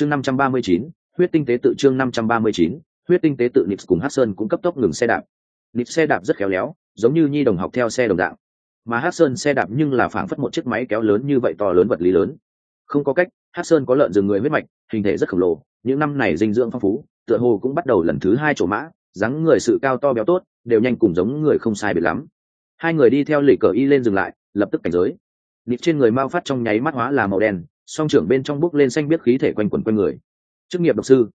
chương năm trăm ba mươi chín, huyết tinh tế tự chương năm trăm ba mươi chín, huyết tinh tế tự nips cùng hát sơn cũng cấp tốc ngừng xe đạp. Nips xe đạp rất khéo léo, giống như nhi đồng học theo xe đồng đạo mà hát sơn xe đạp nhưng là phảng phất một chiếc máy kéo lớn như vậy to lớn vật lý lớn. Không có cách hát sơn có lợn rừng người huyết mạch, hình thể rất khổng lồ, những năm này dinh dưỡng phong phú, tựa hồ cũng bắt đầu lần thứ hai chỗ mã, dáng người sự cao to béo tốt, đều nhanh cùng giống người không sai biệt lắm. Hai người đi theo lì cờ y lên dừng lại, lập tức cảnh giới. Nịp trên người mao phát trong nháy mắt hóa là màu đen song trưởng bên trong bước lên xanh biết khí thể quanh quẩn quanh người. Chức nghiệp độc sư.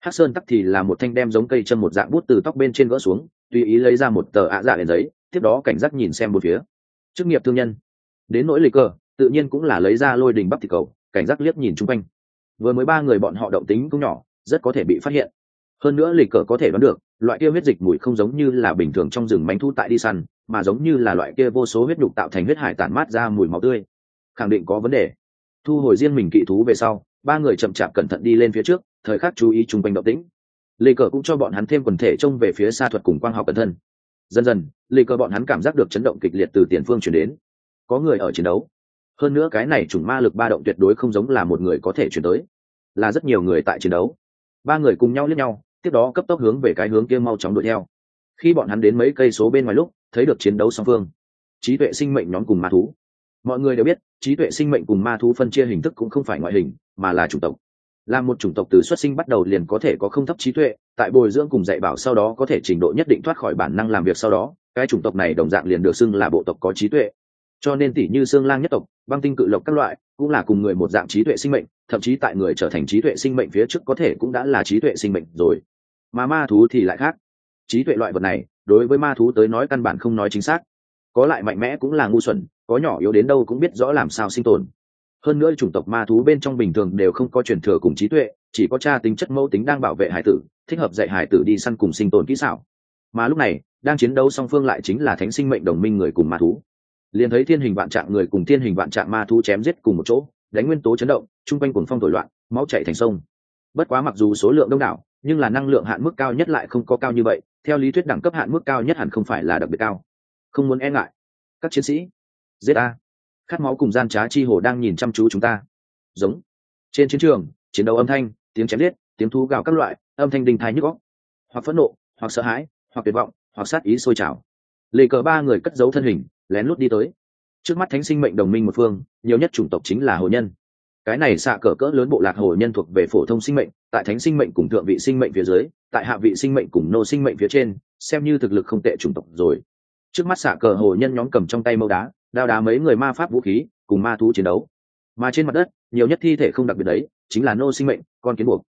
Hắc sơn tắc thì là một thanh đem giống cây chân một dạng bút từ tóc bên trên gỡ xuống, tùy ý lấy ra một tờ ạ dạ lên giấy, tiếp đó cảnh giác nhìn xem một phía. Chức nghiệp thương nhân. Đến nỗi lịch cờ tự nhiên cũng là lấy ra lôi đình bắp thịt cầu, cảnh giác liếc nhìn chung quanh. Vừa mới ba người bọn họ động tính cũng nhỏ, rất có thể bị phát hiện. Hơn nữa lịch cờ có thể đoán được, loại kia huyết dịch mùi không giống như là bình thường trong rừng mánh thu tại đi săn, mà giống như là loại kia vô số huyết nhục tạo thành huyết hải tản mát ra mùi máu tươi. Khẳng định có vấn đề thu hồi riêng mình kỵ thú về sau, ba người chậm chạp cẩn thận đi lên phía trước, thời khắc chú ý chung quanh động tĩnh. Lê cờ cũng cho bọn hắn thêm quần thể trông về phía xa thuật cùng quang học cẩn thân. Dần dần, lê cờ bọn hắn cảm giác được chấn động kịch liệt từ tiền phương chuyển đến. Có người ở chiến đấu. Hơn nữa cái này chủng ma lực ba động tuyệt đối không giống là một người có thể chuyển tới, là rất nhiều người tại chiến đấu. Ba người cùng nhau lướt nhau, tiếp đó cấp tốc hướng về cái hướng kia mau chóng đuổi theo. Khi bọn hắn đến mấy cây số bên ngoài lúc, thấy được chiến đấu song phương, trí tuệ sinh mệnh nhóm cùng ma thú mọi người đều biết, trí tuệ sinh mệnh cùng ma thú phân chia hình thức cũng không phải ngoại hình, mà là chủng tộc. Là một chủng tộc từ xuất sinh bắt đầu liền có thể có không thấp trí tuệ, tại bồi dưỡng cùng dạy bảo sau đó có thể trình độ nhất định thoát khỏi bản năng làm việc sau đó, cái chủng tộc này đồng dạng liền được xưng là bộ tộc có trí tuệ. Cho nên tỷ như xương lang nhất tộc, băng tinh cự lộc các loại, cũng là cùng người một dạng trí tuệ sinh mệnh, thậm chí tại người trở thành trí tuệ sinh mệnh phía trước có thể cũng đã là trí tuệ sinh mệnh rồi. Mà ma thú thì lại khác. Trí tuệ loại vật này, đối với ma thú tới nói căn bản không nói chính xác có lại mạnh mẽ cũng là ngu xuẩn, có nhỏ yếu đến đâu cũng biết rõ làm sao sinh tồn. Hơn nữa chủng tộc ma thú bên trong bình thường đều không có truyền thừa cùng trí tuệ, chỉ có cha tính chất mẫu tính đang bảo vệ hải tử, thích hợp dạy hải tử đi săn cùng sinh tồn kỹ xảo. Mà lúc này, đang chiến đấu song phương lại chính là thánh sinh mệnh đồng minh người cùng ma thú. Liền thấy thiên hình vạn trạng người cùng thiên hình vạn trạng ma thú chém giết cùng một chỗ, đánh nguyên tố chấn động, chung quanh cuồng phong thổi loạn, máu chảy thành sông. Bất quá mặc dù số lượng đông đảo, nhưng là năng lượng hạn mức cao nhất lại không có cao như vậy, theo lý thuyết đẳng cấp hạn mức cao nhất hẳn không phải là đặc biệt cao không muốn e ngại. Các chiến sĩ, giết a khát máu cùng gian trá chi hồ đang nhìn chăm chú chúng ta. Giống. Trên chiến trường, chiến đấu âm thanh, tiếng chém giết, tiếng thu gào các loại, âm thanh đình thái nhức góc hoặc phẫn nộ, hoặc sợ hãi, hoặc tuyệt vọng, hoặc sát ý sôi trào. Lề cờ ba người cất giấu thân hình, lén lút đi tới. Trước mắt thánh sinh mệnh đồng minh một phương, nhiều nhất chủng tộc chính là hồ nhân. Cái này xạ cờ cỡ lớn bộ lạc hồ nhân thuộc về phổ thông sinh mệnh, tại thánh sinh mệnh cùng thượng vị sinh mệnh phía dưới, tại hạ vị sinh mệnh cùng nô sinh mệnh phía trên, xem như thực lực không tệ chủng tộc rồi trước mắt xạ cờ hồ nhân nhóm cầm trong tay mâu đá, đao đá mấy người ma pháp vũ khí, cùng ma thú chiến đấu. Mà trên mặt đất, nhiều nhất thi thể không đặc biệt đấy, chính là nô sinh mệnh, con kiến buộc.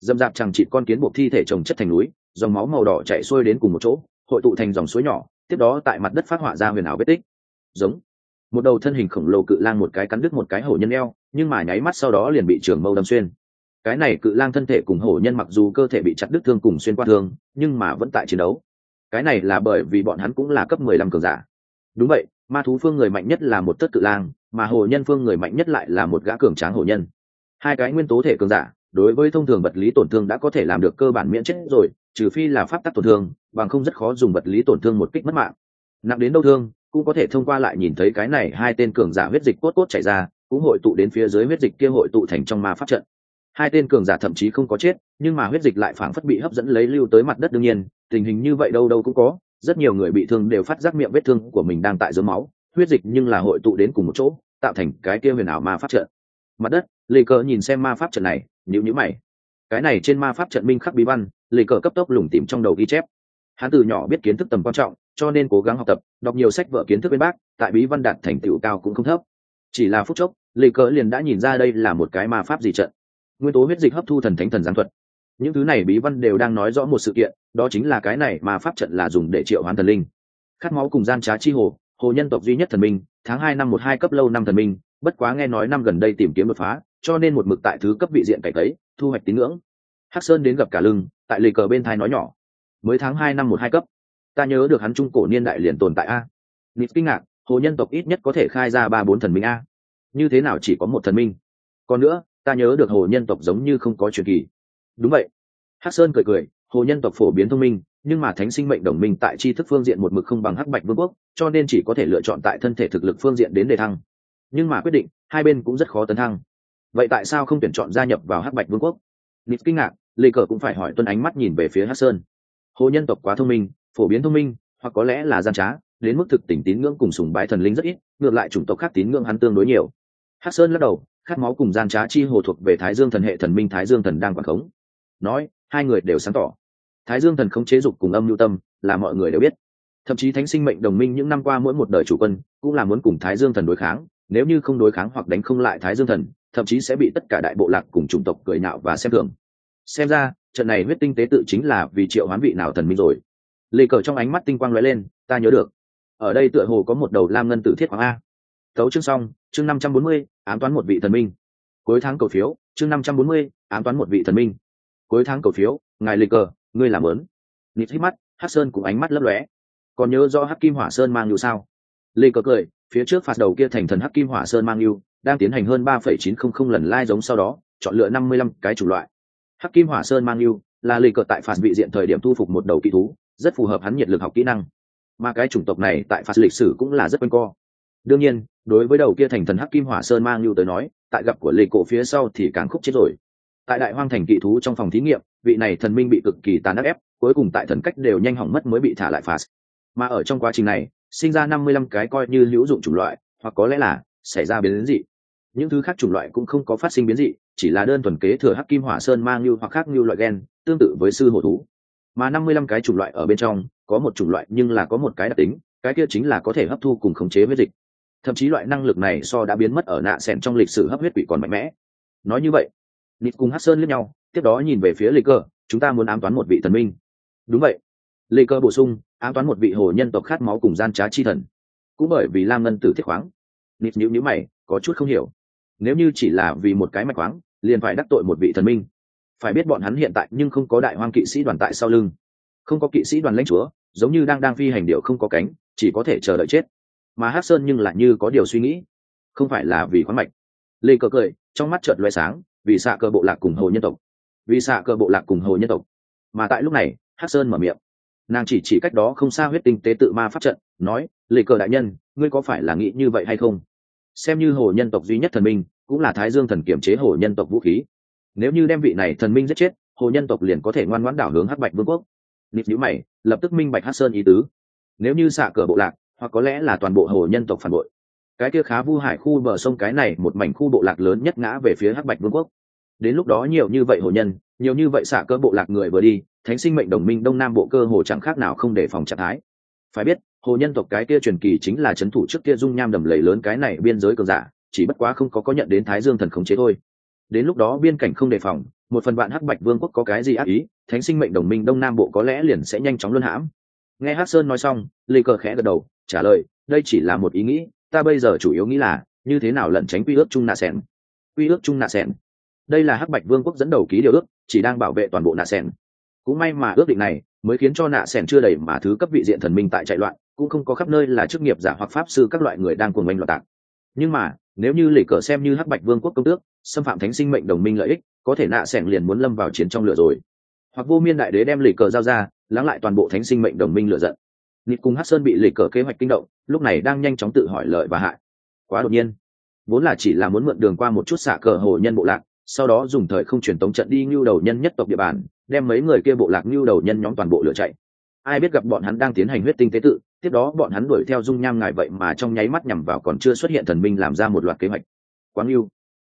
Dâm dạp chẳng chịt con kiến buộc thi thể trồng chất thành núi, dòng máu màu đỏ chạy xuôi đến cùng một chỗ, hội tụ thành dòng suối nhỏ, tiếp đó tại mặt đất phát họa ra huyền ảo vết tích. Giống. Một đầu thân hình khổng lồ cự lang một cái cắn đứt một cái hổ nhân eo, nhưng mà nháy mắt sau đó liền bị trường mâu đâm xuyên. Cái này cự lang thân thể cùng hổ nhân mặc dù cơ thể bị chặt đứt thương cùng xuyên qua thương, nhưng mà vẫn tại chiến đấu cái này là bởi vì bọn hắn cũng là cấp mười lăm cường giả. Đúng vậy, ma thú phương người mạnh nhất là một tất cự lang, mà hồ nhân phương người mạnh nhất lại là một gã cường tráng hồ nhân. Hai cái nguyên tố thể cường giả, đối với thông thường vật lý tổn thương đã có thể làm được cơ bản miễn chết rồi, trừ phi là pháp tắc tổn thương, bằng không rất khó dùng vật lý tổn thương một kích mất mạng. Nặng đến đâu thương, cũng có thể thông qua lại nhìn thấy cái này hai tên cường giả huyết dịch cốt cốt chảy ra, cũng hội tụ đến phía dưới huyết dịch kia hội tụ thành trong ma pháp trận. Hai tên cường giả thậm chí không có chết, nhưng mà huyết dịch lại phảng phất bị hấp dẫn lấy lưu tới mặt đất đương nhiên tình hình như vậy đâu đâu cũng có, rất nhiều người bị thương đều phát giác miệng vết thương của mình đang tại dưới máu, huyết dịch nhưng là hội tụ đến cùng một chỗ, tạo thành cái kia huyền ảo ma pháp trận. Mặt đất lì cờ nhìn xem ma pháp trận này nhữ nhữ mày. Cái này trên ma pháp trận minh khắc bí văn lì cờ cấp tốc lủng tìm trong đầu ghi chép. Hắn từ nhỏ biết kiến thức tầm quan trọng, cho nên cố gắng học tập, đọc nhiều sách vở kiến thức bên bác, tại bí văn đạt thành tựu cao cũng không thấp. Chỉ là phút chốc lì cờ liền đã nhìn ra đây là một cái ma pháp gì trận. Nguyên tố huyết dịch hấp thu thần thánh thần giáng thuật những thứ này bí văn đều đang nói rõ một sự kiện, đó chính là cái này mà pháp trận là dùng để triệu hoán thần linh. Khát máu cùng gian trá chi hồ hồ nhân tộc duy nhất thần minh, tháng hai năm một hai cấp lâu năm thần minh, bất quá nghe nói năm gần đây tìm kiếm đột phá, cho nên một mực tại thứ cấp vị diện cải cấy, thu hoạch tín ngưỡng. Hắc sơn đến gặp cả lưng, tại lì cờ bên thai nói nhỏ, mới tháng hai năm một hai cấp, ta nhớ được hắn trung cổ niên đại liền tồn tại a. Nịt kinh ngạc, hồ nhân tộc ít nhất có thể khai ra ba bốn thần minh a. Như thế nào chỉ có một thần minh? Còn nữa, ta nhớ được hồ nhân tộc giống như không có truyền kỳ đúng vậy. Hắc sơn cười cười, hồ nhân tộc phổ biến thông minh, nhưng mà thánh sinh mệnh đồng minh tại tri thức phương diện một mực không bằng hắc bạch vương quốc, cho nên chỉ có thể lựa chọn tại thân thể thực lực phương diện đến đề thăng. Nhưng mà quyết định, hai bên cũng rất khó tấn thăng. Vậy tại sao không tuyển chọn gia nhập vào hắc bạch vương quốc? Nít kinh ngạc, lê cờ cũng phải hỏi tuân ánh mắt nhìn về phía hắc sơn. Hồ nhân tộc quá thông minh, phổ biến thông minh, hoặc có lẽ là gian trá, đến mức thực tỉnh tín ngưỡng cùng sùng bái thần linh rất ít, ngược lại chủng tộc khác tín ngưỡng hắn tương đối nhiều. Hắc sơn lắc đầu, khát máu cùng gian trá chi hồ thuộc về thái dương thần hệ thần minh, thái dương thần đang quản khống nói, hai người đều sáng tỏ. Thái dương thần không chế dục cùng âm lưu tâm, là mọi người đều biết. Thậm chí thánh sinh mệnh đồng minh những năm qua mỗi một đời chủ quân, cũng là muốn cùng thái dương thần đối kháng, nếu như không đối kháng hoặc đánh không lại thái dương thần, thậm chí sẽ bị tất cả đại bộ lạc cùng chủng tộc cười nạo và xem thường. Xem ra, trận này huyết tinh tế tự chính là vì triệu hoán vị nào thần minh rồi. Lê cờ trong ánh mắt tinh quang lóe lên, ta nhớ được. Ở đây tựa hồ có một đầu lam ngân tử thiết hoàng a. Thấu chương xong, chương năm trăm bốn mươi, ám toán một vị thần minh. Cuối tháng cầu phiếu, chương năm trăm bốn mươi, ám toán một vị thần minh cuối tháng cầu phiếu, ngài lịch cờ, ngươi làm lớn nịt hít mắt hát sơn cùng ánh mắt lấp lóe. Còn nhớ do hắc kim hỏa sơn mang yêu sao? Lê cờ cười, phía trước phạt đầu kia thành thần hắc kim hỏa sơn mang yêu đang tiến hành hơn ba phẩy chín không không lần lai giống sau đó, chọn lựa năm mươi lăm cái chủng loại. Hắc kim hỏa sơn mang yêu là lê cờ tại phạt vị diện thời điểm thu phục một đầu kỳ thú, rất phù hợp hắn nhiệt lực học kỹ năng. Mà cái chủng tộc này tại phạt lịch sử cũng là rất quanh co. Đương nhiên, đối với đầu kia thành thần hắc kim hỏa sơn mang yêu tới nói, tại gặp của lê cổ phía sau thì càng khúc chết rồi tại đại hoang thành kỵ thú trong phòng thí nghiệm, vị này thần minh bị cực kỳ tàn ác ép, cuối cùng tại thần cách đều nhanh hỏng mất mới bị thả lại phạt. Mà ở trong quá trình này, sinh ra năm mươi lăm cái coi như hữu dụng chủng loại, hoặc có lẽ là xảy ra biến dị. Những thứ khác chủng loại cũng không có phát sinh biến dị, chỉ là đơn thuần kế thừa hắc kim hỏa sơn mang như hoặc khác như loại gen, tương tự với sư hổ thú. Mà năm mươi lăm cái chủng loại ở bên trong, có một chủng loại nhưng là có một cái đặc tính, cái kia chính là có thể hấp thu cùng khống chế huyết dịch. Thậm chí loại năng lực này so đã biến mất ở nạ sẻn trong lịch sử hấp huyết quỷ còn mạnh mẽ. Nói như vậy nịt cùng hát sơn lẫn nhau, tiếp đó nhìn về phía lê cơ chúng ta muốn ám toán một vị thần minh. Đúng vậy. Lê cơ bổ sung, ám toán một vị hồ nhân tộc khát máu cùng gian trá chi thần. Cũng bởi vì lam ngân tử thiết khoáng, nịt nhữ nhữ mày, có chút không hiểu. Nếu như chỉ là vì một cái mạch khoáng, liền phải đắc tội một vị thần minh. Phải biết bọn hắn hiện tại nhưng không có đại hoang kỵ sĩ đoàn tại sau lưng. Không có kỵ sĩ đoàn lãnh chúa, giống như đang đang phi hành điệu không có cánh, chỉ có thể chờ đợi chết. Mà hát sơn nhưng lại như có điều suy nghĩ. Không phải là vì khoáng mạch. Lê cờ cười, trong mắt chợt loe sáng vì xạ cơ bộ lạc cùng hồ nhân tộc. Vì xạ cơ bộ lạc cùng hồ nhân tộc. Mà tại lúc này, hắc sơn mở miệng. Nàng chỉ chỉ cách đó không xa huyết tinh tế tự ma pháp trận, nói, lệ cờ đại nhân, ngươi có phải là nghĩ như vậy hay không? Xem như hồ nhân tộc duy nhất thần minh, cũng là thái dương thần kiểm chế hồ nhân tộc vũ khí. Nếu như đem vị này thần minh giết chết, hồ nhân tộc liền có thể ngoan ngoãn đảo hướng hắc bạch vương quốc. Nịp nhữ mày, lập tức minh bạch hắc sơn ý tứ. Nếu như xạ cờ bộ lạc, hoặc có lẽ là toàn bộ hồ nhân tộc phản bội cái kia khá vu hải khu bờ sông cái này một mảnh khu bộ lạc lớn nhất ngã về phía hắc bạch vương quốc. Đến lúc đó nhiều như vậy hồ nhân, nhiều như vậy xả cơ bộ lạc người vừa đi, thánh sinh mệnh đồng minh đông nam bộ cơ hồ chẳng khác nào không để phòng trạng thái. Phải biết, hồ nhân tộc cái kia truyền kỳ chính là c h ấ n thủ trước kia dung nham đầm lầy lớn cái này biên giới cường giả, chỉ bất quá không có có nhận đến thái dương thần khống chế thôi. Đến lúc đó biên cảnh không đề phòng, một phần bạn hắc bạch vương quốc có cái gì ác ý, thánh sinh mệnh đồng minh đông nam bộ có lẽ liền sẽ nhanh chóng luân hãm. Nghe hát sơn nói xong, lê cờ khẽ gật đầu, trả lời, đây chỉ là một ý nghĩ ta bây giờ chủ yếu nghĩ là, như thế nào lẩn tránh quy ước chung nạ sen quy ước chung nạ sen đây là hắc bạch vương quốc dẫn đầu ký điều ước, chỉ đang bảo vệ toàn bộ nạ sen cũng may mà ước định này, mới khiến cho nạ sen chưa đầy mà thứ cấp vị diện thần minh tại chạy loạn, cũng không có khắp nơi là chức nghiệp giả hoặc pháp sư các loại người đang cuồng oanh loạn tạc. Nhưng mà, nếu như lì cờ xem như hắc bạch vương quốc công tước, xâm phạm thánh sinh mệnh đồng minh lợi ích, có thể nạ sẻng liền muốn lâm vào chiến trong lửa rồi. Hoặc vô miên đại đế đem lì cờ giao ra, lắng lại toàn bộ thánh sinh mệnh đồng minh lựa giận nịt cùng hát sơn bị lịch cờ kế hoạch kinh động, lúc này đang nhanh chóng tự hỏi lợi và hại. Quá đột nhiên. Vốn là chỉ là muốn mượn đường qua một chút xạ cờ hồ nhân bộ lạc, sau đó dùng thời không truyền tống trận đi ngưu đầu nhân nhất tộc địa bàn, đem mấy người kia bộ lạc ngưu đầu nhân nhóm toàn bộ lửa chạy. Ai biết gặp bọn hắn đang tiến hành huyết tinh tế tự, tiếp đó bọn hắn đuổi theo dung nham ngài vậy mà trong nháy mắt nhằm vào còn chưa xuất hiện thần minh làm ra một loạt kế hoạch. Quá ngưu.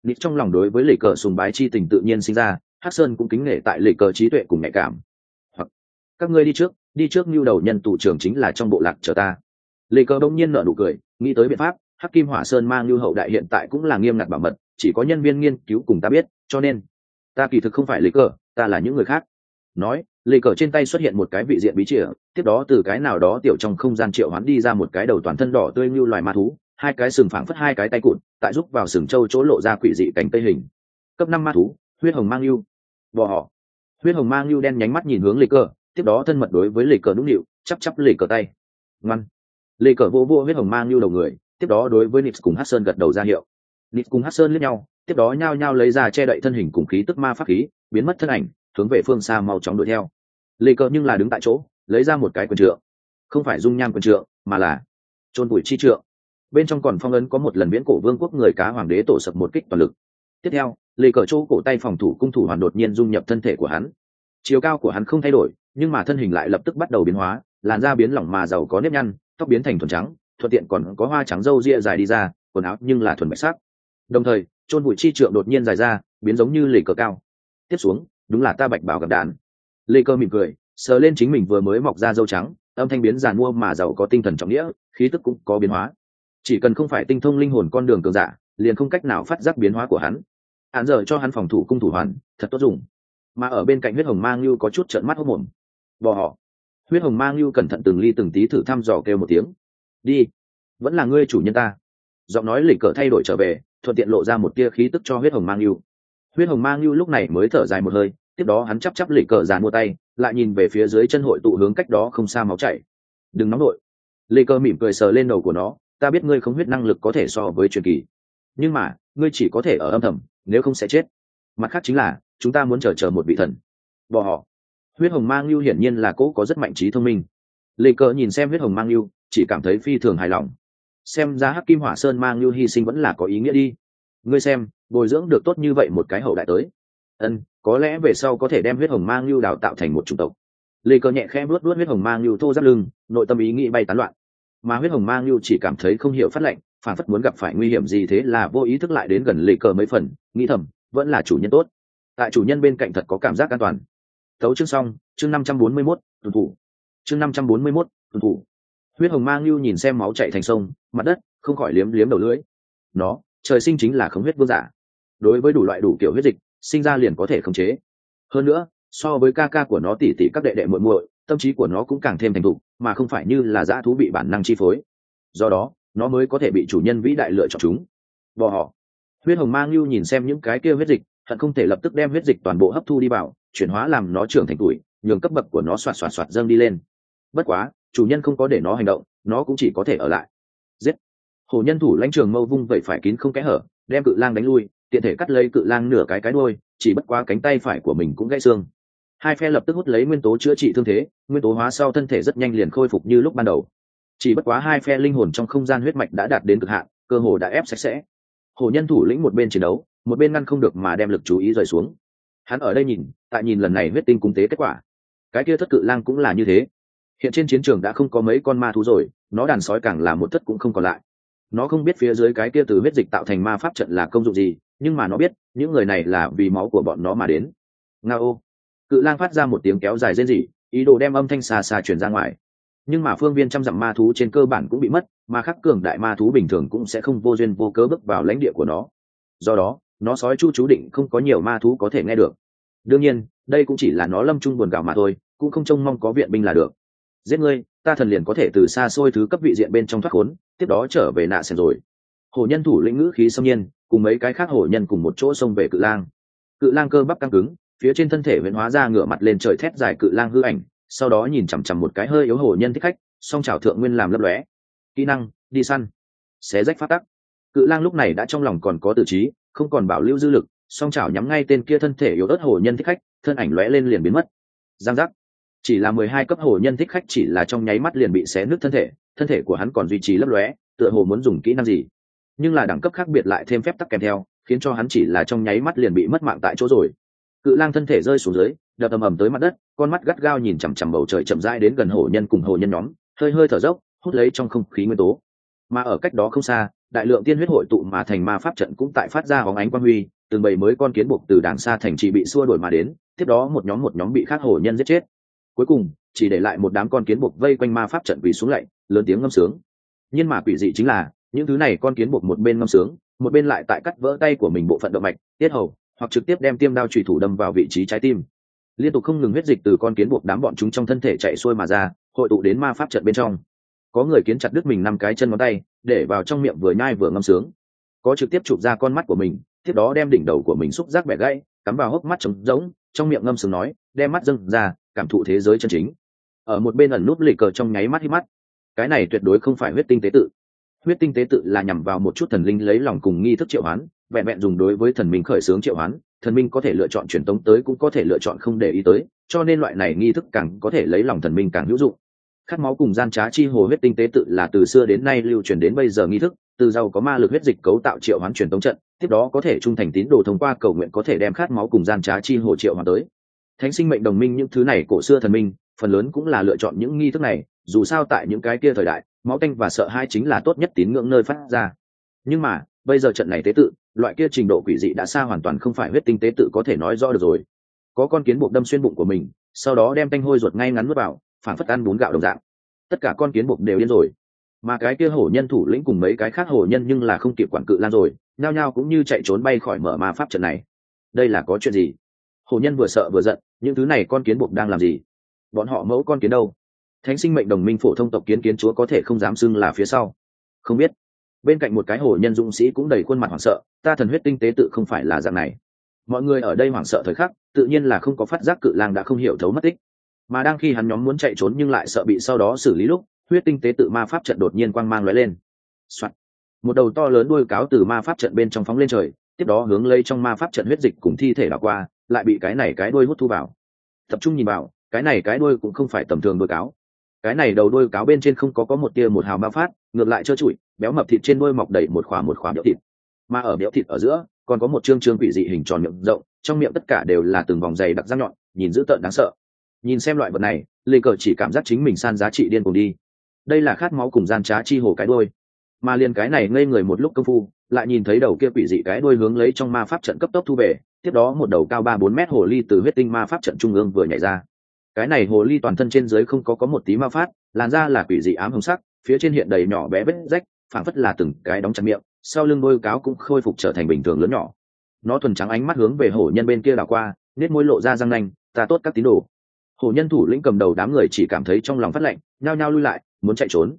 Nít trong lòng đối với lệ cờ sùng bái chi tình tự nhiên sinh ra, hắc sơn cũng kính nể tại lệ cờ trí tuệ cùng nhạy cảm. Hoặc, các ngươi đi trước đi trước mưu đầu nhân tù trưởng chính là trong bộ lạc chờ ta. Lê cờ đông nhiên nở nụ cười, nghĩ tới biện pháp, hắc kim hỏa sơn mang lưu hậu đại hiện tại cũng là nghiêm ngặt bảo mật, chỉ có nhân viên nghiên cứu cùng ta biết, cho nên, ta kỳ thực không phải lê cờ ta là những người khác. Nói, lê cờ trên tay xuất hiện một cái vị diện bí chìa, tiếp đó từ cái nào đó tiểu trong không gian triệu hoán đi ra một cái đầu toàn thân đỏ tươi như loài ma thú, hai cái sừng phảng phất hai cái tay cụt, tại rút vào sừng trâu chỗ lộ ra quỷ dị cánh tây hình. Cấp năm ma thú, huyết hồng mang lưu bò họ. Huyết hồng mang lưu đen nhánh mắt nhìn hướng lê cờ tiếp đó thân mật đối với lê cờ nũng nịu, chắp chắp lê cờ tay. Ngoan. Lê cờ vô vô huyết hồng mang lưu đầu người, tiếp đó đối với nips cùng hát sơn gật đầu ra hiệu. Nips cùng hát sơn lướt nhau, tiếp đó nhao nhao lấy ra che đậy thân hình cùng khí tức ma pháp khí, biến mất thân ảnh, hướng về phương xa mau chóng đuổi theo. Lê cờ nhưng là đứng tại chỗ, lấy ra một cái quần trượng. Không phải dung nham quần trượng, mà là trôn bụi chi trượng. Bên trong còn phong ấn có một lần viễn cổ vương quốc người cá hoàng đế tổ sập một kích toàn lực. Tiếp theo, lê cờ chỗ cổ tay phòng thủ cung thủ hoàn đột nhiên dung nhập thân thể của hắn. Chiều cao của hắn không thay đổi nhưng mà thân hình lại lập tức bắt đầu biến hóa, làn da biến lỏng mà giàu có nếp nhăn, tóc biến thành thuần trắng, thuận tiện còn có hoa trắng râu ria dài đi ra, quần áo nhưng là thuần bạch sắc. Đồng thời, chôn bụi chi trượng đột nhiên dài ra, biến giống như lề cờ cao. Tiếp xuống, đúng là ta bạch bảo gặp đàn. Lê cơ mỉm cười, sờ lên chính mình vừa mới mọc ra dâu trắng, âm thanh biến giàn mua mà giàu có tinh thần trọng nghĩa, khí tức cũng có biến hóa. Chỉ cần không phải tinh thông linh hồn con đường cường giả, liền không cách nào phát giác biến hóa của hắn. Hạn giờ cho hắn phòng thủ cung thủ hoàn, thật tốt dùng. Mà ở bên cạnh huyết hồng mang như có chút trợn mắt hốc mồm bò họ. Huyết hồng mang lưu cẩn thận từng ly từng tí thử thăm dò kêu một tiếng. Đi. Vẫn là ngươi chủ nhân ta. Giọng nói lịch cờ thay đổi trở về, thuận tiện lộ ra một tia khí tức cho huyết hồng mang lưu. Huyết hồng mang lưu lúc này mới thở dài một hơi, tiếp đó hắn chắp chắp lịch cờ dàn mua tay, lại nhìn về phía dưới chân hội tụ hướng cách đó không xa máu chảy. Đừng nóng nổi lịch cờ mỉm cười sờ lên đầu của nó, ta biết ngươi không huyết năng lực có thể so với truyền kỳ. Nhưng mà, ngươi chỉ có thể ở âm thầm, nếu không sẽ chết. Mặt khác chính là, chúng ta muốn chờ chờ một vị thần. Bỏ họ huyết hồng mang lưu hiển nhiên là cố có rất mạnh trí thông minh. Lê cờ nhìn xem huyết hồng mang lưu chỉ cảm thấy phi thường hài lòng. Xem ra hắc kim hỏa sơn mang lưu hy sinh vẫn là có ý nghĩa đi. Ngươi xem, bồi dưỡng được tốt như vậy một cái hậu đại tới. Ân, có lẽ về sau có thể đem huyết hồng mang lưu đào tạo thành một chủng tộc. Lê cờ nhẹ khẽ luốt luốt huyết hồng mang lưu thô giáp lưng, nội tâm ý nghĩ bay tán loạn. Mà huyết hồng mang lưu chỉ cảm thấy không hiểu phát lệnh, phản phất muốn gặp phải nguy hiểm gì thế là vô ý thức lại đến gần lê cờ mấy phần, nghĩ thầm, vẫn là chủ nhân tốt. Tại chủ nhân bên cạnh thật có cảm giác an toàn tấu chương xong, chương năm trăm bốn mươi mốt, tuần thủ. Chương năm trăm bốn mươi mốt, tuần thủ. Huyết hồng mang lưu nhìn xem máu chạy thành sông, mặt đất, không khỏi liếm liếm đầu lưỡi. Nó, trời sinh chính là khống huyết vương giả. Đối với đủ loại đủ kiểu huyết dịch, sinh ra liền có thể khống chế. Hơn nữa, so với ca ca của nó tỉ tỉ các đệ đệ muội muội, tâm trí của nó cũng càng thêm thành thục, mà không phải như là dã thú bị bản năng chi phối. Do đó, nó mới có thể bị chủ nhân vĩ đại lựa chọn chúng. Bò họ. Huyết hồng mang lưu nhìn xem những cái kia huyết dịch, hận không thể lập tức đem huyết dịch toàn bộ hấp thu đi vào chuyển hóa làm nó trưởng thành tuổi, nhường cấp bậc của nó xoạt xoạt xoạt dâng đi lên. Bất quá, chủ nhân không có để nó hành động, nó cũng chỉ có thể ở lại. Giết. Hồ nhân thủ lãnh trường mâu vung vậy phải kín không kẽ hở, đem cự lang đánh lui, tiện thể cắt lấy cự lang nửa cái cái đôi chỉ bất quá cánh tay phải của mình cũng gãy xương. Hai phe lập tức hút lấy nguyên tố chữa trị thương thế, nguyên tố hóa sau thân thể rất nhanh liền khôi phục như lúc ban đầu. Chỉ bất quá hai phe linh hồn trong không gian huyết mạch đã đạt đến cực hạn, cơ hồ đã ép sạch sẽ. Hồ nhân thủ lĩnh một bên chiến đấu, một bên ngăn không được mà đem lực chú ý rời xuống hắn ở đây nhìn, tại nhìn lần này huyết tinh cung tế kết quả. Cái kia thất cự lang cũng là như thế. Hiện trên chiến trường đã không có mấy con ma thú rồi, nó đàn sói càng là một thất cũng không còn lại. Nó không biết phía dưới cái kia từ huyết dịch tạo thành ma pháp trận là công dụng gì, nhưng mà nó biết, những người này là vì máu của bọn nó mà đến. Nga ô cự lang phát ra một tiếng kéo dài rên rỉ, ý đồ đem âm thanh xa xa chuyển ra ngoài. Nhưng mà phương viên trăm dặm ma thú trên cơ bản cũng bị mất, mà khắc cường đại ma thú bình thường cũng sẽ không vô duyên vô cớ bước vào lãnh địa của nó. Do đó nó sói chu chú định không có nhiều ma thú có thể nghe được. Đương nhiên, đây cũng chỉ là nó lâm chung buồn gạo mà thôi, cũng không trông mong có viện binh là được. Giết ngươi, ta thần liền có thể từ xa xôi thứ cấp vị diện bên trong thoát khốn, tiếp đó trở về nạ xem rồi. Hổ nhân thủ lĩnh ngữ khí xâm nhiên, cùng mấy cái khác hổ nhân cùng một chỗ xông về cự lang. Cự lang cơ bắp căng cứng, phía trên thân thể huyễn hóa ra ngửa mặt lên trời thét dài cự lang hư ảnh, sau đó nhìn chằm chằm một cái hơi yếu hổ nhân thích khách, song trào thượng nguyên làm lấp lóe. Kỹ năng, đi săn. Xé rách phát tắc. Cự lang lúc này đã trong lòng còn có tự trí không còn bảo lưu dư lực, song chảo nhắm ngay tên kia thân thể yếu ớt hồ nhân thích khách, thân ảnh lóe lên liền biến mất. Giang giác. Chỉ là mười hai cấp hồ nhân thích khách chỉ là trong nháy mắt liền bị xé nứt thân thể thân thể của hắn còn duy trì lấp lóe, tựa hồ muốn dùng kỹ năng gì. Nhưng là đẳng cấp khác biệt lại thêm phép tắc kèm theo, khiến cho hắn chỉ là trong nháy mắt liền bị mất mạng tại chỗ rồi. Cự lang thân thể rơi xuống dưới, đập ầm ầm tới mặt đất, con mắt gắt gao nhìn chằm chằm bầu trời chậm rãi đến gần hồ nhân cùng hồ nhân nhóm, hơi hơi thở dốc, hút lấy trong không khí nguyên tố. Mà ở cách đó không xa đại lượng tiên huyết hội tụ mà thành ma pháp trận cũng tại phát ra hóng ánh quang huy, từng bầy mới con kiến buộc từ đàng xa thành trì bị xua đuổi mà đến, tiếp đó một nhóm một nhóm bị khác hổ nhân giết chết. Cuối cùng, chỉ để lại một đám con kiến buộc vây quanh ma pháp trận quỳ xuống lạy, lớn tiếng ngâm sướng. Nhưng mà quỷ dị chính là, những thứ này con kiến buộc một bên ngâm sướng, một bên lại tại cắt vỡ tay của mình bộ phận động mạch, tiết hầu, hoặc trực tiếp đem tiêm đao trùy thủ đâm vào vị trí trái tim. Liên tục không ngừng huyết dịch từ con kiến buộc đám bọn chúng trong thân thể chạy xuôi mà ra, hội tụ đến ma pháp trận bên trong có người kiến chặt đứt mình năm cái chân ngón tay, để vào trong miệng vừa nhai vừa ngâm sướng. Có trực tiếp chụp ra con mắt của mình, tiếp đó đem đỉnh đầu của mình xúc giác bẻ gãy, cắm vào hốc mắt trống rỗng, trong miệng ngâm sướng nói, đem mắt dâng ra, cảm thụ thế giới chân chính. Ở một bên ẩn núp lì cờ trong nháy mắt hít mắt. Cái này tuyệt đối không phải huyết tinh tế tự. Huyết tinh tế tự là nhằm vào một chút thần linh lấy lòng cùng nghi thức triệu hoán, vẹn vẹn dùng đối với thần minh khởi xướng triệu hoán, thần minh có thể lựa chọn truyền tống tới cũng có thể lựa chọn không để ý tới, cho nên loại này nghi thức càng có thể lấy lòng thần minh càng hữu dụng khát máu cùng gian trá chi hồ huyết tinh tế tự là từ xưa đến nay lưu truyền đến bây giờ nghi thức, từ giàu có ma lực huyết dịch cấu tạo triệu hoán truyền tống trận, tiếp đó có thể trung thành tín đồ thông qua cầu nguyện có thể đem khát máu cùng gian trá chi hồ triệu hoán tới. Thánh sinh mệnh đồng minh những thứ này cổ xưa thần minh, phần lớn cũng là lựa chọn những nghi thức này, dù sao tại những cái kia thời đại, máu tanh và sợ hai chính là tốt nhất tín ngưỡng nơi phát ra. Nhưng mà, bây giờ trận này tế tự, loại kia trình độ quỷ dị đã xa hoàn toàn không phải huyết tinh tế tự có thể nói rõ được rồi. Có con kiến buộc đâm xuyên bụng của mình, sau đó đem tanh hôi ruột ngay ngắn nuốt vào phản phất ăn bún gạo đồng dạng. Tất cả con kiến bục đều điên rồi. Mà cái kia hổ nhân thủ lĩnh cùng mấy cái khác hổ nhân nhưng là không kịp quản cự lan rồi, nhao nhao cũng như chạy trốn bay khỏi mở ma pháp trận này. Đây là có chuyện gì? Hổ nhân vừa sợ vừa giận, những thứ này con kiến bục đang làm gì? Bọn họ mẫu con kiến đâu? Thánh sinh mệnh đồng minh phổ thông tộc kiến kiến chúa có thể không dám xưng là phía sau. Không biết. Bên cạnh một cái hổ nhân dũng sĩ cũng đầy khuôn mặt hoảng sợ, ta thần huyết tinh tế tự không phải là dạng này. Mọi người ở đây hoảng sợ thời khắc, tự nhiên là không có phát giác cự lang đã không hiểu thấu mất tích mà đang khi hắn nhóm muốn chạy trốn nhưng lại sợ bị sau đó xử lý lúc, huyết tinh tế tự ma pháp trận đột nhiên quang mang lóe lên、Soạn. một đầu to lớn đuôi cáo từ ma pháp trận bên trong phóng lên trời, tiếp đó hướng lây trong ma pháp trận huyết dịch cùng thi thể đảo qua, lại bị cái này cái đuôi hút thu vào. Tập trung nhìn vào, cái này cái đuôi cũng không phải tầm thường đuôi cáo. Cái này đầu đuôi cáo bên trên không có có một tia một hào ma phát ngược lại trơ trụi, béo mập thịt trên đuôi mọc đầy một khóa một khóa béo thịt. Mà ở béo thịt ở giữa, còn có một chương chương quỷ dị hình tròn miệng rộng, trong miệng tất cả đều là từng vòng dày đặc răng nhọn, nhìn dữ tợn đáng sợ nhìn xem loại vật này lê cờ chỉ cảm giác chính mình san giá trị điên cùng đi. Đây là khát máu cùng gian trá chi hồ cái đôi mà liền cái này ngây người một lúc công phu, lại nhìn thấy đầu kia quỷ dị cái đôi hướng lấy trong ma pháp trận cấp tốc thu về, tiếp đó một đầu cao ba bốn mét hồ ly từ huyết tinh ma pháp trận trung ương vừa nhảy ra. Cái này hồ ly toàn thân trên dưới không có có một tí ma phát làn da là quỷ dị ám hồng sắc, phía trên hiện đầy nhỏ bé vết rách, phảng phất là từng cái đóng chặt miệng, sau lưng đôi cáo cũng khôi phục trở thành bình thường lớn nhỏ. Nó thuần trắng ánh mắt hướng về hổ nhân bên kia đảo qua nết môi lộ ra răng nanh, ta tốt các tín đồ hổ nhân thủ lĩnh cầm đầu đám người chỉ cảm thấy trong lòng phát lạnh, nhao nhao lui lại, muốn chạy trốn.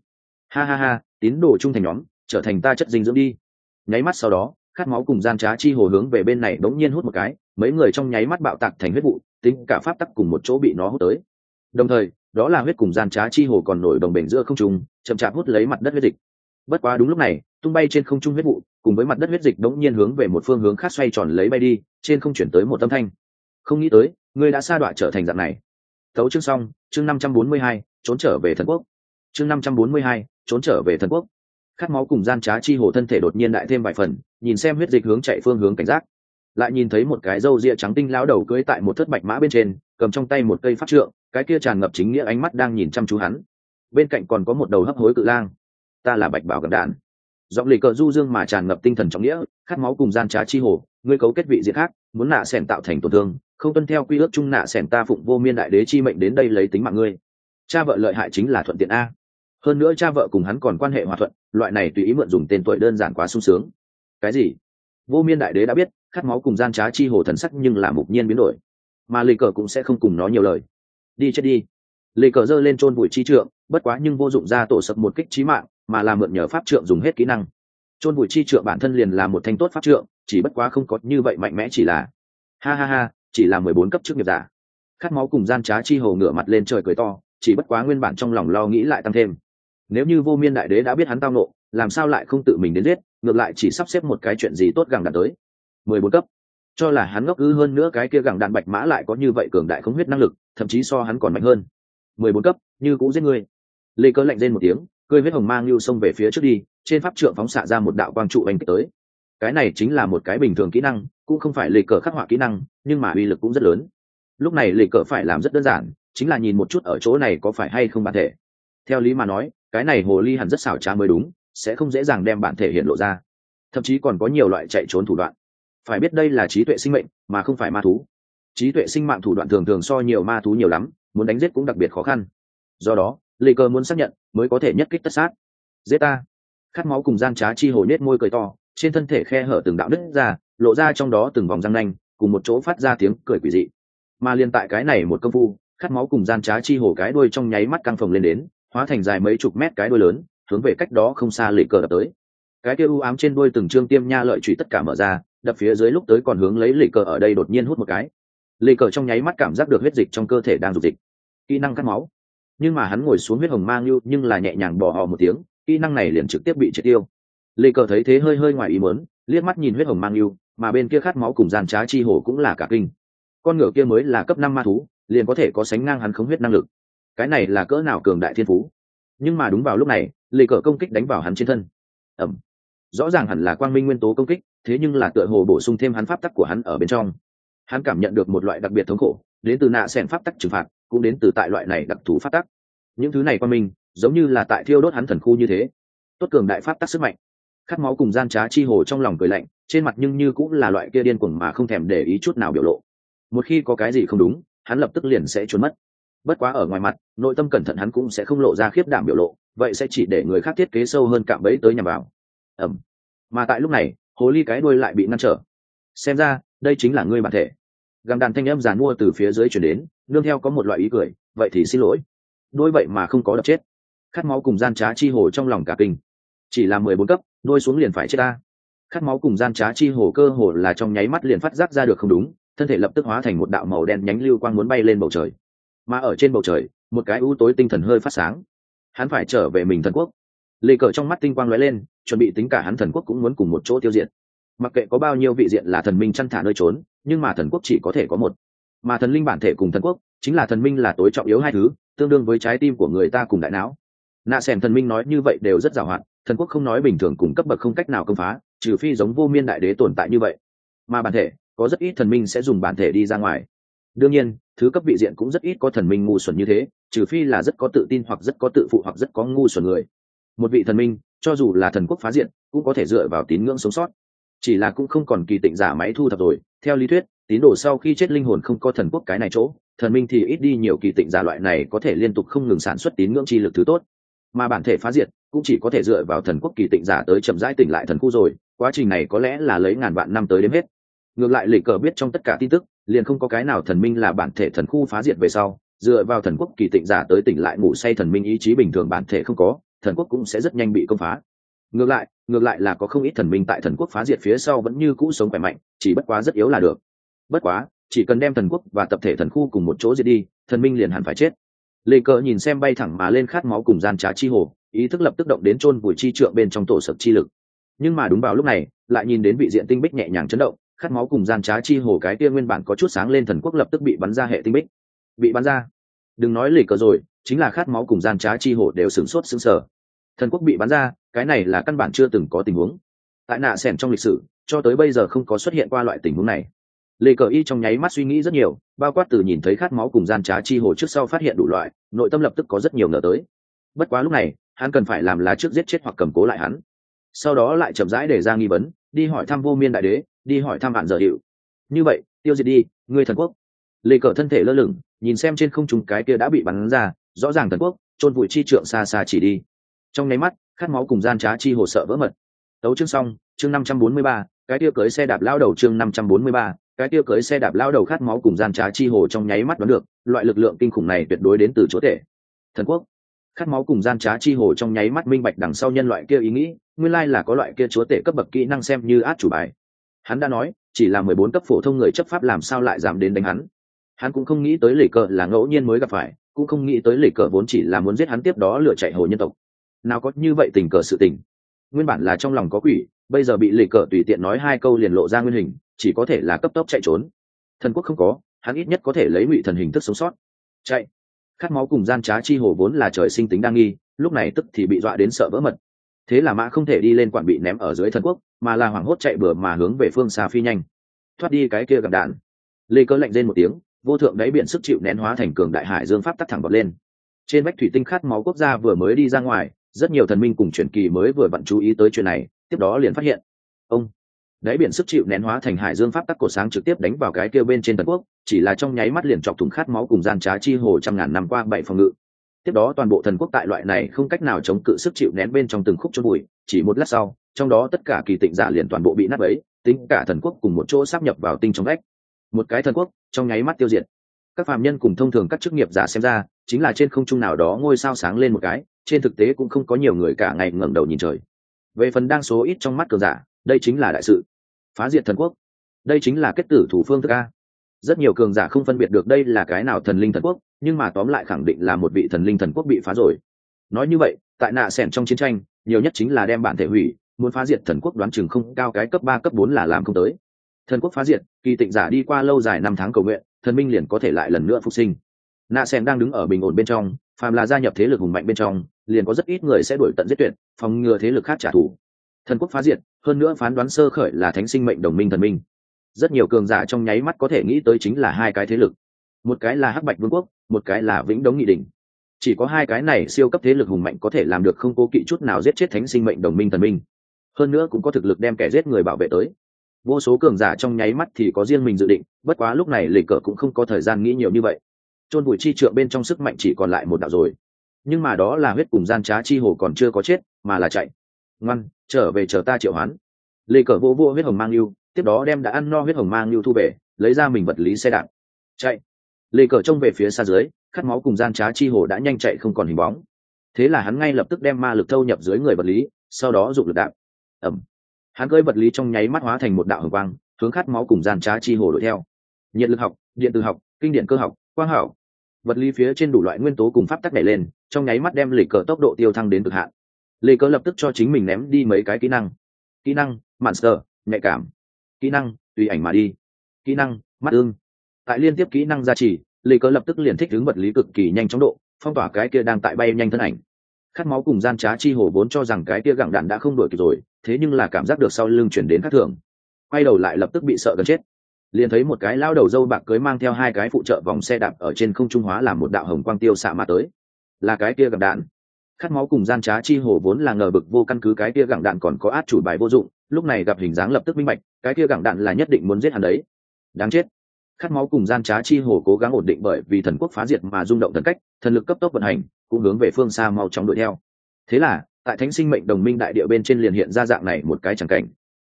Ha ha ha, tín đồ trung thành nhóm, trở thành ta chất dinh dưỡng đi. Nháy mắt sau đó, khát máu cùng gian trá chi hồ hướng về bên này đống nhiên hút một cái, mấy người trong nháy mắt bạo tạc thành huyết vụ, tính cả pháp tắc cùng một chỗ bị nó hút tới. Đồng thời, đó là huyết cùng gian trá chi hồ còn nổi đồng bể giữa không trung, chậm chạp hút lấy mặt đất huyết dịch. Bất quá đúng lúc này, tung bay trên không trung huyết vụ, cùng với mặt đất huyết dịch đống nhiên hướng về một phương hướng khác xoay tròn lấy bay đi, trên không chuyển tới một âm thanh. Không nghĩ tới, ngươi đã sa đọa trở thành dạng này tấu chương xong, chương năm trăm bốn mươi hai, trốn trở về thần quốc. Chương năm trăm bốn mươi hai, trốn trở về thần quốc. Khát máu cùng gian trá chi hồ thân thể đột nhiên đại thêm vài phần, nhìn xem huyết dịch hướng chạy phương hướng cảnh giác. Lại nhìn thấy một cái râu ria trắng tinh lão đầu cưỡi tại một thất bạch mã bên trên, cầm trong tay một cây phát trượng, cái kia tràn ngập chính nghĩa ánh mắt đang nhìn chăm chú hắn. Bên cạnh còn có một đầu hấp hối cự lang. Ta là bạch bảo gần đạn giọng lì cờ du dương mà tràn ngập tinh thần trọng nghĩa, khát máu cùng gian trá chi hồ, ngươi cấu kết vị diện khác, muốn nạ xẻn tạo thành tổn thương không tuân theo quy ước chung nạ sẻn ta phụng vô miên đại đế chi mệnh đến đây lấy tính mạng ngươi. Cha vợ lợi hại chính là thuận tiện a. Hơn nữa cha vợ cùng hắn còn quan hệ hòa thuận, loại này tùy ý mượn dùng tên tuổi đơn giản quá sung sướng. Cái gì? Vô miên đại đế đã biết, khát máu cùng gian trá chi hồ thần sắc nhưng là mục nhiên biến đổi. Mà lì cờ cũng sẽ không cùng nó nhiều lời. Đi chết đi. Lì cờ giơ lên chôn bụi chi trượng, bất quá nhưng vô dụng ra tổ sập một kích trí mạng, mà là mượn nhờ pháp trượng dùng hết kỹ năng. Chôn bụi chi trượng bản thân liền là một thanh tốt pháp trượng, chỉ bất quá không có như vậy mạnh mẽ chỉ là. Ha ha ha chỉ là mười bốn cấp trước nghiệp giả. Khát máu cùng gian trá chi hồ ngửa mặt lên trời cười to, chỉ bất quá nguyên bản trong lòng lo nghĩ lại tăng thêm. Nếu như vô miên đại đế đã biết hắn tao nộ làm sao lại không tự mình đến giết, ngược lại chỉ sắp xếp một cái chuyện gì tốt gẳng đạn tới. Mười bốn cấp. Cho là hắn ngốc ư hơn nữa cái kia gẳng đạn bạch mã lại có như vậy cường đại không huyết năng lực, thậm chí so hắn còn mạnh hơn. Mười bốn cấp, như cũng giết người lê cơ lạnh lên một tiếng, cười huyết hồng mang lưu xông về phía trước đi, trên pháp trượng phóng xạ ra một đạo quang trụ anh tới. Cái này chính là một cái bình thường kỹ năng cũng không phải lề cờ khắc họa kỹ năng, nhưng mà uy lực cũng rất lớn. Lúc này lề cờ phải làm rất đơn giản, chính là nhìn một chút ở chỗ này có phải hay không bản thể. Theo lý mà nói, cái này hồ ly hẳn rất xảo trá mới đúng, sẽ không dễ dàng đem bản thể hiện lộ ra. Thậm chí còn có nhiều loại chạy trốn thủ đoạn. Phải biết đây là trí tuệ sinh mệnh, mà không phải ma thú. Trí tuệ sinh mạng thủ đoạn thường thường so nhiều ma thú nhiều lắm, muốn đánh giết cũng đặc biệt khó khăn. Do đó lê cơ muốn xác nhận mới có thể nhất kích tất sát. Giết ta. Khát máu cùng gian trá chi hồ nết môi cười to, trên thân thể khe hở từng đạo đứt ra lộ ra trong đó từng vòng răng nanh, cùng một chỗ phát ra tiếng cười quỷ dị. Mà liên tại cái này một công phu, khát máu cùng gian trá chi hồ cái đuôi trong nháy mắt căng phồng lên đến, hóa thành dài mấy chục mét cái đuôi lớn, hướng về cách đó không xa lệ cờ đập tới. Cái kia u ám trên đuôi từng trương tiêm nha lợi trụy tất cả mở ra, đập phía dưới lúc tới còn hướng lấy lệ cờ ở đây đột nhiên hút một cái. Lệ cờ trong nháy mắt cảm giác được huyết dịch trong cơ thể đang dục dịch. Kỹ năng cắt máu. Nhưng mà hắn ngồi xuống huyết hồng mang lưu, nhưng là nhẹ nhàng bỏ họ một tiếng, kỹ năng này liền trực tiếp bị triệt tiêu. Lệ cờ thấy thế hơi hơi ngoài ý mớn liếc mắt nhìn huyết hồng mang lưu mà bên kia khát máu cùng gian trá chi hổ cũng là cả kinh. Con ngựa kia mới là cấp năm ma thú, liền có thể có sánh ngang hắn khống huyết năng lực. Cái này là cỡ nào cường đại thiên phú. Nhưng mà đúng vào lúc này, lì cờ công kích đánh vào hắn trên thân. Ẩm. Rõ ràng hẳn là quang minh nguyên tố công kích, thế nhưng là tựa hồ bổ sung thêm hắn pháp tắc của hắn ở bên trong. Hắn cảm nhận được một loại đặc biệt thống khổ, đến từ nạ xẻn pháp tắc trừng phạt, cũng đến từ tại loại này đặc thù pháp tắc. Những thứ này qua mình giống như là tại thiêu đốt hắn thần khu như thế. Tốt cường đại pháp tắc sức mạnh khát máu cùng gian trá chi hồ trong lòng cười lạnh, trên mặt nhưng như cũng là loại kia điên cuồng mà không thèm để ý chút nào biểu lộ. Một khi có cái gì không đúng, hắn lập tức liền sẽ trốn mất. Bất quá ở ngoài mặt, nội tâm cẩn thận hắn cũng sẽ không lộ ra khiếp đảm biểu lộ, vậy sẽ chỉ để người khác thiết kế sâu hơn cạm bẫy tới nhằm vào. Ẩm mà tại lúc này, hồ ly cái đuôi lại bị ngăn trở. Xem ra, đây chính là ngươi bản thể. Gầm đàn thanh âm giàn mua từ phía dưới chuyển đến, nương theo có một loại ý cười, vậy thì xin lỗi. Đôi vậy mà không có đập chết. Khát máu cùng gian trá chi hồ trong lòng cả kinh chỉ là mười bốn cấp nuôi xuống liền phải chết ta. Khát máu cùng gian trá chi hồ cơ hồ là trong nháy mắt liền phát giác ra được không đúng, thân thể lập tức hóa thành một đạo màu đen nhánh lưu quang muốn bay lên bầu trời. Mà ở trên bầu trời, một cái ưu tối tinh thần hơi phát sáng. Hắn phải trở về mình thần quốc. Lê cờ trong mắt tinh quang lóe lên, chuẩn bị tính cả hắn thần quốc cũng muốn cùng một chỗ tiêu diệt. Mặc kệ có bao nhiêu vị diện là thần minh chăn thả nơi trốn, nhưng mà thần quốc chỉ có thể có một. Mà thần linh bản thể cùng thần quốc, chính là thần minh là tối trọng yếu hai thứ, tương đương với trái tim của người ta cùng đại não. Nạ xem thần minh nói như vậy đều rất giàu hạn thần quốc không nói bình thường cùng cấp bậc không cách nào công phá, trừ phi giống vô miên đại đế tồn tại như vậy. Mà bản thể, có rất ít thần minh sẽ dùng bản thể đi ra ngoài. Đương nhiên, thứ cấp vị diện cũng rất ít có thần minh ngu xuẩn như thế, trừ phi là rất có tự tin hoặc rất có tự phụ hoặc rất có ngu xuẩn người. Một vị thần minh, cho dù là thần quốc phá diện, cũng có thể dựa vào tín ngưỡng sống sót. Chỉ là cũng không còn kỳ tịnh giả máy thu thập rồi. Theo lý thuyết, tín đồ sau khi chết linh hồn không có thần quốc cái này chỗ, thần minh thì ít đi nhiều kỳ tịnh giả loại này có thể liên tục không ngừng sản xuất tín ngưỡng chi lực thứ tốt. Mà bản thể phá diệt cũng chỉ có thể dựa vào thần quốc kỳ tịnh giả tới chậm rãi tỉnh lại thần khu rồi, quá trình này có lẽ là lấy ngàn vạn năm tới đếm hết. Ngược lại lịch cờ biết trong tất cả tin tức, liền không có cái nào thần minh là bản thể thần khu phá diệt về sau, dựa vào thần quốc kỳ tịnh giả tới tỉnh lại ngủ say thần minh ý chí bình thường bản thể không có, thần quốc cũng sẽ rất nhanh bị công phá. Ngược lại ngược lại là có không ít thần minh tại thần quốc phá diệt phía sau vẫn như cũ sống khỏe mạnh, chỉ bất quá rất yếu là được. Bất quá, chỉ cần đem thần quốc và tập thể thần khu cùng một chỗ diệt đi, thần minh liền hẳn phải chết. Lê cờ nhìn xem bay thẳng mà lên khát máu cùng gian trá chi hồ ý thức lập tức động đến chôn vùi chi trượng bên trong tổ sập chi lực. Nhưng mà đúng vào lúc này, lại nhìn đến vị diện tinh bích nhẹ nhàng chấn động, khát máu cùng gian trá chi hồ cái kia nguyên bản có chút sáng lên thần quốc lập tức bị bắn ra hệ tinh bích. Bị bắn ra. Đừng nói lì cờ rồi, chính là khát máu cùng gian trá chi hồ đều sửng sốt sững sờ. Thần quốc bị bắn ra, cái này là căn bản chưa từng có tình huống. Tại nạ sẻn trong lịch sử, cho tới bây giờ không có xuất hiện qua loại tình huống này. Lê cờ y trong nháy mắt suy nghĩ rất nhiều, bao quát từ nhìn thấy khát máu cùng gian trá chi hồ trước sau phát hiện đủ loại, nội tâm lập tức có rất nhiều ngờ tới. Bất quá lúc này hắn cần phải làm là trước giết chết hoặc cầm cố lại hắn. Sau đó lại chậm rãi để ra nghi vấn, đi hỏi thăm vô miên đại đế, đi hỏi thăm bạn dở hiệu. Như vậy, tiêu diệt đi người thần quốc. Lê cờ thân thể lơ lửng, nhìn xem trên không trung cái kia đã bị bắn ra, rõ ràng thần quốc, chôn vùi chi trượng xa xa chỉ đi. Trong nháy mắt, khát máu cùng gian trá chi hồ sợ vỡ mật. Tấu chương xong, chương năm trăm bốn mươi ba, cái kia cưới xe đạp lao đầu chương năm trăm bốn mươi ba, cái kia cưới xe đạp lao đầu khát máu cùng gian trá chi hồ trong nháy mắt đoán được, loại lực lượng kinh khủng này tuyệt đối đến từ chỗ thể thần quốc khát máu cùng gian trá chi hồ trong nháy mắt minh bạch đằng sau nhân loại kia ý nghĩ, nguyên lai là có loại kia chúa tể cấp bậc kỹ năng xem như át chủ bài. Hắn đã nói, chỉ là mười bốn cấp phổ thông người chấp pháp làm sao lại dám đến đánh hắn. Hắn cũng không nghĩ tới lì cờ là ngẫu nhiên mới gặp phải, cũng không nghĩ tới lì cờ vốn chỉ là muốn giết hắn tiếp đó lựa chạy hồ nhân tộc. Nào có như vậy tình cờ sự tình. Nguyên bản là trong lòng có quỷ, bây giờ bị lì cờ tùy tiện nói hai câu liền lộ ra nguyên hình, chỉ có thể là cấp tốc chạy trốn. Thần quốc không có, hắn ít nhất có thể lấy ngụy thần hình thức sống sót. Chạy khát máu cùng gian trá chi hồ vốn là trời sinh tính đang nghi, lúc này tức thì bị dọa đến sợ vỡ mật. Thế là mã không thể đi lên quản bị ném ở dưới thần quốc, mà là hoảng hốt chạy bừa mà hướng về phương xa phi nhanh. Thoát đi cái kia gặp đạn. Lê cơ lạnh lên một tiếng, vô thượng đáy biển sức chịu nén hóa thành cường đại hải dương pháp tắt thẳng bật lên. Trên vách thủy tinh khát máu quốc gia vừa mới đi ra ngoài, rất nhiều thần minh cùng truyền kỳ mới vừa vặn chú ý tới chuyện này, tiếp đó liền phát hiện. Ông! Đáy biển sức chịu nén hóa thành hải dương pháp tắc cổ sáng trực tiếp đánh vào cái kia bên trên thần quốc, chỉ là trong nháy mắt liền chọc thủng khát máu cùng gian trá chi hồ trăm ngàn năm qua bảy phòng ngự. Tiếp đó toàn bộ thần quốc tại loại này không cách nào chống cự sức chịu nén bên trong từng khúc chôn bụi, chỉ một lát sau, trong đó tất cả kỳ tịnh giả liền toàn bộ bị nát ấy tính cả thần quốc cùng một chỗ sắp nhập vào tinh trong vách. Một cái thần quốc, trong nháy mắt tiêu diệt. Các phạm nhân cùng thông thường các chức nghiệp giả xem ra, chính là trên không trung nào đó ngôi sao sáng lên một cái, trên thực tế cũng không có nhiều người cả ngày ngẩng đầu nhìn trời. Về phần đang số ít trong mắt cường giả, đây chính là đại sự phá diệt thần quốc. Đây chính là kết tử thủ phương thức a. Rất nhiều cường giả không phân biệt được đây là cái nào thần linh thần quốc, nhưng mà tóm lại khẳng định là một vị thần linh thần quốc bị phá rồi. Nói như vậy, tại nạ sẻn trong chiến tranh, nhiều nhất chính là đem bản thể hủy, muốn phá diệt thần quốc đoán chừng không cao cái cấp ba, cấp bốn là làm không tới. Thần quốc phá diệt, kỳ tịnh giả đi qua lâu dài năm tháng cầu nguyện, thần minh liền có thể lại lần nữa phục sinh. Nạ sẻn đang đứng ở bình ổn bên trong, phàm là gia nhập thế lực hùng mạnh bên trong, liền có rất ít người sẽ đuổi tận giết tuyệt, phòng ngừa thế lực khác trả thù thần quốc phá diệt, hơn nữa phán đoán sơ khởi là thánh sinh mệnh đồng minh thần minh. Rất nhiều cường giả trong nháy mắt có thể nghĩ tới chính là hai cái thế lực. Một cái là hắc bạch vương quốc, một cái là vĩnh đống nghị đình. Chỉ có hai cái này siêu cấp thế lực hùng mạnh có thể làm được không cố kỵ chút nào giết chết thánh sinh mệnh đồng minh thần minh. Hơn nữa cũng có thực lực đem kẻ giết người bảo vệ tới. Vô số cường giả trong nháy mắt thì có riêng mình dự định, bất quá lúc này lịch cờ cũng không có thời gian nghĩ nhiều như vậy. Chôn bụi chi trượng bên trong sức mạnh chỉ còn lại một đạo rồi. Nhưng mà đó là huyết cùng gian trá chi hồ còn chưa có chết, mà là chạy ngoan, trở về chờ ta triệu hoán. Lê cờ vô vô huyết hồng mang yêu, tiếp đó đem đã ăn no huyết hồng mang yêu thu về, lấy ra mình vật lý xe đạp. Chạy. Lê cờ trông về phía xa dưới, khát máu cùng gian trá chi hồ đã nhanh chạy không còn hình bóng. Thế là hắn ngay lập tức đem ma lực thâu nhập dưới người vật lý, sau đó dụng lực đạp. Ẩm. Hắn cưỡi vật lý trong nháy mắt hóa thành một đạo hồng quang, hướng khát máu cùng gian trá chi hồ đuổi theo. Nhiệt lực học, điện từ học, kinh điển cơ học, quang hảo vật lý phía trên đủ loại nguyên tố cùng pháp tắc nảy lên, trong nháy mắt đem lịch cờ tốc độ tiêu thăng đến cực hạn. Lê cờ lập tức cho chính mình ném đi mấy cái kỹ năng. Kỹ năng, monster, nhạy cảm. Kỹ năng, tùy ảnh mà đi. Kỹ năng, mắt ương tại liên tiếp kỹ năng gia trì, Lê cờ lập tức liền thích ứng vật lý cực kỳ nhanh chóng độ, phong tỏa cái kia đang tại bay nhanh thân ảnh. Khát máu cùng gian trá chi hồ vốn cho rằng cái kia gặng đạn đã không đổi kịp rồi, thế nhưng là cảm giác được sau lưng chuyển đến các thường. Quay đầu lại lập tức bị sợ gần chết. Liền thấy một cái lao đầu dâu bạc cưới mang theo hai cái phụ trợ vòng xe đạp ở trên không trung hóa làm một đạo hồng quang tiêu xạ mà tới. Là cái kia gặng đạn khát máu cùng gian trá chi hồ vốn là ngờ bực vô căn cứ, cái kia gặng đạn còn có át chủ bài vô dụng, lúc này gặp hình dáng lập tức minh bạch, cái kia gặng đạn là nhất định muốn giết hắn đấy. Đáng chết. Khát máu cùng gian trá chi hồ cố gắng ổn định bởi vì thần quốc phá diệt mà rung động thần cách, thần lực cấp tốc vận hành, cũng hướng về phương xa mau chóng đuổi theo. Thế là, tại thánh sinh mệnh đồng minh đại địa bên trên liền hiện ra dạng này một cái chẳng cảnh.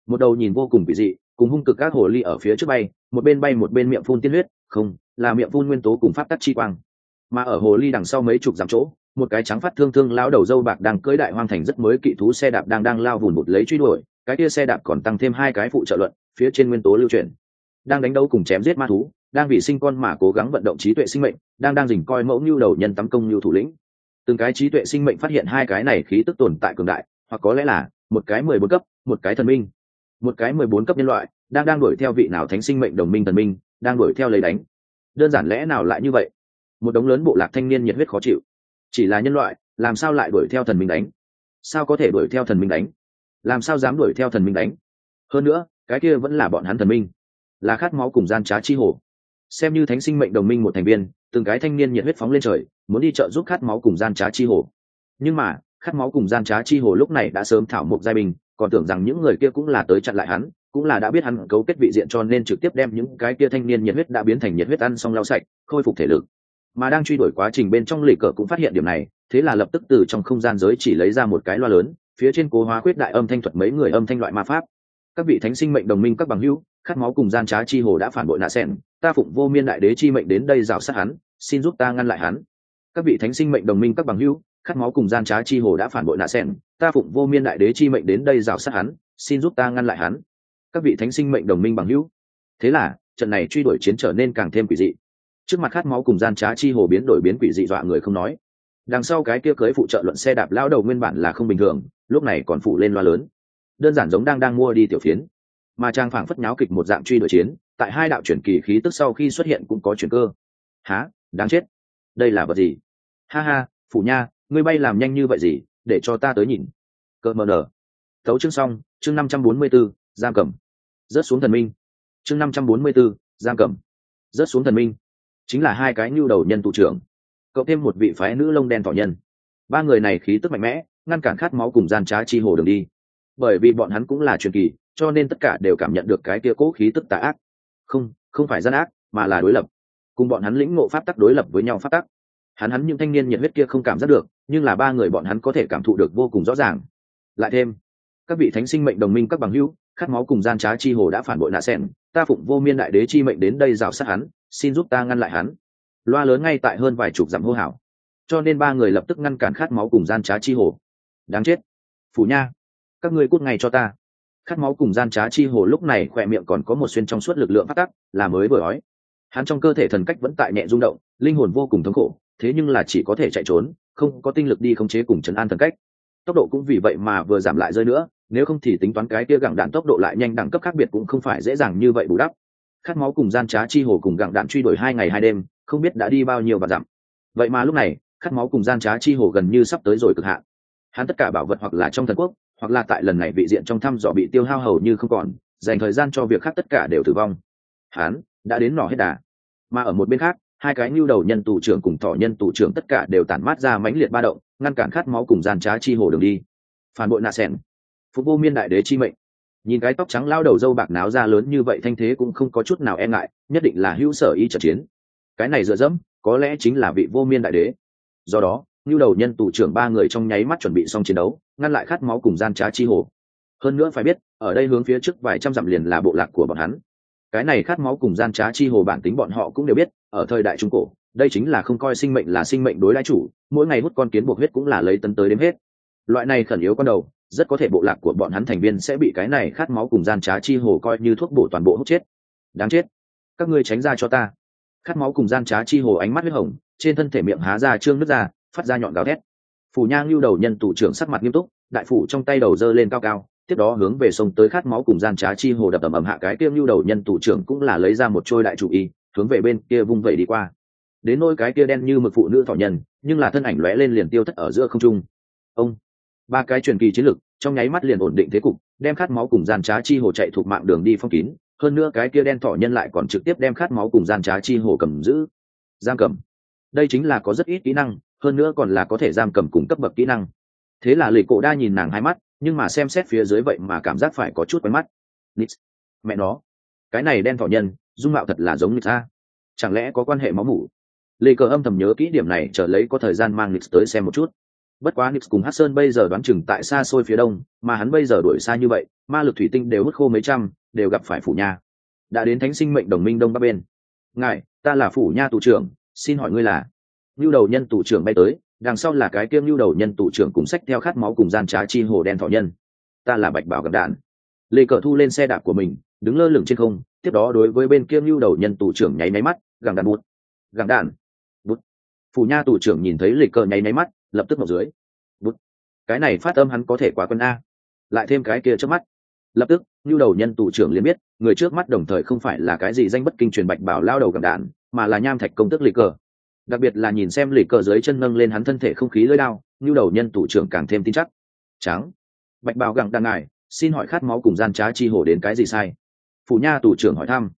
Một đầu nhìn vô cùng kỳ dị, cùng hung cực các hồ ly ở phía trước bay, một bên bay một bên miệng phun tiên huyết, không, là miệng phun nguyên tố cùng pháp tắc chi quang. Mà ở hồ ly đằng sau mấy chục dặm chỗ một cái trắng phát thương thương lão đầu dâu bạc đang cưỡi đại hoang thành rất mới kỵ thú xe đạp đang đang lao vùn một lấy truy đuổi, cái kia xe đạp còn tăng thêm hai cái phụ trợ luận, phía trên nguyên tố lưu truyền. Đang đánh đấu cùng chém giết ma thú, đang vì sinh con mà cố gắng vận động trí tuệ sinh mệnh, đang đang rình coi mẫu nhu đầu nhân tắm công nhu thủ lĩnh. Từng cái trí tuệ sinh mệnh phát hiện hai cái này khí tức tồn tại cường đại, hoặc có lẽ là một cái mười bốn cấp, một cái thần minh. Một cái mười bốn cấp nhân loại, đang đang đuổi theo vị nào thánh sinh mệnh đồng minh thần minh, đang đuổi theo lấy đánh. Đơn giản lẽ nào lại như vậy? Một đống lớn bộ lạc thanh niên nhiệt huyết khó chịu chỉ là nhân loại, làm sao lại đuổi theo thần minh đánh? Sao có thể đuổi theo thần minh đánh? Làm sao dám đuổi theo thần minh đánh? Hơn nữa, cái kia vẫn là bọn hắn thần minh. Là khát máu cùng gian trá chi hồ xem như thánh sinh mệnh đồng minh một thành viên, từng cái thanh niên nhiệt huyết phóng lên trời, muốn đi chợ giúp khát máu cùng gian trá chi hồ nhưng mà, khát máu cùng gian trá chi hồ lúc này đã sớm thảo mộc giai bình, còn tưởng rằng những người kia cũng là tới chặn lại hắn, cũng là đã biết hắn cấu kết vị diện cho nên trực tiếp đem những cái kia thanh niên nhiệt huyết đã biến thành nhiệt huyết ăn xong lau sạch, khôi phục thể lực mà đang truy đuổi quá trình bên trong lì cờ cũng phát hiện điểm này, thế là lập tức từ trong không gian giới chỉ lấy ra một cái loa lớn, phía trên cố hóa quyết đại âm thanh thuật mấy người âm thanh loại ma pháp. Các vị thánh sinh mệnh đồng minh các bằng hữu, khát máu cùng gian trá chi hồ đã phản bội nạ sen ta phụng vô miên đại đế chi mệnh đến đây rào sát hắn, xin giúp ta ngăn lại hắn. Các vị thánh sinh mệnh đồng minh các bằng hữu, khát máu cùng gian trá chi hồ đã phản bội nạ sen ta phụng vô miên đại đế chi mệnh đến đây rào sát hắn, xin giúp ta ngăn lại hắn. Các vị thánh sinh mệnh đồng minh bằng hữu, thế là, trận này truy đuổi chiến trở nên càng thêm quỷ dị trước mặt khát máu cùng gian trá chi hồ biến đổi biến quỷ dị dọa người không nói. Đằng sau cái kia cưới phụ trợ luận xe đạp lao đầu nguyên bản là không bình thường, lúc này còn phụ lên loa lớn. Đơn giản giống đang đang mua đi tiểu phiến. Mà trang phảng phất nháo kịch một dạng truy đuổi chiến, tại hai đạo chuyển kỳ khí tức sau khi xuất hiện cũng có chuyển cơ. Há đáng chết. Đây là vật gì? Ha ha, phủ nha, ngươi bay làm nhanh như vậy gì, để cho ta tới nhìn. Cỡ mờ nở. Thấu chương xong, chương năm trăm bốn mươi b ố giam cầm. Rớt xuống thần minh. Chương năm trăm bốn mươi b ố giam cầm. Rớt xuống thần minh chính là hai cái nhu đầu nhân tụ trưởng cậu thêm một vị phái nữ lông đen thọ nhân. Ba người này khí tức mạnh mẽ, ngăn cản khát máu cùng gian trá chi hồ đường đi. Bởi vì bọn hắn cũng là truyền kỳ, cho nên tất cả đều cảm nhận được cái kia cố khí tức tà ác. Không không phải gian ác, mà là đối lập. Cùng bọn hắn lĩnh ngộ pháp tắc đối lập với nhau pháp tắc. Hắn hắn những thanh niên nhiệt huyết kia không cảm giác được, nhưng là ba người bọn hắn có thể cảm thụ được vô cùng rõ ràng. Lại thêm, các vị thánh sinh mệnh đồng minh các bằng hữu, khát máu cùng gian trá chi hồ đã phản bội nạ sen ta phụng vô miên đại đế chi mệnh đến đây rào sát hắn xin giúp ta ngăn lại hắn. Loa lớn ngay tại hơn vài chục dặm hô hào. Cho nên ba người lập tức ngăn cản khát máu cùng gian trá chi hồ. Đáng chết. Phủ nha, các ngươi cút ngay cho ta. Khát máu cùng gian trá chi hồ lúc này khỏe miệng còn có một xuyên trong suốt lực lượng phát tắc, là mới vừa ói. Hắn trong cơ thể thần cách vẫn tại nhẹ rung động, linh hồn vô cùng thống khổ, thế nhưng là chỉ có thể chạy trốn, không có tinh lực đi khống chế cùng chấn an thần cách. Tốc độ cũng vì vậy mà vừa giảm lại rơi nữa, nếu không thì tính toán cái kia gặng đạn tốc độ lại nhanh đẳng cấp khác biệt cũng không phải dễ dàng như vậy bù đắp khát máu cùng gian trá chi hồ cùng gặng đạn truy đuổi hai ngày hai đêm, không biết đã đi bao nhiêu và dặm. Vậy mà lúc này, khát máu cùng gian trá chi hồ gần như sắp tới rồi cực hạn. Hắn tất cả bảo vật hoặc là trong thần quốc, hoặc là tại lần này vị diện trong thăm dò bị tiêu hao hầu như không còn, dành thời gian cho việc khác tất cả đều tử vong. Hắn đã đến nỏ hết đà. Mà ở một bên khác, hai cái nhu đầu nhân tù trưởng cùng thọ nhân tù trưởng tất cả đều tản mát ra mãnh liệt ba động, ngăn cản khát máu cùng gian trá chi hồ đường đi. Phản bội nạ sẻn phục vô miên đại đế chi mệnh nhìn cái tóc trắng lao đầu dâu bạc náo ra lớn như vậy thanh thế cũng không có chút nào e ngại, nhất định là hữu sở y trận chiến. Cái này dựa dẫm, có lẽ chính là vị vô miên đại đế. Do đó nhu đầu nhân tù trưởng ba người trong nháy mắt chuẩn bị xong chiến đấu, ngăn lại khát máu cùng gian trá chi hồ. Hơn nữa phải biết, ở đây hướng phía trước vài trăm dặm liền là bộ lạc của bọn hắn. Cái này khát máu cùng gian trá chi hồ bản tính bọn họ cũng đều biết, ở thời đại trung cổ, đây chính là không coi sinh mệnh là sinh mệnh đối đãi chủ, mỗi ngày hút con kiến buộc huyết cũng là lấy tấn tới đếm hết. Loại này khẩn yếu con đầu rất có thể bộ lạc của bọn hắn thành viên sẽ bị cái này khát máu cùng gian trá chi hồ coi như thuốc bổ toàn bộ hút chết. Đáng chết. Các ngươi tránh ra cho ta. Khát máu cùng gian trá chi hồ ánh mắt huyết hồng, trên thân thể miệng há ra trương nước ra, phát ra nhọn gào thét. Phủ nhang lưu đầu nhân tủ trưởng sắc mặt nghiêm túc, đại phủ trong tay đầu dơ lên cao cao, tiếp đó hướng về sông tới khát máu cùng gian trá chi hồ đập ầm ầm hạ cái kia lưu đầu nhân tủ trưởng cũng là lấy ra một trôi đại chủ y, hướng về bên kia vung vẩy đi qua. Đến nôi cái kia đen như mực phụ nữ thọ nhân, nhưng là thân ảnh lóe lên liền tiêu thất ở giữa không trung. Ông, ba cái truyền kỳ chiến lực trong nháy mắt liền ổn định thế cục, đem khát máu cùng gian trá chi hồ chạy thuộc mạng đường đi phong kín, hơn nữa cái kia đen thọ nhân lại còn trực tiếp đem khát máu cùng gian trá chi hồ cầm giữ. Giam cầm. Đây chính là có rất ít kỹ năng, hơn nữa còn là có thể giam cầm cùng cấp bậc kỹ năng. Thế là lì cổ đa nhìn nàng hai mắt, nhưng mà xem xét phía dưới vậy mà cảm giác phải có chút quen mắt. Nix. mẹ nó. Cái này đen thọ nhân, dung mạo thật là giống nix a chẳng lẽ có quan hệ máu mủ? Lê cờ âm thầm nhớ kỹ điểm này chờ lấy có thời gian mang nix tới xem một chút bất quá nix cùng hát sơn bây giờ đoán chừng tại xa xôi phía đông, mà hắn bây giờ đuổi xa như vậy, ma lực thủy tinh đều hút khô mấy trăm, đều gặp phải phủ nha. Đã đến thánh sinh mệnh đồng minh đông bắc bên. Ngài, ta là phủ nha tù trưởng, xin hỏi ngươi là? Nhu đầu nhân tù trưởng bay tới, đằng sau là cái kiêm nhu đầu nhân tù trưởng cùng sách theo khát máu cùng gian trá chi hồ đen thọ nhân. Ta là bạch bảo gặp đạn. Lê cờ thu lên xe đạp của mình, đứng lơ lửng trên không, tiếp đó đối với bên kia nhu đầu nhân tù trưởng nháy máy mắt, gẳng đạn bút. Gẳng đạn. Bút. Phủ nha tù trưởng nhìn thấy lê cờ nháy máy mắt lập tức ngọc dưới. Bút cái này phát âm hắn có thể quá quân a. Lại thêm cái kia trước mắt. Lập tức nhu đầu nhân tù trưởng liền biết, người trước mắt đồng thời không phải là cái gì danh bất kinh truyền bạch bảo lao đầu gầm đạn, mà là nham thạch công tức lì cờ. Đặc biệt là nhìn xem lì cờ dưới chân nâng lên hắn thân thể không khí lưỡi đao nhu đầu nhân tù trưởng càng thêm tin chắc. Trắng. Bạch bào gặng đàn ngài, xin hỏi khát máu cùng gian trá chi hổ đến cái gì sai? Phủ nha tù trưởng hỏi thăm.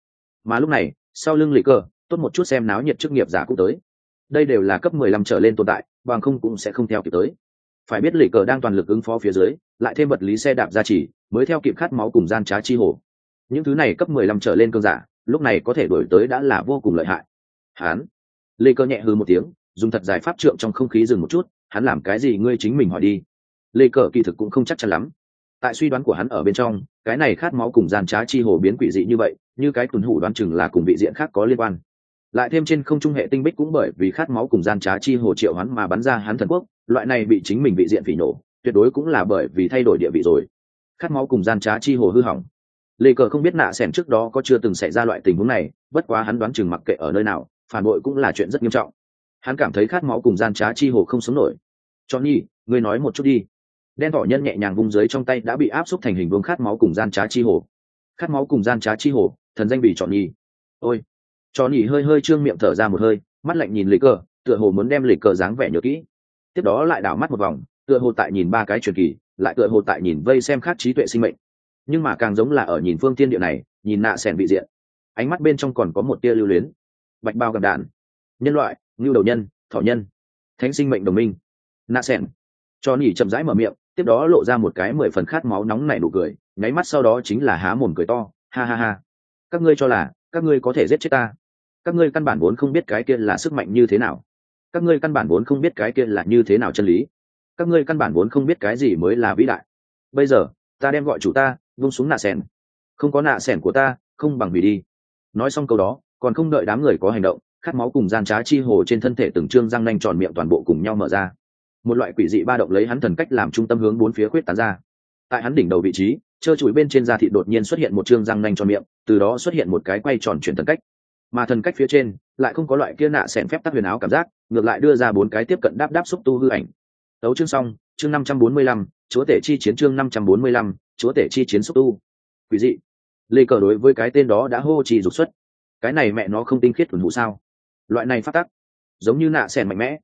Mà lúc này, sau lưng lì cờ, tốt một chút xem náo nhiệt chức nghiệp giả cũng tới. Đây đều là cấp mười lăm trở lên tồn tại bằng không cũng sẽ không theo kịp tới. Phải biết Lệ cờ đang toàn lực ứng phó phía dưới, lại thêm vật lý xe đạp gia trì, mới theo kịp khát máu cùng gian trá chi hổ những thứ này cấp mười lăm trở lên cơn giả, lúc này có thể đổi tới đã là vô cùng lợi hại. Hán. Lệ Cờ nhẹ hư một tiếng, dùng thật dài pháp trượng trong không khí dừng một chút, hắn làm cái gì ngươi chính mình hỏi đi. Lê cờ kỳ thực cũng không chắc chắn lắm. Tại suy đoán của hắn ở bên trong, cái này khát máu cùng gian trá chi hồ biến quỷ dị như vậy, như cái tuần hủ đoán chừng là cùng vị diện khác có liên quan lại thêm trên không trung hệ tinh bích cũng bởi vì khát máu cùng gian trá chi hồ triệu hắn mà bắn ra hắn thần quốc, loại này bị chính mình bị diện phỉ nổ, tuyệt đối cũng là bởi vì thay đổi địa vị rồi. Khát máu cùng gian trá chi hồ hư hỏng. Lê cờ không biết nạ s trước đó có chưa từng xảy ra loại tình huống này, bất quá hắn đoán chừng mặc kệ ở nơi nào, phản bội cũng là chuyện rất nghiêm trọng. Hắn cảm thấy khát máu cùng gian trá chi hồ không sống nổi. Johnny, ngươi nói một chút đi. Đen thỏ nhân nhẹ nhàng vung dưới trong tay đã bị áp xúc thành hình vương khát máu cùng gian trá chi hồ. Khát máu cùng gian trá chi hồ, thần danh bị chọn nhi ôi cho nhỉ hơi hơi trương miệng thở ra một hơi, mắt lạnh nhìn lịch cờ, tựa hồ muốn đem lịch cờ dáng vẻ nhớ kỹ. Tiếp đó lại đảo mắt một vòng, tựa hồ tại nhìn ba cái truyền kỳ, lại tựa hồ tại nhìn vây xem khác trí tuệ sinh mệnh. Nhưng mà càng giống là ở nhìn phương tiên địa này, nhìn nạ sẻn bị diện. Ánh mắt bên trong còn có một tia lưu luyến. Bạch bao gặp đạn nhân loại, ngưu đầu nhân thọ nhân. Thánh sinh mệnh đồng minh. Nạ sẻn. Cho nỉ chậm rãi mở miệng, tiếp đó lộ ra một cái mười phần khát máu nóng nảy nụ cười, nháy mắt sau đó chính là há mồm cười to, ha ha ha. Các ngươi cho là, các ngươi có thể giết chết ta các ngươi căn bản vốn không biết cái kia là sức mạnh như thế nào. Các ngươi căn bản vốn không biết cái kia là như thế nào chân lý. Các ngươi căn bản vốn không biết cái gì mới là vĩ đại. Bây giờ, ta đem gọi chủ ta, vung xuống nạ sẻn. Không có nạ sẻn của ta, không bằng hủy đi. Nói xong câu đó, còn không đợi đám người có hành động, khát máu cùng gian trá chi hồ trên thân thể từng trương răng nanh tròn miệng toàn bộ cùng nhau mở ra. Một loại quỷ dị ba động lấy hắn thần cách làm trung tâm hướng bốn phía khuyết tán ra. Tại hắn đỉnh đầu vị trí, trơ trụi bên trên da thịt đột nhiên xuất hiện một trương răng nanh tròn miệng, từ đó xuất hiện một cái quay tròn chuyển thần cách mà thần cách phía trên lại không có loại kia nạ xẻn phép tắc huyền áo cảm giác, ngược lại đưa ra bốn cái tiếp cận đáp đáp xúc tu hư ảnh. Tấu chương xong, chương năm trăm bốn mươi lăm, chúa tể chi chiến chương năm trăm bốn mươi lăm, chúa tể chi chiến xúc tu. Quý dị. Lê cờ đối với cái tên đó đã hô trì dục xuất. Cái này mẹ nó không tinh khiết thuần hụ sao? Loại này phát tắc, giống như nạ xẻn mạnh mẽ.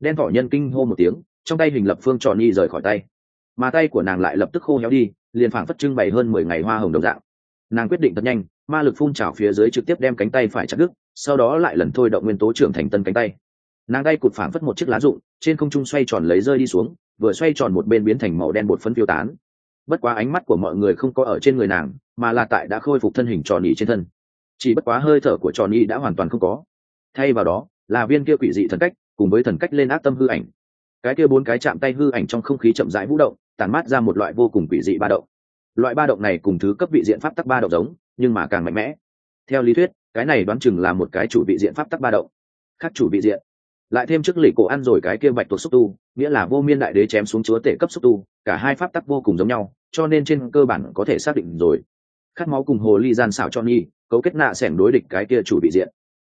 Đen thỏ nhân kinh hô một tiếng, trong tay hình lập phương tròn nhi rời khỏi tay. Mà tay của nàng lại lập tức khô héo đi, liền phảng phất trưng bày hơn mười ngày hoa hồng đồng dạng. Nàng quyết định thật nhanh ma lực phun trào phía dưới trực tiếp đem cánh tay phải chặt đứt, sau đó lại lần thôi động nguyên tố trưởng thành tân cánh tay. Nàng tay cụt phảng phất một chiếc lá rụng, trên không trung xoay tròn lấy rơi đi xuống, vừa xoay tròn một bên biến thành màu đen bột phấn phiêu tán. Bất quá ánh mắt của mọi người không có ở trên người nàng, mà là tại đã khôi phục thân hình tròn nhị trên thân. Chỉ bất quá hơi thở của tròn nhị đã hoàn toàn không có. Thay vào đó, là viên kia quỷ dị thần cách, cùng với thần cách lên ác tâm hư ảnh. Cái kia bốn cái chạm tay hư ảnh trong không khí chậm rãi vũ động tàn mát ra một loại vô cùng quỷ dị ba động loại ba động này cùng thứ cấp vị diện pháp tắc ba động giống, nhưng mà càng mạnh mẽ. Theo lý thuyết, cái này đoán chừng là một cái chủ vị diện pháp tắc ba động. Khác chủ vị diện. Lại thêm trước lì cổ ăn rồi cái kia bạch tuộc xúc tu, nghĩa là vô miên đại đế chém xuống chúa tể cấp xúc tu, cả hai pháp tắc vô cùng giống nhau, cho nên trên cơ bản có thể xác định rồi. Khát máu cùng hồ ly gian xảo cho nhi cấu kết nạ sẻn đối địch cái kia chủ vị diện.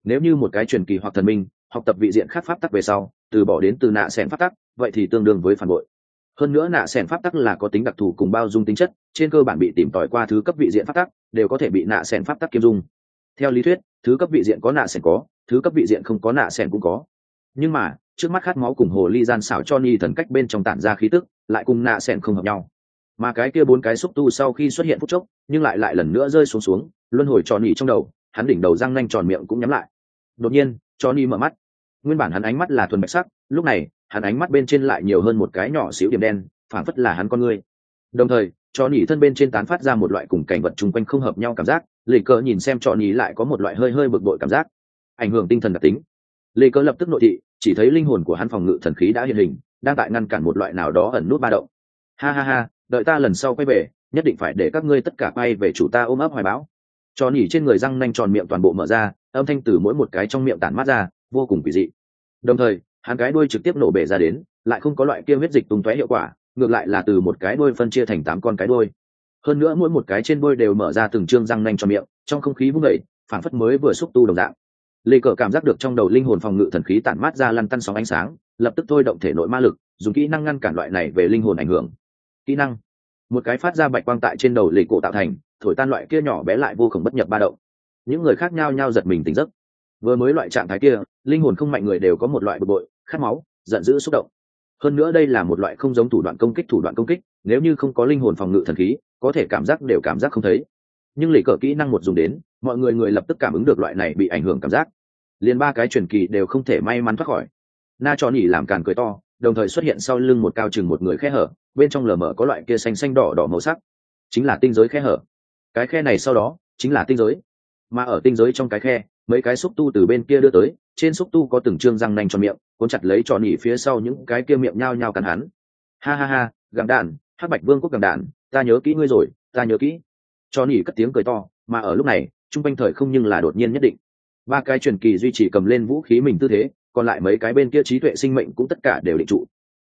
Nếu như một cái truyền kỳ hoặc thần minh, học tập vị diện khác pháp tắc về sau, từ bỏ đến từ nạ sẻn pháp tắc, vậy thì tương đương với phản bội hơn nữa nạ sẻn pháp tắc là có tính đặc thù cùng bao dung tính chất, trên cơ bản bị tìm tòi qua thứ cấp vị diện pháp tắc, đều có thể bị nạ sẻn pháp tắc kiêm dung. Theo lý thuyết, thứ cấp vị diện có nạ sẻn có, thứ cấp vị diện không có nạ sẻn cũng có. Nhưng mà, trước mắt khát máu cùng hồ ly gian xảo cho ni thần cách bên trong tản ra khí tức, lại cùng nạ sẻn không hợp nhau. Mà cái kia bốn cái xúc tu sau khi xuất hiện phút chốc, nhưng lại lại lần nữa rơi xuống xuống, luân hồi tròn nhị trong đầu, hắn đỉnh đầu răng nanh tròn miệng cũng nhắm lại. Đột nhiên cho ni mở mắt. Nguyên bản hắn ánh mắt là thuần bạch sắc, lúc này hắn ánh mắt bên trên lại nhiều hơn một cái nhỏ xíu điểm đen, phảng phất là hắn con người. Đồng thời, cho nhỉ thân bên trên tán phát ra một loại cùng cảnh vật chung quanh không hợp nhau cảm giác lê cờ nhìn xem cho nhỉ lại có một loại hơi hơi bực bội cảm giác. Ảnh hưởng tinh thần đặc tính. Lê cờ lập tức nội thị, chỉ thấy linh hồn của hắn phòng ngự thần khí đã hiện hình, đang tại ngăn cản một loại nào đó ẩn nút ba động. Ha ha ha, đợi ta lần sau quay về, nhất định phải để các ngươi tất cả quay về chủ ta ôm ấp hoài bão. Cho nhỉ trên người răng nanh tròn miệng toàn bộ mở ra, âm thanh từ mỗi một cái trong miệng tản mát ra, vô cùng kỳ dị. Đồng thời hắn cái đuôi trực tiếp nổ bể ra đến, lại không có loại kia huyết dịch tung tóe hiệu quả, ngược lại là từ một cái đuôi phân chia thành tám con cái đuôi. Hơn nữa mỗi một cái trên đuôi đều mở ra từng trương răng nanh cho miệng, trong không khí vung vẩy phản phất mới vừa xúc tu đồng dạng. Lê cờ cảm giác được trong đầu linh hồn phòng ngự thần khí tản mát ra lăn tăn sóng ánh sáng, lập tức thôi động thể nội ma lực, dùng kỹ năng ngăn cản loại này về linh hồn ảnh hưởng. Kỹ năng. Một cái phát ra bạch quang tại trên đầu lê cổ tạo thành, thổi tan loại kia nhỏ bé lại vô cùng bất nhập ba động. Những người khác nhau nhau giật mình tỉnh giấc vừa mới loại trạng thái kia, linh hồn không mạnh người đều có một loại bực bội, khát máu, giận dữ xúc động. Hơn nữa đây là một loại không giống thủ đoạn công kích, thủ đoạn công kích, nếu như không có linh hồn phòng ngự thần khí, có thể cảm giác đều cảm giác không thấy. Nhưng lì cờ kỹ năng một dùng đến, mọi người người lập tức cảm ứng được loại này bị ảnh hưởng cảm giác. Liền ba cái truyền kỳ đều không thể may mắn thoát khỏi. Na cho nhỉ làm càn cười to, đồng thời xuất hiện sau lưng một cao chừng một người khe hở, bên trong lờ mờ có loại kia xanh xanh đỏ đỏ màu sắc. Chính là tinh giới khe hở. Cái khe này sau đó, chính là tinh giới. Mà ở tinh giới trong cái khe mấy cái xúc tu từ bên kia đưa tới, trên xúc tu có từng chương răng nanh cho miệng, cuốn chặt lấy trò nỉ phía sau những cái kia miệng nhao nhao cắn hắn. Ha ha ha gặng đạn, hắc bạch vương quốc gặng đạn, ta nhớ kỹ ngươi rồi, ta nhớ kỹ. Cho nỉ cất tiếng cười to, mà ở lúc này, trung quanh thời không nhưng là đột nhiên nhất định. Ba cái truyền kỳ duy trì cầm lên vũ khí mình tư thế, còn lại mấy cái bên kia trí tuệ sinh mệnh cũng tất cả đều định trụ.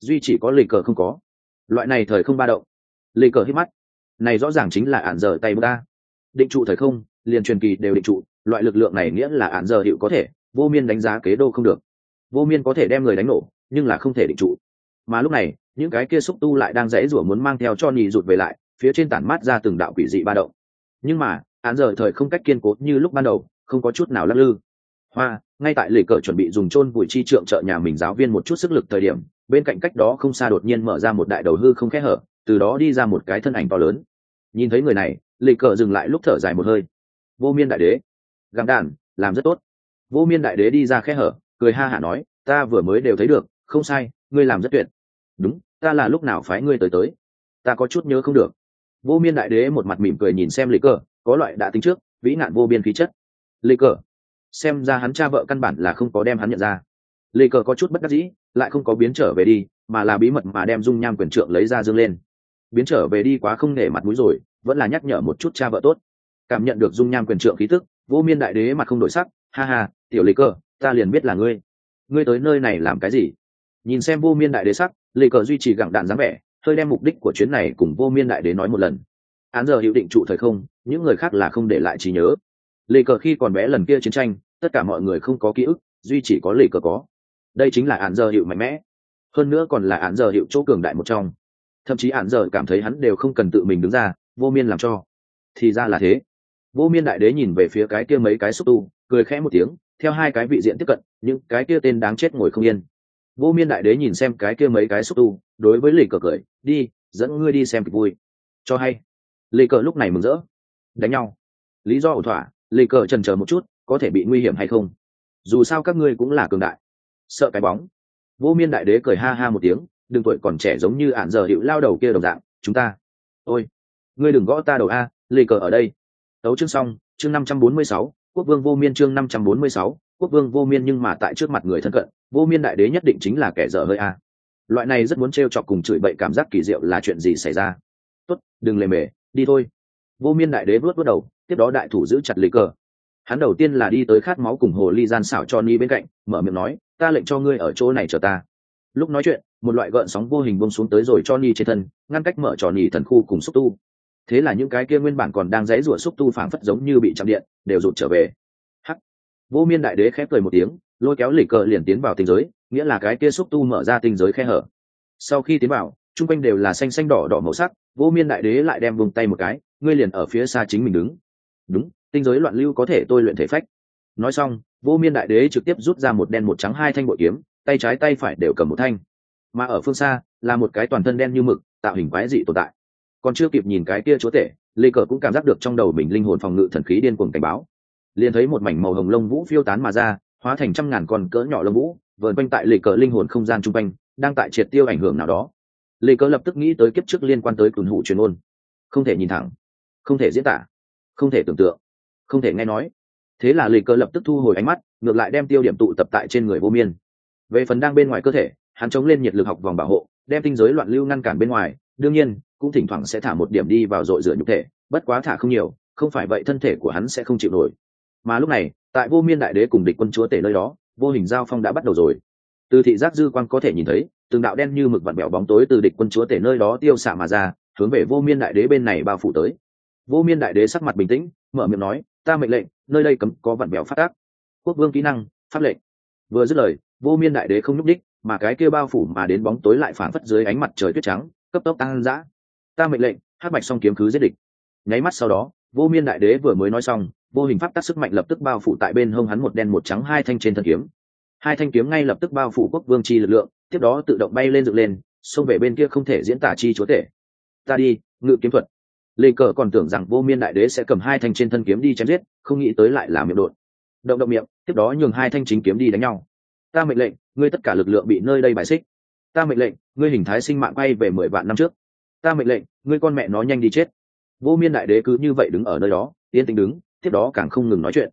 Duy chỉ có lì cờ không có. Loại này thời không ba động. Lì cờ hít mắt. Này rõ ràng chính là ạn dở tay bơ ta. Định trụ thời không liền truyền kỳ đều định trụ, loại lực lượng này nghĩa là án giờ hiệu có thể, vô miên đánh giá kế đô không được. Vô miên có thể đem người đánh nổ, nhưng là không thể định trụ. Mà lúc này, những cái kia xúc tu lại đang dãy rủa muốn mang theo cho nhì rụt về lại, phía trên tản mát ra từng đạo quỷ dị ba động. Nhưng mà, án giờ thời không cách kiên cố như lúc ban đầu, không có chút nào lắc lư. Hoa, ngay tại lề cờ chuẩn bị dùng chôn bụi chi trượng trợ nhà mình giáo viên một chút sức lực thời điểm, bên cạnh cách đó không xa đột nhiên mở ra một đại đầu hư không khẽ hở, từ đó đi ra một cái thân ảnh to lớn. Nhìn thấy người này lề cờ dừng lại lúc thở dài một hơi vô miên đại đế. Gặng đàn làm rất tốt. Vô miên đại đế đi ra khe hở, cười ha hả nói, ta vừa mới đều thấy được, không sai, ngươi làm rất tuyệt. Đúng, ta là lúc nào phái ngươi tới tới? Ta có chút nhớ không được. Vô miên đại đế một mặt mỉm cười nhìn xem lịch cờ, có loại đã tính trước, vĩ nạn vô biên khí chất. Lịch cờ, xem ra hắn cha vợ căn bản là không có đem hắn nhận ra. Lịch cờ có chút bất đắc dĩ, lại không có biến trở về đi, mà là bí mật mà đem dung nham quyền trượng lấy ra dương lên. Biến trở về đi quá không nể mặt mũi rồi, vẫn là nhắc nhở một chút cha vợ tốt cảm nhận được dung nham quyền trượng khí tức, vô miên đại đế mặt không đổi sắc, ha ha, tiểu lê cơ ta liền biết là ngươi. Ngươi tới nơi này làm cái gì? Nhìn xem vô miên đại đế sắc lê cờ duy trì gặng đạn dáng vẻ, hơi đem mục đích của chuyến này cùng vô miên đại đế nói một lần. Án giờ hiệu định trụ thời không, những người khác là không để lại trí nhớ. Lê cờ khi còn bé lần kia chiến tranh, tất cả mọi người không có ký ức, duy chỉ có lê cờ có. Đây chính là án giờ hiệu mạnh mẽ. Hơn nữa còn là án giờ hiệu chỗ cường đại một trong. Thậm chí án giờ cảm thấy hắn đều không cần tự mình đứng ra, vô miên làm cho. Thì ra là thế vô miên đại đế nhìn về phía cái kia mấy cái xúc tu, cười khẽ một tiếng, theo hai cái vị diện tiếp cận, những cái kia tên đáng chết ngồi không yên. Vô miên đại đế nhìn xem cái kia mấy cái xúc tu, đối với lì cờ cười, đi, dẫn ngươi đi xem kịch vui. Cho hay. Lì cờ lúc này mừng rỡ. Đánh nhau. Lý do ổn thỏa lì cờ trần chờ một chút, có thể bị nguy hiểm hay không? Dù sao các ngươi cũng là cường đại. Sợ cái bóng. Vô miên đại đế cười ha ha một tiếng, đừng tuổi còn trẻ giống như ạn giờ hiệu lao đầu kia đồng dạng, chúng ta. Ôi, ngươi đừng gõ ta đầu a lì cờ ở đây tấu chương xong, chương năm trăm bốn mươi sáu, quốc vương vô miên chương năm trăm bốn mươi sáu, quốc vương vô miên nhưng mà tại trước mặt người thân cận, vô miên đại đế nhất định chính là kẻ dở hơi a. Loại này rất muốn t r e o chọc cùng chửi bậy cảm giác kỳ diệu là chuyện gì xảy ra? Tốt, đừng lề mề, đi thôi. Vô miên đại đế vớt vớt đầu, tiếp đó đại thủ giữ chặt lấy cờ. Hắn đầu tiên là đi tới khát máu cùng hồ ly gian xảo cho ni bên cạnh, mở miệng nói, ta lệnh cho ngươi ở chỗ này chờ ta. Lúc nói chuyện, một loại gợn sóng vô hình bông xuống tới rồi cho ni trên thân, ngăn cách mở trò nhì thần khu cùng xúc tu thế là những cái kia nguyên bản còn đang dãy rủa xúc tu phảng phất giống như bị chạm điện, đều rụt trở về. Hắc. Vô miên đại đế khép cười một tiếng, lôi kéo lỉ cờ liền tiến vào tinh giới, nghĩa là cái kia xúc tu mở ra tinh giới khe hở. Sau khi tiến vào, chung quanh đều là xanh xanh đỏ đỏ màu sắc, vô miên đại đế lại đem vùng tay một cái, ngươi liền ở phía xa chính mình đứng. Đúng, tinh giới loạn lưu có thể tôi luyện thể phách. Nói xong, vô miên đại đế trực tiếp rút ra một đen một trắng hai thanh bội kiếm, tay trái tay phải đều cầm một thanh. Mà ở phương xa, là một cái toàn thân đen như mực, tạo hình quái dị tồn tại còn chưa kịp nhìn cái kia chúa tể, lê cờ cũng cảm giác được trong đầu mình linh hồn phòng ngự thần khí điên cuồng cảnh báo. Liền thấy một mảnh màu hồng lông vũ phiêu tán mà ra, hóa thành trăm ngàn con cỡ nhỏ lông vũ, vờn quanh tại lê cờ linh hồn không gian chung quanh, đang tại triệt tiêu ảnh hưởng nào đó. Lê cờ lập tức nghĩ tới kiếp trước liên quan tới cùn hụ truyền ôn. Không thể nhìn thẳng, không thể diễn tả, không thể tưởng tượng, không thể nghe nói. Thế là lê cờ lập tức thu hồi ánh mắt, ngược lại đem tiêu điểm tụ tập tại trên người vô miên. Về phần đang bên ngoài cơ thể, hắn chống lên nhiệt lực học vòng bảo hộ, đem tinh giới loạn lưu ngăn cản bên ngoài. Đương nhiên cũng thỉnh thoảng sẽ thả một điểm đi vào dội rửa nhục thể, bất quá thả không nhiều, không phải vậy thân thể của hắn sẽ không chịu nổi. Mà lúc này, tại vô miên đại đế cùng địch quân chúa tể nơi đó, vô hình giao phong đã bắt đầu rồi. Từ thị giác dư quan có thể nhìn thấy, từng đạo đen như mực vặn bẹo bóng tối từ địch quân chúa tể nơi đó tiêu xạ mà ra, hướng về vô miên đại đế bên này bao phủ tới. Vô miên đại đế sắc mặt bình tĩnh, mở miệng nói, ta mệnh lệnh, nơi đây cấm có vặn bẹo phát tác. Quốc vương kỹ năng, pháp lệnh. Vừa dứt lời, vô miên đại đế không nhúc đích mà cái kia bao phủ mà đến bóng tối lại phản phất dưới ánh mặt trời tuyết trắng, cấp tốc tăng dã ta mệnh lệnh, hát bạch song kiếm cứ giết địch. Nháy mắt sau đó, vô miên đại đế vừa mới nói xong, vô hình pháp tác sức mạnh lập tức bao phủ tại bên hông hắn một đen một trắng hai thanh trên thân kiếm. Hai thanh kiếm ngay lập tức bao phủ quốc vương chi lực lượng, tiếp đó tự động bay lên dựng lên, xông về bên kia không thể diễn tả chi chúa tể. Ta đi, ngự kiếm thuật. Lê cờ còn tưởng rằng vô miên đại đế sẽ cầm hai thanh trên thân kiếm đi chém giết, không nghĩ tới lại là miệng đột. Động động miệng, tiếp đó nhường hai thanh chính kiếm đi đánh nhau. Ta mệnh lệnh, ngươi tất cả lực lượng bị nơi đây bài xích. Ta mệnh lệnh, ngươi hình thái sinh mạng bay về mười vạn năm trước ta mệnh lệnh, ngươi con mẹ nó nhanh đi chết. Vô miên đại đế cứ như vậy đứng ở nơi đó, yên tĩnh đứng, tiếp đó càng không ngừng nói chuyện.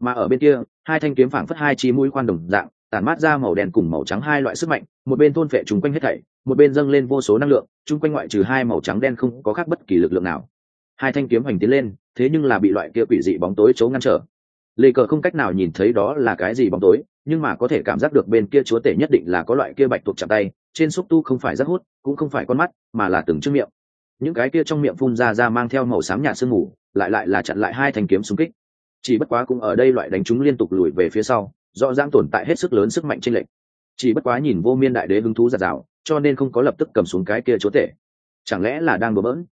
Mà ở bên kia, hai thanh kiếm phảng phất hai chi mũi khoan đồng dạng, tản mát ra màu đen cùng màu trắng hai loại sức mạnh, một bên thôn phệ chúng quanh hết thảy, một bên dâng lên vô số năng lượng chung quanh ngoại trừ hai màu trắng đen không có khác bất kỳ lực lượng nào. Hai thanh kiếm hành tiến lên, thế nhưng là bị loại kia quỷ dị bóng tối chấu ngăn trở. Lê cờ không cách nào nhìn thấy đó là cái gì bóng tối nhưng mà có thể cảm giác được bên kia chúa tể nhất định là có loại kia bạch tuộc chạm tay, trên xúc tu không phải rất hút, cũng không phải con mắt, mà là từng chiếc miệng. Những cái kia trong miệng phun ra ra mang theo màu xám nhạt sương mù, lại lại là chặn lại hai thanh kiếm xung kích. Chỉ bất quá cũng ở đây loại đánh chúng liên tục lùi về phía sau, rõ ràng tồn tại hết sức lớn sức mạnh trên lệnh chỉ bất quá nhìn vô miên đại đế hứng thú giạt rào, cho nên không có lập tức cầm xuống cái kia chúa tể. Chẳng lẽ là đang bừa bỡn?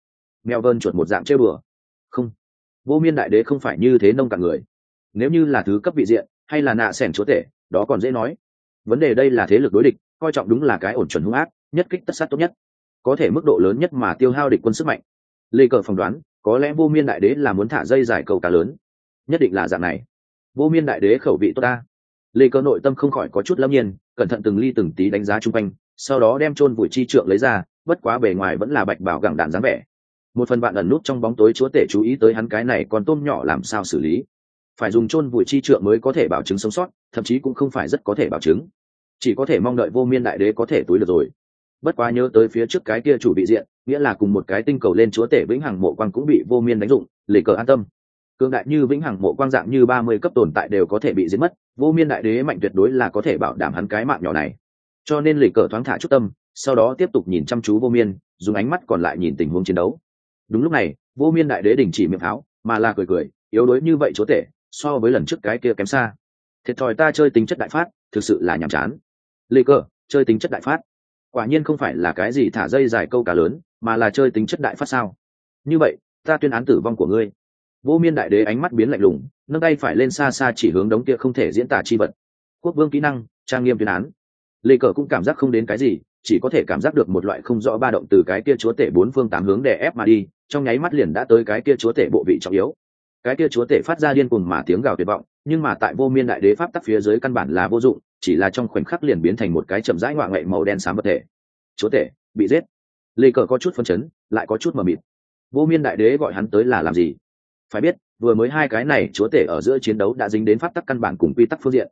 Mèo vơn chuột một dạng chơi bừa. Không. Vô miên đại đế không phải như thế nông cạn người. Nếu như là thứ cấp vị diện, hay là nạ sẻn chúa tể đó còn dễ nói. Vấn đề đây là thế lực đối địch, coi trọng đúng là cái ổn chuẩn hung ác, nhất kích tất sát tốt nhất. Có thể mức độ lớn nhất mà tiêu hao địch quân sức mạnh. Lê cờ phỏng đoán, có lẽ vô miên đại đế là muốn thả dây giải cầu cá lớn. Nhất định là dạng này. Vô miên đại đế khẩu vị tốt ta. Lê cờ nội tâm không khỏi có chút lâm nhiên, cẩn thận từng ly từng tí đánh giá chung quanh, sau đó đem chôn vùi chi trượng lấy ra, bất quá bề ngoài vẫn là bạch bảo gẳng đạn dáng vẻ. Một phần bạn ẩn nút trong bóng tối chúa tể chú ý tới hắn cái này còn tôm nhỏ làm sao xử lý phải dùng chôn vùi chi trượng mới có thể bảo chứng sống sót, thậm chí cũng không phải rất có thể bảo chứng. Chỉ có thể mong đợi vô miên đại đế có thể túi được rồi. Bất quá nhớ tới phía trước cái kia chủ bị diện, nghĩa là cùng một cái tinh cầu lên chúa tể vĩnh hằng mộ quang cũng bị vô miên đánh dụng lề cờ an tâm. Cương đại như vĩnh hằng mộ quang dạng như ba mươi cấp tồn tại đều có thể bị giết mất, vô miên đại đế mạnh tuyệt đối là có thể bảo đảm hắn cái mạng nhỏ này. Cho nên lề cờ thoáng thả chút tâm, sau đó tiếp tục nhìn chăm chú vô miên, dùng ánh mắt còn lại nhìn tình huống chiến đấu. Đúng lúc này, vô miên đại đế đình chỉ miệng pháo mà là cười cười, yếu đuối như vậy chúa tể so với lần trước cái kia kém xa. Thiệt thòi ta chơi tính chất đại phát, thực sự là nhàm chán. Lê cơ, chơi tính chất đại phát. Quả nhiên không phải là cái gì thả dây dài câu cá lớn, mà là chơi tính chất đại phát sao? Như vậy, ta tuyên án tử vong của ngươi. Vô miên đại đế ánh mắt biến lạnh lùng, nâng tay phải lên xa xa chỉ hướng đống kia không thể diễn tả chi vật. Quốc vương kỹ năng, trang nghiêm tuyên án. Lê cờ cũng cảm giác không đến cái gì, chỉ có thể cảm giác được một loại không rõ ba động từ cái kia chúa tể bốn phương tám hướng đè ép mà đi, trong nháy mắt liền đã tới cái kia chúa tể bộ vị trọng yếu cái kia chúa tể phát ra điên cuồng mà tiếng gào tuyệt vọng, nhưng mà tại vô miên đại đế pháp tắc phía dưới căn bản là vô dụng, chỉ là trong khoảnh khắc liền biến thành một cái chậm rãi ngoại ngậy màu đen xám vật thể. Chúa tể, bị giết. Lê cờ có chút phân chấn, lại có chút mờ mịt. Vô miên đại đế gọi hắn tới là làm gì? Phải biết, vừa mới hai cái này chúa tể ở giữa chiến đấu đã dính đến pháp tắc căn bản cùng quy tắc phương diện.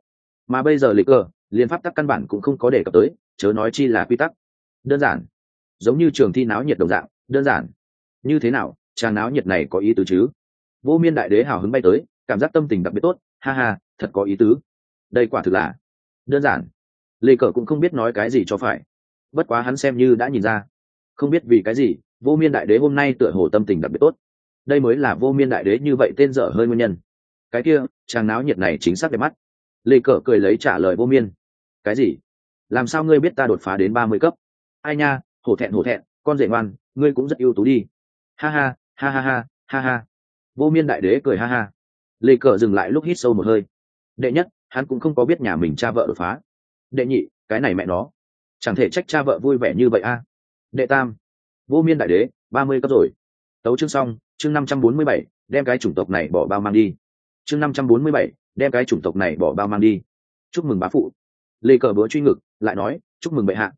Mà bây giờ lê cờ liên pháp tắc căn bản cũng không có đề cập tới, chớ nói chi là quy tắc. Đơn giản. Giống như trường thi náo nhiệt đồng dạng, đơn giản. Như thế nào trang náo nhiệt này có ý tứ chứ? Vô miên đại đế hào hứng bay tới, cảm giác tâm tình đặc biệt tốt, ha ha, thật có ý tứ. Đây quả thực là đơn giản. Lê cờ cũng không biết nói cái gì cho phải. Bất quá hắn xem như đã nhìn ra. Không biết vì cái gì, vô miên đại đế hôm nay tựa hồ tâm tình đặc biệt tốt. Đây mới là vô miên đại đế như vậy tên dở hơi nguyên nhân. Cái kia, chàng náo nhiệt này chính xác đẹp mắt. Lê cờ cười lấy trả lời vô miên. Cái gì? Làm sao ngươi biết ta đột phá đến ba mươi cấp? Ai nha, hổ thẹn hổ thẹn, con rể ngoan, ngươi cũng rất ưu tú đi. Ha ha ha ha ha ha ha vô miên đại đế cười ha ha. Lê cờ dừng lại lúc hít sâu một hơi. Đệ nhất, hắn cũng không có biết nhà mình cha vợ đột phá. Đệ nhị, cái này mẹ nó. Chẳng thể trách cha vợ vui vẻ như vậy a. Đệ tam, vô miên đại đế, ba mươi cấp rồi. Tấu chương xong, chương năm trăm bốn mươi bảy, đem cái chủng tộc này bỏ bao mang đi. Chương năm trăm bốn mươi bảy, đem cái chủng tộc này bỏ bao mang đi. Chúc mừng bá phụ. Lê cờ bữa truy ngực, lại nói, chúc mừng bệ hạ.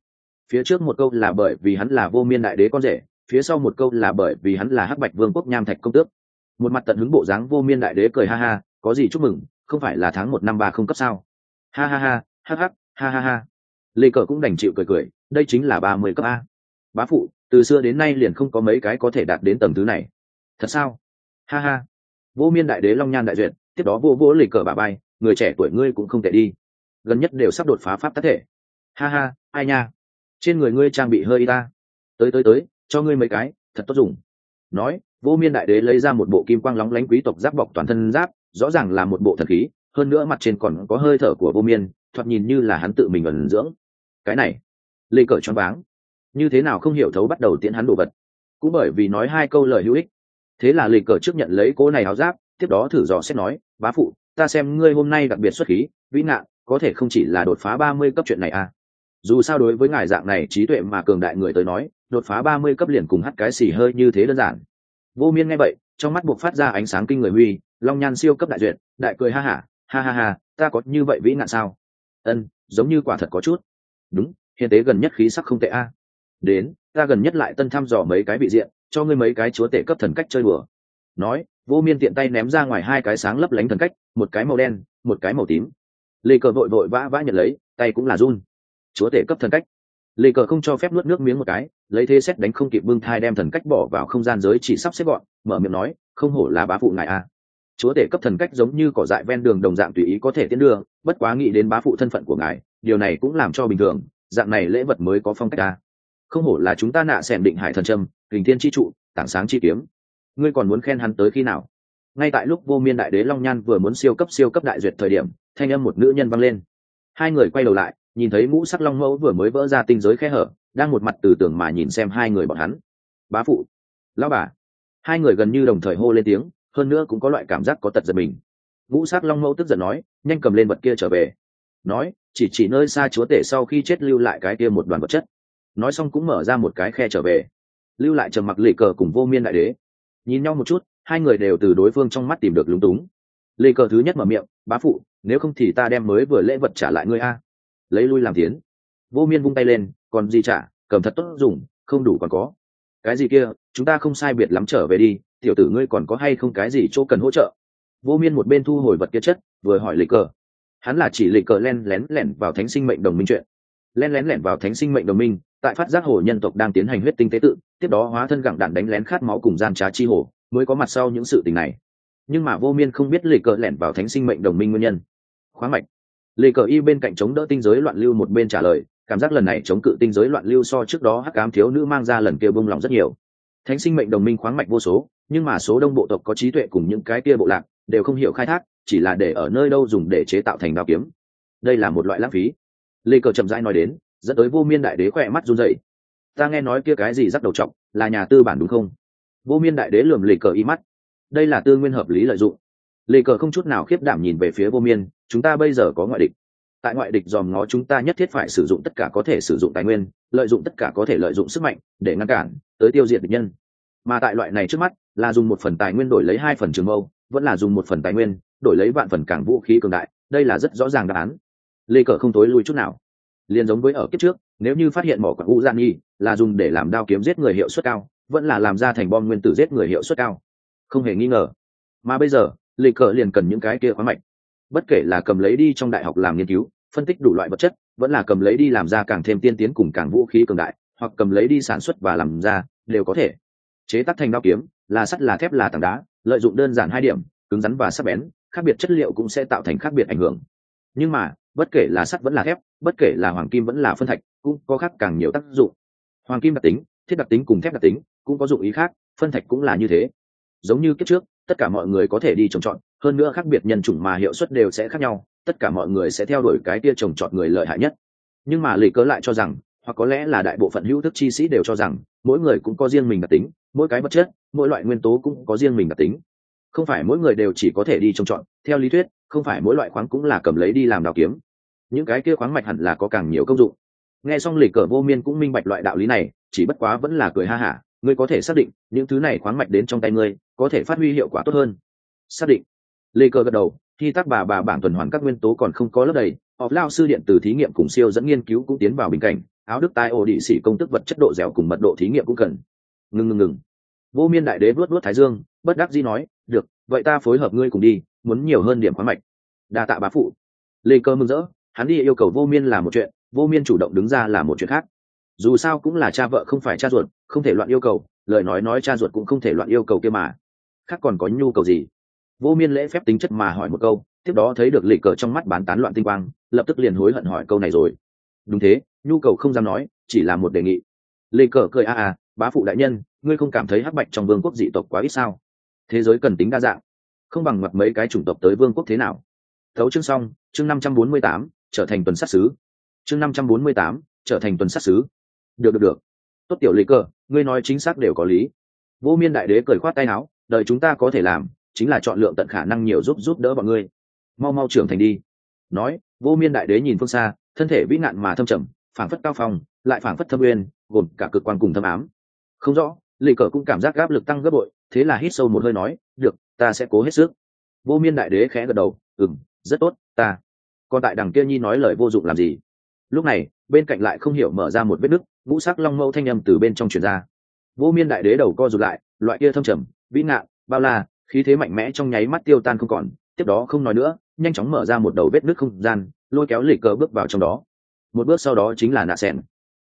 Phía trước một câu là bởi vì hắn là vô miên đại đế con rể, phía sau một câu là bởi vì hắn là hắc bạch vương quốc nham thạch công tước một mặt tận hứng bộ dáng vô miên đại đế cười ha ha, có gì chúc mừng, không phải là tháng một năm ba không cấp sao? Ha ha ha ha ha ha ha ha. Lê cờ cũng đành chịu cười cười, đây chính là ba mươi cấp a. Bá phụ, từ xưa đến nay liền không có mấy cái có thể đạt đến tầng thứ này. Thật sao? Ha ha. Vô miên đại đế long nhan đại duyệt, tiếp đó vô vô lì cờ bà bay người trẻ tuổi ngươi cũng không thể đi. Gần nhất đều sắp đột phá pháp tác thể. Ha ha, ai nha? Trên người ngươi trang bị hơi y ta. Tới tới tới, cho ngươi mấy cái, thật tốt dùng nói, vô miên đại đế lấy ra một bộ kim quang lóng lánh quý tộc giáp bọc toàn thân giáp, rõ ràng là một bộ thần khí, hơn nữa mặt trên còn có hơi thở của vô miên, thoạt nhìn như là hắn tự mình ẩn dưỡng. Cái này, lê cờ choáng váng. Như thế nào không hiểu thấu bắt đầu tiễn hắn đồ vật. Cũng bởi vì nói hai câu lời hữu ích. Thế là lê cờ trước nhận lấy cỗ này áo giáp, tiếp đó thử dò xét nói, bá phụ, ta xem ngươi hôm nay đặc biệt xuất khí, vĩ nạn có thể không chỉ là đột phá ba mươi cấp chuyện này à? Dù sao đối với ngài dạng này trí tuệ mà cường đại người tới nói, đột phá ba mươi cấp liền cùng hắt cái xì hơi như thế đơn giản. Vô miên nghe vậy, trong mắt buộc phát ra ánh sáng kinh người huy, long nhan siêu cấp đại duyệt, đại cười ha hả ha ha ha, ta có như vậy vĩ nạn sao? Ân, giống như quả thật có chút. Đúng, hiện tế gần nhất khí sắc không tệ a. À. Đến, ta gần nhất lại tân thăm dò mấy cái vị diện, cho ngươi mấy cái chúa tể cấp thần cách chơi bừa nói, vô miên tiện tay ném ra ngoài hai cái sáng lấp lánh thần cách, một cái màu đen, một cái màu tím. Lê cờ vội vội vã vã nhận lấy, tay cũng là run chúa tể cấp thần cách. Lê cờ không cho phép nuốt nước miếng một cái, lấy thế xét đánh không kịp bưng thai đem thần cách bỏ vào không gian giới chỉ sắp xếp gọn, mở miệng nói, không hổ là bá phụ ngài a. Chúa tể cấp thần cách giống như cỏ dại ven đường đồng dạng tùy ý có thể tiến đường bất quá nghĩ đến bá phụ thân phận của ngài, điều này cũng làm cho bình thường, dạng này lễ vật mới có phong cách a. Không hổ là chúng ta nạ xẻm định hải thần trâm, hình thiên chi trụ, tảng sáng chi kiếm. Ngươi còn muốn khen hắn tới khi nào? Ngay tại lúc vô miên đại đế long nhan vừa muốn siêu cấp siêu cấp đại duyệt thời điểm, thanh âm một nữ nhân vang lên. Hai người quay đầu lại nhìn thấy ngũ sắc long mẫu vừa mới vỡ ra tinh giới khe hở, đang một mặt từ tưởng mà nhìn xem hai người bọn hắn. Bá phụ, lão bà. Hai người gần như đồng thời hô lên tiếng, hơn nữa cũng có loại cảm giác có tật giật mình. Ngũ sắc long mẫu tức giận nói, nhanh cầm lên vật kia trở về. Nói, chỉ chỉ nơi xa chúa tể sau khi chết lưu lại cái kia một đoàn vật chất. Nói xong cũng mở ra một cái khe trở về. Lưu lại trầm mặc lì cờ cùng vô miên đại đế. Nhìn nhau một chút, hai người đều từ đối phương trong mắt tìm được lúng túng. Lì cờ thứ nhất mở miệng, bá phụ, nếu không thì ta đem mới vừa lễ vật trả lại ngươi a lấy lui làm tiến. Vô miên vung tay lên, còn gì trả cầm thật tốt dùng, không đủ còn có. Cái gì kia, chúng ta không sai biệt lắm trở về đi, tiểu tử ngươi còn có hay không cái gì chỗ cần hỗ trợ? Vô miên một bên thu hồi vật kia chất, vừa hỏi lịch cờ. Hắn là chỉ lịch cờ len lén lẻn vào thánh sinh mệnh đồng minh chuyện. Len lén lẻn vào thánh sinh mệnh đồng minh, tại phát giác hồ nhân tộc đang tiến hành huyết tinh tế tự, tiếp đó hóa thân gặng đạn đánh lén khát máu cùng gian trá chi hồ, mới có mặt sau những sự tình này. Nhưng mà vô miên không biết lịch cờ lẻn vào thánh sinh mệnh đồng minh nguyên nhân. Khoáng mạch lê cờ y bên cạnh chống đỡ tinh giới loạn lưu một bên trả lời, cảm giác lần này chống cự tinh giới loạn lưu so trước đó hắc cám thiếu nữ mang ra lần kia bông lòng rất nhiều. Thánh sinh mệnh đồng minh khoáng mạch vô số, nhưng mà số đông bộ tộc có trí tuệ cùng những cái kia bộ lạc đều không hiểu khai thác, chỉ là để ở nơi đâu dùng để chế tạo thành đao kiếm. Đây là một loại lãng phí. Lê cờ chậm rãi nói đến, dẫn tới vô miên đại đế khỏe mắt run dậy ta nghe nói kia cái gì rắc đầu trọng là nhà tư bản đúng không? Vô miên đại đế lườm lê cờ y mắt. Đây là tư nguyên hợp lý lợi dụng lê cờ không chút nào khiếp đảm nhìn về phía vô miên, chúng ta bây giờ có ngoại địch. Tại ngoại địch dòm ngó chúng ta nhất thiết phải sử dụng tất cả có thể sử dụng tài nguyên, lợi dụng tất cả có thể lợi dụng sức mạnh để ngăn cản, tới tiêu diệt địch nhân. Mà tại loại này trước mắt, là dùng một phần tài nguyên đổi lấy hai phần trường mâu, vẫn là dùng một phần tài nguyên đổi lấy vạn phần cảng vũ khí cường đại, đây là rất rõ ràng đáp án. Lê cờ không tối lui chút nào. Liền giống với ở kiếp trước, nếu như phát hiện mỏ quặng u gian nhi là dùng để làm đao kiếm giết người hiệu suất cao, vẫn là làm ra thành bom nguyên tử giết người hiệu suất cao. Không hề nghi ngờ. Mà bây giờ lịch cờ liền cần những cái kia khoáng mạch. Bất kể là cầm lấy đi trong đại học làm nghiên cứu, phân tích đủ loại vật chất, vẫn là cầm lấy đi làm ra càng thêm tiên tiến cùng càng vũ khí cường đại, hoặc cầm lấy đi sản xuất và làm ra, đều có thể. Chế tác thành đao kiếm, là sắt, là thép, là tảng đá, lợi dụng đơn giản hai điểm, cứng rắn và sắc bén, khác biệt chất liệu cũng sẽ tạo thành khác biệt ảnh hưởng. Nhưng mà, bất kể là sắt vẫn là thép, bất kể là hoàng kim vẫn là phân thạch, cũng có khác càng nhiều tác dụng. Hoàng kim đặc tính, thiết đặc tính cùng thép đặc tính cũng có dụng ý khác, phân thạch cũng là như thế. Giống như kiếp trước tất cả mọi người có thể đi trồng trọt, hơn nữa khác biệt nhân chủng mà hiệu suất đều sẽ khác nhau, tất cả mọi người sẽ theo đuổi cái tia trồng trọt người lợi hại nhất. Nhưng mà lì cớ lại cho rằng, hoặc có lẽ là đại bộ phận hữu thức chi sĩ đều cho rằng, mỗi người cũng có riêng mình đặc tính, mỗi cái vật chất, mỗi loại nguyên tố cũng có riêng mình đặc tính. Không phải mỗi người đều chỉ có thể đi trồng trọt, theo lý thuyết, không phải mỗi loại khoáng cũng là cầm lấy đi làm đào kiếm. Những cái kia khoáng mạch hẳn là có càng nhiều công dụng. Nghe xong lì cờ vô miên cũng minh bạch loại đạo lý này, chỉ bất quá vẫn là cười ha hả ngươi có thể xác định những thứ này khoáng mạch đến trong tay ngươi có thể phát huy hiệu quả tốt hơn. Xác định. Lê cơ gật đầu, khi tác bà bà bảng tuần hoàn các nguyên tố còn không có lớp đầy, họp lao sư điện từ thí nghiệm cùng siêu dẫn nghiên cứu cũng tiến vào bình cảnh, áo đức tai ổ đĩ sĩ công tức vật chất độ dẻo cùng mật độ thí nghiệm cũng cần. Ngừng ngừng ngừng. Vô miên đại đế vuốt vuốt thái dương, bất đắc dĩ nói, được, vậy ta phối hợp ngươi cùng đi, muốn nhiều hơn điểm khoáng mạch. Đa tạ bá phụ. Lê cơ mừng rỡ, hắn đi yêu cầu vô miên là một chuyện, vô miên chủ động đứng ra là một chuyện khác. Dù sao cũng là cha vợ không phải cha ruột không thể loạn yêu cầu, lời nói nói cha ruột cũng không thể loạn yêu cầu kia mà. Khác còn có nhu cầu gì? Vô miên lễ phép tính chất mà hỏi một câu, tiếp đó thấy được lì cờ trong mắt bán tán loạn tinh quang, lập tức liền hối hận hỏi câu này rồi. Đúng thế, nhu cầu không dám nói, chỉ là một đề nghị. Lì cờ cười a a, bá phụ đại nhân, ngươi không cảm thấy hắc bạch trong vương quốc dị tộc quá ít sao? Thế giới cần tính đa dạng, không bằng mặt mấy cái chủng tộc tới vương quốc thế nào? Thấu chương xong, chương năm trăm bốn mươi tám, trở thành tuần sát xứ chương năm trăm bốn mươi tám, trở thành tuần sát xứ được được được tốt tiểu lý cơ, ngươi nói chính xác đều có lý. Vô miên đại đế cười khoát tay áo đợi chúng ta có thể làm, chính là chọn lượng tận khả năng nhiều giúp giúp đỡ bọn ngươi. Mau mau trưởng thành đi. Nói, vô miên đại đế nhìn phương xa, thân thể vĩ nạn mà thâm trầm, phảng phất cao phong, lại phảng phất thâm uyên, gồm cả cực quan cùng thâm ám. Không rõ lì cờ cũng cảm giác áp lực tăng gấp bội, thế là hít sâu một hơi nói, được, ta sẽ cố hết sức. Vô miên đại đế khẽ gật đầu ừng rất tốt, ta. Còn tại đằng kia nhi nói lời vô dụng làm gì? Lúc này, bên cạnh lại không hiểu mở ra một vết nứt ngũ sắc long mâu thanh âm từ bên trong truyền ra. Vô miên đại đế đầu co rụt lại, loại kia thâm trầm, vĩ ngạn bao la, khí thế mạnh mẽ trong nháy mắt tiêu tan không còn. Tiếp đó không nói nữa, nhanh chóng mở ra một đầu vết nước không gian, lôi kéo lì cờ bước vào trong đó. Một bước sau đó chính là nạ sen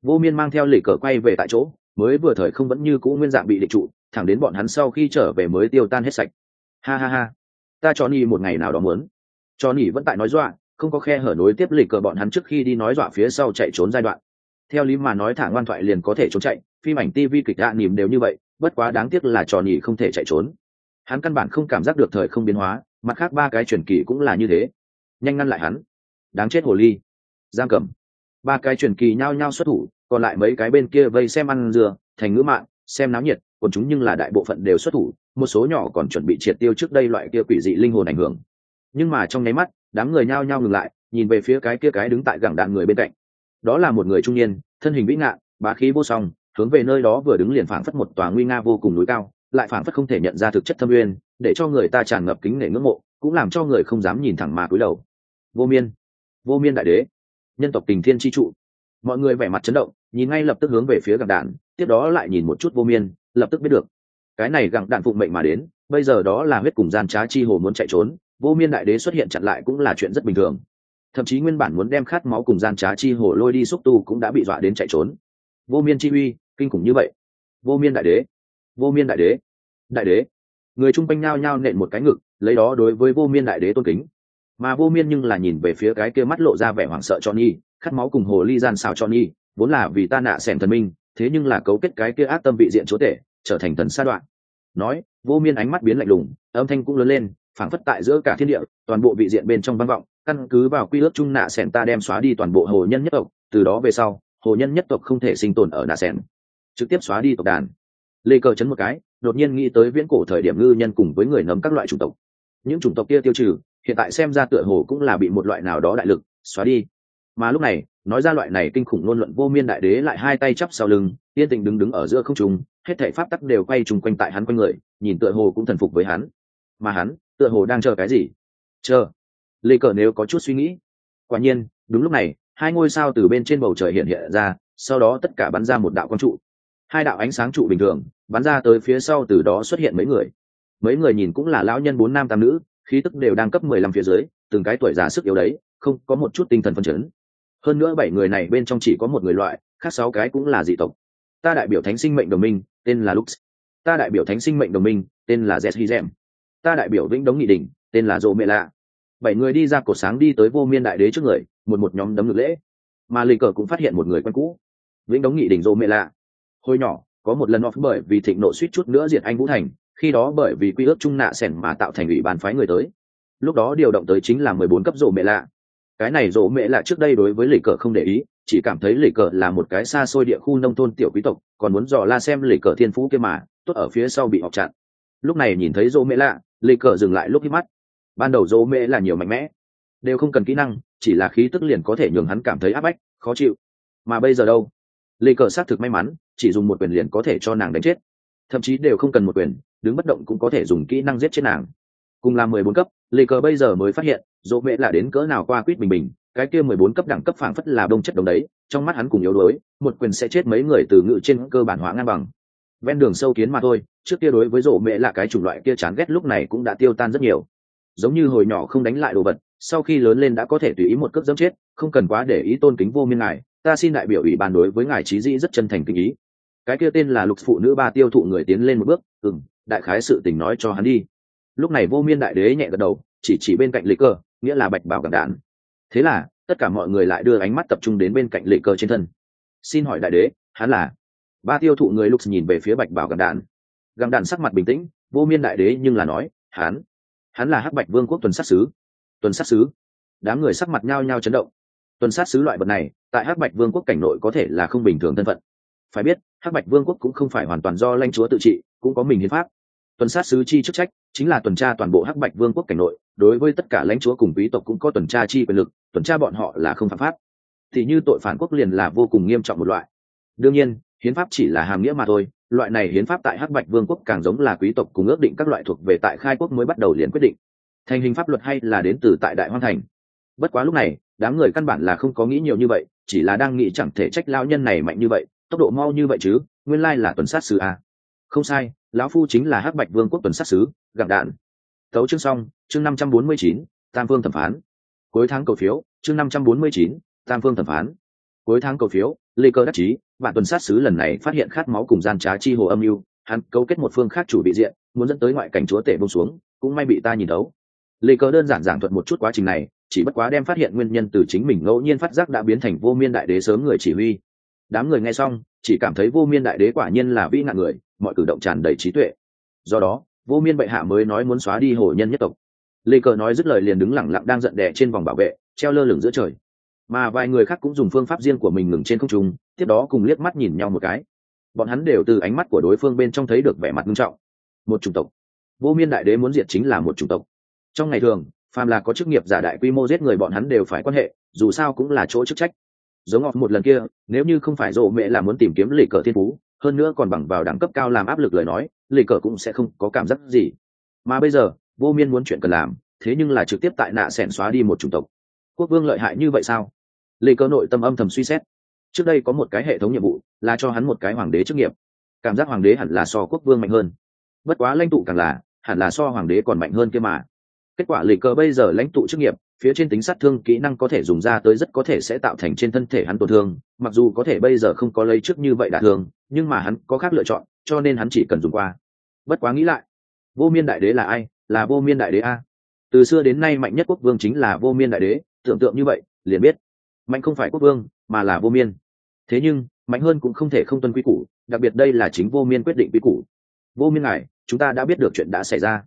vô miên mang theo lì cờ quay về tại chỗ, mới vừa thời không vẫn như cũ nguyên dạng bị định trụ, thẳng đến bọn hắn sau khi trở về mới tiêu tan hết sạch. Ha ha ha. Ta cho ni một ngày nào đó muốn. Cho ni vẫn tại nói dọa, không có khe hở nối tiếp lì cờ bọn hắn trước khi đi nói dọa phía sau chạy trốn giai đoạn theo lý mà nói, thả ngoan thoại liền có thể trốn chạy, phim ảnh tv kịch đạ nỉm đều như vậy, bất quá đáng tiếc là trò nhỉ không thể chạy trốn. Hắn căn bản không cảm giác được thời không biến hóa, mặt khác ba cái truyền kỳ cũng là như thế. Nhanh ngăn lại hắn. Đáng chết hồ ly. Giang cầm ba cái truyền kỳ nhao nhao xuất thủ, còn lại mấy cái bên kia vây xem ăn dừa, thành ngữ mạng, xem náo nhiệt, còn chúng nhưng là đại bộ phận đều xuất thủ, một số nhỏ còn chuẩn bị triệt tiêu trước đây loại kia quỷ dị linh hồn ảnh hưởng. Nhưng mà trong nháy mắt, đám người nhao nhao ngừng lại, nhìn về phía cái kia cái đứng tại gẳng đạn người bên cạnh đó là một người trung niên, thân hình vĩ ngạn bá khí vô song, hướng về nơi đó vừa đứng liền phảng phất một tòa nguy nga vô cùng núi cao, lại phảng phất không thể nhận ra thực chất thâm uyên, để cho người ta tràn ngập kính nể ngưỡng mộ, cũng làm cho người không dám nhìn thẳng mà cúi đầu. Vô miên vô miên đại đế, nhân tộc tình thiên chi trụ. Mọi người vẻ mặt chấn động, nhìn ngay lập tức hướng về phía gặng đạn, tiếp đó lại nhìn một chút vô miên, lập tức biết được. Cái này gặng đạn phụng mệnh mà đến, bây giờ đó là huyết cùng gian trá chi hồ muốn chạy trốn, vô miên đại đế xuất hiện chặn lại cũng là chuyện rất bình thường thậm chí nguyên bản muốn đem khát máu cùng gian trá chi hồ lôi đi xúc tu cũng đã bị dọa đến chạy trốn. Vô miên chi uy, kinh khủng như vậy. Vô miên đại đế, vô miên đại đế đại đế. Người chung quanh nhao nhao nện một cái ngực, lấy đó đối với vô miên đại đế tôn kính. Mà vô miên nhưng là nhìn về phía cái kia mắt lộ ra vẻ hoảng sợ cho nhi khát máu cùng hồ ly gian xào cho nhi vốn là vì ta nạ xẻn thần minh, thế nhưng là cấu kết cái kia ác tâm vị diện chúa tể, trở thành thần sa đoạn. Nói, vô miên ánh mắt biến lạnh lùng, âm thanh cũng lớn lên, phảng phất tại giữa cả thiên địa, toàn bộ vị diện bên trong vang vọng căn cứ vào quy ước chung nạ sẻn ta đem xóa đi toàn bộ hồ nhân nhất tộc, từ đó về sau, hồ nhân nhất tộc không thể sinh tồn ở nạ sẻn. Trực tiếp xóa đi tộc đàn. Lê cờ chấn một cái, đột nhiên nghĩ tới viễn cổ thời điểm ngư nhân cùng với người nấm các loại chủng tộc. Những chủng tộc kia tiêu trừ, hiện tại xem ra tựa hồ cũng là bị một loại nào đó đại lực, xóa đi. Mà lúc này, nói ra loại này kinh khủng ngôn luận vô miên đại đế lại hai tay chắp sau lưng, yên tình đứng đứng ở giữa không trung, hết thảy pháp tắc đều quay trùng quanh tại hắn quanh người, nhìn tựa hồ cũng thần phục với hắn. Mà hắn, tựa hồ đang chờ cái gì? Chờ lê cờ nếu có chút suy nghĩ. Quả nhiên, đúng lúc này, hai ngôi sao từ bên trên bầu trời hiện hiện ra, sau đó tất cả bắn ra một đạo quang trụ. Hai đạo ánh sáng trụ bình thường, bắn ra tới phía sau từ đó xuất hiện mấy người. Mấy người nhìn cũng là lão nhân bốn nam tam nữ, khí tức đều đang cấp mười lăm phía dưới, từng cái tuổi già sức yếu đấy, không có một chút tinh thần phân chấn. Hơn nữa bảy người này bên trong chỉ có một người loại, khác sáu cái cũng là dị tộc. Ta đại biểu thánh sinh mệnh đồng minh, tên là lux. Ta đại biểu thánh sinh mệnh đồng minh, tên là zhizem ta đại biểu vĩnh đống nghị đình tên là dô mê lạ bảy người đi ra cột sáng đi tới vô miên đại đế trước người, một một nhóm đấm ngược lễ. Mà lì cờ cũng phát hiện một người quen cũ. Vĩnh đống nghị đình rô mẹ lạ. Hồi nhỏ, có một lần off bởi vì thịnh nộ suýt chút nữa diệt anh vũ thành, khi đó bởi vì quy ước trung nạ sẻn mà tạo thành ủy ban phái người tới. Lúc đó điều động tới chính là mười bốn cấp rộ mẹ lạ. Cái này rộ mẹ lạ trước đây đối với lì cờ không để ý, chỉ cảm thấy lì cờ là một cái xa xôi địa khu nông thôn tiểu quý tộc, còn muốn dò la xem lì cờ thiên phú kia mà, tốt ở phía sau bị học chặn. Lúc này nhìn thấy rộ mẹ lạ lì cờ dừng lại lúc hít mắt ban đầu dỗ mẹ là nhiều mạnh mẽ, đều không cần kỹ năng, chỉ là khí tức liền có thể nhường hắn cảm thấy áp bách, khó chịu. Mà bây giờ đâu? Lê cờ xác thực may mắn, chỉ dùng một quyền liền có thể cho nàng đánh chết. Thậm chí đều không cần một quyền, đứng bất động cũng có thể dùng kỹ năng giết chết nàng. Cùng là mười bốn cấp, lê cờ bây giờ mới phát hiện, dỗ mẹ là đến cỡ nào qua quýt bình bình, cái kia mười bốn cấp đẳng cấp phảng phất là đông chất đồng đấy, trong mắt hắn cùng yếu đuối, một quyền sẽ chết mấy người từ ngự trên cơ bản hóa ngang bằng. Ven đường sâu kiến mà thôi, trước kia đối với rộ mẹ là cái chủng loại kia chán ghét lúc này cũng đã tiêu tan rất nhiều giống như hồi nhỏ không đánh lại đồ vật, sau khi lớn lên đã có thể tùy ý một cước dẫm chết, không cần quá để ý tôn kính vô miên ngài, ta xin đại biểu ủy ban đối với ngài trí dĩ rất chân thành kinh ý. Cái kia tên là lục phụ nữ ba tiêu thụ người tiến lên một bước ừng đại khái sự tình nói cho hắn đi. Lúc này vô miên đại đế nhẹ gật đầu, chỉ chỉ bên cạnh lệ cơ, nghĩa là bạch bảo gặp đạn. Thế là, tất cả mọi người lại đưa ánh mắt tập trung đến bên cạnh lệ cơ trên thân. Xin hỏi đại đế, hắn là? Ba tiêu thụ người lục nhìn về phía bạch bảo gặp đạn. Gặng đạn sắc mặt bình tĩnh, vô miên đại đế nhưng là nói, hắn hắn là hắc bạch vương quốc tuần sát sứ. Tuần sát sứ? Đám người sắc mặt nhao nhao chấn động. Tuần sát sứ loại vật này, tại hắc bạch vương quốc cảnh nội có thể là không bình thường thân phận. Phải biết, hắc bạch vương quốc cũng không phải hoàn toàn do lãnh chúa tự trị, cũng có mình hiến pháp. Tuần sát sứ chi chức trách chính là tuần tra toàn bộ hắc bạch vương quốc cảnh nội, đối với tất cả lãnh chúa cùng quý tộc cũng có tuần tra chi quyền lực, tuần tra bọn họ là không phạm pháp. Thì như tội phản quốc liền là vô cùng nghiêm trọng một loại. Đương nhiên, hiến pháp chỉ là hàm nghĩa mà thôi loại này hiến pháp tại hắc bạch vương quốc càng giống là quý tộc cùng ước định các loại thuộc về tại khai quốc mới bắt đầu liền quyết định. Thành hình pháp luật hay là đến từ tại đại hoan thành. Bất quá lúc này, đám người căn bản là không có nghĩ nhiều như vậy, chỉ là đang nghĩ chẳng thể trách lao nhân này mạnh như vậy, tốc độ mau như vậy chứ, nguyên lai là tuần sát sứ a không sai, lão phu chính là hắc bạch vương quốc tuần sát sứ, gặng đạn. Tấu chương xong, chương năm trăm bốn mươi chín, tam vương thẩm phán. Cuối tháng cầu phiếu, chương năm trăm bốn mươi chín, tam vương thẩm phán cuối tháng cầu phiếu, lê cơ đắc chí bạn tuần sát sứ lần này phát hiện khát máu cùng gian trá chi hồ âm mưu, hắn cấu kết một phương khác chủ bị diện, muốn dẫn tới ngoại cảnh chúa tể bông xuống, cũng may bị ta nhìn đấu. Lê cơ đơn giản giảng thuật một chút quá trình này, chỉ bất quá đem phát hiện nguyên nhân từ chính mình ngẫu nhiên phát giác đã biến thành vô miên đại đế sớm người chỉ huy. Đám người nghe xong, chỉ cảm thấy vô miên đại đế quả nhiên là vĩ nạn người, mọi cử động tràn đầy trí tuệ. Do đó, vô miên bệ hạ mới nói muốn xóa đi hồ nhân nhất tộc. Lê cờ nói dứt lời liền đứng lẳng lặng đang giận đè trên vòng bảo vệ, treo lơ lửng giữa trời mà vài người khác cũng dùng phương pháp riêng của mình ngừng trên không trung, tiếp đó cùng liếc mắt nhìn nhau một cái. Bọn hắn đều từ ánh mắt của đối phương bên trong thấy được vẻ mặt nghiêm trọng. Một chủng tộc. Vô miên đại đế muốn diệt chính là một chủng tộc. Trong ngày thường, phàm là có chức nghiệp giả đại quy mô giết người bọn hắn đều phải quan hệ, dù sao cũng là chỗ chức trách. Giống ngọc một lần kia, nếu như không phải rộ mẹ là muốn tìm kiếm lì cờ thiên phú, hơn nữa còn bằng vào đẳng cấp cao làm áp lực lời nói lì cờ cũng sẽ không có cảm giác gì. Mà bây giờ, vô miên muốn chuyện cần làm, thế nhưng là trực tiếp tại nạ sẻn xóa đi một chủng tộc. Quốc vương lợi hại như vậy sao? Lì Cơ nội tâm âm thầm suy xét. Trước đây có một cái hệ thống nhiệm vụ là cho hắn một cái hoàng đế chức nghiệp. Cảm giác hoàng đế hẳn là so quốc vương mạnh hơn. Bất quá lãnh tụ càng là, hẳn là so hoàng đế còn mạnh hơn kia mà. Kết quả lì cờ bây giờ lãnh tụ chức nghiệp, phía trên tính sát thương kỹ năng có thể dùng ra tới rất có thể sẽ tạo thành trên thân thể hắn tổn thương. Mặc dù có thể bây giờ không có lấy trước như vậy đả thương, nhưng mà hắn có khác lựa chọn, cho nên hắn chỉ cần dùng qua. Bất quá nghĩ lại, vô miên đại đế là ai? Là vô miên đại đế a. Từ xưa đến nay mạnh nhất quốc vương chính là vô miên đại đế. Tưởng tượng như vậy, liền biết mạnh không phải quốc vương, mà là vô miên. Thế nhưng, mạnh hơn cũng không thể không tuân quy củ, đặc biệt đây là chính vô miên quyết định quy củ. Vô miên ngài, chúng ta đã biết được chuyện đã xảy ra.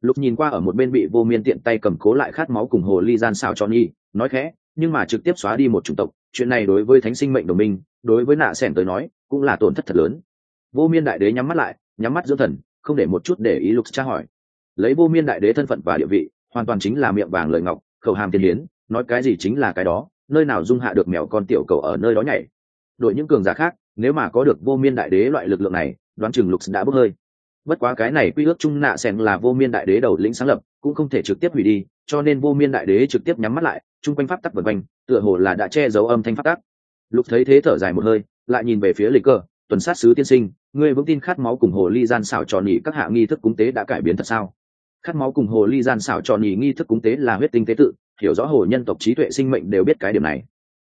Lục nhìn qua ở một bên bị vô miên tiện tay cầm cố lại khát máu cùng hồ ly gian xào cho nhi, nói khẽ, nhưng mà trực tiếp xóa đi một chủng tộc, chuyện này đối với thánh sinh mệnh đồng minh, đối với nạ sẻn tới nói, cũng là tổn thất thật lớn. Vô miên đại đế nhắm mắt lại, nhắm mắt dưỡng thần, không để một chút để ý lục tra hỏi. Lấy vô miên đại đế thân phận và địa vị, hoàn toàn chính là miệng vàng lời ngọc, khẩu hàm tiên hiến, nói cái gì chính là cái đó nơi nào dung hạ được mèo con tiểu cầu ở nơi đó nhảy. Đội những cường giả khác, nếu mà có được vô miên đại đế loại lực lượng này, đoán chừng lục đã bốc hơi. Bất quá cái này quy ước chung nạ sen là vô miên đại đế đầu lĩnh sáng lập, cũng không thể trực tiếp hủy đi, cho nên vô miên đại đế trực tiếp nhắm mắt lại, chung quanh pháp tắc vật quanh, tựa hồ là đã che giấu âm thanh pháp tắc. Lục thấy thế thở dài một hơi, lại nhìn về phía lịch cơ, tuần sát sứ tiên sinh, ngươi vững tin khát máu cùng hồ ly gian xảo tròn nhị các hạ nghi thức cúng tế đã cải biến thật sao? Khát máu cùng hồ ly gian xảo tròn nhị nghi thức cúng tế là huyết tinh tế tự hiểu rõ hồ nhân tộc trí tuệ sinh mệnh đều biết cái điểm này.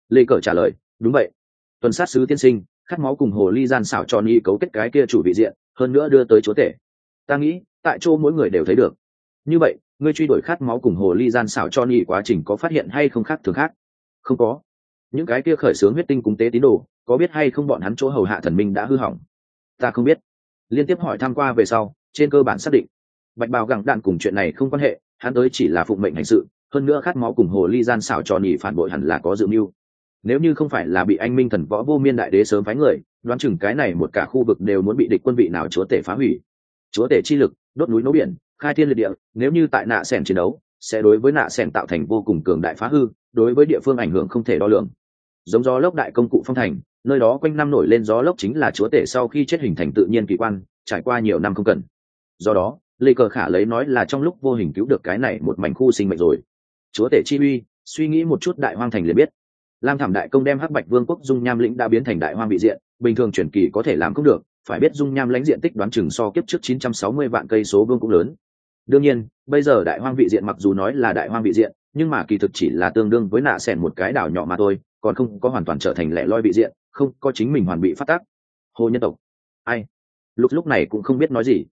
Lê cờ trả lời, đúng vậy. Tuần sát sứ tiên sinh, khát máu cùng hồ ly gian xảo tròn nhị cấu kết cái kia chủ vị diện, hơn nữa đưa tới chúa tể. Ta nghĩ, tại chỗ mỗi người đều thấy được. Như vậy, ngươi truy đuổi khát máu cùng hồ ly gian xảo cho nhị quá trình có phát hiện hay không khác thường khác? Không có. Những cái kia khởi xướng huyết tinh cúng tế tín đồ, có biết hay không bọn hắn chỗ hầu hạ thần minh đã hư hỏng? Ta không biết. Liên tiếp hỏi tham q u a về sau, trên cơ bản xác định. Bạch bào gẳng đạn cùng chuyện này không quan hệ, hắn tới chỉ là phụng mệnh hành sự hơn nữa khát máu cùng hồ ly gian xảo trò nhỉ phản bội hẳn là có dự mưu. Nếu như không phải là bị anh minh thần võ vô miên đại đế sớm phái người, đoán chừng cái này một cả khu vực đều muốn bị địch quân vị nào chúa tể phá hủy. Chúa tể chi lực, đốt núi nấu biển, khai thiên liệt địa, nếu như tại nạ sẻn chiến đấu, sẽ đối với nạ sẻn tạo thành vô cùng cường đại phá hư, đối với địa phương ảnh hưởng không thể đo lường. Giống gió lốc đại công cụ phong thành, nơi đó quanh năm nổi lên gió lốc chính là chúa tể sau khi chết hình thành tự nhiên kỳ quan, trải qua nhiều năm không cần do đó, lê cờ khả lấy nói là trong lúc vô hình cứu được cái này một mảnh khu sinh mệnh rồi chúa tể chi uy, suy nghĩ một chút đại hoang thành liền biết. Lam thảm đại công đem hắc bạch vương quốc dung nham lĩnh đã biến thành đại hoang vị diện, bình thường truyền kỳ có thể làm không được, phải biết dung nham lãnh diện tích đoán chừng so kiếp trước 960 vạn cây số vương cũng lớn. Đương nhiên, bây giờ đại hoang vị diện mặc dù nói là đại hoang vị diện, nhưng mà kỳ thực chỉ là tương đương với nạ sẻn một cái đảo nhỏ mà thôi, còn không có hoàn toàn trở thành lẻ loi vị diện, không có chính mình hoàn bị phát tác. Hồ nhân tộc. Ai? Lúc lúc này cũng không biết nói gì.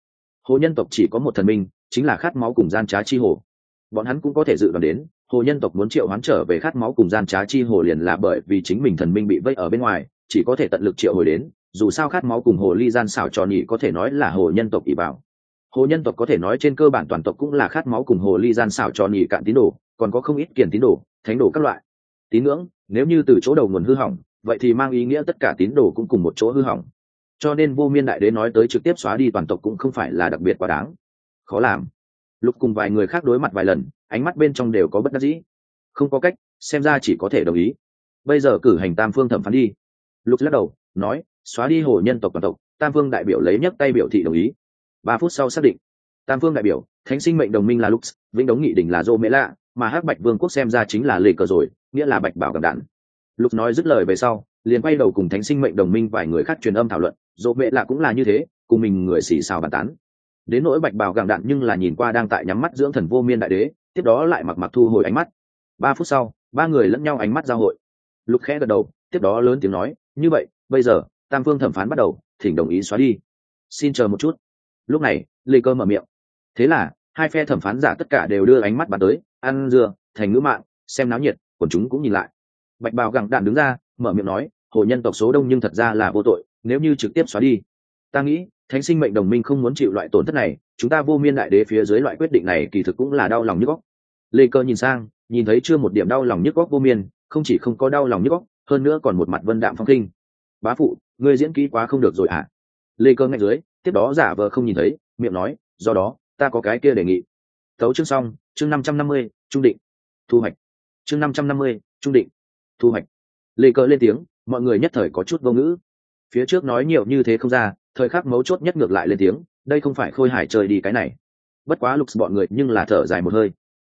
Hồ nhân tộc chỉ có một thần minh, chính là khát máu cùng gian trá chi hồ bọn hắn cũng có thể dự đoán đến, hồ nhân tộc muốn triệu hoán trở về khát máu cùng gian trá chi hồ liền là bởi vì chính mình thần minh bị vây ở bên ngoài, chỉ có thể tận lực triệu hồi đến, dù sao khát máu cùng hồ ly gian xảo trò nhị có thể nói là hồ nhân tộc ỷ bảo hồ nhân tộc có thể nói trên cơ bản toàn tộc cũng là khát máu cùng hồ ly gian xảo trò nhị cạn tín đồ, còn có không ít kiền tín đồ, thánh đồ các loại. Tín ngưỡng, nếu như từ chỗ đầu nguồn hư hỏng, vậy thì mang ý nghĩa tất cả tín đồ cũng cùng một chỗ hư hỏng. Cho nên vô miên đại đế nói tới trực tiếp xóa đi toàn tộc cũng không phải là đặc biệt quá đáng. Khó làm lục cùng vài người khác đối mặt vài lần, ánh mắt bên trong đều có bất đắc dĩ. Không có cách, xem ra chỉ có thể đồng ý. Bây giờ cử hành tam phương thẩm phán đi. Lục lắc đầu, nói, xóa đi hồ nhân tộc toàn tộc, tam phương đại biểu lấy nhấc tay biểu thị đồng ý. Ba phút sau xác định. Tam phương đại biểu, thánh sinh mệnh đồng minh là lux, vĩnh đống nghị đình là dô mễ lạ, mà hắc bạch vương quốc xem ra chính là lề cờ rồi, nghĩa là bạch bảo cầm đạn lục nói dứt lời về sau, liền quay đầu cùng thánh sinh mệnh đồng minh vài người khác truyền âm thảo luận. Dô mễ lạ cũng là như thế, cùng mình người xì xào bàn tán đến nỗi bạch bào gàng đạn nhưng là nhìn qua đang tại nhắm mắt dưỡng thần vô miên đại đế, tiếp đó lại mặc mặc thu hồi ánh mắt. Ba phút sau, ba người lẫn nhau ánh mắt giao hội. Lục khẽ gật đầu, tiếp đó lớn tiếng nói, như vậy, bây giờ, tam phương thẩm phán bắt đầu, thỉnh đồng ý xóa đi. Xin chờ một chút. Lúc này, lê cơ mở miệng. Thế là, hai phe thẩm phán giả tất cả đều đưa ánh mắt bàn tới, ăn dưa, thành ngữ mạng, xem náo nhiệt, quần chúng cũng nhìn lại. Bạch bào gẳng đạn đứng ra, mở miệng nói, hồ nhân tộc số đông nhưng thật ra là vô tội, nếu như trực tiếp xóa đi, ta nghĩ thánh sinh mệnh đồng minh không muốn chịu loại tổn thất này, chúng ta vô miên đại đế phía dưới loại quyết định này kỳ thực cũng là đau lòng nhức góc lê cơ nhìn sang, nhìn thấy chưa một điểm đau lòng nhức góc vô miên, không chỉ không có đau lòng nhức góc hơn nữa còn một mặt vân đạm phong kinh bá phụ, ngươi diễn kỹ quá không được rồi à lê cơ ngay dưới, tiếp đó giả vờ không nhìn thấy, miệng nói, do đó, ta có cái kia đề nghị. Tấu chương xong, chương năm trăm năm mươi, trung định. Thu hoạch. Chương năm trăm năm mươi, trung định. Thu hoạch. Lê cơ lên tiếng, mọi người nhất thời có chút vô ngữ. Phía trước nói nhiều như thế không ra thời khắc mấu chốt nhất ngược lại lên tiếng, đây không phải khôi hải trời đi cái này. Bất quá lục bọn người nhưng là thở dài một hơi.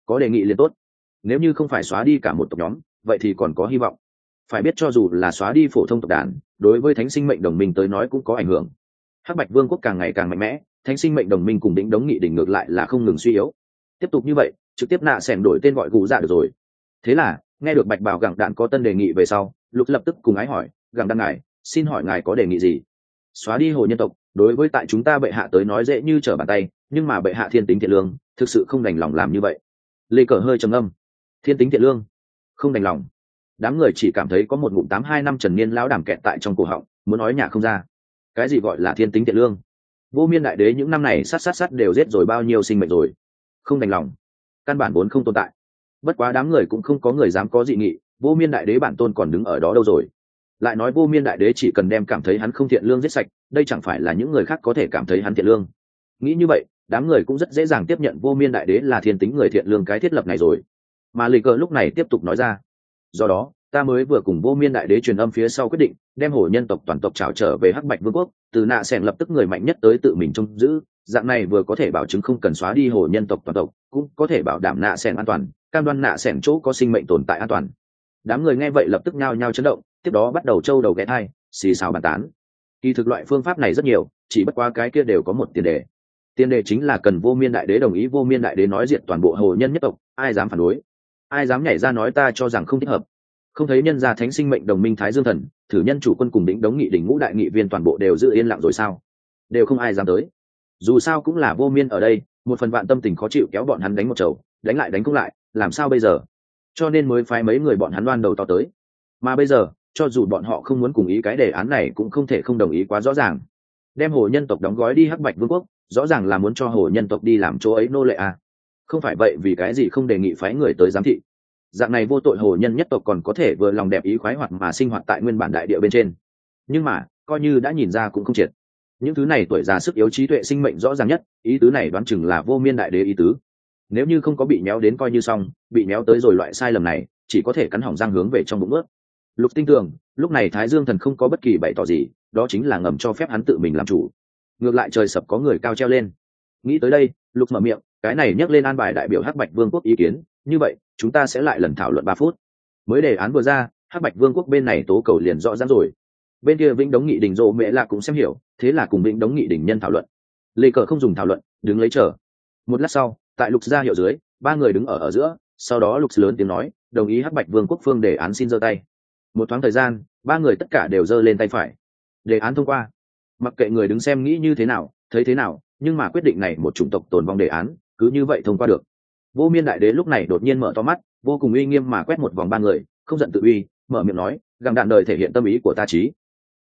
Có đề nghị liền tốt. Nếu như không phải xóa đi cả một tộc nhóm, vậy thì còn có hy vọng. Phải biết cho dù là xóa đi phổ thông tộc đàn, đối với thánh sinh mệnh đồng minh tới nói cũng có ảnh hưởng. Hắc bạch vương quốc càng ngày càng mạnh mẽ, thánh sinh mệnh đồng minh cùng đỉnh đống nghị đỉnh ngược lại là không ngừng suy yếu. Tiếp tục như vậy, trực tiếp nạ sẻn đổi tên gọi cụ dạ được rồi. Thế là, nghe được bạch bảo gặng đạn có tân đề nghị về sau, lục lập tức cùng ái hỏi, gặng đan ngài, xin hỏi ngài có đề nghị gì? Xóa đi hồ nhân tộc, đối với tại chúng ta bệ hạ tới nói dễ như trở bàn tay, nhưng mà bệ hạ thiên tính thiện lương, thực sự không đành lòng làm như vậy. Lê cờ hơi trầm âm thiên tính thiện lương? Không đành lòng. Đám người chỉ cảm thấy có một ngụm tám hai năm trần niên lão đảm kẹt tại trong cổ họng, muốn nói nhà không ra. Cái gì gọi là thiên tính thiện lương? Vô miên đại đế những năm này sát sát sát đều giết rồi bao nhiêu sinh mệnh rồi. Không đành lòng. Căn bản vốn không tồn tại. Bất quá đám người cũng không có người dám có dị nghị, vô miên đại đế bản tôn còn đứng ở đó đâu rồi? Lại nói vô miên đại đế chỉ cần đem cảm thấy hắn không thiện lương giết sạch, đây chẳng phải là những người khác có thể cảm thấy hắn thiện lương. Nghĩ như vậy, đám người cũng rất dễ dàng tiếp nhận vô miên đại đế là thiên tính người thiện lương cái thiết lập này rồi. Mà lì cờ lúc này tiếp tục nói ra, do đó, ta mới vừa cùng vô miên đại đế truyền âm phía sau quyết định, đem hổ nhân tộc toàn tộc trào trở về hắc bạch vương quốc, từ nạ s lập tức người mạnh nhất tới tự mình trông giữ, dạng này vừa có thể bảo chứng không cần xóa đi hổ nhân tộc toàn tộc, cũng có thể bảo đảm nạ s an toàn, cam đoan nạ s chỗ có sinh mệnh tồn tại an toàn. Đám người nghe vậy lập tức nhao nhao chấn động tiếp đó bắt đầu trâu đầu ghé thai, xì xào bàn tán. Kỳ thực loại phương pháp này rất nhiều, chỉ bất quá cái kia đều có một tiền đề. Tiền đề chính là cần vô miên đại đế đồng ý, vô miên đại đế nói diện toàn bộ hồ nhân nhất tộc, ai dám phản đối? Ai dám nhảy ra nói ta cho rằng không thích hợp? Không thấy nhân gia thánh sinh mệnh đồng minh thái dương thần, thử nhân chủ quân cùng đỉnh đống nghị đỉnh ngũ đại nghị viên toàn bộ đều giữ yên lặng rồi sao? Đều không ai dám tới. Dù sao cũng là vô miên ở đây, một phần vạn tâm tình khó chịu kéo bọn hắn đánh một chầu, đánh lại đánh cũng lại, làm sao bây giờ? Cho nên mới phái mấy người bọn hắn đoan đầu to tới. Mà bây giờ cho dù bọn họ không muốn cùng ý cái đề án này cũng không thể không đồng ý quá rõ ràng. Đem hồ nhân tộc đóng gói đi hắc bạch vương quốc, rõ ràng là muốn cho hồ nhân tộc đi làm chỗ ấy nô lệ à. không phải vậy vì cái gì không đề nghị phái người tới giám thị. Dạng này vô tội hồ nhân nhất tộc còn có thể vừa lòng đẹp ý khoái hoạt mà sinh hoạt tại nguyên bản đại địa bên trên. Nhưng mà, coi như đã nhìn ra cũng không triệt. Những thứ này tuổi già sức yếu trí tuệ sinh mệnh rõ ràng nhất, ý tứ này đoán chừng là vô miên đại đế ý tứ. Nếu như không có bị méo đến coi như xong, bị méo tới rồi loại sai lầm này, chỉ có thể cắn hỏng răng hướng về trong bụng ướt lục tinh tường, lúc này thái dương thần không có bất kỳ bày tỏ gì, đó chính là ngầm cho phép hắn tự mình làm chủ. Ngược lại trời sập có người cao treo lên. Nghĩ tới đây, lục mở miệng, cái này nhắc lên an bài đại biểu hắc bạch vương quốc ý kiến, như vậy, chúng ta sẽ lại lần thảo luận ba phút. Mới đề án vừa ra, hắc bạch vương quốc bên này tố cầu liền rõ ràng rồi. Bên kia vĩnh đống nghị đình rộ mẹ lạ cũng xem hiểu, thế là cùng vĩnh đống nghị đình nhân thảo luận. Lê cờ không dùng thảo luận, đứng lấy chờ. Một lát sau, tại lục gia hiệu dưới, ba người đứng ở ở giữa, sau đó lục lớn tiếng nói, đồng ý hắc bạch vương quốc phương đề án xin giơ tay một thoáng thời gian, ba người tất cả đều giơ lên tay phải. Đề án thông qua. Mặc kệ người đứng xem nghĩ như thế nào, thấy thế nào, nhưng mà quyết định này một chủng tộc tồn vong đề án, cứ như vậy thông qua được. Vô miên đại đế lúc này đột nhiên mở to mắt, vô cùng uy nghiêm mà quét một vòng ba người, không giận tự uy, mở miệng nói gặng đạn đời thể hiện tâm ý của ta trí.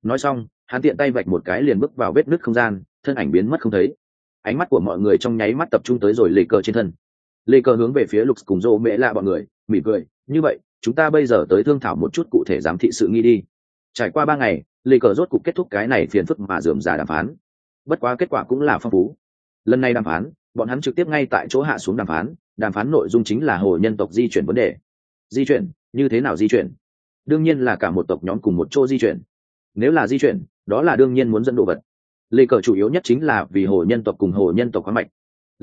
Nói xong, hắn tiện tay vạch một cái liền bước vào vết nứt không gian, thân ảnh biến mất không thấy. Ánh mắt của mọi người trong nháy mắt tập trung tới rồi lê cờ trên thân. Lê cờ hướng về phía lục cùng rô mễ lạ bọn người, mỉm cười, như vậy chúng ta bây giờ tới thương thảo một chút cụ thể giám thị sự nghi đi. Trải qua ba ngày, lê cờ rốt cục kết thúc cái này phiền phức mà dườm già đàm phán. Bất quá kết quả cũng là phong phú. Lần này đàm phán, bọn hắn trực tiếp ngay tại chỗ hạ xuống đàm phán đàm phán nội dung chính là hồ nhân tộc di chuyển vấn đề. Di chuyển? Như thế nào di chuyển? Đương nhiên là cả một tộc nhóm cùng một chỗ di chuyển. Nếu là di chuyển, đó là đương nhiên muốn dẫn đồ vật. Lê cờ chủ yếu nhất chính là vì hồ nhân tộc cùng hồ nhân tộc khoáng mạch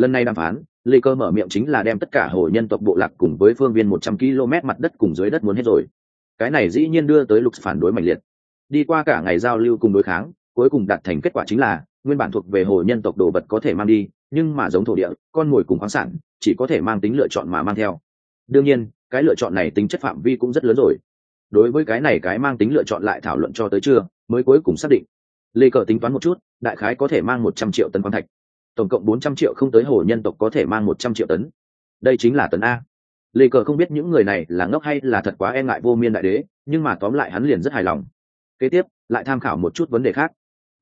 lần này đàm phán, lê cơ mở miệng chính là đem tất cả hồ nhân tộc bộ lạc cùng với phương viên một trăm km mặt đất cùng dưới đất muốn hết rồi. Cái này dĩ nhiên đưa tới lục phản đối mạnh liệt. Đi qua cả ngày giao lưu cùng đối kháng, cuối cùng đạt thành kết quả chính là, nguyên bản thuộc về hồ nhân tộc đồ vật có thể mang đi, nhưng mà giống thổ địa, con mồi cùng khoáng sản, chỉ có thể mang tính lựa chọn mà mang theo. Đương nhiên, cái lựa chọn này tính chất phạm vi cũng rất lớn rồi. Đối với cái này cái mang tính lựa chọn lại thảo luận cho tới chưa mới cuối cùng xác định. Lê cờ tính toán một chút, đại khái có thể mang một trăm triệu tấn quan thạch tổng cộng bốn trăm triệu không tới hồ nhân tộc có thể mang một trăm triệu tấn. Đây chính là tấn a. Lê cờ không biết những người này là ngốc hay là thật quá e ngại vô miên đại đế, nhưng mà tóm lại hắn liền rất hài lòng. Kế tiếp, lại tham khảo một chút vấn đề khác.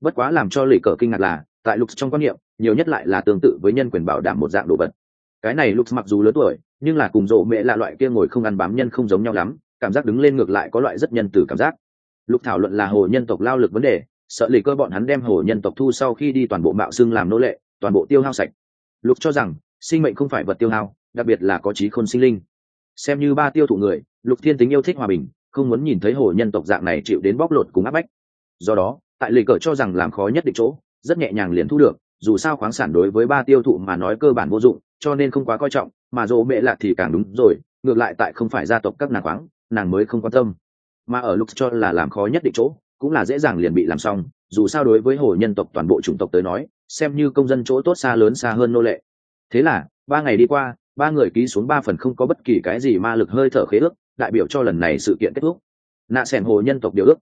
Bất quá làm cho lê cờ kinh ngạc là, tại lục trong quan niệm, nhiều nhất lại là tương tự với nhân quyền bảo đảm một dạng đồ vật. Cái này lục mặc dù lớn tuổi, nhưng là cùng rộ mẹ là loại kia ngồi không ăn bám nhân không giống nhau lắm, cảm giác đứng lên ngược lại có loại rất nhân từ cảm giác. Lục thảo luận là hồ nhân tộc lao lực vấn đề, sợ lì cơ bọn hắn đem hồ nhân tộc thu sau khi đi toàn bộ mạo xương làm nô lệ toàn bộ tiêu hao sạch. Lục cho rằng, sinh mệnh không phải vật tiêu hao, đặc biệt là có trí khôn sinh linh. Xem như ba tiêu thụ người, lục thiên tính yêu thích hòa bình, không muốn nhìn thấy hồ nhân tộc dạng này chịu đến bóc lột cùng áp bách. Do đó, tại lì cờ cho rằng làm khó nhất định chỗ, rất nhẹ nhàng liền thu được, dù sao khoáng sản đối với ba tiêu thụ mà nói cơ bản vô dụng, cho nên không quá coi trọng, mà dỗ mẹ lạ thì càng đúng rồi, ngược lại tại không phải gia tộc các nàng khoáng, nàng mới không quan tâm. Mà ở lúc cho là làm khó nhất định chỗ, cũng là dễ dàng liền bị làm xong, dù sao đối với hồ nhân tộc toàn bộ chủng tộc tới nói xem như công dân chỗ tốt xa lớn xa hơn nô lệ. Thế là, ba ngày đi qua, ba người ký xuống ba phần không có bất kỳ cái gì ma lực hơi thở khế ước, đại biểu cho lần này sự kiện kết thúc. Nạ s hồ nhân tộc điều ước.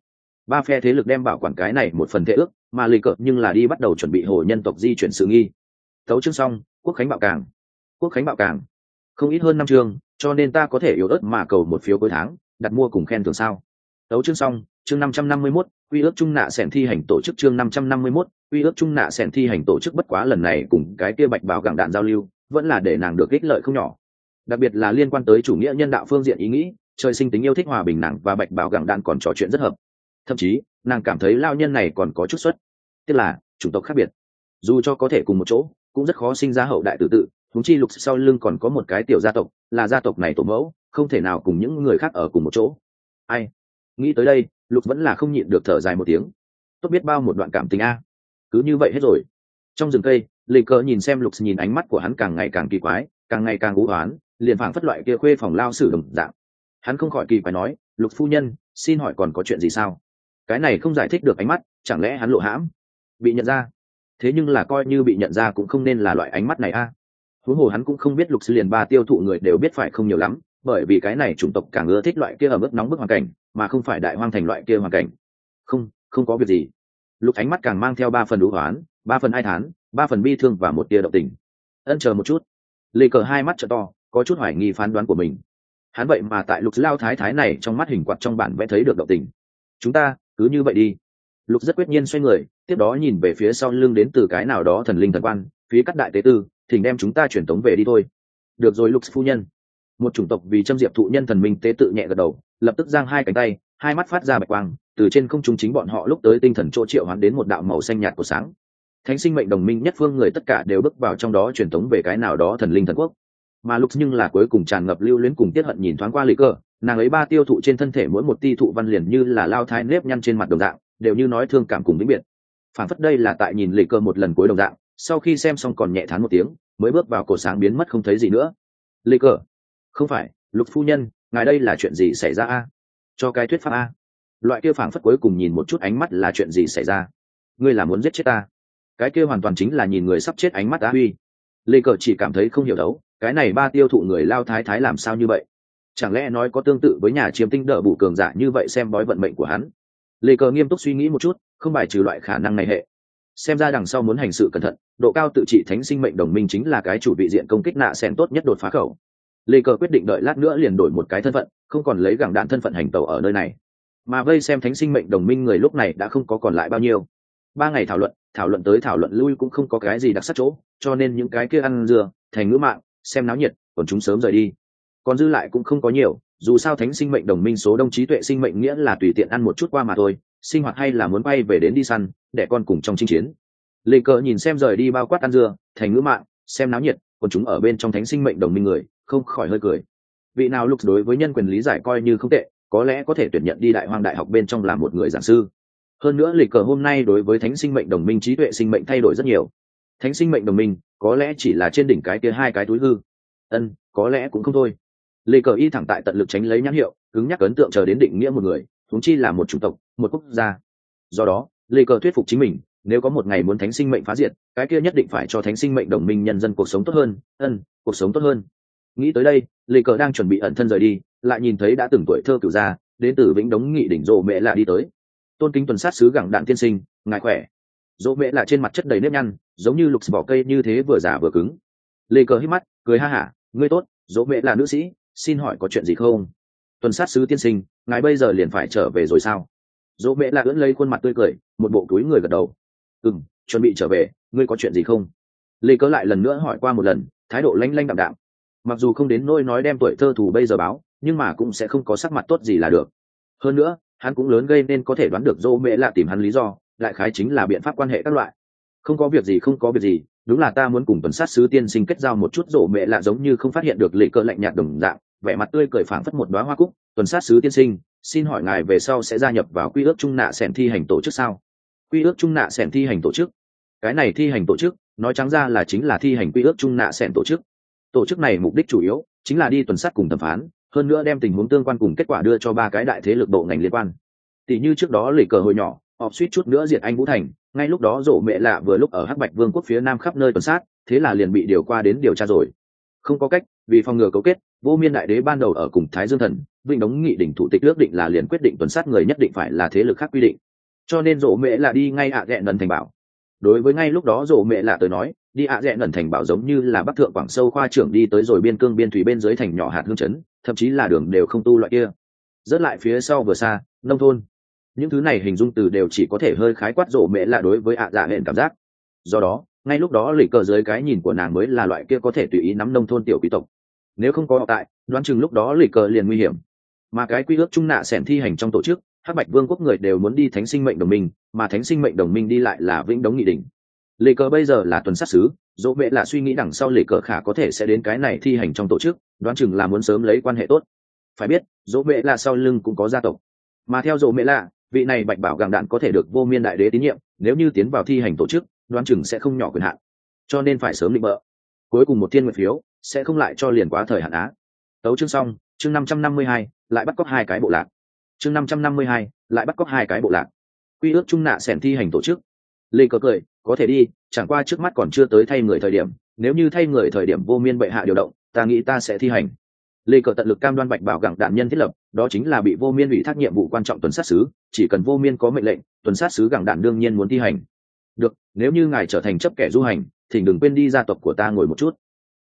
Ba phe thế lực đem bảo quản cái này một phần thế ước, mà lì cợt nhưng là đi bắt đầu chuẩn bị hồ nhân tộc di chuyển sự nghi. Tấu chương xong, quốc khánh bạo càng quốc khánh bạo càng không ít hơn năm chương cho nên ta có thể yếu ớt mà cầu một phiếu cuối tháng, đặt mua cùng khen thưởng sao. Tấu chương xong, chương năm trăm năm mươi mốt, quy ước chung nạ sẻn thi hành tổ chức chương năm trăm năm mươi mốt uy ước trung nạ sẻn thi hành tổ chức bất quá lần này cùng cái kia bạch báo gặng đạn giao lưu, vẫn là để nàng được ích lợi không nhỏ. Đặc biệt là liên quan tới chủ nghĩa nhân đạo phương diện ý nghĩ, trời sinh tính yêu thích hòa bình nàng và bạch báo gặng đạn còn trò chuyện rất hợp. Thậm chí, nàng cảm thấy lao nhân này còn có chút xuất. Tức là, chủng tộc khác biệt. Dù cho có thể cùng một chỗ, cũng rất khó sinh ra hậu đại tự tự húng chi lục sau lưng còn có một cái tiểu gia tộc, là gia tộc này tổ mẫu, không thể nào cùng những người khác ở cùng một chỗ. Ai? Nghĩ tới đây, lục vẫn là không nhịn được thở dài một tiếng. Tốt biết bao một đoạn cảm tình a cứ như vậy hết rồi. Trong rừng cây lì cờ nhìn xem lục nhìn ánh mắt của hắn càng ngày càng kỳ quái, càng ngày càng ngũ oán, liền phảng phất loại kia khuê phòng lao sử đồng dạng. Hắn không khỏi kỳ quái nói, lục phu nhân, xin hỏi còn có chuyện gì sao? Cái này không giải thích được ánh mắt, chẳng lẽ hắn lộ hãm? Bị nhận ra? Thế nhưng là coi như bị nhận ra cũng không nên là loại ánh mắt này a. Huống hồ hắn cũng không biết lục sư liền ba tiêu thụ người đều biết phải không nhiều lắm, bởi vì cái này chủng tộc càng ưa thích loại kia ở mức nóng bức hoàn cảnh, mà không phải đại hoang thành loại kia hoàn cảnh. Không không có việc gì lục ánh mắt càng mang theo ba phần đủ hoán, ba phần ai thán, ba phần bi thương và một tia động tình. Ân chờ một chút. Lê cờ hai mắt t to, có chút hoài nghi phán đoán của mình. Hắn vậy mà tại lục lao thái thái này trong mắt hình quạt trong bản vẽ thấy được động tình. Chúng ta, cứ như vậy đi. Lục rất quyết nhiên xoay người, tiếp đó nhìn về phía sau lưng đến từ cái nào đó thần linh thần quan, phía các đại tế tư, thỉnh đem chúng ta chuyển tống về đi thôi. Được rồi, lục phu nhân. Một chủng tộc vì châm diệp thụ nhân thần minh tế tự nhẹ gật đầu, lập tức giang hai cánh tay, hai mắt phát ra bạch quang từ trên không trung chính bọn họ lúc tới tinh thần chỗ triệu hoán đến một đạo màu xanh nhạt của sáng. Thánh sinh mệnh đồng minh nhất phương người tất cả đều bước vào trong đó truyền thống về cái nào đó thần linh thần quốc. Mà lúc nhưng là cuối cùng tràn ngập lưu luyến cùng tiết hận nhìn thoáng qua lý cơ, nàng ấy ba tiêu thụ trên thân thể mỗi một ti thụ văn liền như là lao thái nếp nhăn trên mặt đồng dạng, đều như nói thương cảm cùng vĩnh biệt. Phản phất đây là tại nhìn lì cơ một lần cuối đồng dạng, sau khi xem xong còn nhẹ thán một tiếng, mới bước vào cổ sáng biến mất không thấy gì nữa. Lì cơ, không phải, lục phu nhân, ngài đây là chuyện gì xảy ra a? Cho cái thuyết pháp a loại kia phảng phất cuối cùng nhìn một chút ánh mắt là chuyện gì xảy ra? Ngươi là muốn giết chết ta? Cái kia hoàn toàn chính là nhìn người sắp chết ánh mắt á huy. Lê cờ chỉ cảm thấy không hiểu đấu, cái này ba tiêu thụ người lao thái thái làm sao như vậy? Chẳng lẽ nói có tương tự với nhà chiếm tinh đỡ bù cường giả như vậy xem bói vận mệnh của hắn? Lê cờ nghiêm túc suy nghĩ một chút, không bài trừ loại khả năng này hệ. Xem ra đằng sau muốn hành sự cẩn thận, độ cao tự trị thánh sinh mệnh đồng minh chính là cái chủ vị diện công kích nạ sen tốt nhất đột phá khẩu. Lê cờ quyết định đợi lát nữa liền đổi một cái thân phận, không còn lấy gẳng đạn thân phận hành tàu ở nơi này mà vây xem thánh sinh mệnh đồng minh người lúc này đã không có còn lại bao nhiêu. Ba ngày thảo luận thảo luận tới thảo luận lui cũng không có cái gì đặc sắc chỗ, cho nên những cái kia ăn dừa thành ngữ mạng, xem náo nhiệt, còn chúng sớm rời đi. Còn dư lại cũng không có nhiều, dù sao thánh sinh mệnh đồng minh số đông trí tuệ sinh mệnh nghĩa là tùy tiện ăn một chút qua mà thôi, sinh hoạt hay là muốn bay về đến đi săn, để con cùng trong chinh chiến. Lê cờ nhìn xem rời đi bao quát ăn dưa, thành ngữ mạng, xem náo nhiệt, còn chúng ở bên trong thánh sinh mệnh đồng minh người, không khỏi hơi cười. Vị nào lúc đối với nhân quyền lý giải coi như không tệ có lẽ có thể tuyển nhận đi đại hoang đại học bên trong làm một người giảng sư. Hơn nữa lịch cờ hôm nay đối với thánh sinh mệnh đồng minh trí tuệ sinh mệnh thay đổi rất nhiều. Thánh sinh mệnh đồng minh, có lẽ chỉ là trên đỉnh cái kia hai cái túi hư. Ân, có lẽ cũng không thôi. Lê cờ y thẳng tại tận lực tránh lấy nhãn hiệu, cứng nhắc ấn tượng chờ đến định nghĩa một người thúng chi là một chủng tộc, một quốc gia. Do đó lê cờ thuyết phục chính mình, nếu có một ngày muốn thánh sinh mệnh phá diệt, cái kia nhất định phải cho thánh sinh mệnh đồng minh nhân dân cuộc sống tốt hơn. Ân, cuộc sống tốt hơn. Nghĩ tới đây lê cờ đang chuẩn bị ẩn thân rời đi lại nhìn thấy đã từng tuổi thơ cửu gia, đến từ vĩnh đống nghị đỉnh rộ mẹ lạ đi tới. Tôn kính tuần sát sứ gẳng đạn tiên sinh, ngài khỏe. Rộ mẹ lạ trên mặt chất đầy nếp nhăn, giống như lục vỏ cây như thế vừa giả vừa cứng. Lê cờ hít mắt, cười ha hả, ngươi tốt, dỗ mẹ là nữ sĩ, xin hỏi có chuyện gì không? Tuần sát sứ tiên sinh, ngài bây giờ liền phải trở về rồi sao? Dỗ mẹ là ưỡn lấy khuôn mặt tươi cười, một bộ túi người gật đầu. Ừ m chuẩn bị trở về, ngươi có chuyện gì không? Lê cớ lại lần nữa hỏi qua một lần, thái độ lanh lanh đạm đạm. Mặc dù không đến nôi nói đem tuổi thơ thù bây giờ báo nhưng mà cũng sẽ không có sắc mặt tốt gì là được. Hơn nữa, hắn cũng lớn gây nên có thể đoán được dô mẹ lạ tìm hắn lý do, đại khái chính là biện pháp quan hệ các loại. Không có việc gì, không có việc gì, đúng là ta muốn cùng tuần sát sứ tiên sinh kết giao một chút rổ mẹ lạ giống như không phát hiện được lệ cơ lạnh nhạt đồng dạng, vẻ mặt tươi cười phảng phất một đoá hoa cúc. Tuần sát sứ tiên sinh, xin hỏi ngài về sau sẽ gia nhập vào quy ước trung nạ sẻn thi hành tổ chức sao? Quy ước trung nạ sẻn thi hành tổ chức? Cái này thi hành tổ chức, nói trắng ra là chính là thi hành quy ước trung nạ sẻn tổ chức. Tổ chức này mục đích chủ yếu chính là đi tuần sát cùng thẩm phán hơn nữa đem tình huống tương quan cùng kết quả đưa cho ba cái đại thế lực bộ ngành liên quan. Tỷ như trước đó lì cờ hồi nhỏ, họp suýt chút nữa diệt anh vũ thành, ngay lúc đó rộ mẹ lạ vừa lúc ở hắc bạch vương quốc phía nam khắp nơi tuần sát, thế là liền bị điều qua đến điều tra rồi. Không có cách, vì phòng ngừa cấu kết, vô miên đại đế ban đầu ở cùng thái dương thần vinh đóng nghị đỉnh thủ tịch ước định là liền quyết định tuần sát người nhất định phải là thế lực khác quy định. Cho nên rộ mẹ là đi ngay ạ à ghẹ ngần thành bảo. Đối với ngay lúc đó rộ mẹ là tới nói, đi ạ à ghẹ ngần thành bảo giống như là bắc thượng quảng sâu khoa trưởng đi tới rồi biên cương biên thủy bên dưới thành nhỏ hạt hương chấn thậm chí là đường đều không tu loại kia. Rớt lại phía sau vừa xa, nông thôn. Những thứ này hình dung từ đều chỉ có thể hơi khái quát rộ mẹ là đối với ạ dạ hẹn cảm giác. Do đó, ngay lúc đó lì cờ dưới cái nhìn của nàng mới là loại kia có thể tùy ý nắm nông thôn tiểu quý tộc. Nếu không có họ tại, đoán chừng lúc đó lì cờ liền nguy hiểm. Mà cái quy ước trung nạ sẻn thi hành trong tổ chức, hắc bạch vương quốc người đều muốn đi thánh sinh mệnh đồng minh, mà thánh sinh mệnh đồng minh đi lại là vĩnh đống nghị định lì cờ bây giờ là tuần sát xứ dỗ mẹ là suy nghĩ đằng sau lì cờ khả có thể sẽ đến cái này thi hành trong tổ chức, đoán chừng là muốn sớm lấy quan hệ tốt. Phải biết, dỗ mẹ là sau lưng cũng có gia tộc. Mà theo dỗ mẹ là, vị này bạch bảo gàng đạn có thể được vô miên đại đế tín nhiệm, nếu như tiến vào thi hành tổ chức, đoán chừng sẽ không nhỏ quyền hạn. Cho nên phải sớm định bợ. Cuối cùng một thiên nguyện phiếu, sẽ không lại cho liền quá thời hạn á. Tấu chương xong, chương năm trăm năm mươi hai, lại bắt cóc hai cái bộ lạc. Chương năm trăm năm mươi hai, lại bắt cóc hai cái bộ lạc. Quy ước trung nạ sẻn thi hành tổ chức lê cờ cười, có thể đi, chẳng qua trước mắt còn chưa tới thay người thời điểm, nếu như thay người thời điểm vô miên bệ hạ điều động, ta nghĩ ta sẽ thi hành. Lê cờ tận lực cam đoan bạch bảo gặng đạn nhân thiết lập, đó chính là bị vô miên ủy thác nhiệm vụ quan trọng tuần sát sứ, chỉ cần vô miên có mệnh lệnh, tuần sát sứ gặng đạn đương nhiên muốn thi hành. Được, nếu như ngài trở thành chấp kẻ du hành, thì đừng quên đi gia tộc của ta ngồi một chút.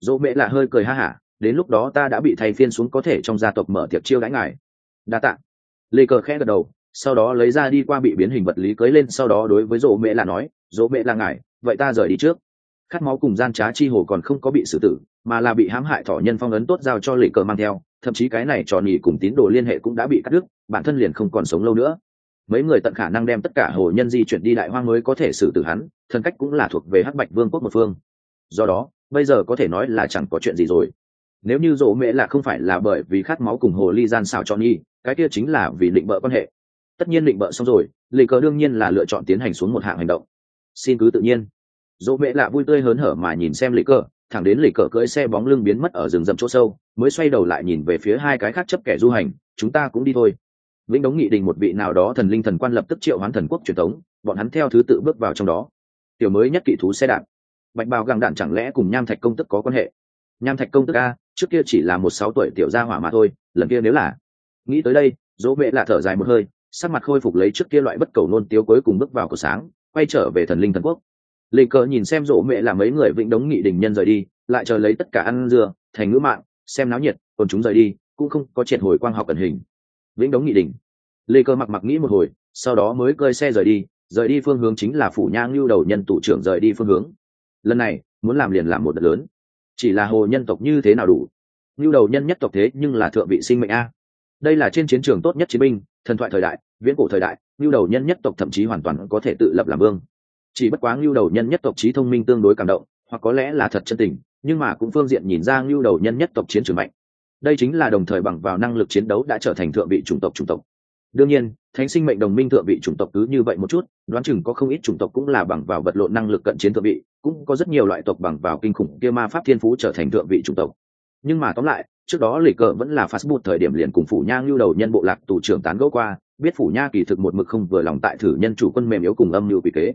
Dỗ mẹ là hơi cười ha hả, đến lúc đó ta đã bị thay phiên xuống có thể trong gia tộc mở tiệc chiêu đãi ngài. Đa tạ. Lê cờ khẽ gật đầu sau đó lấy ra đi qua bị biến hình vật lý cưới lên, sau đó đối với dỗ mẹ là nói, dỗ mẹ là ngài, vậy ta rời đi trước. Khát máu cùng gian trá chi hồ còn không có bị xử tử, mà là bị hãm hại thỏ nhân phong ấn tốt giao cho lệ cờ mang theo, thậm chí cái này trò nhì cùng tín đồ liên hệ cũng đã bị cắt đứt, bản thân liền không còn sống lâu nữa. Mấy người tận khả năng đem tất cả hồ nhân di chuyển đi đại hoang mới có thể xử tử hắn thân cách cũng là thuộc về hắc bạch vương quốc một phương. Do đó, bây giờ có thể nói là chẳng có chuyện gì rồi. Nếu như dỗ mẹ là không phải là bởi vì khát máu cùng hồ ly gian xào cho nhi cái kia chính là vì định bợ quan hệ tất nhiên định bợ xong rồi lệ cờ đương nhiên là lựa chọn tiến hành xuống một hạng hành động. Xin cứ tự nhiên. Dỗ mẹ lạ vui tươi hớn hở mà nhìn xem lệ cờ, thẳng đến lệ cờ cưỡi xe bóng lưng biến mất ở rừng rậm chỗ sâu, mới xoay đầu lại nhìn về phía hai cái khác chấp kẻ du hành, chúng ta cũng đi thôi. Vĩnh đống nghị định một vị nào đó thần linh thần quan lập tức triệu hoán thần quốc truyền thống, bọn hắn theo thứ tự bước vào trong đó. Tiểu mới nhất kỵ thú xe đạp. Bạch bào găng đạn chẳng lẽ cùng nham thạch công tức có quan hệ? Nham thạch công tức a, trước kia chỉ là một sáu tuổi tiểu gia hỏa mà thôi, lần kia nếu là. Nghĩ tới đây, dỗ mẹ lạ thở dài một hơi sắc mặt khôi phục lấy trước kia loại bất cầu nôn tiếu cuối cùng bước vào cửa sáng, quay trở về thần linh thần quốc. Lê cờ nhìn xem rộ mẹ là mấy người vĩnh đống nghị đình nhân rời đi, lại chờ lấy tất cả ăn dưa, thành ngữ mạng, xem náo nhiệt, còn chúng rời đi, cũng không có triệt hồi quang học ẩn hình. Vĩnh đống nghị đình. Lê cờ mặc mặc nghĩ một hồi, sau đó mới cơi xe rời đi rời đi phương hướng chính là phủ nhang lưu đầu nhân tụ trưởng rời đi phương hướng. Lần này, muốn làm liền làm một đợt lớn. Chỉ là hồ nhân tộc như thế nào đủ? Lưu đầu nhân nhất tộc thế nhưng là thượng vị sinh mệnh a. Đây là trên chiến trường tốt nhất chiến binh thần thoại thời đại, viễn cổ thời đại lưu đầu nhân nhất tộc thậm chí hoàn toàn có thể tự lập làm vương. Chỉ bất quá lưu đầu nhân nhất tộc trí thông minh tương đối cảm động, hoặc có lẽ là thật chân tình, nhưng mà cũng phương diện nhìn ra lưu đầu nhân nhất tộc chiến trường mạnh. Đây chính là đồng thời bằng vào năng lực chiến đấu đã trở thành thượng vị chủng tộc chủng tộc. Đương nhiên, thánh sinh mệnh đồng minh thượng vị chủng tộc cứ như vậy một chút, đoán chừng có không ít chủng tộc cũng là bằng vào vật lộn năng lực cận chiến thượng vị, cũng có rất nhiều loại tộc bằng vào kinh khủng kia ma pháp thiên phú trở thành thượng vị chủng tộc. Nhưng mà tóm lại trước đó lì cờ vẫn là phát bút thời điểm liền cùng phủ nha lưu đầu nhân bộ lạc tù trưởng tán gẫu qua, biết phủ nha kỳ thực một mực không vừa lòng tại thử nhân chủ quân mềm yếu cùng âm lưu vị kế.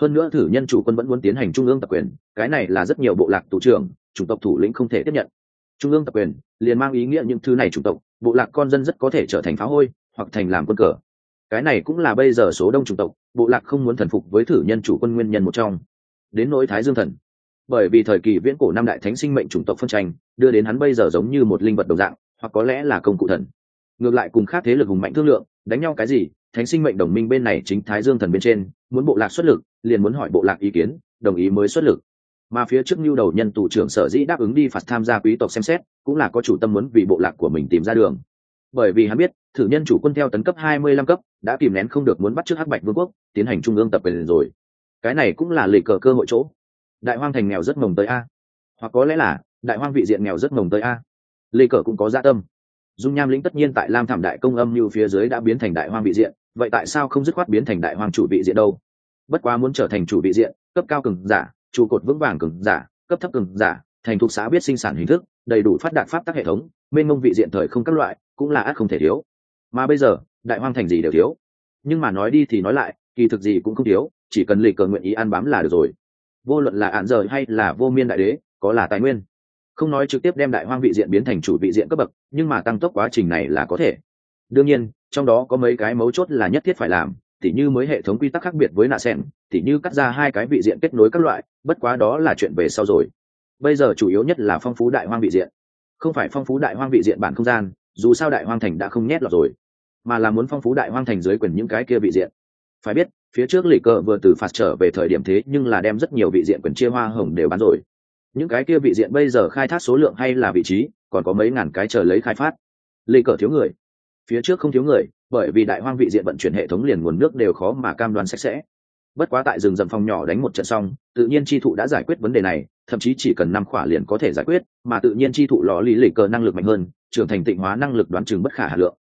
Hơn nữa thử nhân chủ quân vẫn muốn tiến hành trung ương tập quyền, cái này là rất nhiều bộ lạc tù trưởng, chủng tộc thủ lĩnh không thể tiếp nhận. Trung ương tập quyền, liền mang ý nghĩa những thứ này chủng tộc, bộ lạc con dân rất có thể trở thành phá hôi, hoặc thành làm quân cờ. Cái này cũng là bây giờ số đông chủng tộc, bộ lạc không muốn thần phục với thử nhân chủ quân nguyên nhân một trong. Đến nỗi thái dương thần bởi vì thời kỳ viễn cổ năm đại thánh sinh mệnh chủng tộc phân tranh, đưa đến hắn bây giờ giống như một linh vật đồng dạng, hoặc có lẽ là công cụ thần. Ngược lại cùng khác thế lực hùng mạnh thương lượng, đánh nhau cái gì, thánh sinh mệnh đồng minh bên này chính thái dương thần bên trên, muốn bộ lạc xuất lực, liền muốn hỏi bộ lạc ý kiến, đồng ý mới xuất lực. Mà phía trước nhu đầu nhân tù trưởng sở dĩ đáp ứng đi phạt tham gia quý tộc xem xét, cũng là có chủ tâm muốn vì bộ lạc của mình tìm ra đường. Bởi vì hắn biết, thử nhân chủ quân theo tấn cấp 25 cấp, đã kìm nén không được muốn bắt trước hắc bạch vương quốc, tiến hành trung ương tập quyền rồi. Cái này cũng là lì cờ cơ hội chỗ đại hoang thành nghèo rất mồng tới a. Hoặc có lẽ là, đại hoang vị diện nghèo rất mồng tới a. Lê cờ cũng có dạ tâm. Dung nham lĩnh tất nhiên tại lam thảm đại công âm như phía dưới đã biến thành đại hoang vị diện, vậy tại sao không dứt khoát biến thành đại hoang chủ vị diện đâu? Bất quá muốn trở thành chủ vị diện, cấp cao cường giả, trụ cột vững vàng cường giả, cấp thấp cường giả, thành thuộc xã biết sinh sản hình thức, đầy đủ phát đạt pháp tác hệ thống, mênh mông vị diện thời không các loại, cũng là ác không thể thiếu. Mà bây giờ, đại hoang thành gì đều thiếu. Nhưng mà nói đi thì nói lại, kỳ thực gì cũng không thiếu, chỉ cần lì cờ nguyện ý ăn bám là được rồi vô luận là ạn rời hay là vô miên đại đế, có là tài nguyên. Không nói trực tiếp đem đại hoang vị diện biến thành chủ vị diện cấp bậc, nhưng mà tăng tốc quá trình này là có thể. Đương nhiên, trong đó có mấy cái mấu chốt là nhất thiết phải làm, tỉ như mới hệ thống quy tắc khác biệt với nạ sen tỉ như cắt ra hai cái vị diện kết nối các loại, bất quá đó là chuyện về sau rồi. Bây giờ chủ yếu nhất là phong phú đại hoang vị diện. Không phải phong phú đại hoang vị diện bản không gian, dù sao đại hoang thành đã không nhét lọt rồi, mà là muốn phong phú đại hoang thành dưới quyền những cái kia vị diện. Phải biết phía trước lì cờ vừa từ phạt trở về thời điểm thế nhưng là đem rất nhiều vị diện quyền chia hoa hồng đều bán rồi. Những cái kia vị diện bây giờ khai thác số lượng hay là vị trí, còn có mấy ngàn cái chờ lấy khai phát. Lì cờ thiếu người. Phía trước không thiếu người, bởi vì đại hoang vị diện vận chuyển hệ thống liền nguồn nước đều khó mà cam đoan sạch sẽ. Bất quá tại rừng rậm phòng nhỏ đánh một trận xong, tự nhiên chi thụ đã giải quyết vấn đề này, thậm chí chỉ cần năm khỏa liền có thể giải quyết, mà tự nhiên chi thụ lò lý lì cờ năng lực mạnh hơn, trưởng thành tịnh hóa năng lực đoán chừng bất khả hà lượng.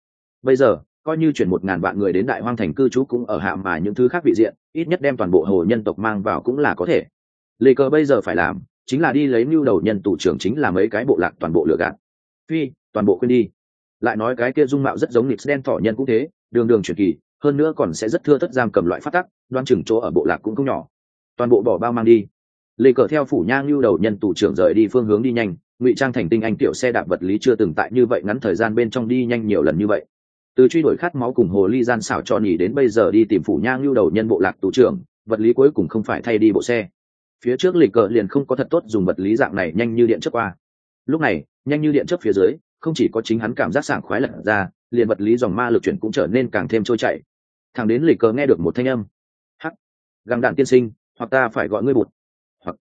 Bây giờ coi như chuyển một ngàn vạn người đến đại hoang thành cư trú cũng ở hạ mà những thứ khác vị diện, ít nhất đem toàn bộ hồ nhân tộc mang vào cũng là có thể. Lê cờ bây giờ phải làm chính là đi lấy mưu đầu nhân tù trưởng chính là mấy cái bộ lạc toàn bộ lựa gạt. Phi, toàn bộ quên đi. Lại nói cái kia dung mạo rất giống nịt đen thỏ nhân cũng thế, đường đường truyền kỳ, hơn nữa còn sẽ rất thưa thất giam cầm loại phát tắc, đoan chừng chỗ ở bộ lạc cũng không nhỏ. Toàn bộ bỏ bao mang đi. Lê cờ theo phủ nhang lưu đầu nhân tù trưởng rời đi phương hướng đi nhanh, ngụy trang thành tinh anh tiểu xe đạp vật lý chưa từng tại như vậy ngắn thời gian bên trong đi nhanh nhiều lần như vậy từ truy đuổi khát máu cùng hồ ly gian xảo cho nhỉ đến bây giờ đi tìm phủ nhang lưu đầu nhân bộ lạc tù trưởng, vật lý cuối cùng không phải thay đi bộ xe. Phía trước lịch cờ liền không có thật tốt dùng vật lý dạng này nhanh như điện chớp qua. Lúc này, nhanh như điện chớp phía dưới, không chỉ có chính hắn cảm giác sảng khoái lật ra, liền vật lý dòng ma lực chuyển cũng trở nên càng thêm trôi chảy. Thằng đến lịch cờ nghe được một thanh âm. Hắc. Găng đạn tiên sinh, hoặc ta phải gọi ngươi bụt. Hoặc.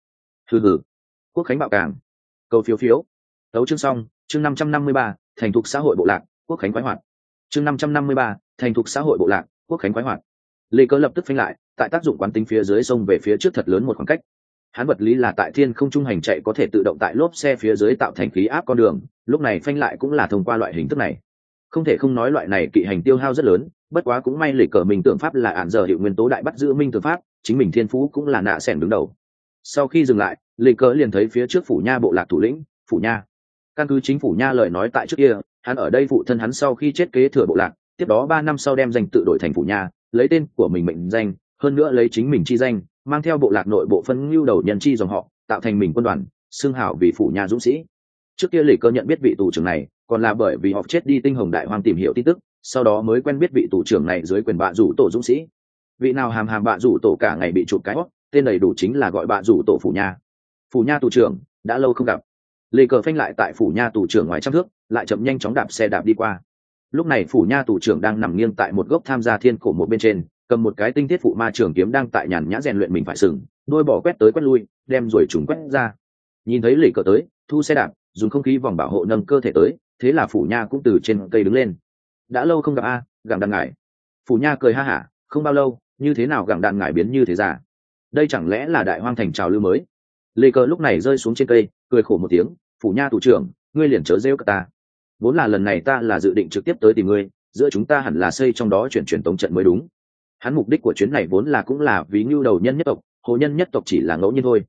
Thư hử. Quốc khánh bạo càng. Cầu phiếu phiếu. Tấu chương xong, chương năm trăm năm mươi ba, thành thục xã hội bộ lạc, quốc khánh khoái hoạt chương năm trăm năm mươi ba, thành thục xã hội bộ lạc, quốc khánh quái hoạt. Lê cơ lập tức phanh lại, tại tác dụng quán tính phía dưới sông về phía trước thật lớn một khoảng cách. Hắn vật lý là tại thiên không trung hành chạy có thể tự động tại lốp xe phía dưới tạo thành khí áp con đường, lúc này phanh lại cũng là thông qua loại hình thức này. Không thể không nói loại này kỵ hành tiêu hao rất lớn, bất quá cũng may lịch cờ mình tượng pháp là ạn giờ hiệu nguyên tố đại bắt giữ minh tượng pháp, chính mình thiên phú cũng là nạ sẻn đứng đầu. Sau khi dừng lại lịch cờ liền thấy phía trước phủ nha bộ lạc thủ lĩnh, phủ nha. Căn cứ chính phủ nha lời nói tại trước kia hắn ở đây phụ thân hắn sau khi chết kế thừa bộ lạc tiếp đó ba năm sau đem danh tự đổi thành phủ nhà, lấy tên của mình mệnh danh hơn nữa lấy chính mình chi danh mang theo bộ lạc nội bộ phân lưu đầu nhân chi dòng họ tạo thành mình quân đoàn xưng hảo vì phủ nhà dũng sĩ. Trước kia lì cơ nhận biết vị tù trưởng này còn là bởi vì họ chết đi tinh hồng đại hoàng tìm hiểu tin tức sau đó mới quen biết vị tù trưởng này dưới quyền bạ rủ tổ dũng sĩ. Vị nào hàm hàm bạ rủ tổ cả ngày bị chụp cái hót tên đầy đủ chính là gọi bạ rủ tổ phủ nhà. phủ nha tù trưởng đã lâu không gặp. Lê cờ phanh lại tại phủ nha tù trưởng ngoài trăm thước, lại chậm nhanh chóng đạp xe đạp đi qua. Lúc này phủ nha tù trưởng đang nằm nghiêng tại một gốc tham gia thiên cổ một bên trên, cầm một cái tinh thiết phụ ma trường kiếm đang tại nhàn nhã rèn luyện mình phải sừng, đôi bỏ quét tới quét lui, đem rồi trùng quét ra. Nhìn thấy lì cờ tới, thu xe đạp, dùng không khí vòng bảo hộ nâng cơ thể tới, thế là phủ nha cũng từ trên cây đứng lên. Đã lâu không gặp a gặng đàn ngải. Phủ nha cười ha hả, không bao lâu, như thế nào gặng đàn ngải biến như thế già? Đây chẳng lẽ là đại hoang thành trào lưu mới? Lê cờ lúc này rơi xuống trên cây cười khổ một tiếng, phủ nha thủ trưởng, ngươi liền chớ rêu cả ta. Vốn là lần này ta là dự định trực tiếp tới tìm ngươi, giữa chúng ta hẳn là xây trong đó chuyển chuyển tống trận mới đúng. Hắn mục đích của chuyến này vốn là cũng là vì ngưu đầu nhân nhất tộc, hồ nhân nhất tộc chỉ là ngẫu nhiên thôi.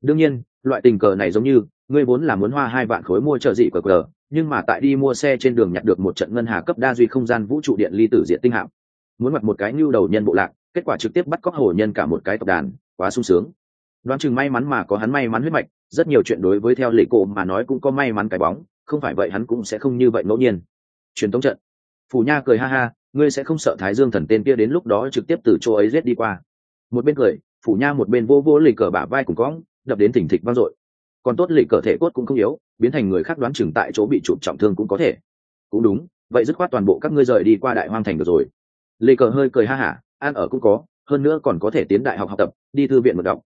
Đương nhiên, loại tình cờ này giống như, ngươi vốn là muốn hoa hai vạn khối mua trợ dị cờ cờ, nhưng mà tại đi mua xe trên đường nhặt được một trận ngân hà cấp đa duy không gian vũ trụ điện ly tử diện tinh hạm. Muốn mặc một cái ngưu đầu nhân bộ lạc, kết quả trực tiếp bắt cóc hồ nhân cả một cái tộc đàn, quá sung sướng đoán chừng may mắn mà có hắn may mắn huyết mạch, rất nhiều chuyện đối với theo lệ cổ mà nói cũng có may mắn cái bóng, không phải vậy hắn cũng sẽ không như vậy ngẫu nhiên. Truyền tống trận. Phủ nha cười ha ha, ngươi sẽ không sợ thái dương thần tên kia đến lúc đó trực tiếp từ chỗ ấy giết đi qua. Một bên cười phủ nha một bên vô vô lì cờ bả vai cùng cõng, đập đến thỉnh thịch vang dội. Còn tốt lì cờ thể cốt cũng không yếu, biến thành người khác đoán chừng tại chỗ bị chụp trọng thương cũng có thể. Cũng đúng, vậy dứt khoát toàn bộ các ngươi rời đi qua đại hoang thành được rồi. Lì cờ hơi cười ha hả ăn ở cũng có, hơn nữa còn có thể tiến đại học học tập, đi thư viện một đọc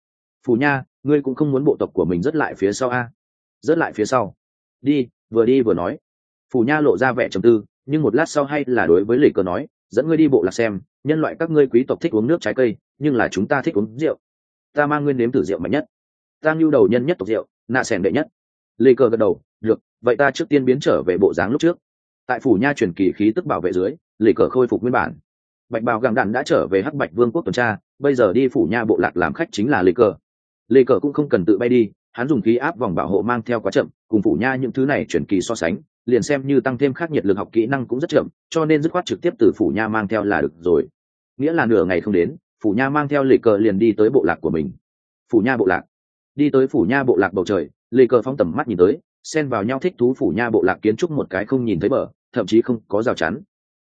phủ nha, ngươi cũng không muốn bộ tộc của mình rớt lại phía sau a? Rớt lại phía sau? Đi, vừa đi vừa nói. Phủ nha lộ ra vẻ trầm tư, nhưng một lát sau hay là đối với lì cờ nói, dẫn ngươi đi bộ lạc xem, nhân loại các ngươi quý tộc thích uống nước trái cây, nhưng là chúng ta thích uống rượu. Ta mang nguyên nếm thử rượu mạnh nhất. Ta ngưu đầu nhân nhất tộc rượu, nạ sẻn đệ nhất. Lì cờ gật đầu, được, vậy ta trước tiên biến trở về bộ dáng lúc trước. Tại phủ nha truyền kỳ khí tức bảo vệ dưới lì cờ khôi phục nguyên bản. Bạch bào gàng đạn đã trở về hắc bạch vương quốc tuần tra, bây giờ đi phủ nha bộ lạc làm khách chính là lì cờ. Lê cờ cũng không cần tự bay đi, hắn dùng khí áp vòng bảo hộ mang theo quá chậm, cùng phủ nha những thứ này truyền kỳ so sánh, liền xem như tăng thêm khắc nhiệt lực học kỹ năng cũng rất chậm, cho nên dứt khoát trực tiếp từ phủ nha mang theo là được rồi. Nghĩa là nửa ngày không đến, phủ nha mang theo Lê cờ liền đi tới bộ lạc của mình. Phủ nha bộ lạc. Đi tới phủ nha bộ lạc bầu trời, Lê cờ phóng tầm mắt nhìn tới, xen vào nhau thích thú phủ nha bộ lạc kiến trúc một cái không nhìn thấy bờ, thậm chí không có rào chắn.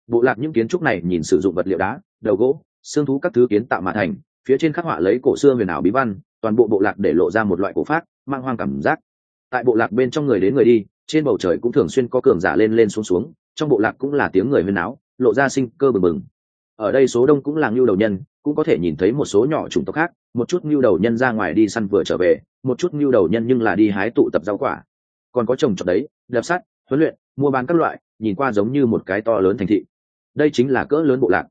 Bộ lạc những kiến trúc này nhìn sử dụng vật liệu đá, đầu gỗ, xương thú các thứ kiến tạo mà thành, phía trên khắc họa lấy cổ xưa huyền ảo bí văn toàn bộ bộ lạc để lộ ra một loại cổ phát mang hoang cảm giác. Tại bộ lạc bên trong người đến người đi, trên bầu trời cũng thường xuyên có cường giả lên lên xuống xuống, trong bộ lạc cũng là tiếng người huyên áo, lộ ra sinh cơ bừng bừng. Ở đây số đông cũng là ngưu đầu nhân, cũng có thể nhìn thấy một số nhỏ chủng tộc khác, một chút ngưu đầu nhân ra ngoài đi săn vừa trở về, một chút ngưu đầu nhân nhưng là đi hái tụ tập rau quả. Còn có trồng trọt đấy, đập sắt, huấn luyện, mua bán các loại, nhìn qua giống như một cái to lớn thành thị. Đây chính là cỡ lớn bộ lạc.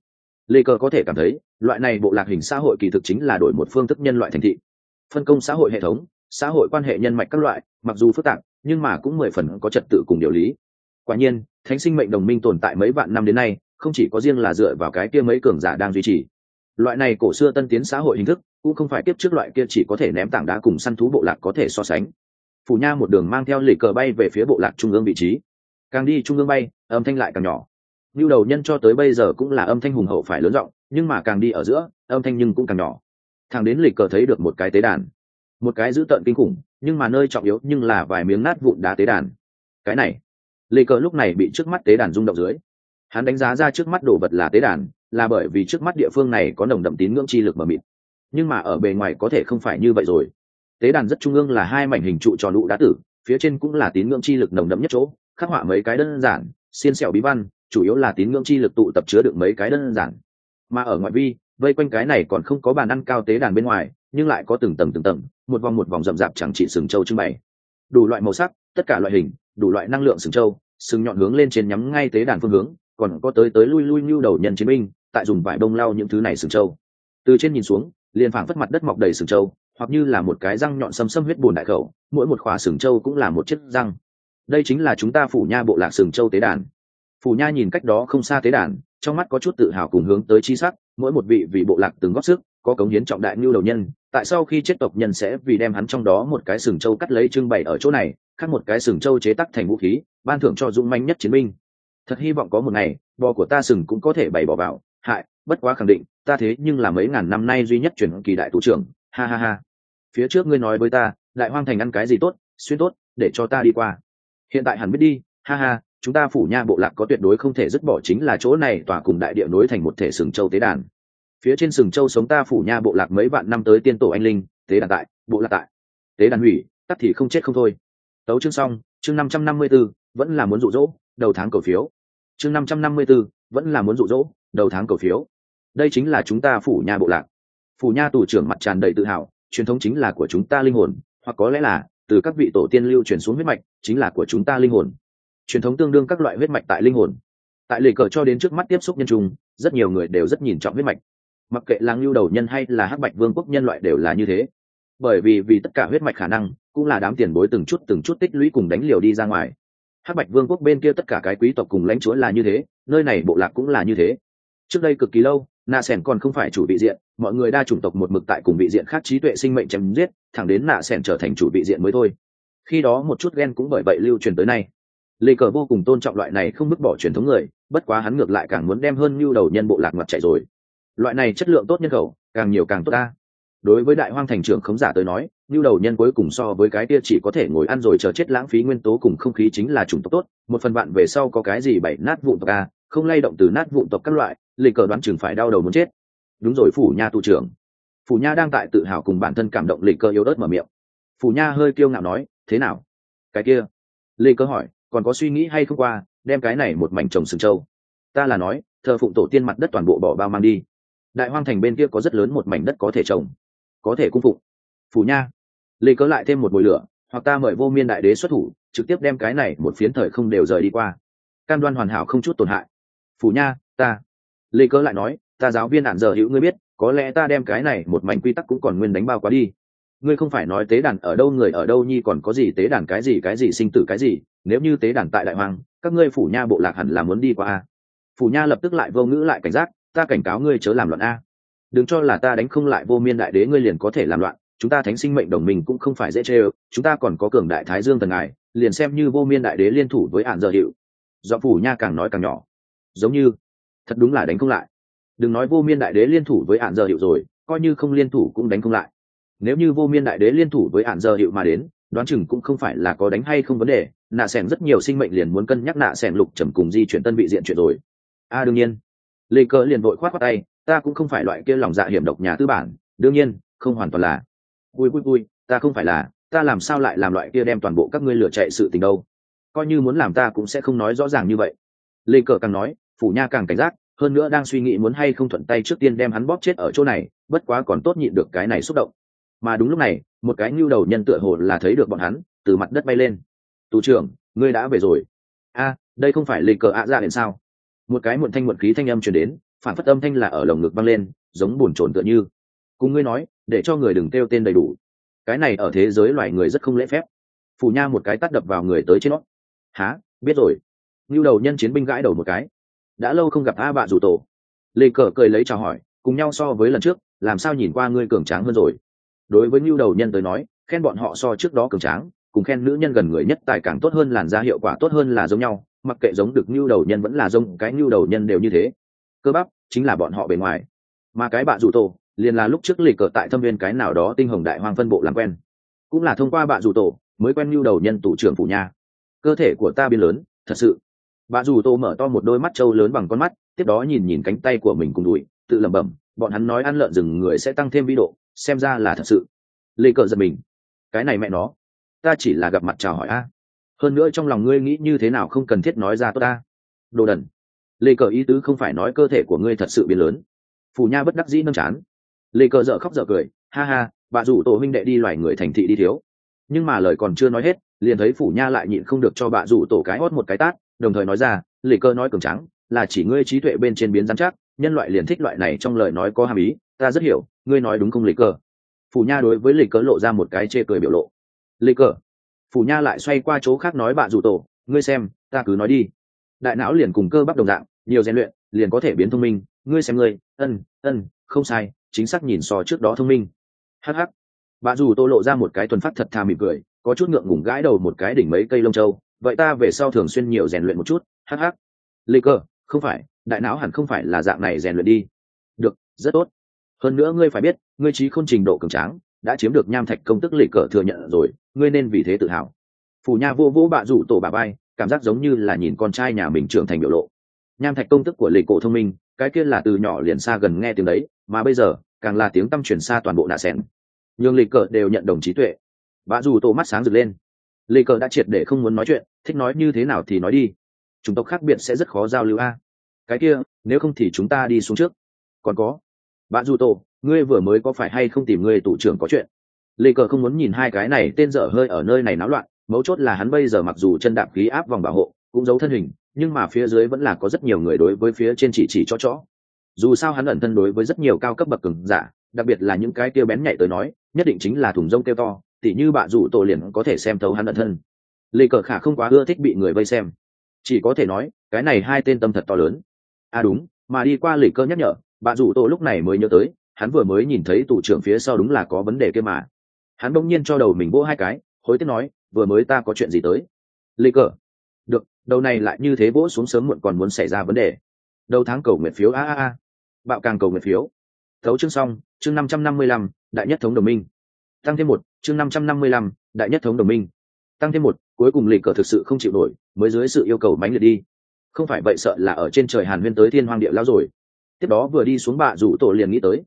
Lê cờ có thể cảm thấy, loại này bộ lạc hình xã hội kỳ thực chính là đổi một phương thức nhân loại thành thị phân công xã hội hệ thống, xã hội quan hệ nhân mạch các loại, mặc dù phức tạp, nhưng mà cũng mười phần có trật tự cùng điều lý. Quả nhiên, thánh sinh mệnh đồng minh tồn tại mấy vạn năm đến nay, không chỉ có riêng là dựa vào cái kia mấy cường giả đang duy trì. Loại này cổ xưa tân tiến xã hội hình thức, cũng không phải tiếp trước loại kia chỉ có thể ném tảng đá cùng săn thú bộ lạc có thể so sánh. Phủ nha một đường mang theo lì cờ bay về phía bộ lạc trung ương vị trí. Càng đi trung ương bay, âm thanh lại càng nhỏ. Như đầu nhân cho tới bây giờ cũng là âm thanh hùng hậu phải lớn rộng nhưng mà càng đi ở giữa, âm thanh nhưng cũng càng nhỏ thằng đến lịch cờ thấy được một cái tế đàn. Một cái dữ tợn kinh khủng, nhưng mà nơi trọng yếu nhưng là vài miếng nát vụn đá tế đàn. Cái này, lịch cờ lúc này bị trước mắt tế đàn rung động dưới. Hắn đánh giá ra trước mắt đồ vật là tế đàn, là bởi vì trước mắt địa phương này có nồng đậm tín ngưỡng chi lực mờ mịt. Nhưng mà ở bề ngoài có thể không phải như vậy rồi. Tế đàn rất trung ương là hai mảnh hình trụ tròn lũ đá tử, phía trên cũng là tín ngưỡng chi lực nồng đậm nhất chỗ, khắc họa mấy cái đơn giản, xiên xẹo bí văn, chủ yếu là tín ngưỡng chi lực tụ tập chứa được mấy cái đơn giản. Mà ở ngoại vi vây quanh cái này còn không có bàn ăn cao tế đàn bên ngoài, nhưng lại có từng tầng từng tầng, một vòng một vòng rậm rạp chẳng trị sừng châu trưng bày. Đủ loại màu sắc, tất cả loại hình, đủ loại năng lượng sừng châu sừng nhọn hướng lên trên nhắm ngay tế đàn phương hướng, còn có tới tới lui lui như đầu nhân chiến binh, tại dùng vải bông lau những thứ này sừng châu từ trên nhìn xuống, liền phảng phất mặt đất mọc đầy sừng châu hoặc như là một cái răng nhọn xâm xâm huyết bùn đại khẩu, mỗi một khỏa sừng châu cũng là một chiếc răng. Đây chính là chúng ta phủ nha bộ lạc sừng châu tế đàn. Phủ nha nhìn cách đó không xa tế đàn, trong mắt có chút tự hào cùng hướng tới chi sắc mỗi một vị vị bộ lạc từng góp sức, có cống hiến trọng đại như đầu nhân, tại sau khi chết tộc nhân sẽ vì đem hắn trong đó một cái sừng châu cắt lấy trưng bày ở chỗ này, khác một cái sừng châu chế tắc thành vũ khí, ban thưởng cho dũng manh nhất chiến binh. Thật hy vọng có một ngày, bò của ta sừng cũng có thể bày bỏ vào. Hại, bất quá khẳng định, ta thế nhưng là mấy ngàn năm nay duy nhất chuyển kỳ đại thủ trưởng. Ha ha ha. Phía trước ngươi nói với ta, đại hoang thành ăn cái gì tốt, xuyên tốt, để cho ta đi qua. Hiện tại hẳn biết đi. Ha ha chúng ta phủ nha bộ lạc có tuyệt đối không thể dứt bỏ chính là chỗ này tòa cùng đại địa nối thành một thể sừng châu tế đàn. Phía trên sừng châu sống ta phủ nha bộ lạc mấy vạn năm tới tiên tổ anh linh, tế đàn tại, bộ lạc tại. Tế đàn hủy, tắt thì không chết không thôi. Tấu chương xong, chương năm trăm năm mươi b ố vẫn là muốn rụ rỗ đầu tháng cổ phiếu. Chương năm trăm năm mươi b ố vẫn là muốn rụ rỗ đầu tháng cổ phiếu. Đây chính là chúng ta phủ nha bộ lạc. Phủ nha tù trưởng mặt tràn đầy tự hào, truyền thống chính là của chúng ta linh hồn, hoặc có lẽ là từ các vị tổ tiên lưu truyền xuống huyết mạch, chính là của chúng ta linh hồn truyền thống tương đương các loại huyết mạch tại linh hồn. Tại lề cờ cho đến trước mắt tiếp xúc nhân trung, rất nhiều người đều rất nhìn trọng huyết mạch. Mặc kệ làng lưu đầu nhân hay là hắc bạch vương quốc nhân loại đều là như thế. Bởi vì vì tất cả huyết mạch khả năng, cũng là đám tiền bối từng chút từng chút tích lũy cùng đánh liều đi ra ngoài. Hắc bạch vương quốc bên kia tất cả cái quý tộc cùng lãnh chúa là như thế, nơi này bộ lạc cũng là như thế. Trước đây cực kỳ lâu nạ sẻn còn không phải chủ vị diện, mọi người đa chủng tộc một mực tại cùng vị diện khác trí tuệ sinh mệnh chém giết, thẳng đến nạ sẻn trở thành chủ vị diện mới thôi. Khi đó một chút ghen cũng bởi vậy lưu truyền tới nay lê cờ vô cùng tôn trọng loại này không vứt bỏ truyền thống người, bất quá hắn ngược lại càng muốn đem hơn nhu đầu nhân bộ lạc mặt chạy rồi. Loại này chất lượng tốt nhân khẩu, càng nhiều càng tốt ta. Đối với đại hoang thành trưởng khống giả tới nói, nhu đầu nhân cuối cùng so với cái kia chỉ có thể ngồi ăn rồi chờ chết lãng phí nguyên tố cùng không khí chính là chủng tộc tốt, một phần bạn về sau có cái gì bảy nát vụn tộc a, không lay động từ nát vụn tộc các loại, lê cờ đoán chừng phải đau đầu muốn chết. Đúng rồi, phủ nha tu trưởng. Phủ nha đang tại tự hào cùng bản thân cảm động lê Cờ yếu ớt mở miệng. Phủ nha hơi kiêu ngạo nói, thế nào? Cái kia. Lê Cờ hỏi còn có suy nghĩ hay không qua, đem cái này một mảnh trồng sừng châu ta là nói, thờ phụng tổ tiên mặt đất toàn bộ bỏ bao mang đi. Đại hoang thành bên kia có rất lớn một mảnh đất có thể trồng, có thể cung phụng. Phủ nha lê cớ lại thêm một bồi lửa, hoặc ta mời vô miên đại đế xuất thủ, trực tiếp đem cái này một phiến thời không đều rời đi qua. Cam đoan hoàn hảo không chút tổn hại. Phủ nha, ta. Lê cớ lại nói, ta giáo viên ản giờ hữu ngươi biết, có lẽ ta đem cái này một mảnh quy tắc cũng còn nguyên đánh bao quá đi. Ngươi không phải nói tế đàn ở đâu, người ở đâu nhi còn có gì tế đàn cái gì cái gì sinh tử cái gì nếu như tế đàn tại đại hoàng các ngươi phủ nha bộ lạc hẳn là muốn đi qua a. Phủ nha lập tức lại vô ngữ lại cảnh giác, ta cảnh cáo ngươi chớ làm loạn a. Đừng cho là ta đánh không lại vô miên đại đế ngươi liền có thể làm loạn, chúng ta thánh sinh mệnh đồng minh cũng không phải dễ chê ơ, chúng ta còn có cường đại thái dương tần ngài, liền xem như vô miên đại đế liên thủ với ạn giờ hiệu do phủ nha càng nói càng nhỏ. Giống như, thật đúng là đánh không lại. Đừng nói vô miên đại đế liên thủ với ạn giờ hiệu rồi, coi như không liên thủ cũng đánh không lại. Nếu như vô miên đại đế liên thủ với ạn giờ hiệu mà đến, đoán chừng cũng không phải là có đánh hay không vấn đề nạ s rất nhiều sinh mệnh liền muốn cân nhắc nạ s lục trầm cùng di chuyển tân vị diện chuyện rồi. A à, đương nhiên. Lê cờ liền vội khoát khoát tay ta cũng không phải loại kia lòng dạ hiểm độc nhà tư bản đương nhiên không hoàn toàn là. Vui vui vui ta không phải là ta làm sao lại làm loại kia đem toàn bộ các ngươi lựa chạy sự tình đâu? Coi như muốn làm ta cũng sẽ không nói rõ ràng như vậy. Lê cờ càng nói phủ nha càng cảnh giác hơn nữa đang suy nghĩ muốn hay không thuận tay trước tiên đem hắn bóp chết ở chỗ này bất quá còn tốt nhịn được cái này xúc động. Mà đúng lúc này một cái ngưu đầu nhân tựa hồ là thấy được bọn hắn từ mặt đất bay lên tù trưởng, ngươi đã về rồi. A, đây không phải lê cờ ạ dạ ra đến sao? Một cái muộn thanh muộn khí thanh âm chuyển đến, phản phất âm thanh là ở lồng ngực vang lên, giống buồn chồn tựa như. Cùng ngươi nói, để cho người đừng kêu tên đầy đủ. Cái này ở thế giới loài người rất không lễ phép. Phủ nha một cái tắt đập vào người tới trên nó há biết rồi. Như đầu nhân chiến binh gãi đầu một cái. Đã lâu không gặp a bạ rủ tổ. Lê cờ cười lấy chào hỏi, cùng nhau so với lần trước, làm sao nhìn qua ngươi cường tráng hơn rồi? Đối với như đầu nhân tới nói, khen bọn họ so trước đó cường tráng cùng khen nữ nhân gần người nhất tài càng tốt hơn làn da hiệu quả tốt hơn là giống nhau, mặc kệ giống được nhu đầu nhân vẫn là giống cái nhu đầu nhân đều như thế. Cơ bắp chính là bọn họ bề ngoài. Mà cái bạ rủ tổ liền là lúc trước lì cờ tại thâm viên cái nào đó tinh hồng đại hoang phân bộ làm quen. Cũng là thông qua bạ rủ tổ mới quen nhu đầu nhân tủ trưởng phủ nhà. Cơ thể của ta biến lớn, thật sự. Bạ rủ tổ mở to một đôi mắt trâu lớn bằng con mắt, tiếp đó nhìn nhìn cánh tay của mình cùng đùi, tự lẩm bẩm, bọn hắn nói ăn lợn rừng người sẽ tăng thêm vĩ độ, xem ra là thật sự. Lì cờ giật mình. Cái này mẹ nó ta chỉ là gặp mặt chào hỏi a. À. Hơn nữa trong lòng ngươi nghĩ như thế nào không cần thiết nói ra tốt ta. Đồ đần. Lê cờ ý tứ không phải nói cơ thể của ngươi thật sự biến lớn. Phù nha bất đắc dĩ nâng chán. Lê cờ dợ khóc dợ cười, ha ha, bà rủ tổ huynh đệ đi loài người thành thị đi thiếu. Nhưng mà lời còn chưa nói hết, liền thấy phủ nha lại nhịn không được cho bà rủ tổ cái hót một cái tát, đồng thời nói ra, lê cờ nói cường trắng là chỉ ngươi trí tuệ bên trên biến giám chắc, nhân loại liền thích loại này trong lời nói có hàm ý, ta rất hiểu, ngươi nói đúng không lê cờ. phủ nha đối với lê cờ lộ ra một cái chê cười biểu lộ lê cờ. Phủ nha lại xoay qua chỗ khác nói bạn rủ tổ, ngươi xem, ta cứ nói đi. Đại não liền cùng cơ bắp đồng dạng, nhiều rèn luyện, liền có thể biến thông minh. Ngươi xem ngươi, ân ân, không sai, chính xác nhìn so trước đó thông minh. Hh bà dù tô lộ ra một cái thuần phát thật thà mỉm cười, có chút ngượng ngùng gãi đầu một cái đỉnh mấy cây lông trâu vậy ta về sau thường xuyên nhiều rèn luyện một chút. Hh lê cơ không phải, đại não hẳn không phải là dạng này rèn luyện đi. Được, rất tốt. Hơn nữa ngươi phải biết, ngươi trí khôn trình độ cường tráng đã chiếm được nham thạch công tức lệ cờ thừa nhận rồi, ngươi nên vì thế tự hào. Phủ nha vô vũ bạ rủ tổ bà bay cảm giác giống như là nhìn con trai nhà mình trưởng thành biểu lộ. Nham thạch công tức của lệ cổ thông minh, cái kia là từ nhỏ liền xa gần nghe tiếng đấy, mà bây giờ, càng là tiếng tâm truyền xa toàn bộ nạ sen nhường lệ cờ đều nhận đồng trí tuệ. Bạ rủ tổ mắt sáng rực lên. Lệ cờ đã triệt để không muốn nói chuyện, thích nói như thế nào thì nói đi. Chúng tộc khác biệt sẽ rất khó giao lưu a. Cái kia, nếu không thì chúng ta đi xuống trước. Còn có bạn dù tổ ngươi vừa mới có phải hay không tìm ngươi tủ trưởng có chuyện? Lê cờ không muốn nhìn hai cái này tên dở hơi ở nơi này náo loạn, mấu chốt là hắn bây giờ mặc dù chân đạp khí áp vòng bảo hộ, cũng giấu thân hình, nhưng mà phía dưới vẫn là có rất nhiều người đối với phía trên chỉ chỉ cho chó. Dù sao hắn ẩn thân đối với rất nhiều cao cấp bậc cường giả, đặc biệt là những cái kêu bén nhạy tới nói, nhất định chính là thùng rông kêu to, tỉ như bạn rủ tổ liền có thể xem thấu hắn ẩn thân. Lê cờ khả không quá ưa thích bị người vây xem. Chỉ có thể nói, cái này hai tên tâm thật to lớn. À đúng, mà đi qua lê cơ nhắc nhở bạn rủ tổ lúc này mới nhớ tới, hắn vừa mới nhìn thấy tủ trưởng phía sau đúng là có vấn đề kia mà. Hắn bỗng nhiên cho đầu mình vỗ hai cái, hối tiếc nói, vừa mới ta có chuyện gì tới? Lê cờ. Được, đầu này lại như thế vỗ xuống sớm muộn còn muốn xảy ra vấn đề. Đầu tháng cầu nguyện phiếu, a a a. Bạo càng cầu nguyện phiếu. Thấu chương xong, chương năm trăm năm mươi lăm, đại nhất thống đồng minh. Tăng thêm một, chương năm trăm năm mươi lăm, đại nhất thống đồng minh. Tăng thêm một, cuối cùng lê cờ thực sự không chịu nổi, mới dưới sự yêu cầu mánh liệt đi. Không phải vậy sợ là ở trên trời hàn huyên tới thiên hoang địa lao rồi tiếp đó vừa đi xuống bạ rủ tổ liền nghĩ tới.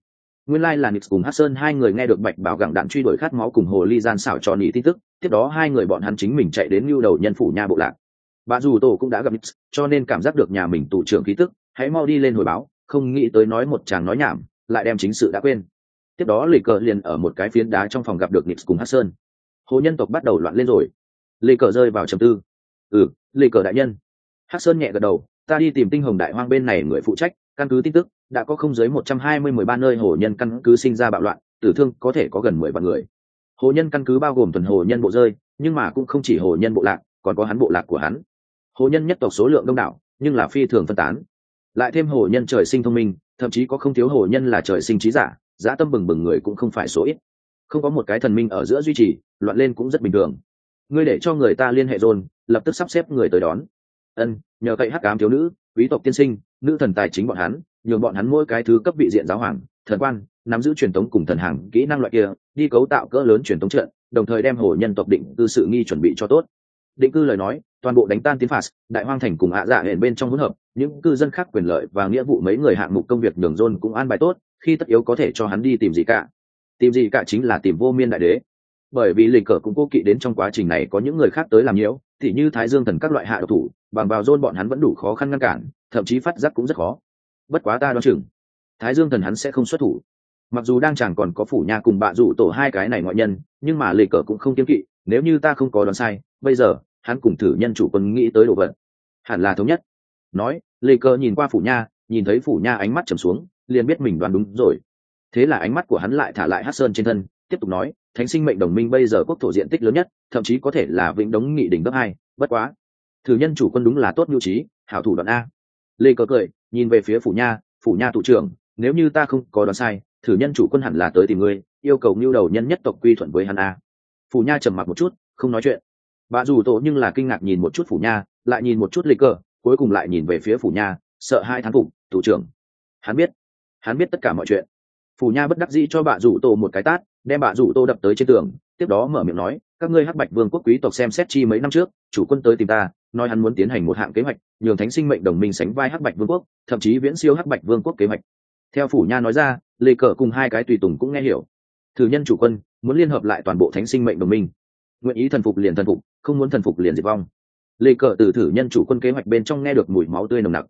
Nguyên lai là nix cùng hát sơn hai người nghe được bạch bảo gặng đạn truy đuổi khát máu cùng hồ ly gian xảo trò nỉ tin tức, tiếp đó hai người bọn hắn chính mình chạy đến lưu đầu nhân phủ nha bộ lạc. Bà dù tổ cũng đã gặp nix cho nên cảm giác được nhà mình tù trưởng khí tức, hãy mau đi lên hồi báo, không nghĩ tới nói một chàng nói nhảm, lại đem chính sự đã quên. Tiếp đó lì cờ liền ở một cái phiến đá trong phòng gặp được nix cùng hát sơn. Hồ nhân tộc bắt đầu loạn lên rồi. Lì cờ rơi vào trầm tư. Ừ lì cờ đại nhân. Hát sơn nhẹ gật đầu, ta đi tìm tinh hồng đại hoang bên này người phụ trách căn cứ tin tức, đã có không dưới một trăm hai mươi mười ba nơi hồ nhân căn cứ sinh ra bạo loạn, tử thương có thể có gần mười vạn người. Hồ nhân căn cứ bao gồm tuần hồ nhân bộ rơi, nhưng mà cũng không chỉ hồ nhân bộ lạc, còn có hắn bộ lạc của hắn. Hồ nhân nhất tộc số lượng đông đảo, nhưng là phi thường phân tán. Lại thêm hồ nhân trời sinh thông minh, thậm chí có không thiếu hồ nhân là trời sinh trí giả dã tâm bừng bừng người cũng không phải số ít. Không có một cái thần minh ở giữa duy trì, loạn lên cũng rất bình thường. Ngươi để cho người ta liên hệ dồn, lập tức sắp xếp người tới đón. Ân, nhờ cậy hắc cám thiếu nữ, quý tộc tiên sinh nữ thần tài chính bọn hắn, nhường bọn hắn mỗi cái thứ cấp vị diện giáo hoàng, thần quan, nắm giữ truyền thống cùng thần hàng kỹ năng loại kia, đi cấu tạo cỡ lớn truyền thống trận, đồng thời đem hồ nhân tộc định cư sự nghi chuẩn bị cho tốt. Định cư lời nói, toàn bộ đánh tan tiến phạt, đại hoang thành cùng hạ dạ hển bên trong hỗn hợp, những cư dân khác quyền lợi và nghĩa vụ mấy người hạng mục công việc đường rôn cũng an bài tốt, khi tất yếu có thể cho hắn đi tìm gì cả. Tìm gì cả chính là tìm vô miên đại đế. Bởi vì lịch cờ cũng cố kỵ đến trong quá trình này có những người khác tới làm nhiễu thì như thái dương thần các loại hạ độc thủ, bằng vào rôn bọn hắn vẫn đủ khó khăn ngăn cản thậm chí phát giác cũng rất khó. Bất quá ta đoán chừng, thái dương thần hắn sẽ không xuất thủ. Mặc dù đang chẳng còn có phủ nha cùng bạ rủ tổ hai cái này ngoại nhân, nhưng mà lê cờ cũng không kiên kỵ, nếu như ta không có đoán sai, bây giờ, hắn cùng thử nhân chủ quân nghĩ tới đồ vật. Hẳn là thống nhất. Nói lê cờ nhìn qua phủ nha nhìn thấy phủ nha ánh mắt trầm xuống, liền biết mình đoán đúng rồi. Thế là ánh mắt của hắn lại thả lại hát sơn trên thân, tiếp tục nói, thánh sinh mệnh đồng minh bây giờ quốc thổ diện tích lớn nhất, thậm chí có thể là vĩnh đống nghị đỉnh cấp hai, bất quá, thử nhân chủ quân đúng là tốt nhu trí, hảo thủ đoạn a lê cờ cười, nhìn về phía phủ nha phủ nha thủ trưởng, nếu như ta không có đoán sai, thử nhân chủ quân hẳn là tới tìm ngươi, yêu cầu mưu đầu nhân nhất tộc quy thuận với hắn a. Phủ nha trầm mặc một chút, không nói chuyện. Bà dù tổ nhưng là kinh ngạc nhìn một chút phủ nha, lại nhìn một chút lê cờ cuối cùng lại nhìn về phía phủ nha, sợ hai thán phục thủ trưởng, hắn biết hắn biết tất cả mọi chuyện. Phủ nha bất đắc dĩ cho bà rủ tổ một cái tát, đem bà rủ tô đập tới trên tường, tiếp đó mở miệng nói, các ngươi hắc bạch vương quốc quý tộc xem xét chi mấy năm trước, chủ quân tới tìm ta nói hắn muốn tiến hành một hạng kế hoạch, nhường thánh sinh mệnh đồng minh sánh vai hắc bạch vương quốc, thậm chí viễn siêu hắc bạch vương quốc kế hoạch. Theo phủ nha nói ra, lê cờ cùng hai cái tùy tùng cũng nghe hiểu. Thử nhân chủ quân, muốn liên hợp lại toàn bộ thánh sinh mệnh đồng minh. Nguyện ý thần phục liền thần phục, không muốn thần phục liền diệt vong. Lê cờ từ thử nhân chủ quân kế hoạch bên trong nghe được mùi máu tươi nồng nặc.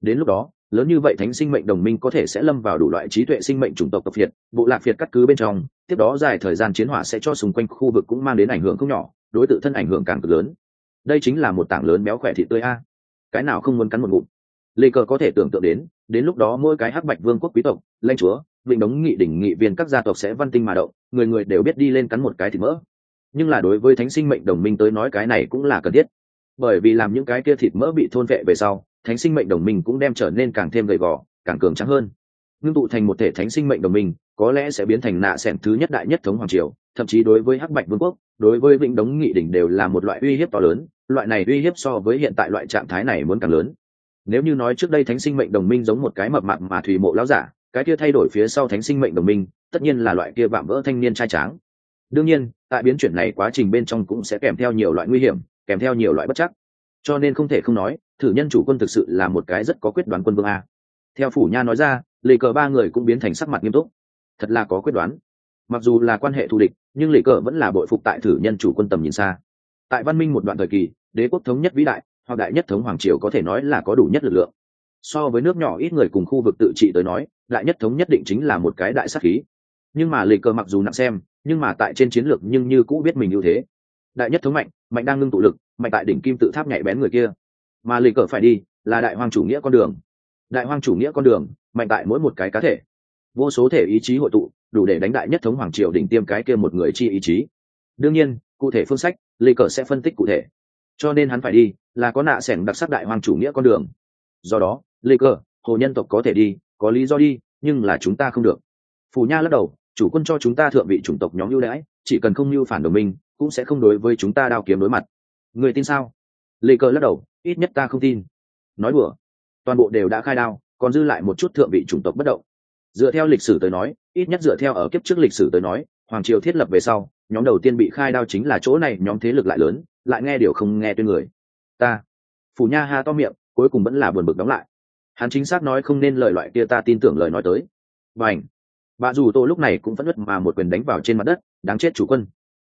Đến lúc đó, lớn như vậy thánh sinh mệnh đồng minh có thể sẽ lâm vào đủ loại trí tuệ sinh mệnh chủng tộc tộc việt, bộ lạc việt cắt cứ bên trong, tiếp đó dài thời gian chiến hỏa sẽ cho xung quanh khu vực cũng mang đến ảnh hưởng không nhỏ, đối tự thân ảnh hưởng càng cực lớn đây chính là một tảng lớn béo khỏe thịt tươi a. Cái nào không muốn cắn một ngụm? Lê cờ có thể tưởng tượng đến đến lúc đó mỗi cái hắc bạch vương quốc quý tộc lanh chúa, vịnh đống nghị đỉnh nghị viên các gia tộc sẽ văn tinh mà động, người người đều biết đi lên cắn một cái thịt mỡ. Nhưng là đối với thánh sinh mệnh đồng minh tới nói cái này cũng là cần thiết. Bởi vì làm những cái kia thịt mỡ bị thôn vệ về sau, thánh sinh mệnh đồng minh cũng đem trở nên càng thêm gầy gò, càng cường trắng hơn. Ngưng tụ thành một thể thánh sinh mệnh đồng minh có lẽ sẽ biến thành nạ sẻn thứ nhất đại nhất thống hoàng triều, thậm chí đối với hắc bạch vương quốc, đối với vĩnh đống nghị đỉnh đều là một loại uy hiếp to lớn, loại này uy hiếp so với hiện tại loại trạng thái này muốn càng lớn. Nếu như nói trước đây thánh sinh mệnh đồng minh giống một cái mập mạp mà thủy mộ lão giả, cái kia thay đổi phía sau thánh sinh mệnh đồng minh, tất nhiên là loại kia vạm vỡ thanh niên trai tráng. Đương nhiên, tại biến chuyển này quá trình bên trong cũng sẽ kèm theo nhiều loại nguy hiểm, kèm theo nhiều loại bất chắc. Cho nên không thể không nói, thử nhân chủ quân thực sự là một cái rất có quyết đoán quân vương a. Theo phủ nha nói ra lì cờ ba người cũng biến thành sắc mặt nghiêm túc thật là có quyết đoán. Mặc dù là quan hệ thù địch, nhưng Lệ cờ vẫn là bội phục tại thử nhân chủ quân tầm nhìn xa. Tại văn minh một đoạn thời kỳ, đế quốc thống nhất vĩ đại, hoặc đại nhất thống hoàng triều có thể nói là có đủ nhất lực lượng. So với nước nhỏ ít người cùng khu vực tự trị tới nói, đại nhất thống nhất định chính là một cái đại sắc khí. Nhưng mà Lệ cờ mặc dù nặng xem, nhưng mà tại trên chiến lược nhưng như cũ biết mình ưu thế. Đại nhất thống mạnh mạnh đang ngưng tụ lực, mạnh tại đỉnh kim tự tháp nhạy bén người kia. Mà Lệ cờ phải đi, là đại hoàng chủ nghĩa con đường. Đại hoàng chủ nghĩa con đường, mạnh tại mỗi một cái cá thể vô số thể ý chí hội tụ, đủ để đánh đại nhất thống hoàng triều đỉnh tiêm cái kia một người chi ý chí. Đương nhiên, cụ thể phương sách, lê cờ sẽ phân tích cụ thể. Cho nên hắn phải đi, là có nạ sẻng đặc sắc đại hoàng chủ nghĩa con đường. Do đó, lê cờ, hồ nhân tộc có thể đi, có lý do đi, nhưng là chúng ta không được. Phù nha lắc đầu, chủ quân cho chúng ta thượng vị chủng tộc nhóm ưu đãi, chỉ cần không mưu phản đồng minh, cũng sẽ không đối với chúng ta đao kiếm đối mặt. Người tin sao? Lê cờ lắc đầu, ít nhất ta không tin. Nói đùa. Toàn bộ đều đã khai đao, còn dư lại một chút thượng vị chủng tộc bất động dựa theo lịch sử tới nói, ít nhất dựa theo ở kiếp trước lịch sử tới nói, hoàng triều thiết lập về sau, nhóm đầu tiên bị khai đao chính là chỗ này, nhóm thế lực lại lớn, lại nghe điều không nghe tuyên người. Ta. Phủ nha ha to miệng, cuối cùng vẫn là buồn bực đóng lại. Hắn chính xác nói không nên lời loại kia ta tin tưởng lời nói tới. Và ảnh bà dù tô lúc này cũng vẫn ất mà một quyền đánh vào trên mặt đất, đáng chết chủ quân.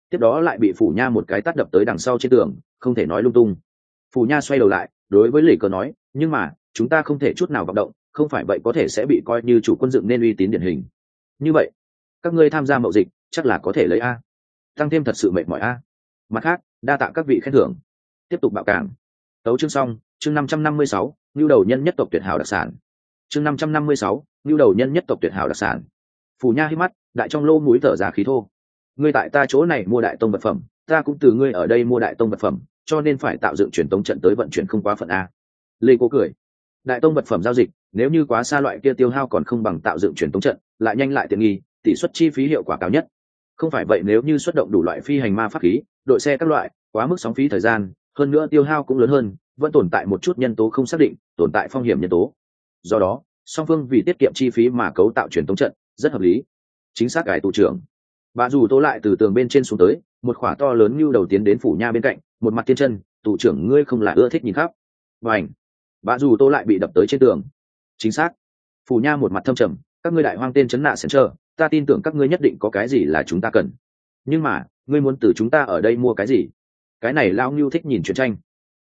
Tiếp đó lại bị phủ nha một cái tắt đập tới đằng sau trên tường, không thể nói lung tung. Phủ nha xoay đầu lại, đối với lì cờ nói, nhưng mà, chúng ta không thể chút nào vận động không phải vậy có thể sẽ bị coi như chủ quân dựng nên uy tín điển hình. Như vậy, các ngươi tham gia mậu dịch, chắc là có thể lấy a. Tăng thêm thật sự mệt mỏi a. Mặt khác, đa tạ các vị khen thưởng. Tiếp tục bạo cảng. Tấu chương xong, chương năm trăm năm mươi sáu nhu đầu nhân nhất tộc tuyệt hảo đặc sản. Chương năm trăm năm mươi sáu nhu đầu nhân nhất tộc tuyệt hảo đặc sản. Phù nha hít mắt, đại trong lô mũi thở ra khí thô. Ngươi tại ta chỗ này mua đại tông vật phẩm, ta cũng từ ngươi ở đây mua đại tông vật phẩm, cho nên phải tạo dựng truyền tống trận tới vận chuyển không quá phận a. Lê cố cười. Đại tông vật phẩm giao dịch nếu như quá xa loại kia tiêu hao còn không bằng tạo dựng truyền tống trận, lại nhanh lại tiện nghi, tỷ suất chi phí hiệu quả cao nhất. Không phải vậy nếu như xuất động đủ loại phi hành ma pháp khí, đội xe các loại, quá mức sóng phí thời gian, hơn nữa tiêu hao cũng lớn hơn, vẫn tồn tại một chút nhân tố không xác định, tồn tại phong hiểm nhân tố. Do đó, song phương vì tiết kiệm chi phí mà cấu tạo truyền tống trận, rất hợp lý. Chính xác cải tụ trưởng. Bà dù tố lại từ tường bên trên xuống tới, một khỏa to lớn như đầu tiến đến phủ nha bên cạnh, một mặt tiên chân tụ trưởng ngươi không là ưa thích nhìn khắp. Và ảnh bà dù tô lại bị đập tới trên tường chính xác. Phù nha một mặt thâm trầm, các ngươi đại hoang tên chấn nạ sẻn trơ ta tin tưởng các ngươi nhất định có cái gì là chúng ta cần. Nhưng mà, ngươi muốn từ chúng ta ở đây mua cái gì? Cái này lao ngưu thích nhìn chuyện tranh.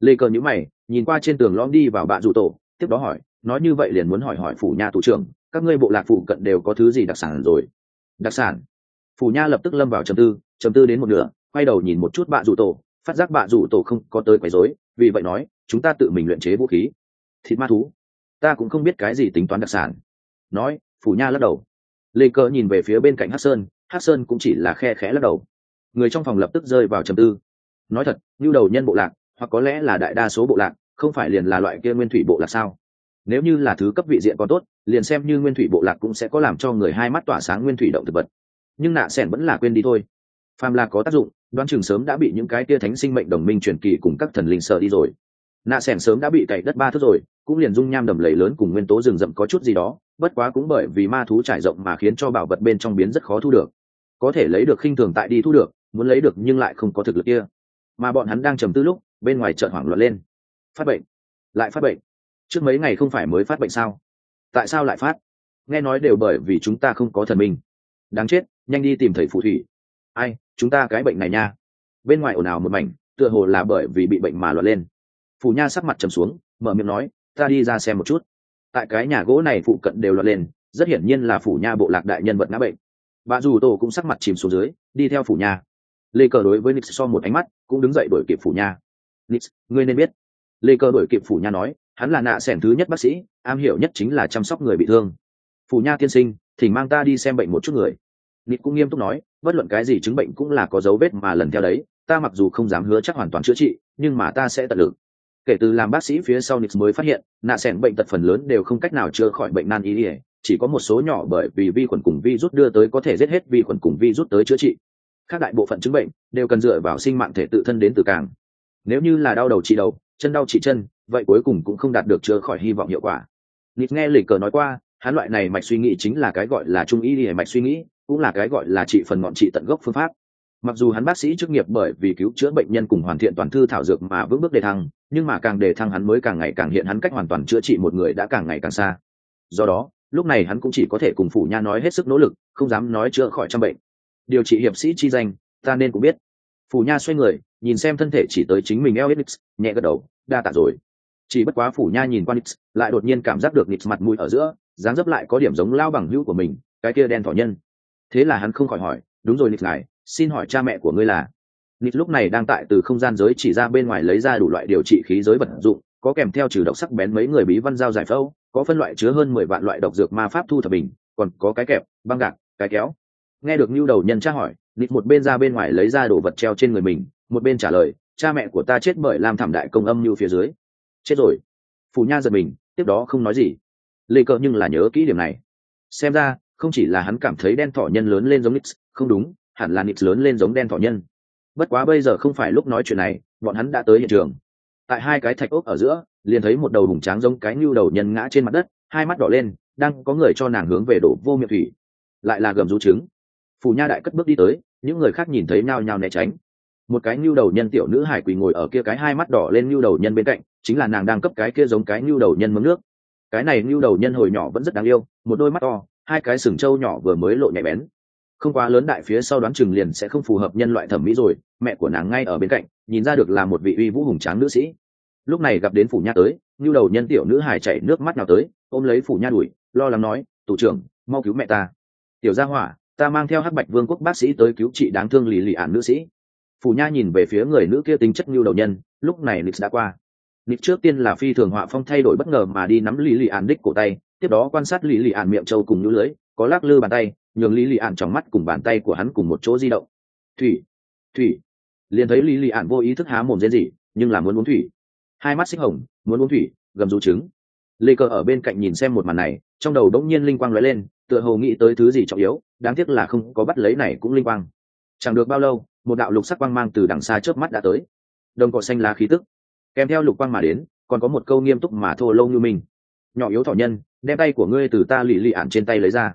Lê cờ nhữ mày, nhìn qua trên tường lõm đi vào bạ dụ tổ, tiếp đó hỏi, nói như vậy liền muốn hỏi hỏi phủ nha thủ trưởng, các ngươi bộ lạc phụ cận đều có thứ gì đặc sản rồi? Đặc sản? Phủ nha lập tức lâm vào trầm tư trầm tư đến một nửa, quay đầu nhìn một chút bạ rủ tổ, phát giác bạ rủ tổ không có tới quấy rối, vì vậy nói, chúng ta tự mình luyện chế vũ khí. Thịt ma thú ta cũng không biết cái gì tính toán đặc sản. Nói, phủ nha lắc đầu. Lê cơ nhìn về phía bên cạnh hát sơn hát sơn cũng chỉ là khe khẽ lắc đầu. Người trong phòng lập tức rơi vào trầm tư. Nói thật, như đầu nhân bộ lạc, hoặc có lẽ là đại đa số bộ lạc, không phải liền là loại kia nguyên thủy bộ lạc sao? Nếu như là thứ cấp vị diện còn tốt, liền xem như nguyên thủy bộ lạc cũng sẽ có làm cho người hai mắt tỏa sáng nguyên thủy động thực vật. Nhưng nạ sẻn vẫn là quên đi thôi. Phàm là có tác dụng, đoán chừng sớm đã bị những cái tia thánh sinh mệnh đồng minh truyền kỳ cùng các thần linh sợ đi rồi nạ sẻn sớm đã bị cày đất ba thước rồi, cũng liền dung nham đầm lầy lớn cùng nguyên tố rừng rậm có chút gì đó, bất quá cũng bởi vì ma thú trải rộng mà khiến cho bảo vật bên trong biến rất khó thu được. Có thể lấy được khinh thường tại đi thu được, muốn lấy được nhưng lại không có thực lực kia. Mà bọn hắn đang trầm tư lúc, bên ngoài chợt hoảng loạn lên. Phát bệnh. Lại phát bệnh. Trước mấy ngày không phải mới phát bệnh sao? Tại sao lại phát? Nghe nói đều bởi vì chúng ta không có thần minh. Đáng chết, nhanh đi tìm thầy phù thủy. Ai, chúng ta cái bệnh này nha. Bên ngoài ồn ào một mảnh, tựa hồ là bởi vì bị bệnh mà loạn lên phù nha sắc mặt trầm xuống, mở miệng nói, ta đi ra xem một chút. Tại cái nhà gỗ này phụ cận đều lọt lên, rất hiển nhiên là phủ nha bộ lạc đại nhân vật ngã bệnh. Bà dù tổ cũng sắc mặt chìm xuống dưới, đi theo phủ nha. Lê cờ đối với nix so một ánh mắt, cũng đứng dậy đổi kịp phủ nha. Nix, ngươi nên biết. Lê cờ đổi kịp phủ nha nói, hắn là nạ sẻn thứ nhất bác sĩ, am hiểu nhất chính là chăm sóc người bị thương. Phủ nha tiên sinh thỉnh mang ta đi xem bệnh một chút người. Nix cũng nghiêm túc nói, bất luận cái gì chứng bệnh cũng là có dấu vết mà lần theo đấy, ta mặc dù không dám hứa chắc hoàn toàn chữa trị, nhưng mà ta sẽ tận lực kể từ làm bác sĩ phía sau nix mới phát hiện, nạ sẻn bệnh tật phần lớn đều không cách nào chữa khỏi bệnh nan y ỉa chỉ có một số nhỏ bởi vì vi khuẩn cùng vi rút đưa tới có thể giết hết vi khuẩn cùng vi rút tới chữa trị. Các đại bộ phận chứng bệnh đều cần dựa vào sinh mạng thể tự thân đến từ càng. Nếu như là đau đầu trị đầu, chân đau trị chân, vậy cuối cùng cũng không đạt được chữa khỏi hy vọng hiệu quả. Nix nghe lịch cờ nói qua, hắn loại này mạch suy nghĩ chính là cái gọi là trung y ỉa mạch suy nghĩ, cũng là cái gọi là trị phần ngọn trị tận gốc phương pháp. Mặc dù hắn bác sĩ chức nghiệp bởi vì cứu chữa bệnh nhân cùng hoàn thiện toàn thư thảo dược mà vững bước đề thăng nhưng mà càng đề thăng hắn mới càng ngày càng hiện hắn cách hoàn toàn chữa trị một người đã càng ngày càng xa. Do đó, lúc này hắn cũng chỉ có thể cùng phủ nha nói hết sức nỗ lực, không dám nói chữa khỏi trăm bệnh. Điều trị hiệp sĩ chi danh, ta nên cũng biết. Phủ nha xoay người, nhìn xem thân thể chỉ tới chính mình eo nix nhẹ gật đầu, đa tạ rồi. Chỉ bất quá phủ nha nhìn qua nix lại đột nhiên cảm giác được nix mặt mũi ở giữa, dáng dấp lại có điểm giống lao bằng hữu của mình, cái kia đen thỏ nhân. Thế là hắn không khỏi hỏi, đúng rồi nix ngài, xin hỏi cha mẹ của ngươi là nix lúc này đang tại từ không gian giới chỉ ra bên ngoài lấy ra đủ loại điều trị khí giới vật dụng, có kèm theo trừ độc sắc bén mấy người bí văn giao giải phẫu, có phân loại chứa hơn mười vạn loại độc dược ma pháp thu thập bình, còn có cái kẹp, băng gạc, cái kéo. Nghe được nhu đầu nhân tra hỏi nít một bên ra bên ngoài lấy ra đồ vật treo trên người mình, một bên trả lời, cha mẹ của ta chết bởi làm thảm đại công âm như phía dưới. Chết rồi. Phù nha giật mình, tiếp đó không nói gì. Lê cờ nhưng là nhớ kỹ điểm này. Xem ra, không chỉ là hắn cảm thấy đen thỏ nhân lớn lên giống nix không đúng, hẳn là nix lớn lên giống đen thỏ nhân bất quá bây giờ không phải lúc nói chuyện này, bọn hắn đã tới hiện trường. Tại hai cái thạch ốc ở giữa, liền thấy một đầu hùng tráng giống cái nhu đầu nhân ngã trên mặt đất, hai mắt đỏ lên, đang có người cho nàng hướng về đổ vô miệng thủy. Lại là gầm rú trứng. Phù nha đại cất bước đi tới, những người khác nhìn thấy nhao nhao né tránh. Một cái nhu đầu nhân tiểu nữ hải quỳ ngồi ở kia cái hai mắt đỏ lên nhu đầu nhân bên cạnh, chính là nàng đang cấp cái kia giống cái nhu đầu nhân mấm nước. Cái này nhu đầu nhân hồi nhỏ vẫn rất đáng yêu, một đôi mắt to, hai cái sừng trâu nhỏ vừa mới lộ nhạy bén không quá lớn đại phía sau đoán chừng liền sẽ không phù hợp nhân loại thẩm mỹ rồi, mẹ của nàng ngay ở bên cạnh, nhìn ra được là một vị uy vũ hùng tráng nữ sĩ. Lúc này gặp đến phủ nha tới như đầu nhân tiểu nữ hải chảy nước mắt nào tới, ôm lấy phủ nha đuổi, lo lắng nói, tủ trưởng, mau cứu mẹ ta. Tiểu gia hỏa, ta mang theo hắc bạch vương quốc bác sĩ tới cứu trị đáng thương lì lì ản nữ sĩ. Phủ nha nhìn về phía người nữ kia tính chất như đầu nhân, lúc này nix đã qua. Nix trước tiên là phi thường họa phong thay đổi bất ngờ mà đi nắm lì lì ản đích cổ tay, tiếp đó quan sát lì lì ản miệng trâu cùng nhũ lưới có lắc lư bàn tay, nhường Lý lì ạn trong mắt cùng bàn tay của hắn cùng một chỗ di động. Thủy thủy. Liền thấy Lý lì ạn vô ý thức há mồm rên gì nhưng là muốn uống thủy. Hai mắt xích hồng, muốn uống thủy, gầm rú trứng. Lê cờ ở bên cạnh nhìn xem một màn này, trong đầu đống nhiên linh quang lóe lên, tựa hồ nghĩ tới thứ gì trọng yếu, đáng tiếc là không có bắt lấy này cũng linh quang. Chẳng được bao lâu, một đạo lục sắc quang mang từ đằng xa chớp mắt đã tới. Đồng cỏ xanh lá khí tức. Kèm theo lục quang mà đến, còn có một câu nghiêm túc mà thô lâu như mình. Nhỏ yếu thỏ nhân, đem tay của ngươi từ ta lì lì ạn trên tay lấy ra.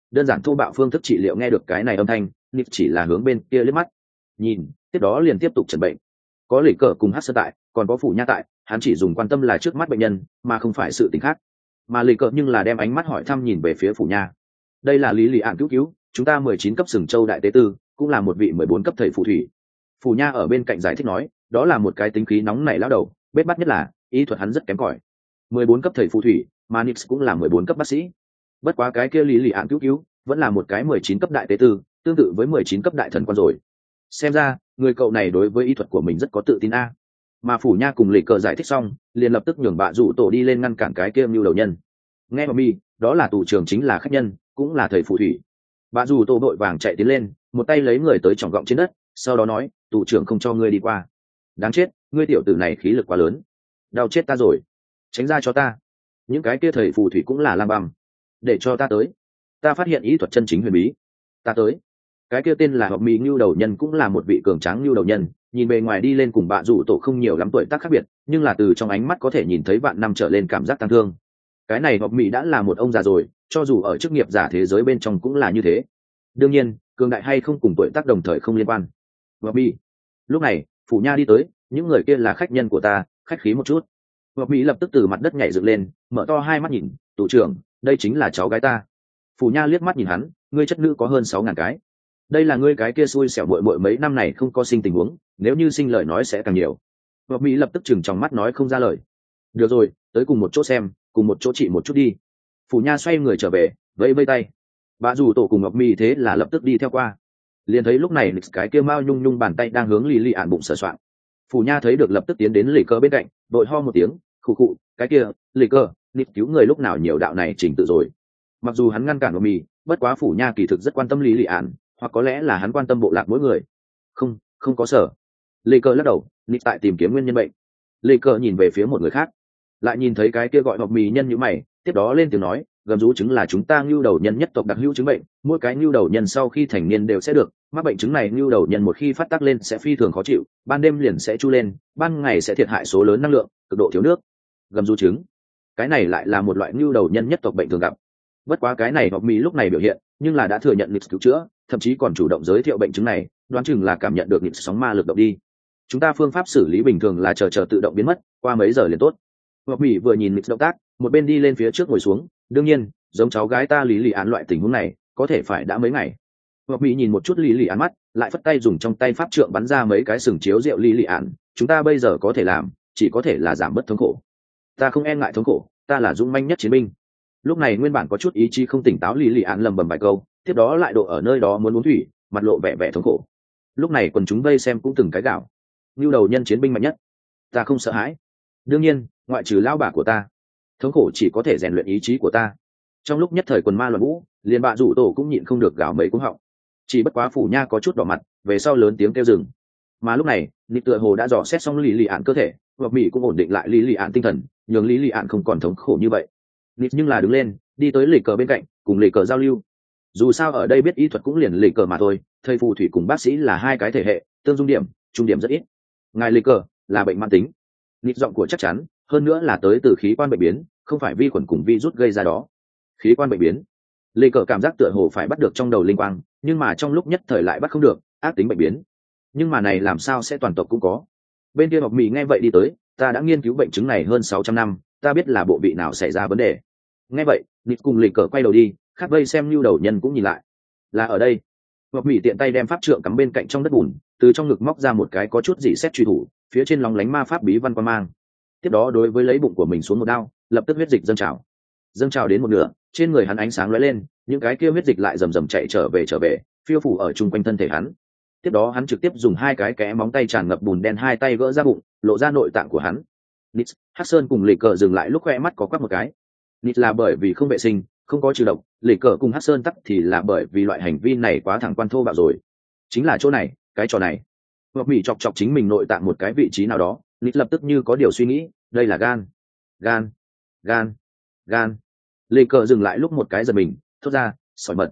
đơn giản thu bạo phương thức trị liệu nghe được cái này âm thanh nịp chỉ là hướng bên kia liếc mắt. Nhìn, tiếp đó liền tiếp tục chẩn bệnh. Có lì cờ cùng hát sơ tại, còn có phủ nha tại, hắn chỉ dùng quan tâm là trước mắt bệnh nhân, mà không phải sự t khác. Mà lì cờ nhưng là đem ánh mắt hỏi thăm nhìn về phía phủ nha. Đây là lý lì ạn cứu cứu, chúng ta mười chín cấp sừng châu đại tế tư, cũng là một vị mười bốn cấp thầy phù thủy. Phủ nha ở bên cạnh giải thích nói, đó là một cái tính khí nóng nảy lao đầu, bết bắt nhất là ý thuật hắn rất kém cỏi. mười bốn cấp thầy phù thủy, mà nix cũng là mười bốn cấp bác sĩ bất quá cái kia lý lì ạn cứu cứu, vẫn là một cái mười chín cấp đại tế tư, tương tự với mười chín cấp đại thần quan rồi. Xem ra, người cậu này đối với ý thuật của mình rất có tự tin a. Mà phủ nha cùng lì cờ giải thích xong, liền lập tức nhường bạ rủ tổ đi lên ngăn cản cái kia mưu đầu nhân. Nghe mà mi, đó là tù trưởng chính là khách nhân, cũng là thầy phù thủy. Bạ rủ tổ đội vàng chạy tiến lên, một tay lấy người tới tròng gọng trên đất, sau đó nói, tù trưởng không cho ngươi đi qua. Đáng chết, ngươi tiểu tử này khí lực quá lớn. Đau chết ta rồi. Tránh ra cho ta. Những cái kia thầy phù thủy cũng là lam băm để cho ta tới. Ta phát hiện ý thuật chân chính huyền bí. Ta tới. Cái kia tên là học mỹ ngưu đầu nhân cũng là một vị cường tráng ngưu đầu nhân, nhìn bề ngoài đi lên cùng bạ rủ tổ không nhiều lắm tuổi tác khác biệt, nhưng là từ trong ánh mắt có thể nhìn thấy bạn năm trở lên cảm giác tăng thương. Cái này học mỹ đã là một ông già rồi, cho dù ở chức nghiệp giả thế giới bên trong cũng là như thế. Đương nhiên, cường đại hay không cùng tuổi tác đồng thời không liên quan. Học mỹ lúc này, phủ nha đi tới, những người kia là khách nhân của ta, khách khí một chút. Học mỹ lập tức từ mặt đất nhảy dựng lên, mở to hai mắt nhìn, tù trưởng đây chính là cháu gái ta. Phủ nha liếc mắt nhìn hắn, ngươi chất nữ có hơn sáu ngàn cái. Đây là ngươi cái kia xui xẻo bội bội mấy năm này không có sinh tình huống, nếu như sinh lời nói sẽ càng nhiều. Hợp mỹ lập tức chừng trong mắt nói không ra lời. Được rồi, tới cùng một chỗ xem, cùng một chỗ chị một chút đi. Phủ nha xoay người trở về, vẫy vây tay. Bà dù tổ cùng ngọc Mỹ thế là lập tức đi theo qua. Liền thấy lúc này cái kia mao nhung nhung bàn tay đang hướng lì lì ạn bụng sửa soạn phủ nha thấy được lập tức tiến đến lì cơ bên cạnh, đội ho một tiếng, khụ khụ, cái kia, lì cơ nịp cứu người lúc nào nhiều đạo này chỉnh tự rồi. Mặc dù hắn ngăn cản ngọc mi bất quá phủ nha kỳ thực rất quan tâm lý lị án hoặc có lẽ là hắn quan tâm bộ lạc mỗi người. Không không có sở. Lê cơ lắc đầu, nịp tại tìm kiếm nguyên nhân bệnh. Lê cơ nhìn về phía một người khác. Lại nhìn thấy cái kia gọi ngọc mì nhân như mày, tiếp đó lên tiếng nói, gầm rú chứng là chúng ta ngưu đầu nhân nhất tộc đặc hữu chứng bệnh, mỗi cái ngưu đầu nhân sau khi thành niên đều sẽ được, mắc bệnh chứng này ngưu đầu nhân một khi phát tác lên sẽ phi thường khó chịu, ban đêm liền sẽ chu lên, ban ngày sẽ thiệt hại số lớn năng lượng, cực độ thiếu nước. Gầm rú chứng cái này lại là một loại nhu đầu nhân nhất tộc bệnh thường gặp. Bất quá cái này ngọc mỹ lúc này biểu hiện, nhưng là đã thừa nhận lịch cứu chữa, thậm chí còn chủ động giới thiệu bệnh chứng này, đoán chừng là cảm nhận được những sóng ma lực động đi. Chúng ta phương pháp xử lý bình thường là chờ chờ tự động biến mất, qua mấy giờ liền tốt. Ngọc mỹ vừa nhìn lịch động tác, một bên đi lên phía trước ngồi xuống, đương nhiên, giống cháu gái ta lý lì án loại tình huống này, có thể phải đã mấy ngày. Ngọc mỹ nhìn một chút lý lì án mắt, lại phất tay dùng trong tay pháp trượng bắn ra mấy cái sừng chiếu rượu lý lì án, chúng ta bây giờ có thể làm, chỉ có thể là giảm bớt thống khổ ta không e ngại thống khổ, ta là dũng manh nhất chiến binh. Lúc này nguyên bản có chút ý chí không tỉnh táo lý lì án lầm bầm vài câu, tiếp đó lại độ ở nơi đó muốn uống thủy, mặt lộ vẻ vẻ thống khổ. Lúc này quần chúng vây xem cũng từng cái gạo. Như đầu nhân chiến binh mạnh nhất. Ta không sợ hãi. Đương nhiên, ngoại trừ lao bà của ta, thống khổ chỉ có thể rèn luyện ý chí của ta. Trong lúc nhất thời quần ma luận vũ, liền bạ rủ tổ cũng nhịn không được gào mấy cúng họng. Chỉ bất quá phủ nha có chút đỏ mặt, về sau lớn tiếng kêu rừng mà lúc này nị tựa hồ đã dò xét xong lý lì ạn cơ thể, hoặc mỹ cũng ổn định lại lý lì ạn tinh thần nhường lý lị ạn không còn thống khổ như vậy. Nít nhưng là đứng lên, đi tới lì cờ bên cạnh, cùng lì cờ giao lưu. Dù sao ở đây biết y thuật cũng liền lì cờ mà thôi, thầy phù thủy cùng bác sĩ là hai cái thể hệ, tương dung điểm, trung điểm rất ít. Ngài lì cờ là bệnh mãn tính. Nịt giọng của chắc chắn, hơn nữa là tới từ khí quan bệnh biến, không phải vi khuẩn cùng vi rút gây ra đó. Khí quan bệnh biến. Lì cờ cảm giác tựa hồ phải bắt được trong đầu linh quang, nhưng mà trong lúc nhất thời lại bắt không được, ác tính bệnh biến. Nhưng mà này làm sao sẽ toàn tộc cũng có. Bên kia học mỹ nghe vậy đi tới ta đã nghiên cứu bệnh chứng này hơn sáu trăm năm, ta biết là bộ vị nào xảy ra vấn đề. Nghe vậy, nịt cùng lì cờ quay đầu đi, khác vây xem lưu đầu nhân cũng nhìn lại. Là ở đây. Ngọc mỹ tiện tay đem pháp trượng cắm bên cạnh trong đất bùn, từ trong ngực móc ra một cái có chút dị xét truy thủ, phía trên lóng lánh ma pháp bí văn quan mang. Tiếp đó đối với lấy bụng của mình xuống một đao, lập tức huyết dịch dâng trào. Dâng trào đến một nửa, trên người hắn ánh sáng lóe lên, những cái kia huyết dịch lại rầm rầm chạy trở về trở về, phiêu phủ ở chung quanh thân thể hắn. Tiếp đó hắn trực tiếp dùng hai cái kẽ móng tay tràn ngập bùn đen hai tay gỡ ra bụng lộ ra nội tạng của hắn. Nix hắc sơn cùng lì cờ dừng lại lúc khoe mắt có quắc một cái. Nix là bởi vì không vệ sinh, không có trừ độc. Lì cờ cùng hắc sơn tắc thì là bởi vì loại hành vi này quá thẳng quan thô bạo rồi. Chính là chỗ này, cái trò này. Ngọc mỹ chọc chọc chính mình nội tạng một cái vị trí nào đó, nít lập tức như có điều suy nghĩ, đây là gan. Gan. Gan. Gan. Lì cờ dừng lại lúc một cái giật mình, thốt ra, sỏi mật.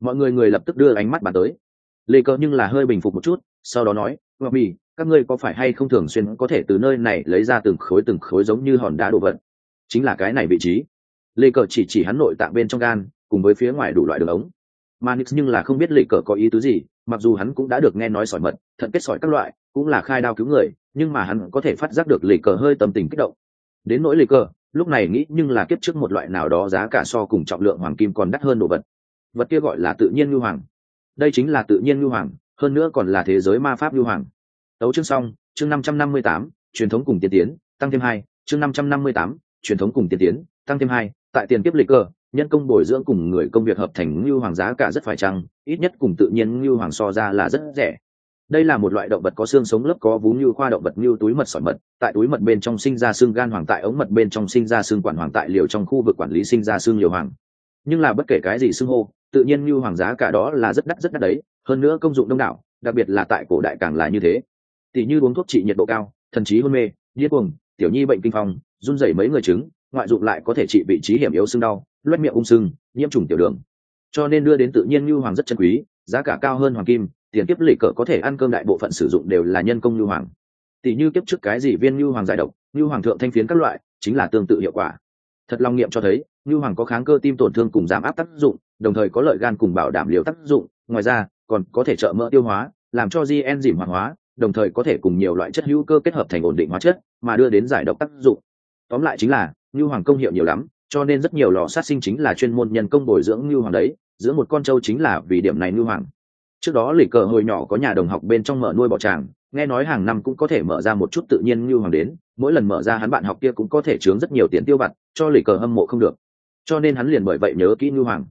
Mọi người người lập tức đưa ánh mắt bàn tới. Lì cờ nhưng là hơi bình phục một chút, sau đó nói, ngọc mỹ các ngươi có phải hay không thường xuyên có thể từ nơi này lấy ra từng khối từng khối giống như hòn đá đồ vật? Chính là cái này vị trí. Lê cờ chỉ chỉ hắn nội tạng bên trong gan, cùng với phía ngoài đủ loại đường ống. Manix nhưng là không biết lê cờ có ý tứ gì, mặc dù hắn cũng đã được nghe nói sỏi mật, thận kết sỏi các loại, cũng là khai đao cứu người, nhưng mà hắn có thể phát giác được lê cờ hơi tâm tình kích động. Đến nỗi lê cờ, lúc này nghĩ nhưng là kiếp trước một loại nào đó giá cả so cùng trọng lượng hoàng kim còn đắt hơn đồ vật. Vật kia gọi là tự nhiên ngư hoàng. Đây chính là tự nhiên ngư hoàng, hơn nữa còn là thế giới ma pháp ngư hoàng tấu chương xong, chương năm trăm năm mươi tám, truyền thống cùng tiên tiến, tăng thêm hai, chương năm trăm năm mươi tám, truyền thống cùng tiên tiến, tăng thêm hai, tại tiền kiếp lịch cơ, nhân công bồi dưỡng cùng người công việc hợp thành như hoàng giá cả rất phải chăng, ít nhất cùng tự nhiên như hoàng so ra là rất rẻ. Đây là một loại động vật có xương sống lớp có vú như khoa động vật như túi mật sỏi mật, tại túi mật bên trong sinh ra xương gan hoàng, tại ống mật bên trong sinh ra xương quản hoàng, tại liều trong khu vực quản lý sinh ra xương liều hoàng. Nhưng là bất kể cái gì xương hô, tự nhiên như hoàng giá cả đó là rất đắt rất đắt đấy. Hơn nữa công dụng đông đảo, đặc biệt là tại cổ đại càng là như thế tỷ như uống thuốc trị nhiệt độ cao, thần trí hôn mê, điên cuồng, tiểu nhi bệnh kinh phong, run rẩy mấy người chứng, ngoại dụng lại có thể trị vị trí hiểm yếu sưng đau loét miệng ung sưng, nhiễm trùng tiểu đường. Cho nên đưa đến tự nhiên như hoàng rất chân quý, giá cả cao hơn hoàng kim, tiền kiếp lệ cỡ có thể ăn cơm đại bộ phận sử dụng đều là nhân công như hoàng. Tỷ như kiếp trước cái gì viên như hoàng giải độc như hoàng thượng thanh phiến các loại, chính là tương tự hiệu quả. Thật long nghiệm cho thấy như hoàng có kháng cơ tim tổn thương cùng giảm áp tác dụng, đồng thời có lợi gan cùng bảo đảm liều tác dụng, ngoài ra, còn có thể trợ mỡ tiêu hóa, làm cho gen dìm hoạt hóa đồng thời có thể cùng nhiều loại chất hữu cơ kết hợp thành ổn định hóa chất, mà đưa đến giải độc tác dụng. Tóm lại chính là như hoàng công hiệu nhiều lắm, cho nên rất nhiều lò sát sinh chính là chuyên môn nhân công bồi dưỡng như hoàng đấy, giữa một con trâu chính là vì điểm này như hoàng. Trước đó lì cờ hồi nhỏ có nhà đồng học bên trong mở nuôi bọ tràng, nghe nói hàng năm cũng có thể mở ra một chút tự nhiên như hoàng đến, mỗi lần mở ra hắn bạn học kia cũng có thể chướng rất nhiều tiền tiêu vặt, cho lì cờ hâm mộ không được. Cho nên hắn liền bởi vậy nhớ kỹ như hoàng.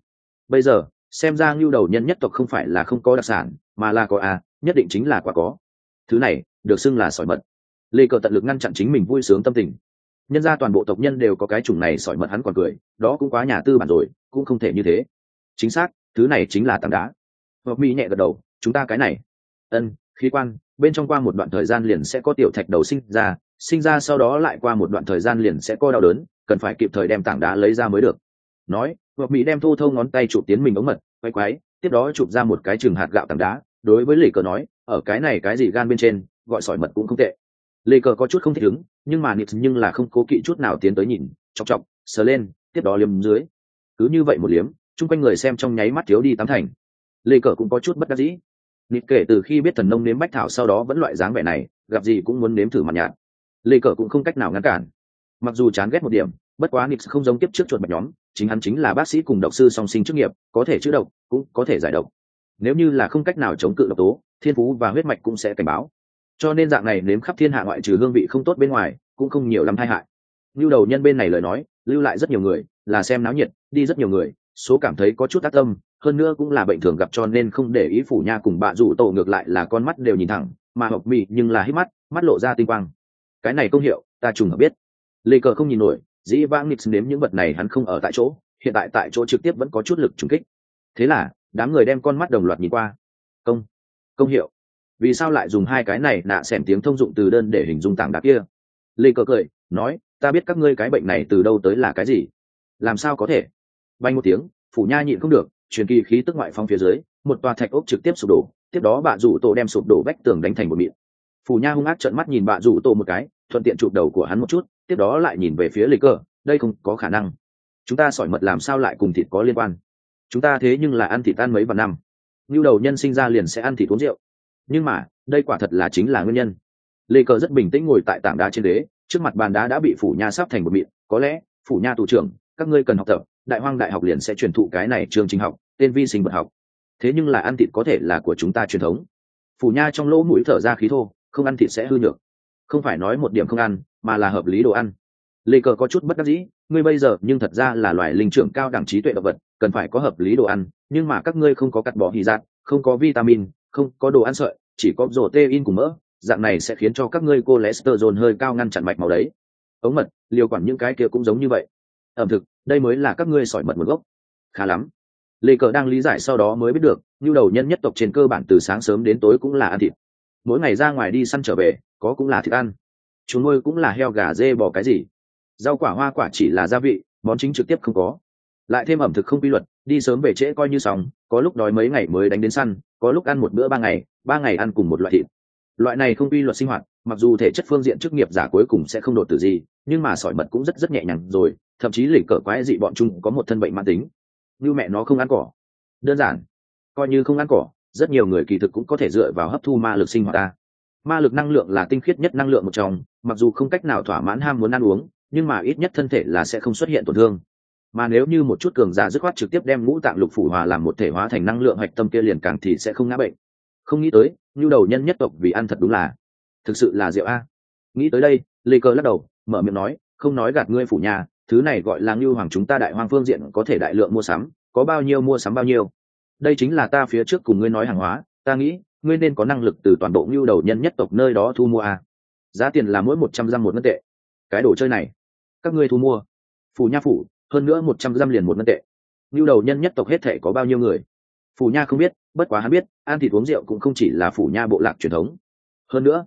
Bây giờ, xem ra ngưu đầu nhân nhất tộc không phải là không có đặc sản, mà là có à nhất định chính là quả có thứ này, được xưng là sỏi mật. Lê cờ tận lực ngăn chặn chính mình vui sướng tâm tình. Nhân ra toàn bộ tộc nhân đều có cái chủng này sỏi mật hắn còn cười, đó cũng quá nhà tư bản rồi, cũng không thể như thế. Chính xác, thứ này chính là tảng đá. Hợp mỹ nhẹ gật đầu, chúng ta cái này. Ân, khí quan, bên trong qua một đoạn thời gian liền sẽ có tiểu thạch đầu sinh ra sinh ra sau đó lại qua một đoạn thời gian liền sẽ có đau đớn, cần phải kịp thời đem tảng đá lấy ra mới được. Nói, hợp mỹ đem thô thâu ngón tay chụp tiến mình ống mật, quay quái, tiếp đó chụp ra một cái chừng hạt gạo tảng đá, đối với lì cờ nói ở cái này cái gì gan bên trên, gọi sỏi mật cũng không tệ. Lê cờ có chút không thích ứng, nhưng mà nịt nhưng là không cố kỵ chút nào tiến tới nhìn, chọc chọc, sờ lên, tiếp đó liếm dưới. Cứ như vậy một liếm, chung quanh người xem trong nháy mắt thiếu đi tám thành. Lê cờ cũng có chút bất đắc dĩ. Nịt kể từ khi biết thần nông nếm bách thảo sau đó vẫn loại dáng vẻ này, gặp gì cũng muốn nếm thử mặt nhạt. Lê cờ cũng không cách nào ngăn cản. Mặc dù chán ghét một điểm, bất quá nịt không giống tiếp trước chuột bạch nhóm, chính hắn chính là bác sĩ cùng độc sư song sinh chức nghiệp, có thể chữa độc, cũng có thể giải độc nếu như là không cách nào chống cự độc tố, thiên phú và huyết mạch cũng sẽ cảnh báo. Cho nên dạng này nếm khắp thiên hạ ngoại trừ hương vị không tốt bên ngoài, cũng không nhiều lắm tai hại. Như đầu nhân bên này lời nói, lưu lại rất nhiều người, là xem náo nhiệt, đi rất nhiều người, số cảm thấy có chút tác tâm, hơn nữa cũng là bệnh thường gặp cho nên không để ý phủ nha cùng bạ rủ tổ ngược lại là con mắt đều nhìn thẳng, mà học mị nhưng là hít mắt mắt lộ ra tinh quang. Cái này công hiệu, ta trùng hợp biết. Lê cờ không nhìn nổi, dĩ vãng nix nếm những vật này hắn không ở tại chỗ, hiện tại tại chỗ trực tiếp vẫn có chút lực trùng kích. Thế là đám người đem con mắt đồng loạt nhìn qua. Công công hiệu. Vì sao lại dùng hai cái này? Nạ xẻm tiếng thông dụng từ đơn để hình dung tảng đá kia. Lê cờ cười, nói, ta biết các ngươi cái bệnh này từ đâu tới là cái gì. Làm sao có thể? Bay một tiếng, phủ nha nhịn không được, truyền kỳ khí tức ngoại phong phía dưới, một tòa thạch ốc trực tiếp sụp đổ, tiếp đó bà rủ tổ đem sụp đổ vách tường đánh thành một miệng. Phủ nha hung ác trợn mắt nhìn bà rủ tổ một cái, thuận tiện chụp đầu của hắn một chút, tiếp đó lại nhìn về phía lê cờ, đây không có khả năng. Chúng ta sỏi mật làm sao lại cùng thịt có liên quan? Chúng ta thế nhưng là ăn thịt tan mấy vạn năm. Như đầu nhân sinh ra liền sẽ ăn thịt uống rượu. Nhưng mà, đây quả thật là chính là nguyên nhân. Lê cờ rất bình tĩnh ngồi tại tảng đá trên đế trước mặt bàn đá đã bị phủ nha sắp thành một miệng có lẽ, phủ nha tù trưởng, các ngươi cần học tập, đại hoang đại học liền sẽ truyền thụ cái này trường trình học, tên vi sinh vật học. Thế nhưng là ăn thịt có thể là của chúng ta truyền thống. Phủ nha trong lỗ mũi thở ra khí thô, không ăn thịt sẽ hư nhược. Không phải nói một điểm không ăn, mà là hợp lý đồ ăn. Lê cờ có chút bất đắc dĩ, ngươi bây giờ nhưng thật ra là loài linh trưởng cao đẳng trí tuệ động vật cần phải có hợp lý đồ ăn nhưng mà các ngươi không có cắt bỏ hy dạng, không có vitamin không có đồ ăn sợi chỉ có rổ tê in cùng mỡ dạng này sẽ khiến cho các ngươi cholesterol hơi cao ngăn chặn mạch máu đấy. Ống mật liều quản những cái kia cũng giống như vậy. Ẩm thực đây mới là các ngươi sỏi mật một gốc. Khá lắm. Lê cờ đang lý giải sau đó mới biết được nhu đầu nhân nhất tộc trên cơ bản từ sáng sớm đến tối cũng là ăn thịt. Mỗi ngày ra ngoài đi săn trở về có cũng là thịt ăn. Chúng nuôi cũng là heo gà dê bò cái gì. Rau quả hoa quả chỉ là gia vị món chính trực tiếp không có lại thêm ẩm thực không quy luật, đi sớm về trễ coi như xong, có lúc đói mấy ngày mới đánh đến săn, có lúc ăn một bữa ba ngày ba ngày ăn cùng một loại thịt. Loại này không quy luật sinh hoạt, mặc dù thể chất phương diện chức nghiệp giả cuối cùng sẽ không đột tử gì, nhưng mà sỏi mật cũng rất rất nhẹ nhàng rồi, thậm chí lỉnh cỡ quái dị bọn chúng có một thân bệnh mãn tính. Như mẹ nó không ăn cỏ. Đơn giản. Coi như không ăn cỏ, rất nhiều người kỳ thực cũng có thể dựa vào hấp thu ma lực sinh hoạt ta. Ma lực năng lượng là tinh khiết nhất năng lượng một trong, mặc dù không cách nào thỏa mãn ham muốn ăn uống, nhưng mà ít nhất thân thể là sẽ không xuất hiện tổn thương mà nếu như một chút cường giả dứt khoát trực tiếp đem ngũ tạng lục phủ hòa làm một thể hóa thành năng lượng hạch tâm kia liền càng thì sẽ không ngã bệnh. Không nghĩ tới, nhu đầu nhân nhất tộc vì ăn thật đúng là, thực sự là rượu a. Nghĩ tới đây, lê cơ lắc đầu, mở miệng nói, không nói gạt ngươi phủ nhà, thứ này gọi là ngưu hoàng chúng ta đại hoang phương diện có thể đại lượng mua sắm, có bao nhiêu mua sắm bao nhiêu. Đây chính là ta phía trước cùng ngươi nói hàng hóa, ta nghĩ, ngươi nên có năng lực từ toàn bộ ngưu đầu nhân nhất tộc nơi đó thu mua a. Giá tiền là mỗi một trăm dăm một ngân tệ. Cái đồ chơi này, các ngươi thu mua. Phủ nha phủ hơn nữa một trăm dăm liền một ngân tệ. Ngưu đầu nhân nhất tộc hết thể có bao nhiêu người? Phủ nha không biết, bất quá hắn biết, ăn thịt uống rượu cũng không chỉ là phủ nha bộ lạc truyền thống. Hơn nữa,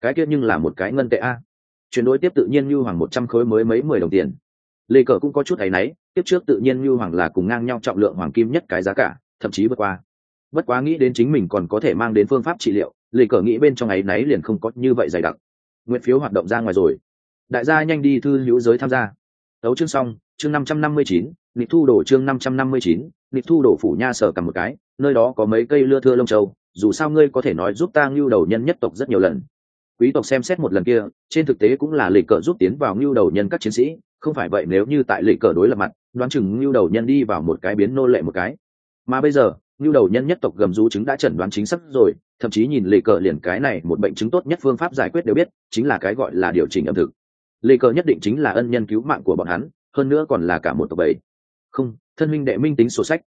cái kia nhưng là một cái ngân tệ a. Chuyển đổi tiếp tự nhiên như hoàng một trăm khối mới mấy mười đồng tiền. Lê cờ cũng có chút ấy náy, tiếp trước tự nhiên như hoàng là cùng ngang nhau trọng lượng hoàng kim nhất cái giá cả, thậm chí vượt qua. Bất quá nghĩ đến chính mình còn có thể mang đến phương pháp trị liệu, lê cờ nghĩ bên trong ấy náy liền không có như vậy dày đặc. Nguyện phiếu hoạt động ra ngoài rồi. Đại gia nhanh đi thư hữu giới tham gia. Đấu chương xong chương năm trăm năm mươi chín nịp thu đổ chương năm trăm năm mươi chín nịp thu đổ phủ nha sở cầm một cái, nơi đó có mấy cây lưa thưa lông châu dù sao ngươi có thể nói giúp ta ngưu đầu nhân nhất tộc rất nhiều lần. Quý tộc xem xét một lần kia, trên thực tế cũng là lịch cờ giúp tiến vào ngưu đầu nhân các chiến sĩ, không phải vậy nếu như tại lịch cờ đối lập mặt, đoán chừng ngưu đầu nhân đi vào một cái biến nô lệ một cái. Mà bây giờ, ngưu đầu nhân nhất tộc gầm rú chứng đã chẩn đoán chính xác rồi, thậm chí nhìn lịch cờ liền cái này một bệnh chứng tốt nhất phương pháp giải quyết đều biết, chính là cái gọi là điều chỉnh ẩm thực. Lịch cờ nhất định chính là ân nhân cứu mạng của bọn hắn hơn nữa còn là cả một tộc bầy. Không, thân minh đệ minh tính sổ sách.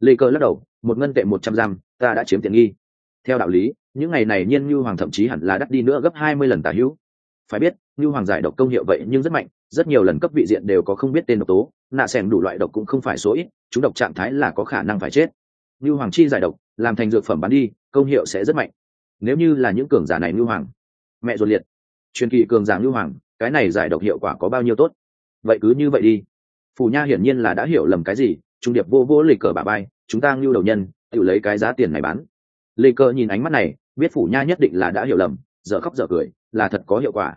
Lê cơ lắc đầu, một ngân tệ một trăm giam, ta đã chiếm tiện nghi. Theo đạo lý, những ngày này nhiên như hoàng thậm chí hẳn là đắt đi nữa gấp hai mươi lần tả hữu. Phải biết, như hoàng giải độc công hiệu vậy nhưng rất mạnh, rất nhiều lần cấp vị diện đều có không biết tên độc tố, nạ s đủ loại độc cũng không phải số ít, chúng độc trạng thái là có khả năng phải chết. Như hoàng chi giải độc, làm thành dược phẩm bán đi, công hiệu sẽ rất mạnh. Nếu như là những cường giả này như hoàng, mẹ ruột liệt. Truyền kỳ cường giả như hoàng, cái này giải độc hiệu quả có bao nhiêu tốt? Vậy cứ như vậy đi. Phù nha hiển nhiên là đã hiểu lầm cái gì trung điệp vô vô lịch cờ bà bay chúng ta ngưu đầu nhân tự lấy cái giá tiền này bán. Lê cờ nhìn ánh mắt này biết phủ nha nhất định là đã hiểu lầm dở khóc dở cười là thật có hiệu quả.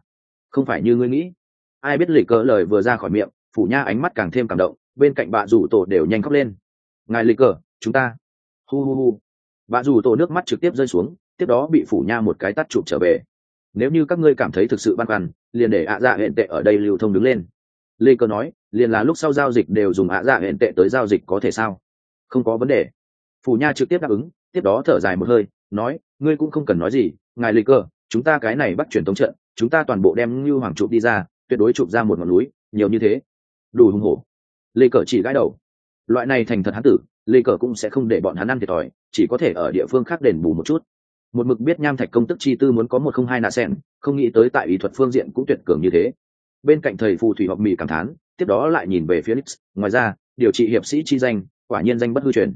Không phải như ngươi nghĩ. Ai biết lê cờ lời vừa ra khỏi miệng phủ nha ánh mắt càng thêm cảm động bên cạnh bà rủ tổ đều nhanh khóc lên. Ngài lê cờ, chúng ta. Hu hu hu. Bà rủ tổ nước mắt trực tiếp rơi xuống tiếp đó bị phủ nha một cái tắt chụp trở về. Nếu như các ngươi cảm thấy thực sự băn khoăn liền để ạ dạ hiện tệ ở đây lưu thông đứng lên lê cơ nói, liền là lúc sau giao dịch đều dùng ạ dạ hiện tệ tới giao dịch có thể sao? Không có vấn đề. Phủ nha trực tiếp đáp ứng, tiếp đó thở dài một hơi, nói, ngươi cũng không cần nói gì, ngài lê cơ, chúng ta cái này bắt truyền tống trận, chúng ta toàn bộ đem như hoàng chụp đi ra, tuyệt đối chụp ra một ngọn núi, nhiều như thế. Đủ hùng hổ. Lê cờ chỉ gãi đầu. Loại này thành thật hán tử, lê cờ cũng sẽ không để bọn hắn ăn thiệt thòi, chỉ có thể ở địa phương khác đền bù một chút. Một mực biết nham thạch công tức chi tư muốn có một không hai nạ sen không nghĩ tới tại ý thuật phương diện cũng tuyệt cường như thế bên cạnh thầy phù thủy học mỹ cảm thán, tiếp đó lại nhìn về phía nix. Ngoài ra, điều trị hiệp sĩ chi danh, quả nhiên danh bất hư truyền.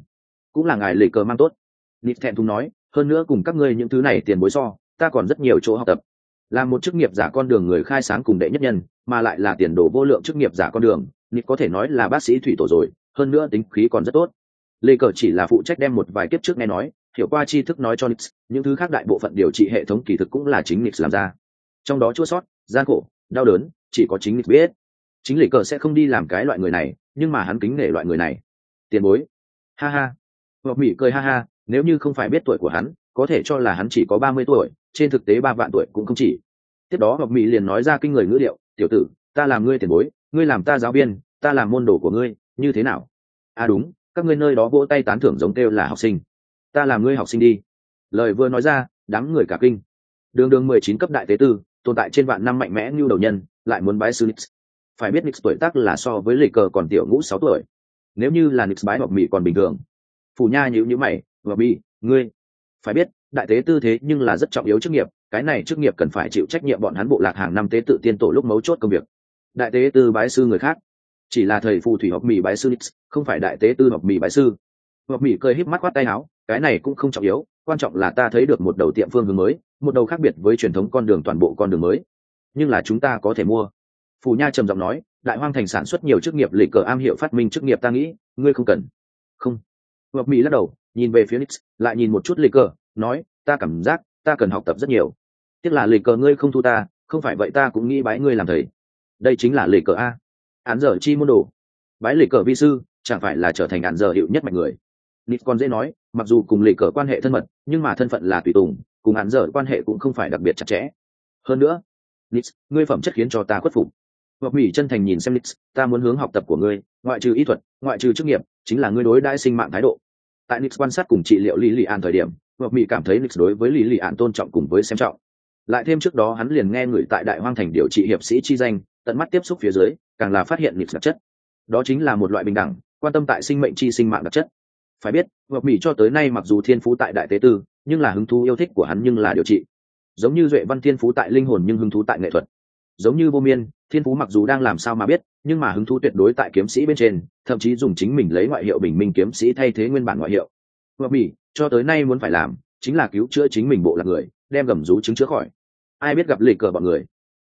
Cũng là ngài lệ cờ mang tốt. Nix thẹn thùng nói, hơn nữa cùng các ngươi những thứ này tiền bối so, ta còn rất nhiều chỗ học tập. Là một chức nghiệp giả con đường người khai sáng cùng đệ nhất nhân, mà lại là tiền đồ vô lượng chức nghiệp giả con đường, nix có thể nói là bác sĩ thủy tổ rồi, hơn nữa tính khí còn rất tốt. Lê cờ chỉ là phụ trách đem một vài kiếp trước nghe nói, hiểu qua tri thức nói cho nix, những thứ khác đại bộ phận điều trị hệ thống kỳ thực cũng là chính nix làm ra. Trong đó chua sót, gian khổ, đau đớn chỉ có chính lịch biết. Chính lịch cờ sẽ không đi làm cái loại người này, nhưng mà hắn kính nể loại người này. Tiền bối. Ha ha. Ngọc mỹ cười ha ha, nếu như không phải biết tuổi của hắn, có thể cho là hắn chỉ có ba mươi tuổi, trên thực tế ba vạn tuổi cũng không chỉ. Tiếp đó ngọc mỹ liền nói ra kinh người ngữ điệu, tiểu tử, ta làm ngươi tiền bối, ngươi làm ta giáo viên, ta làm môn đồ của ngươi, như thế nào? À đúng, các ngươi nơi đó vỗ tay tán thưởng giống kêu là học sinh. Ta làm ngươi học sinh đi. Lời vừa nói ra, đám người cả kinh. Đường đường mười chín cấp đại tế tư tồn tại trên vạn năm mạnh mẽ như đầu nhân, lại muốn bái sư nix. Phải biết nix tuổi tác là so với lịch cờ còn tiểu ngũ sáu tuổi. Nếu như là nix bái ngọc mỹ còn bình thường. Phủ nha nhữ nhữ mày, ngọc mỹ ngươi phải biết, đại tế tư thế nhưng là rất trọng yếu chức nghiệp, cái này chức nghiệp cần phải chịu trách nhiệm bọn hắn bộ lạc hàng năm tế tự tiên tổ lúc mấu chốt công việc. Đại tế tư bái sư người khác. Chỉ là thầy phù thủy học mỹ bái sư nix, không phải đại tế tư học mỹ bái sư. Ngọc mỹ cười híp mắt quát tay áo cái này cũng không trọng yếu, quan trọng là ta thấy được một đầu tiệm phương hướng mới, một đầu khác biệt với truyền thống con đường toàn bộ con đường mới. Nhưng là chúng ta có thể mua. Phù nha trầm giọng nói, đại hoang thành sản xuất nhiều chức nghiệp, lịch cờ am hiệu phát minh chức nghiệp ta nghĩ, ngươi không cần. Không. Ngọc mỹ lắc đầu, nhìn về phía nix, lại nhìn một chút lịch cờ, nói, ta cảm giác, ta cần học tập rất nhiều. Tiếc là lịch cờ ngươi không thu ta, không phải vậy ta cũng nghĩ bái ngươi làm thầy. Đây chính là lịch cờ a. Án giờ chi môn đồ. Bái lịch cờ vi sư, chẳng phải là trở thành án giờ hiệu nhất mạnh người nix còn dễ nói, mặc dù cùng lì cờ quan hệ thân mật, nhưng mà thân phận là tùy tùng, cùng hắn dở quan hệ cũng không phải đặc biệt chặt chẽ. Hơn nữa nix ngươi phẩm chất khiến cho ta khuất phục. Ngọc mỹ chân thành nhìn xem nix ta muốn hướng học tập của ngươi, ngoại trừ y thuật, ngoại trừ chức nghiệp, chính là ngươi đối đãi sinh mạng thái độ. Tại nix quan sát cùng trị liệu lý lì an thời điểm, ngọc mỹ cảm thấy nix đối với lý lì an tôn trọng cùng với xem trọng. Lại thêm trước đó hắn liền nghe người tại đại hoang thành điều trị hiệp sĩ chi danh, tận mắt tiếp xúc phía dưới, càng là phát hiện nix đặc chất. Đó chính là một loại bình đẳng, quan tâm tại sinh mệnh chi sinh mạng đặc chất phải biết, ngọc mỹ cho tới nay mặc dù thiên phú tại đại tế tư, nhưng là hứng thú yêu thích của hắn nhưng là điều trị. Giống như duệ văn thiên phú tại linh hồn nhưng hứng thú tại nghệ thuật. Giống như vô miên, thiên phú mặc dù đang làm sao mà biết, nhưng mà hứng thú tuyệt đối tại kiếm sĩ bên trên, thậm chí dùng chính mình lấy ngoại hiệu bình minh kiếm sĩ thay thế nguyên bản ngoại hiệu. Ngọc mỹ, cho tới nay muốn phải làm, chính là cứu chữa chính mình bộ là người, đem gầm rú chứng chữa khỏi. Ai biết gặp lịch cờ bọn người.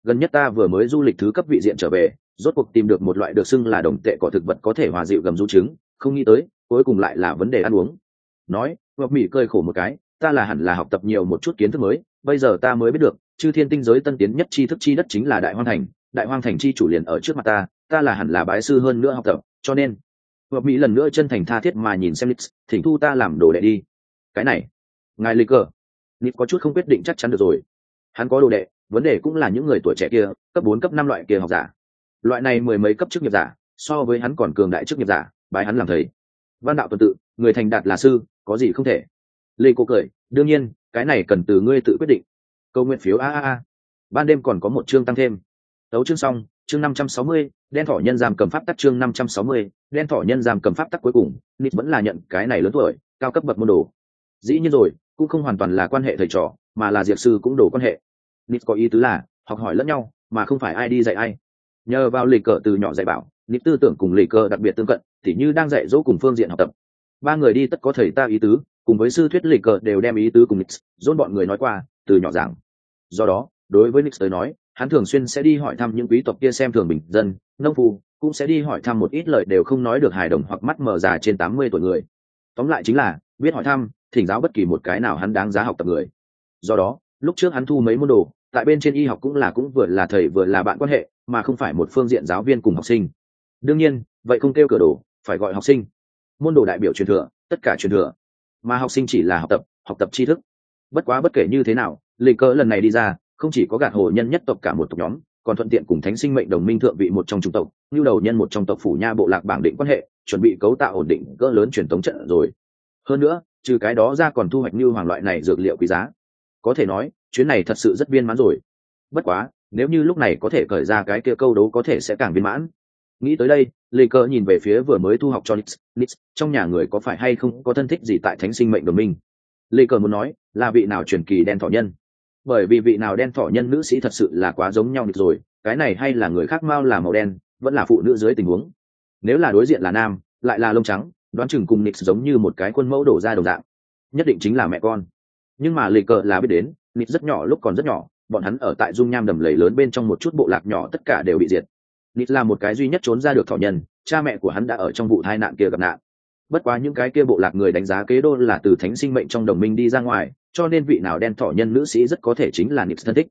Gần nhất ta vừa mới du lịch thứ cấp vị diện trở về, rốt cuộc tìm được một loại được xưng là đồng tệ cỏ thực vật có thể hòa dịu gầm rú trứng không nghĩ tới, cuối cùng lại là vấn đề ăn uống. Nói, ngọc mỹ cười khổ một cái, ta là hẳn là học tập nhiều một chút kiến thức mới, bây giờ ta mới biết được, chư thiên tinh giới tân tiến nhất tri thức chi đất chính là đại hoang thành, đại hoang thành chi chủ liền ở trước mặt ta ta là hẳn là bái sư hơn nữa học tập, cho nên ngọc mỹ lần nữa chân thành tha thiết mà nhìn xem nix, thỉnh thu ta làm đồ đệ đi. Cái này, ngài lịch cờ. Nix có chút không quyết định chắc chắn được rồi. Hắn có đồ đệ, vấn đề cũng là những người tuổi trẻ kia, cấp bốn, cấp năm loại kia học giả. Loại này mười mấy cấp chức nghiệp giả, so với hắn còn cường đại chức nghiệp giả bái hắn làm thầy. Văn đạo tuần tự, người thành đạt là sư, có gì không thể. Lê cô cười, đương nhiên, cái này cần từ ngươi tự quyết định. Câu nguyện phiếu a a a. Ban đêm còn có một chương tăng thêm. Tấu chương xong, chương năm trăm sáu mươi, đen thỏ nhân giam cầm pháp tắc chương năm trăm sáu mươi, đen thỏ nhân giam cầm pháp tắc cuối cùng, nít vẫn là nhận cái này lớn tuổi, cao cấp bậc môn đồ. Dĩ nhiên rồi, cũng không hoàn toàn là quan hệ thầy trò, mà là diệp sư cũng đổ quan hệ. Nít có ý tứ là, học hỏi lẫn nhau, mà không phải ai đi dạy ai. Nhờ vào lịch cờ từ nhỏ dạy bảo nịp tư tưởng cùng lì cờ đặc biệt tương cận thì như đang dạy dỗ cùng phương diện học tập. Ba người đi tất có thầy ta ý tứ, cùng với sư thuyết lì cờ đều đem ý tứ cùng nix, dôn bọn người nói qua, từ nhỏ giảng. Do đó, đối với nix tới nói, hắn thường xuyên sẽ đi hỏi thăm những quý tộc kia xem thường bình dân, nông phu, cũng sẽ đi hỏi thăm một ít lời đều không nói được hài đồng hoặc mắt mờ già trên tám mươi tuổi người. Tóm lại chính là, biết hỏi thăm, thỉnh giáo bất kỳ một cái nào hắn đáng giá học tập người. Do đó, lúc trước hắn thu mấy môn đồ, tại bên trên y học cũng là cũng vừa là thầy vừa là bạn quan hệ, mà không phải một phương diện giáo viên cùng học sinh đương nhiên, vậy không kêu cửa đồ, phải gọi học sinh. Môn đồ đại biểu truyền thừa, tất cả truyền thừa. Mà học sinh chỉ là học tập học tập tri thức. Bất quá bất kể như thế nào lịch cỡ lần này đi ra, không chỉ có gạt hồ nhân nhất tộc cả một tộc nhóm, còn thuận tiện cùng thánh sinh mệnh đồng minh thượng vị một trong trung tộc, như đầu nhân một trong tộc phủ nha bộ lạc bảng định quan hệ, chuẩn bị cấu tạo ổn định cỡ lớn truyền thống trận rồi. Hơn nữa, trừ cái đó ra còn thu hoạch như hoàng loại này dược liệu quý giá. Có thể nói, chuyến này thật sự rất viên mãn rồi. Bất quá, nếu như lúc này có thể cởi ra cái kia câu đấu có thể sẽ càng viên mãn nghĩ tới đây, lê cơ nhìn về phía vừa mới thu học cho nix. Nix, trong nhà người có phải hay không có thân thích gì tại thánh sinh mệnh đồng minh? Lê cơ muốn nói, là vị nào truyền kỳ đen thọ nhân? Bởi vì vị nào đen thọ nhân nữ sĩ thật sự là quá giống nhau nix rồi, cái này hay là người khác mau là màu đen, vẫn là phụ nữ dưới tình huống. Nếu là đối diện là nam, lại là lông trắng, đoán chừng cùng nix giống như một cái khuôn mẫu đổ ra đồng dạng. Nhất định chính là mẹ con. Nhưng mà lê cơ là biết đến, nix rất nhỏ lúc còn rất nhỏ, bọn hắn ở tại dung nham đầm lầy lớn bên trong một chút bộ lạc nhỏ tất cả đều bị diệt nít là một cái duy nhất trốn ra được thọ nhân, cha mẹ của hắn đã ở trong vụ tai nạn kia gặp nạn. Bất quá những cái kia bộ lạc người đánh giá kế đô là từ thánh sinh mệnh trong đồng minh đi ra ngoài, cho nên vị nào đen thọ nhân nữ sĩ rất có thể chính là nít thân thích.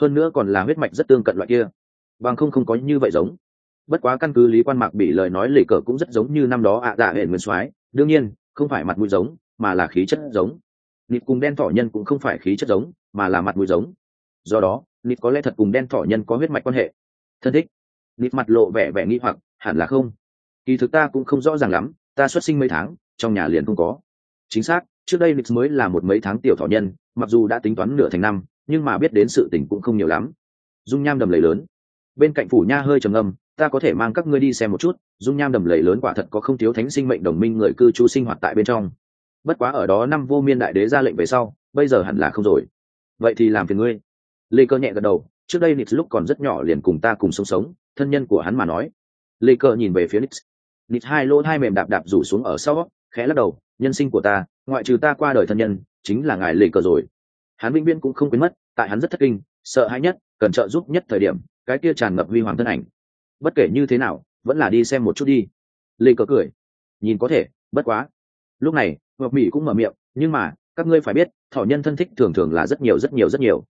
Hơn nữa còn là huyết mạch rất tương cận loại kia. Bằng không không có như vậy giống. Bất quá căn cứ lý quan mạc bị lời nói lệ cờ cũng rất giống như năm đó ạ à dạ hệ nguyên soái, đương nhiên, không phải mặt mũi giống, mà là khí chất giống. Nịt cùng đen thỏ nhân cũng không phải khí chất giống, mà là mặt mũi giống. Do đó nịt có lẽ thật cùng đen thỏ nhân có huyết mạch quan hệ. Thân thích nịt mặt lộ vẻ vẻ nghi hoặc, hẳn là không. Kỳ thực ta cũng không rõ ràng lắm, ta xuất sinh mấy tháng, trong nhà liền không có. Chính xác, trước đây nịt mới là một mấy tháng tiểu thọ nhân, mặc dù đã tính toán nửa thành năm, nhưng mà biết đến sự tình cũng không nhiều lắm. Dung nham đầm lầy lớn. Bên cạnh phủ nha hơi trầm âm ta có thể mang các ngươi đi xem một chút, dung nham đầm lầy lớn quả thật có không thiếu thánh sinh mệnh đồng minh người cư trú sinh hoạt tại bên trong. Bất quá ở đó năm vô miên đại đế ra lệnh về sau, bây giờ hẳn là không rồi. Vậy thì làm phiền ngươi. Lê cơ nhẹ gật đầu, trước đây Nịt lúc còn rất nhỏ liền cùng ta cùng sống sống thân nhân của hắn mà nói. Lê Cờ nhìn về phía nix. Nix hai lỗ hai mềm đạp đạp rủ xuống ở sau, khẽ lắc đầu, nhân sinh của ta, ngoại trừ ta qua đời thân nhân, chính là ngài lê Cờ rồi. Hắn vĩnh viễn cũng không quên mất, tại hắn rất thất kinh, sợ hãi nhất cần trợ giúp nhất thời điểm, cái kia tràn ngập huy hoàng thân ảnh. Bất kể như thế nào, vẫn là đi xem một chút đi. Lê Cờ cười. Nhìn có thể, bất quá. Lúc này, ngọc mỹ cũng mở miệng, nhưng mà, các ngươi phải biết thọ nhân thân thích thường thường là rất nhiều rất nhiều rất nhiều.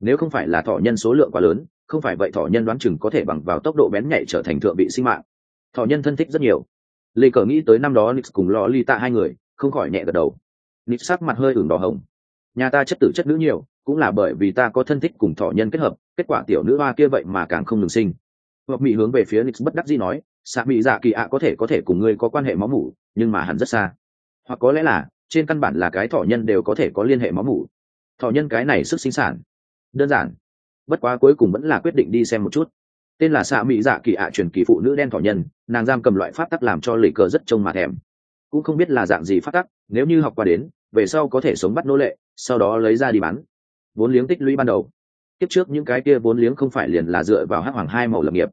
Nếu không phải là thọ nhân số lượng quá lớn không phải vậy thọ nhân đoán chừng có thể bằng vào tốc độ bén nhạy trở thành thượng vị sinh mạng. Thọ nhân thân thích rất nhiều. Lê cờ nghĩ tới năm đó nix cùng lo ly tạ hai người, không khỏi nhẹ gật đầu. Nix sắc mặt hơi ửng đỏ hồng. Nhà ta chất tử chất nữ nhiều, cũng là bởi vì ta có thân thích cùng thọ nhân kết hợp, kết quả tiểu nữ hoa kia vậy mà càng không ngừng sinh. Hoặc mỹ hướng về phía nix bất đắc dĩ nói xạ mỹ dạ kỳ ạ, có thể có thể cùng ngươi có quan hệ máu mủ, nhưng mà hẳn rất xa. Hoặc có lẽ là, trên căn bản là cái thọ nhân đều có thể có liên hệ máu mủ. Thọ nhân cái này sức sinh sản. Đơn giản bất quá cuối cùng vẫn là quyết định đi xem một chút. Tên là xạ mỹ dạ kỳ ạ truyền kỳ phụ nữ đen thỏ nhân, nàng giam cầm loại pháp tắc làm cho lì cờ rất trông mà thèm. Cũng không biết là dạng gì pháp tắc, nếu như học qua đến, về sau có thể sống bắt nô lệ, sau đó lấy ra đi bán. Vốn liếng tích lũy ban đầu. Tiếp trước những cái kia vốn liếng không phải liền là dựa vào hắc hoàng hai màu lập nghiệp.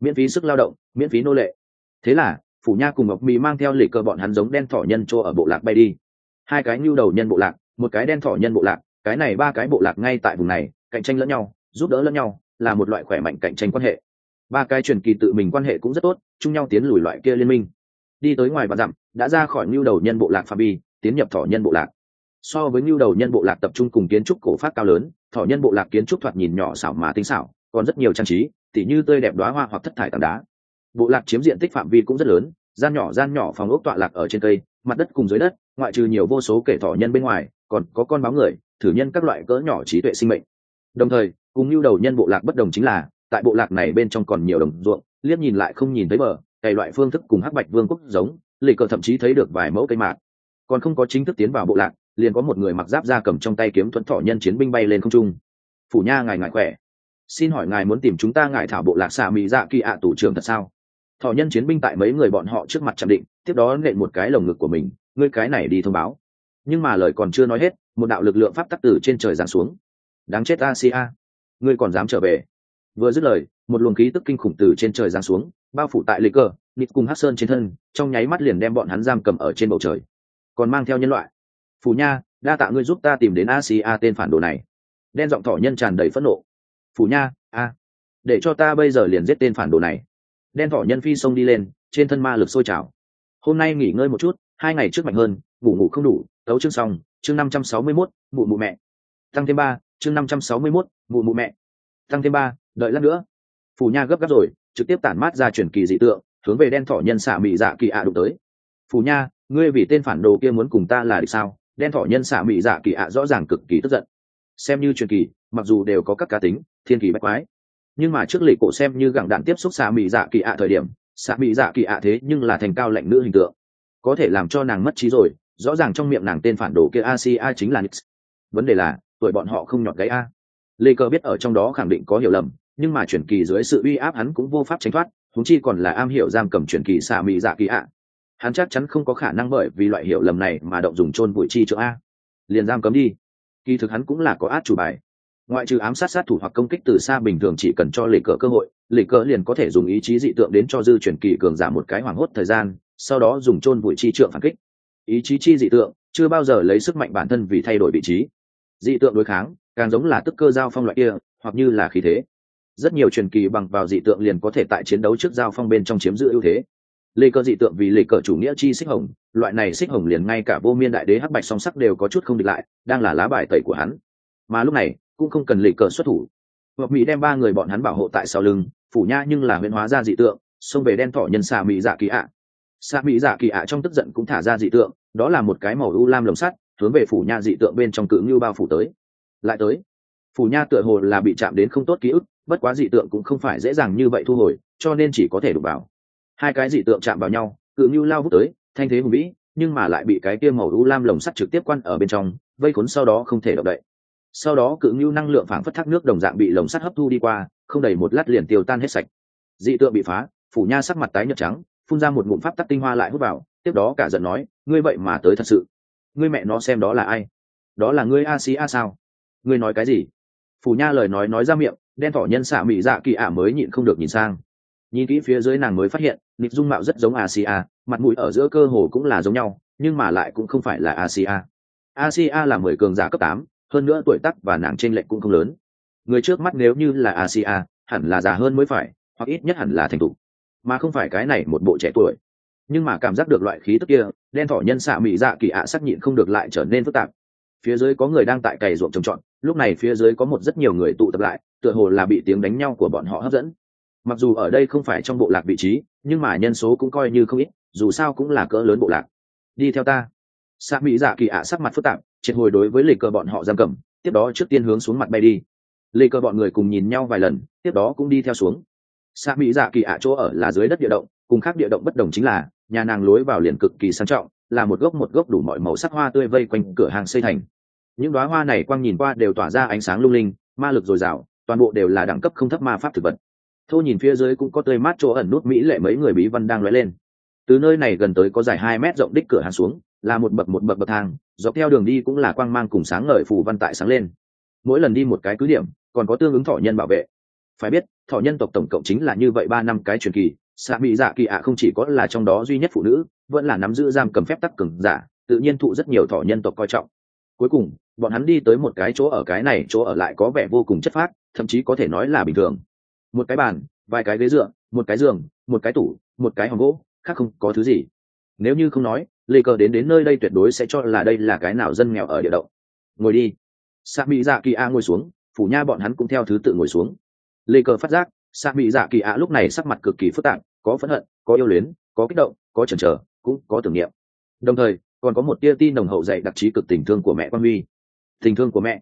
Miễn phí sức lao động, miễn phí nô lệ. Thế là, phủ nha cùng ngọc mỹ mang theo lì cờ bọn hắn giống đen thỏ nhân chỗ ở bộ lạc bay đi. Hai cái nhu đầu nhân bộ lạc, một cái đen thỏ nhân bộ lạc, cái này ba cái bộ lạc ngay tại vùng này, cạnh tranh lẫn nhau giúp đỡ lẫn nhau, là một loại khỏe mạnh cạnh tranh quan hệ. Ba cái truyền kỳ tự mình quan hệ cũng rất tốt, chung nhau tiến lùi loại kia liên minh. Đi tới ngoài và dặm, đã ra khỏi ngưu đầu nhân bộ lạc phạm vi, tiến nhập thỏ nhân bộ lạc. So với ngưu đầu nhân bộ lạc tập trung cùng kiến trúc cổ phát cao lớn, thỏ nhân bộ lạc kiến trúc thoạt nhìn nhỏ xảo mà tinh xảo, còn rất nhiều trang trí, tỉ như tươi đẹp đoá hoa hoặc thất thải tảng đá. Bộ lạc chiếm diện tích phạm vi cũng rất lớn, gian nhỏ gian nhỏ phòng ốc tọa lạc ở trên cây, mặt đất cùng dưới đất, ngoại trừ nhiều vô số kể thỏ nhân bên ngoài, còn có con báo người, thử nhân các loại cỡ nhỏ trí tuệ sinh mệnh. Đồng thời cùng lưu đầu nhân bộ lạc bất đồng chính là, tại bộ lạc này bên trong còn nhiều đồng ruộng, liếc nhìn lại không nhìn thấy bờ, cày loại phương thức cùng hắc bạch vương quốc giống lì cờ thậm chí thấy được vài mẫu cây mạc còn không có chính thức tiến vào bộ lạc, liền có một người mặc giáp ra cầm trong tay kiếm thuẫn thọ nhân chiến binh bay lên không trung. Phủ nha ngài ngài khỏe? Xin hỏi ngài muốn tìm chúng ta ngài thảo bộ lạc xạ mỹ dạ kỳ ạ à tủ trưởng thật sao? Thọ nhân chiến binh tại mấy người bọn họ trước mặt chạm định, tiếp đó nện một cái lồng ngực của mình, ngươi cái này đi thông báo. Nhưng mà lời còn chưa nói hết, một đạo lực lượng pháp tắc tử trên trời giáng xuống. Đáng chết asia ngươi còn dám trở về? Vừa dứt lời, một luồng khí tức kinh khủng từ trên trời giáng xuống, bao phủ tại lịch cơ, nịt cùng hát sơn trên thân, trong nháy mắt liền đem bọn hắn giam cầm ở trên bầu trời. Còn mang theo nhân loại. Phù nha, đa tạ ngươi giúp ta tìm đến A Sia tên phản đồ này. Đen giọng thỏ nhân tràn đầy phẫn nộ. Phù nha, a, để cho ta bây giờ liền giết tên phản đồ này. Đen thỏ nhân phi xông đi lên, trên thân ma lực sôi trào. Hôm nay nghỉ ngơi một chút, hai ngày trước mạnh hơn, ngủ ngủ không đủ, tấu chương xong, chương năm trăm sáu mươi mốt mụ mụ mẹ. Tăng thêm ba chương năm trăm sáu mươi mốt, mụ mụ mẹ. Tăng thêm ba, đợi lát nữa. Phù nha gấp gáp rồi, trực tiếp tản mát ra truyền kỳ dị tượng, hướng về đen thỏ nhân xạ mị dạ kỳ ạ đụng tới. Phù nha, ngươi vì tên phản đồ kia muốn cùng ta là địch sao? Đen thỏ nhân xạ mị dạ kỳ ạ rõ ràng cực kỳ tức giận. Xem như truyền kỳ, mặc dù đều có các cá tính, thiên kỳ bách quái. Nhưng mà trước lì cổ xem như gặng đạn tiếp xúc xạ mị dạ kỳ ạ thời điểm, xạ mị dạ kỳ ạ thế nhưng là thành cao lạnh nữ hình tượng. Có thể làm cho nàng mất trí rồi, rõ ràng trong miệng nàng tên phản đồ kia aci chính là nix. Vấn đề là tuổi bọn họ không nhọt gáy a. Lê cơ biết ở trong đó khẳng định có hiểu lầm, nhưng mà chuyển kỳ dưới sự uy áp hắn cũng vô pháp tránh thoát, huống chi còn là am hiểu giam cầm chuyển kỳ xạ mỹ dạ kỳ ạ. Hắn chắc chắn không có khả năng bởi vì loại hiểu lầm này mà động dùng chôn bụi chi chỗ a. Liền giam cấm đi. Kỳ thực hắn cũng là có át chủ bài. Ngoại trừ ám sát sát thủ hoặc công kích từ xa bình thường chỉ cần cho lệ cờ cơ hội lệ cờ liền có thể dùng ý chí dị tượng đến cho dư chuyển kỳ cường giả một cái hoảng hốt thời gian, sau đó dùng chôn bụi chi trượng phản kích. Ý chí chi dị tượng chưa bao giờ lấy sức mạnh bản thân vì thay đổi vị trí dị tượng đối kháng, càng giống là tức cơ giao phong loại kia, hoặc như là khí thế. Rất nhiều truyền kỳ bằng vào dị tượng liền có thể tại chiến đấu trước giao phong bên trong chiếm giữ ưu thế. Lê cơ dị tượng vì lê cờ chủ nghĩa chi xích hồng, loại này xích hồng liền ngay cả vô miên đại đế hắc bạch song sắc đều có chút không địch lại, đang là lá bài tẩy của hắn. Mà lúc này, cũng không cần lê cờ xuất thủ. Hoặc mỹ đem ba người bọn hắn bảo hộ tại sau lưng, phủ nha nhưng là huyễn hóa ra dị tượng, xông về đen thọ nhân xà mỹ dạ kỳ ạ. À. xà mỹ dạ kỳ ạ trong tức giận cũng thả ra dị tượng, đó là một cái màu u lam lồng sắt hướng về phủ nha dị tượng bên trong cự như bao phủ tới. Lại tới, phủ nha tựa hồ là bị chạm đến không tốt ký ức, bất quá dị tượng cũng không phải dễ dàng như vậy thu hồi, cho nên chỉ có thể đụng vào. Hai cái dị tượng chạm vào nhau, cự như lao vút tới, thanh thế hùng vĩ, nhưng mà lại bị cái kia màu u lam lồng sắt trực tiếp quan ở bên trong, vây khốn sau đó không thể động đậy. Sau đó cự như năng lượng phảng phất thác nước đồng dạng bị lồng sắt hấp thu đi qua, không đầy một lát liền tiêu tan hết sạch. Dị tượng bị phá, phủ nha sắc mặt tái nhợt trắng, phun ra một ngụm pháp tắc tinh hoa lại hút vào, tiếp đó cả giận nói, ngươi vậy mà tới thật sự ngươi mẹ nó xem đó là ai? Đó là ngươi a xí a sao? Ngươi nói cái gì? Phủ nha lời nói nói ra miệng đen thỏ nhân xạ mỹ dạ kỳ ả mới nhịn không được nhìn sang. Nhìn kỹ phía dưới nàng mới phát hiện nịp dung mạo rất giống A C A, mặt mũi ở giữa cơ hồ cũng là giống nhau nhưng mà lại cũng không phải là a xí a. A xí a là mười cường giả cấp tám hơn nữa tuổi tắc và nàng t r ê n lệch cũng không lớn. Người trước mắt nếu như là A C A, hẳn là già hơn mới phải hoặc ít nhất hẳn là thành t mà không phải cái này một bộ trẻ tuổi. Nhưng mà cảm giác được loại khí tức kia đen thỏ nhân xạ mỹ dạ kỳ ạ sắc nhịn không được lại trở nên phức tạp. Phía dưới có người đang tại cày ruộng trồng trọt, lúc này phía dưới có một rất nhiều người tụ tập lại, tựa hồ là bị tiếng đánh nhau của bọn họ hấp dẫn. Mặc dù ở đây không phải trong bộ lạc vị trí, nhưng mà nhân số cũng coi như không ít, dù sao cũng là cỡ lớn bộ lạc. Đi theo ta. Xạ mỹ dạ kỳ ạ sắc mặt phức tạp, triệt hồi đối với lì cờ bọn họ giam cầm, tiếp đó trước tiên hướng xuống mặt bay đi. Lì cờ bọn người cùng nhìn nhau vài lần, tiếp đó cũng đi theo xuống. Xạ mỹ dạ kỳ ạ chỗ ở là dưới đất địa động, cùng khác địa động bất đồng chính là nhà nàng lối vào liền cực kỳ sang trọng, là một gốc một gốc đủ mọi màu sắc hoa tươi vây quanh cửa hàng xây thành. Những đoá hoa này quang nhìn qua đều tỏa ra ánh sáng lung linh, ma lực dồi dào, toàn bộ đều là đẳng cấp không thấp ma pháp thực vật. Thô nhìn phía dưới cũng có tươi mát chỗ ẩn nút mỹ lệ mấy người bí văn đang lóe lên. Từ nơi này gần tới có dài hai mét rộng đích cửa hàng xuống, là một bậc một bậc bậc thang, dọc theo đường đi cũng là quang mang cùng sáng ngời phủ văn tại sáng lên. Mỗi lần đi một cái cứ điểm, còn có tương ứng thọ nhân bảo vệ. Phải biết, thọ nhân tộc tổng cộng chính là như vậy ba năm cái truyền kỳ xạ mỹ dạ kỳ ạ không chỉ có là trong đó duy nhất phụ nữ, vẫn là nắm giữ giam cầm phép tắc cừng giả, tự nhiên thụ rất nhiều thỏ nhân tộc coi trọng. Cuối cùng, bọn hắn đi tới một cái chỗ ở, cái này chỗ ở lại có vẻ vô cùng chất phác, thậm chí có thể nói là bình thường. Một cái bàn, vài cái ghế dựa, một cái giường, một cái tủ, một cái hòm gỗ, khác không có thứ gì. Nếu như không nói, lê cờ đến đến nơi đây tuyệt đối sẽ cho là đây là cái nào dân nghèo ở địa động. Ngồi đi. Sa mỹ dạ kỳ a ngồi xuống, phủ nha bọn hắn cũng theo thứ tự ngồi xuống. Lê cờ phát giác sa mỹ dạ kỳ ạ lúc này sắc mặt cực kỳ phức tạp, có phẫn hận, có yêu luyến, có kích động, có chần chờ, cũng có tưởng niệm. Đồng thời, còn có một tia tin nồng hậu dạy đặc trí cực tình thương của mẹ quan huy. Tình thương của mẹ.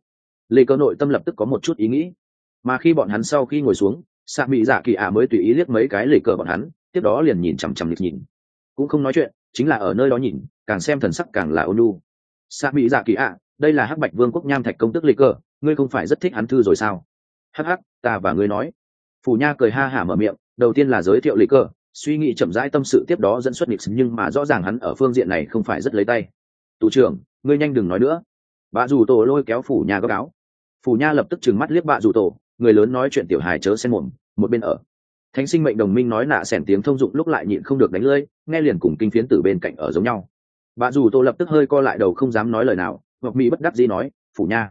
Lê Cơ nội tâm lập tức có một chút ý nghĩ. Mà khi bọn hắn sau khi ngồi xuống sa mỹ dạ kỳ ạ mới tùy ý liếc mấy cái lề cờ bọn hắn, tiếp đó liền nhìn chằm chằm lịch nhìn. Cũng không nói chuyện, chính là ở nơi đó nhìn, càng xem thần sắc càng là ôn lu sa mỹ dạ kỳ ạ, đây là hắc bạch vương quốc nham thạch công tức lịch cờ, ngươi không phải rất thích hắn thư rồi sao? Hắc hắc, ta và ngươi nói phủ nha cười ha hả mở miệng, đầu tiên là giới thiệu lịch cơ, suy nghĩ chậm rãi tâm sự tiếp đó dẫn xuất lịch nhưng mà rõ ràng hắn ở phương diện này không phải rất lấy tay. Tù trưởng, ngươi nhanh đừng nói nữa. Bà dù tổ lôi kéo phủ nha góc áo phủ nha lập tức trừng mắt liếc bà dù tổ, người lớn nói chuyện tiểu hài chớ xen mồm, một bên ở. Thánh sinh mệnh đồng minh nói nạ xẻn tiếng thông dụng lúc lại nhịn không được đánh lơi nghe liền cùng kinh phiến từ bên cạnh ở giống nhau. Bà dù tổ lập tức hơi co lại đầu không dám nói lời nào ngọc mỹ bất đắc dĩ nói phủ nha,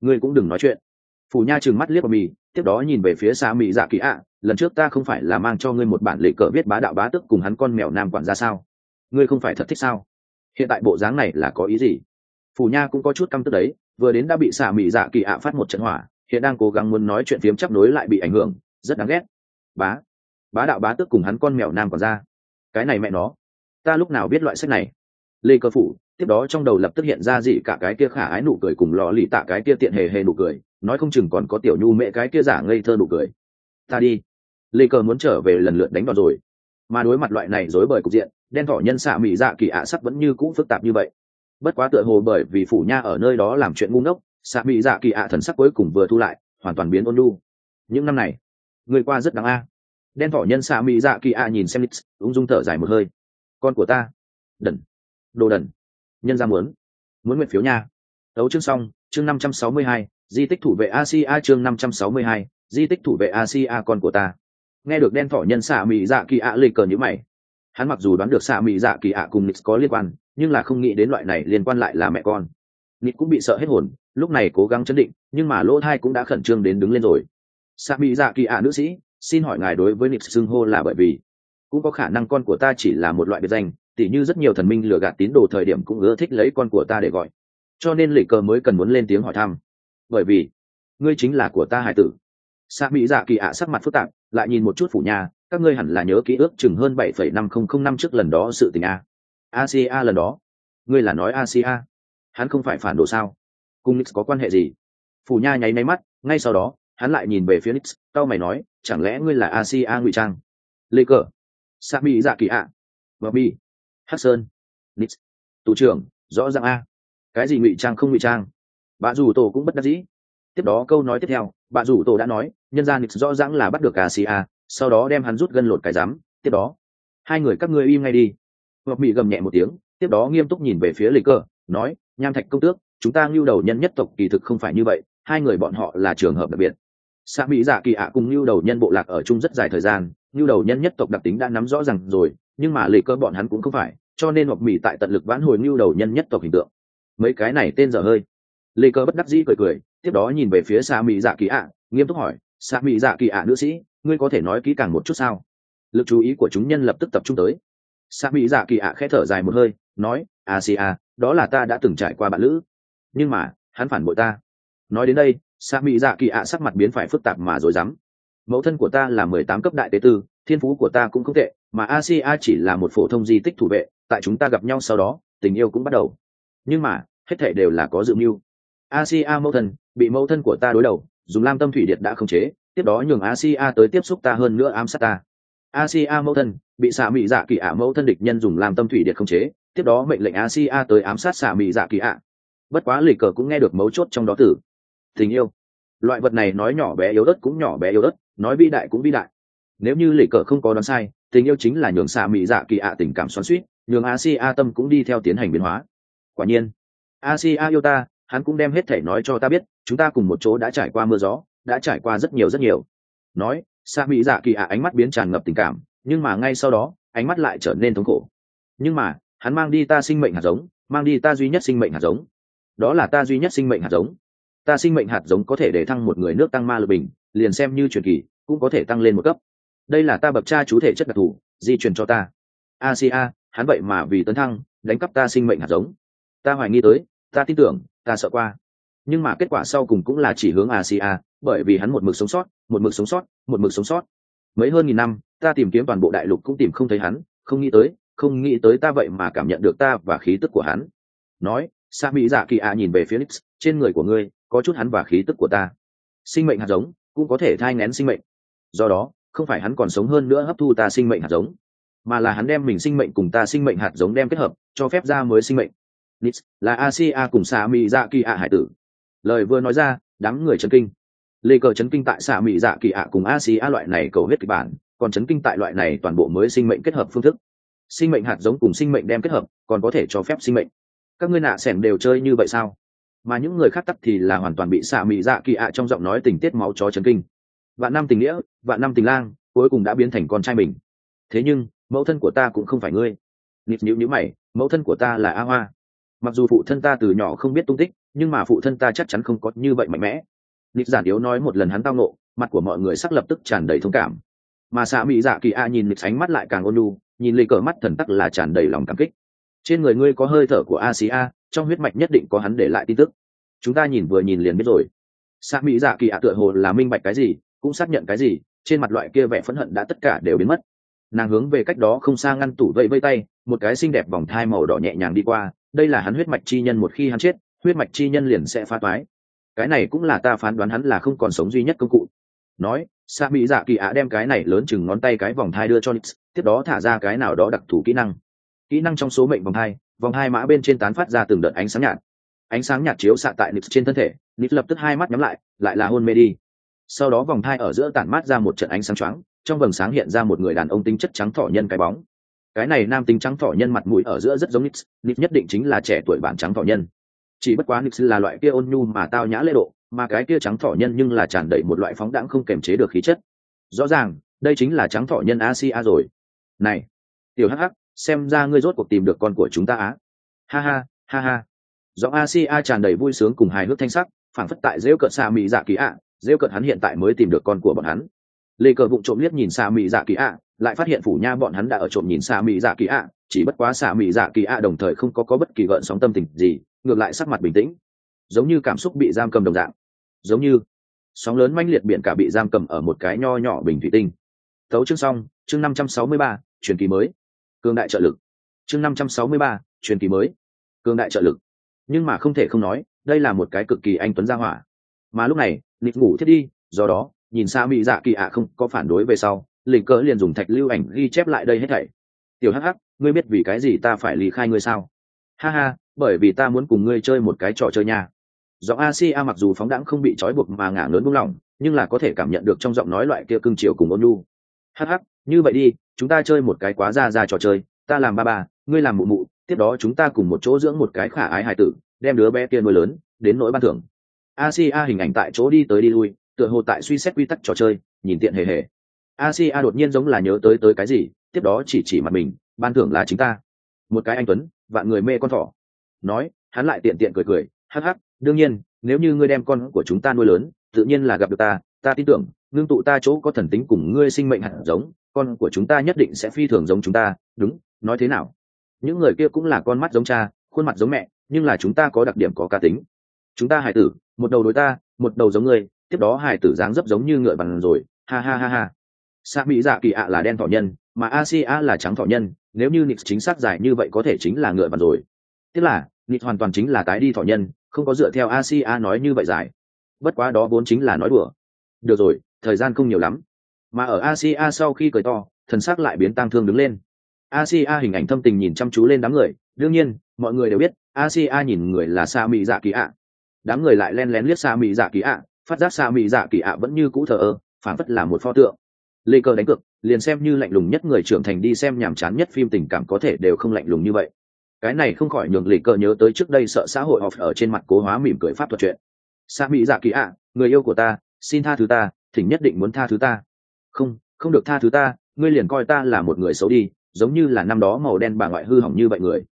ngươi cũng đừng nói chuyện phủ nha trừng mắt liếc vào mì, tiếp đó nhìn về phía xa mì dạ kỳ ạ, lần trước ta không phải là mang cho ngươi một bản lệ cờ viết bá đạo bá tức cùng hắn con mèo nam quản ra sao? Ngươi không phải thật thích sao? Hiện tại bộ dáng này là có ý gì? Phủ nha cũng có chút căm tức đấy, vừa đến đã bị xả mị dạ kỳ ạ phát một trận hỏa, hiện đang cố gắng muốn nói chuyện phiếm chấp nối lại bị ảnh hưởng, rất đáng ghét. Bá bá đạo bá tức cùng hắn con mèo nam còn ra cái này mẹ nó, ta lúc nào biết loại sách này? Lê cơ phủ tiếp đó trong đầu lập tức hiện ra gì cả cái kia khả ái nụ cười cùng lò lì tạ cái kia tiện hề hề nụ cười, nói không chừng còn có tiểu nhu mẹ cái kia giả ngây thơ nụ cười. Ta đi. Lê cờ muốn trở về lần lượt đánh vào rồi. Mà đối mặt loại này dối bời cục diện, đen thỏ nhân xạ mỹ dạ kỳ ạ sắc vẫn như cũ phức tạp như vậy. Bất quá tựa hồ bởi vì phủ nha ở nơi đó làm chuyện ngu ngốc, xạ mỹ dạ kỳ ạ thần sắc cuối cùng vừa thu lại, hoàn toàn biến ôn lu những năm này, người qua rất đáng a. Đen thỏ nhân xạ mỹ dạ kỳ ạ nhìn xem nix, ung dung thở dài một hơi. Con của ta. Đần. Đồ đần nhân ra muốn. Muốn nguyện phiếu nha. Đấu chương xong, chương năm trăm sáu mươi hai, di tích thủ vệ asia chương năm trăm sáu mươi hai, di tích thủ vệ asia con của ta. Nghe được đen thỏ nhân xạ mỹ dạ kỳ ạ lịch cờ như mày. Hắn mặc dù đoán được xạ mỹ dạ kỳ ạ cùng nix có liên quan, nhưng là không nghĩ đến loại này liên quan lại là mẹ con. Nix cũng bị sợ hết hồn, lúc này cố gắng chấn định, nhưng mà lỗ thai cũng đã khẩn trương đến đứng lên rồi. Xạ mỹ dạ kỳ ạ nữ sĩ, xin hỏi ngài đối với nix xưng hô là bởi vì? Cũng có khả năng con của ta chỉ là một loại biệt danh tỉ như rất nhiều thần minh lừa gạt tín đồ thời điểm cũng ưa thích lấy con của ta để gọi. Cho nên lệ cờ mới cần muốn lên tiếng hỏi thăm. Bởi vì, ngươi chính là của ta hải tử. Xạ mỹ dạ kỳ ạ sắc mặt phức tạp, lại nhìn một chút phủ nhà, các ngươi hẳn là nhớ ký ước chừng hơn bảy phẩy năm không không năm trước lần đó sự tình a. Asia lần đó. Ngươi là nói asia hắn không phải phản đồ sao? Cùng nix có quan hệ gì? Phủ nha nháy máy mắt, ngay sau đó, hắn lại nhìn về phía nix tao mày nói, chẳng lẽ ngươi là asia ngụy trang? Lê cờ. Sa mỹ dạ kỳ ạ. Và bi hắc sơn. Nix tù trưởng, rõ ràng a. Cái gì ngụy trang không ngụy trang? Bà dù tổ cũng bất đắc dĩ. Tiếp đó câu nói tiếp theo, bà dù tổ đã nói, nhân gian nix rõ ràng là bắt được asia, sau đó đem hắn rút gân lột cái rắm. Tiếp đó, hai người các ngươi im ngay đi. Ngọc mỹ gầm nhẹ một tiếng, tiếp đó nghiêm túc nhìn về phía lịch cơ, nói, nham thạch công tước, chúng ta ngưu đầu nhân nhất tộc kỳ thực không phải như vậy, hai người bọn họ là trường hợp đặc biệt. Xã mỹ dạ kỳ ạ cùng ngưu đầu nhân bộ lạc ở chung rất dài thời gian ngưu đầu nhân nhất tộc đặc tính đã nắm rõ ràng rồi nhưng mà lệ cơ bọn hắn cũng không phải, cho nên hoặc mỹ tại tận lực vãn hồi mưu đầu nhân nhất tộc hình tượng. Mấy cái này tên dở hơi. Lê cơ bất đắc dĩ cười cười, tiếp đó nhìn về phía xa mỹ dạ kỳ ạ, nghiêm túc hỏi xa mỹ dạ kỳ ạ nữ sĩ, ngươi có thể nói kỹ càng một chút sao? Lực chú ý của chúng nhân lập tức tập trung tới. Xa mỹ dạ kỳ ạ khẽ thở dài một hơi, nói a xì a đó là ta đã từng trải qua bạn lữ. Nhưng mà, hắn phản bội ta. Nói đến đây xa mỹ dạ kỳ ạ sắc mặt biến phải phức tạp mà rồi dám mẫu thân của ta là mười tám cấp đại tế tư thiên phú của ta cũng không tệ, mà asia chỉ là một phổ thông di tích thủ vệ, tại chúng ta gặp nhau sau đó, tình yêu cũng bắt đầu. Nhưng mà, hết thể đều là có dự mưu. Asia mẫu thân, bị mẫu thân của ta đối đầu, dùng lam tâm thủy điện đã khống chế, tiếp đó nhường asia tới tiếp xúc ta hơn nữa ám sát ta. Asia mẫu thân, bị xạ mỹ dạ kỳ ạ mẫu thân địch nhân dùng lam tâm thủy điện không chế, tiếp đó mệnh lệnh asia tới ám sát xạ mỹ dạ kỳ ạ. Bất quá lì cờ cũng nghe được mấu chốt trong đó tử tình yêu. Loại vật này nói nhỏ bé yếu đất cũng nhỏ bé yếu đất nói vĩ đại cũng vĩ đại nếu như lệ cờ không có đoán sai, tình yêu chính là nhường xạ mỹ dạ kỳ ạ tình cảm xoắn suýt nhường ác si a tâm cũng đi theo tiến hành biến hóa. Quả nhiên ác si a yêu ta, hắn cũng đem hết thể nói cho ta biết, chúng ta cùng một chỗ đã trải qua mưa gió, đã trải qua rất nhiều rất nhiều. Nói, xạ mỹ dạ kỳ ạ ánh mắt biến tràn ngập tình cảm, nhưng mà ngay sau đó, ánh mắt lại trở nên thống khổ. Nhưng mà, hắn mang đi ta sinh mệnh hạt giống, mang đi ta duy nhất sinh mệnh hạt giống. Đó là ta duy nhất sinh mệnh hạt giống. Ta sinh mệnh hạt giống có thể để thăng một người nước tăng ma lực bình, liền xem như truyền kỳ, cũng có thể tăng lên một cấp đây là ta bậc cha chú thể chất đặc thù di truyền cho ta. A sia, hắn vậy mà vì tấn thăng đánh cắp ta sinh mệnh hạt giống. Ta hoài nghi tới ta tin tưởng ta sợ qua. Nhưng mà kết quả sau cùng cũng là chỉ hướng A sia, bởi vì hắn một mực sống sót một mực sống sót một mực sống sót. Mấy hơn nghìn năm ta tìm kiếm toàn bộ đại lục cũng tìm không thấy hắn không nghĩ tới không nghĩ tới ta vậy mà cảm nhận được ta và khí tức của hắn. Nói sa mỹ dạ kỳ a nhìn về phía trên người của ngươi có chút hắn và khí tức của ta. Sinh mệnh hạt giống cũng có thể thai ngén sinh mệnh. Do đó không phải hắn còn sống hơn nữa hấp thu ta sinh mệnh hạt giống mà là hắn đem mình sinh mệnh cùng ta sinh mệnh hạt giống đem kết hợp cho phép ra mới sinh mệnh. Nít, là asia cùng sa mỹ dạ kỳ ạ hải tử. Lời vừa nói ra đám người chấn kinh. Lê cờ chấn kinh tại xạ mỹ dạ kỳ ạ cùng a a loại này cầu hết kịch bản còn chấn kinh tại loại này toàn bộ mới sinh mệnh kết hợp phương thức. Sinh mệnh hạt giống cùng sinh mệnh đem kết hợp còn có thể cho phép sinh mệnh. Các ngươi nạ sẻn đều chơi như vậy sao? Mà những người khác tắc thì là hoàn toàn bị xạ mỹ dạ kỳ ạ trong giọng nói tình tiết máu chó chấn kinh vạn năm tình nghĩa, vạn năm tình lang, cuối cùng đã biến thành con trai mình. Thế nhưng, mẫu thân của ta cũng không phải ngươi. Nịt nhữ nhữ mày, mẫu thân của ta là a hoa. Mặc dù phụ thân ta từ nhỏ không biết tung tích, nhưng mà phụ thân ta chắc chắn không có như vậy mạnh mẽ. Nịt giản yếu nói một lần hắn tao nộ mặt của mọi người sắc lập tức tràn đầy thông cảm. Mà xạ mỹ dạ kỳ a nhìn nịt sánh mắt lại càng ôn lu nhìn lì cờ mắt thần tắc là tràn đầy lòng cảm kích. Trên người ngươi có hơi thở của a xí a, trong huyết mạch nhất định có hắn để lại tin tức. Chúng ta nhìn vừa nhìn liền biết rồi. Xạ mỹ dạ kỳ a tựa hồ là minh bạch cái gì cũng xác nhận cái gì, trên mặt loại kia vẻ phẫn hận đã tất cả đều biến mất. Nàng hướng về cách đó không xa ngăn tủ vẫy vây tay, một cái xinh đẹp vòng thai màu đỏ nhẹ nhàng đi qua, đây là hắn huyết mạch chi nhân một khi hắn chết, huyết mạch chi nhân liền sẽ phá toái. Cái này cũng là ta phán đoán hắn là không còn sống duy nhất công cụ. Nói sa mỹ dạ kỳ ạ đem cái này lớn chừng ngón tay cái vòng thai đưa cho nix, tiếp đó thả ra cái nào đó đặc thù kỹ năng. Kỹ năng trong số mệnh vòng thai, vòng hai mã bên trên tán phát ra từng đợt ánh sáng nhạt. Ánh sáng nhạt chiếu xạ tại nix trên thân thể, nix lập tức hai mắt nhắm lại lại là hôn mê đi sau đó vòng thai ở giữa tản mát ra một trận ánh sáng choáng, trong vầng sáng hiện ra một người đàn ông tính chất trắng thỏ nhân cái bóng. Cái này nam tính trắng thỏ nhân mặt mũi ở giữa rất giống nix nix nhất định chính là trẻ tuổi bản trắng thỏ nhân. Chỉ bất quá nix là loại kia ôn nhu mà tao nhã lễ độ, mà cái kia trắng thỏ nhân nhưng là tràn đầy một loại phóng đãng không kềm chế được khí chất. Rõ ràng, đây chính là trắng thỏ nhân asia rồi. Này, tiểu hắc hắc, xem ra ngươi rốt cuộc tìm được con của chúng ta á. Ha ha ha ha. Giọng asia tràn đầy vui sướng cùng hài hước thanh sắc, phảng phất tại rêu cợt xa mỹ dạ kỳ ạ rêu cợt hắn hiện tại mới tìm được con của bọn hắn. Lê cờ vụng trộm liếc nhìn xa mỹ dạ kỳ ạ lại phát hiện phủ nha bọn hắn đã ở trộm nhìn xa mỹ dạ kỳ ạ chỉ bất quá xa mỹ dạ kỳ ạ đồng thời không có có bất kỳ gợn sóng tâm tình gì, ngược lại sắc mặt bình tĩnh. Giống như cảm xúc bị giam cầm đồng dạng. Giống như sóng lớn manh liệt biển cả bị giam cầm ở một cái nho nhỏ bình thủy tinh. Tấu chương xong, chương năm trăm sáu mươi ba, truyền kỳ mới. Cương đại trợ lực. Chương năm trăm sáu mươi ba, truyền kỳ mới. Cương đại trợ lực. Nhưng mà không thể không nói, đây là một cái cực kỳ anh tuấn gia hỏa. Mà lúc này nịt ngủ thiết đi, do đó, nhìn xa mỹ dạ kỳ ạ không có phản đối về sau lịch cỡ liền dùng thạch lưu ảnh ghi chép lại đây hết thảy. Tiểu hắc hắc, ngươi biết vì cái gì ta phải lý khai ngươi sao? Ha ha, bởi vì ta muốn cùng ngươi chơi một cái trò chơi nha. Giọng asia mặc dù phóng đãng không bị trói buộc mà ngả lớn buông lỏng, nhưng là có thể cảm nhận được trong giọng nói loại kia cưng chiều cùng ôn nhu. Hắc hắc, như vậy đi, chúng ta chơi một cái quá ra ra trò chơi, ta làm ba ba, ngươi làm mụ mụ, tiếp đó chúng ta cùng một chỗ dưỡng một cái khả ái hài tử, đem đứa bé kia nuôi lớn, đến nỗi ban thưởng asia hình ảnh tại chỗ đi tới đi lui, tựa hồ tại suy xét quy tắc trò chơi, nhìn tiện hề hề. Asia đột nhiên giống là nhớ tới tới cái gì, tiếp đó chỉ chỉ mặt mình, ban thưởng là chính ta. Một cái anh tuấn, vạn người mê con thỏ. Nói, hắn lại tiện tiện cười cười, hắc hắc, đương nhiên, nếu như ngươi đem con của chúng ta nuôi lớn, tự nhiên là gặp được ta ta tin tưởng, ngưng tụ ta chỗ có thần tính cùng ngươi sinh mệnh hạt giống, con của chúng ta nhất định sẽ phi thường giống chúng ta, đúng, nói thế nào? Những người kia cũng là con mắt giống cha, khuôn mặt giống mẹ, nhưng là chúng ta có đặc điểm có cá tính chúng ta hải tử, một đầu đối ta, một đầu giống ngươi, tiếp đó hải tử dáng dấp giống như ngựa bằng rồi, ha ha ha ha. Sa mỹ dạ kỳ ạ là đen thọ nhân, mà asia là trắng thọ nhân, nếu như nix chính xác dài như vậy có thể chính là ngựa bằng rồi. Tức là nix hoàn toàn chính là tái đi thọ nhân, không có dựa theo asia nói như vậy dài bất quá đó vốn chính là nói đùa. Được rồi, thời gian không nhiều lắm. Mà ở asia sau khi cười to, thần sắc lại biến tang thương đứng lên. Asia hình ảnh thâm tình nhìn chăm chú lên đám người, đương nhiên, mọi người đều biết asia nhìn người là sa mỹ dạ kỳ ạ đám người lại len lén liếc xa mỹ dạ kỳ ạ, phát giác xa mỹ dạ kỳ ạ vẫn như cũ thờ ơ, phản phất là một pho tượng. Lê cơ đánh cược, liền xem như lạnh lùng nhất người trưởng thành đi xem nhàm chán nhất phim tình cảm có thể đều không lạnh lùng như vậy. Cái này không khỏi nhường lê cờ nhớ tới trước đây sợ xã hội off ở trên mặt cố hóa mỉm cười pháp thuật chuyện. Xa mỹ dạ kỳ ạ, người yêu của ta, xin tha thứ ta, thỉnh nhất định muốn tha thứ ta. Không không được tha thứ ta, ngươi liền coi ta là một người xấu đi, giống như là năm đó màu đen bà ngoại hư hỏng như vậy người.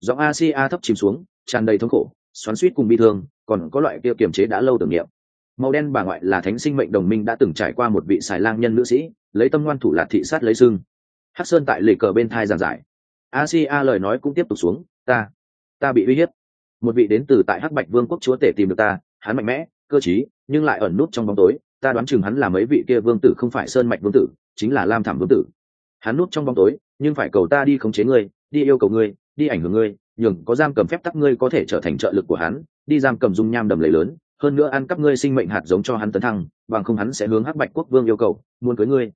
Giọng asia thấp chìm xuống, tràn đầy thống khổ, xoắn suýt cùng bi thương còn có loại kia kiềm chế đã lâu tưởng niệm. Màu đen bà ngoại là thánh sinh mệnh đồng minh đã từng trải qua một vị xài lang nhân nữ sĩ, lấy tâm ngoan thủ lạt thị sát lấy xương. Hắc sơn tại lề cờ bên thai giảng giải. Asia lời nói cũng tiếp tục xuống, ta ta bị uy hiếp. Một vị đến từ tại hắc bạch vương quốc chúa tể tìm được ta, hắn mạnh mẽ, cơ chí nhưng lại ẩn nút trong bóng tối. Ta đoán chừng hắn là mấy vị kia vương tử không phải sơn mạch vương tử, chính là lam thảm vương tử. Hắn nút trong bóng tối, nhưng phải cầu ta đi khống chế ngươi, đi yêu cầu ngươi, đi ảnh hưởng ngươi, nhường có giam cầm phép tắc ngươi có thể trở thành trợ lực của hắn đi giam cầm dung nham đầm lầy lớn, hơn nữa ăn cắp ngươi sinh mệnh hạt giống cho hắn tấn thăng, bằng không hắn sẽ hướng hắc bạch quốc vương yêu cầu, muốn cưới ngươi.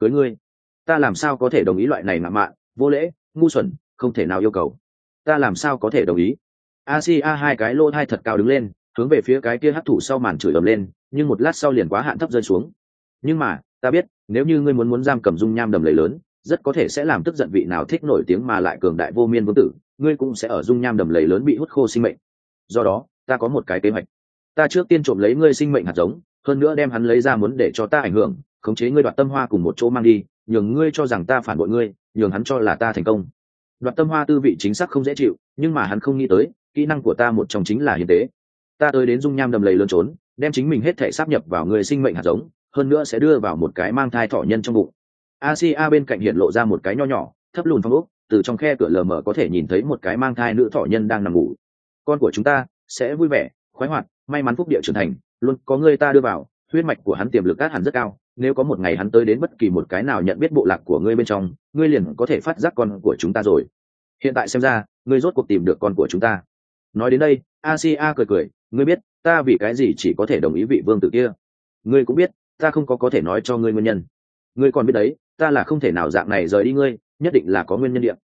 Cưới ngươi? Ta làm sao có thể đồng ý loại này mạ mạ? Vô lễ, ngu xuẩn, không thể nào yêu cầu. Ta làm sao có thể đồng ý? Asia hai cái lô thai thật cao đứng lên, hướng về phía cái kia hắc thủ sau màn chửi ầm lên, nhưng một lát sau liền quá hạn thấp rơi xuống. Nhưng mà, ta biết, nếu như ngươi muốn muốn giam cầm dung nham đầm lầy lớn, rất có thể sẽ làm tức giận vị nào thích nổi tiếng mà lại cường đại vô miên vương tử, ngươi cũng sẽ ở dung nham đầm lầy lớn bị hút khô sinh mệnh. Do đó ta có một cái kế hoạch. Ta trước tiên trộm lấy ngươi sinh mệnh hạt giống, hơn nữa đem hắn lấy ra muốn để cho ta ảnh hưởng, khống chế ngươi đoạt tâm hoa cùng một chỗ mang đi, nhường ngươi cho rằng ta phản bội ngươi, nhường hắn cho là ta thành công. Đoạt tâm hoa tư vị chính xác không dễ chịu, nhưng mà hắn không nghĩ tới, kỹ năng của ta một trong chính là hiến tế. Ta tới đến dung nham đầm lầy lơn trốn, đem chính mình hết thể sáp nhập vào người sinh mệnh hạt giống, hơn nữa sẽ đưa vào một cái mang thai thỏ nhân trong bụng. Asia bên cạnh hiện lộ ra một cái nho nhỏ, thấp lùn phong ốc, từ trong khe cửa lờ mờ có thể nhìn thấy một cái mang thai nữ thỏ nhân đang nằm ngủ. Con của chúng ta sẽ vui vẻ, khoái hoạt, may mắn phúc địa trưởng thành, luôn có người ta đưa vào, huyết mạch của hắn tiềm lực cát hẳn rất cao, nếu có một ngày hắn tới đến bất kỳ một cái nào nhận biết bộ lạc của ngươi bên trong, ngươi liền có thể phát giác con của chúng ta rồi. Hiện tại xem ra, ngươi rốt cuộc tìm được con của chúng ta. Nói đến đây asia cười cười, ngươi biết, ta vì cái gì chỉ có thể đồng ý vị vương tử kia? Ngươi cũng biết, ta không có có thể nói cho ngươi nguyên nhân. Ngươi còn biết đấy, ta là không thể nào dạng này rời đi ngươi, nhất định là có nguyên nhân điện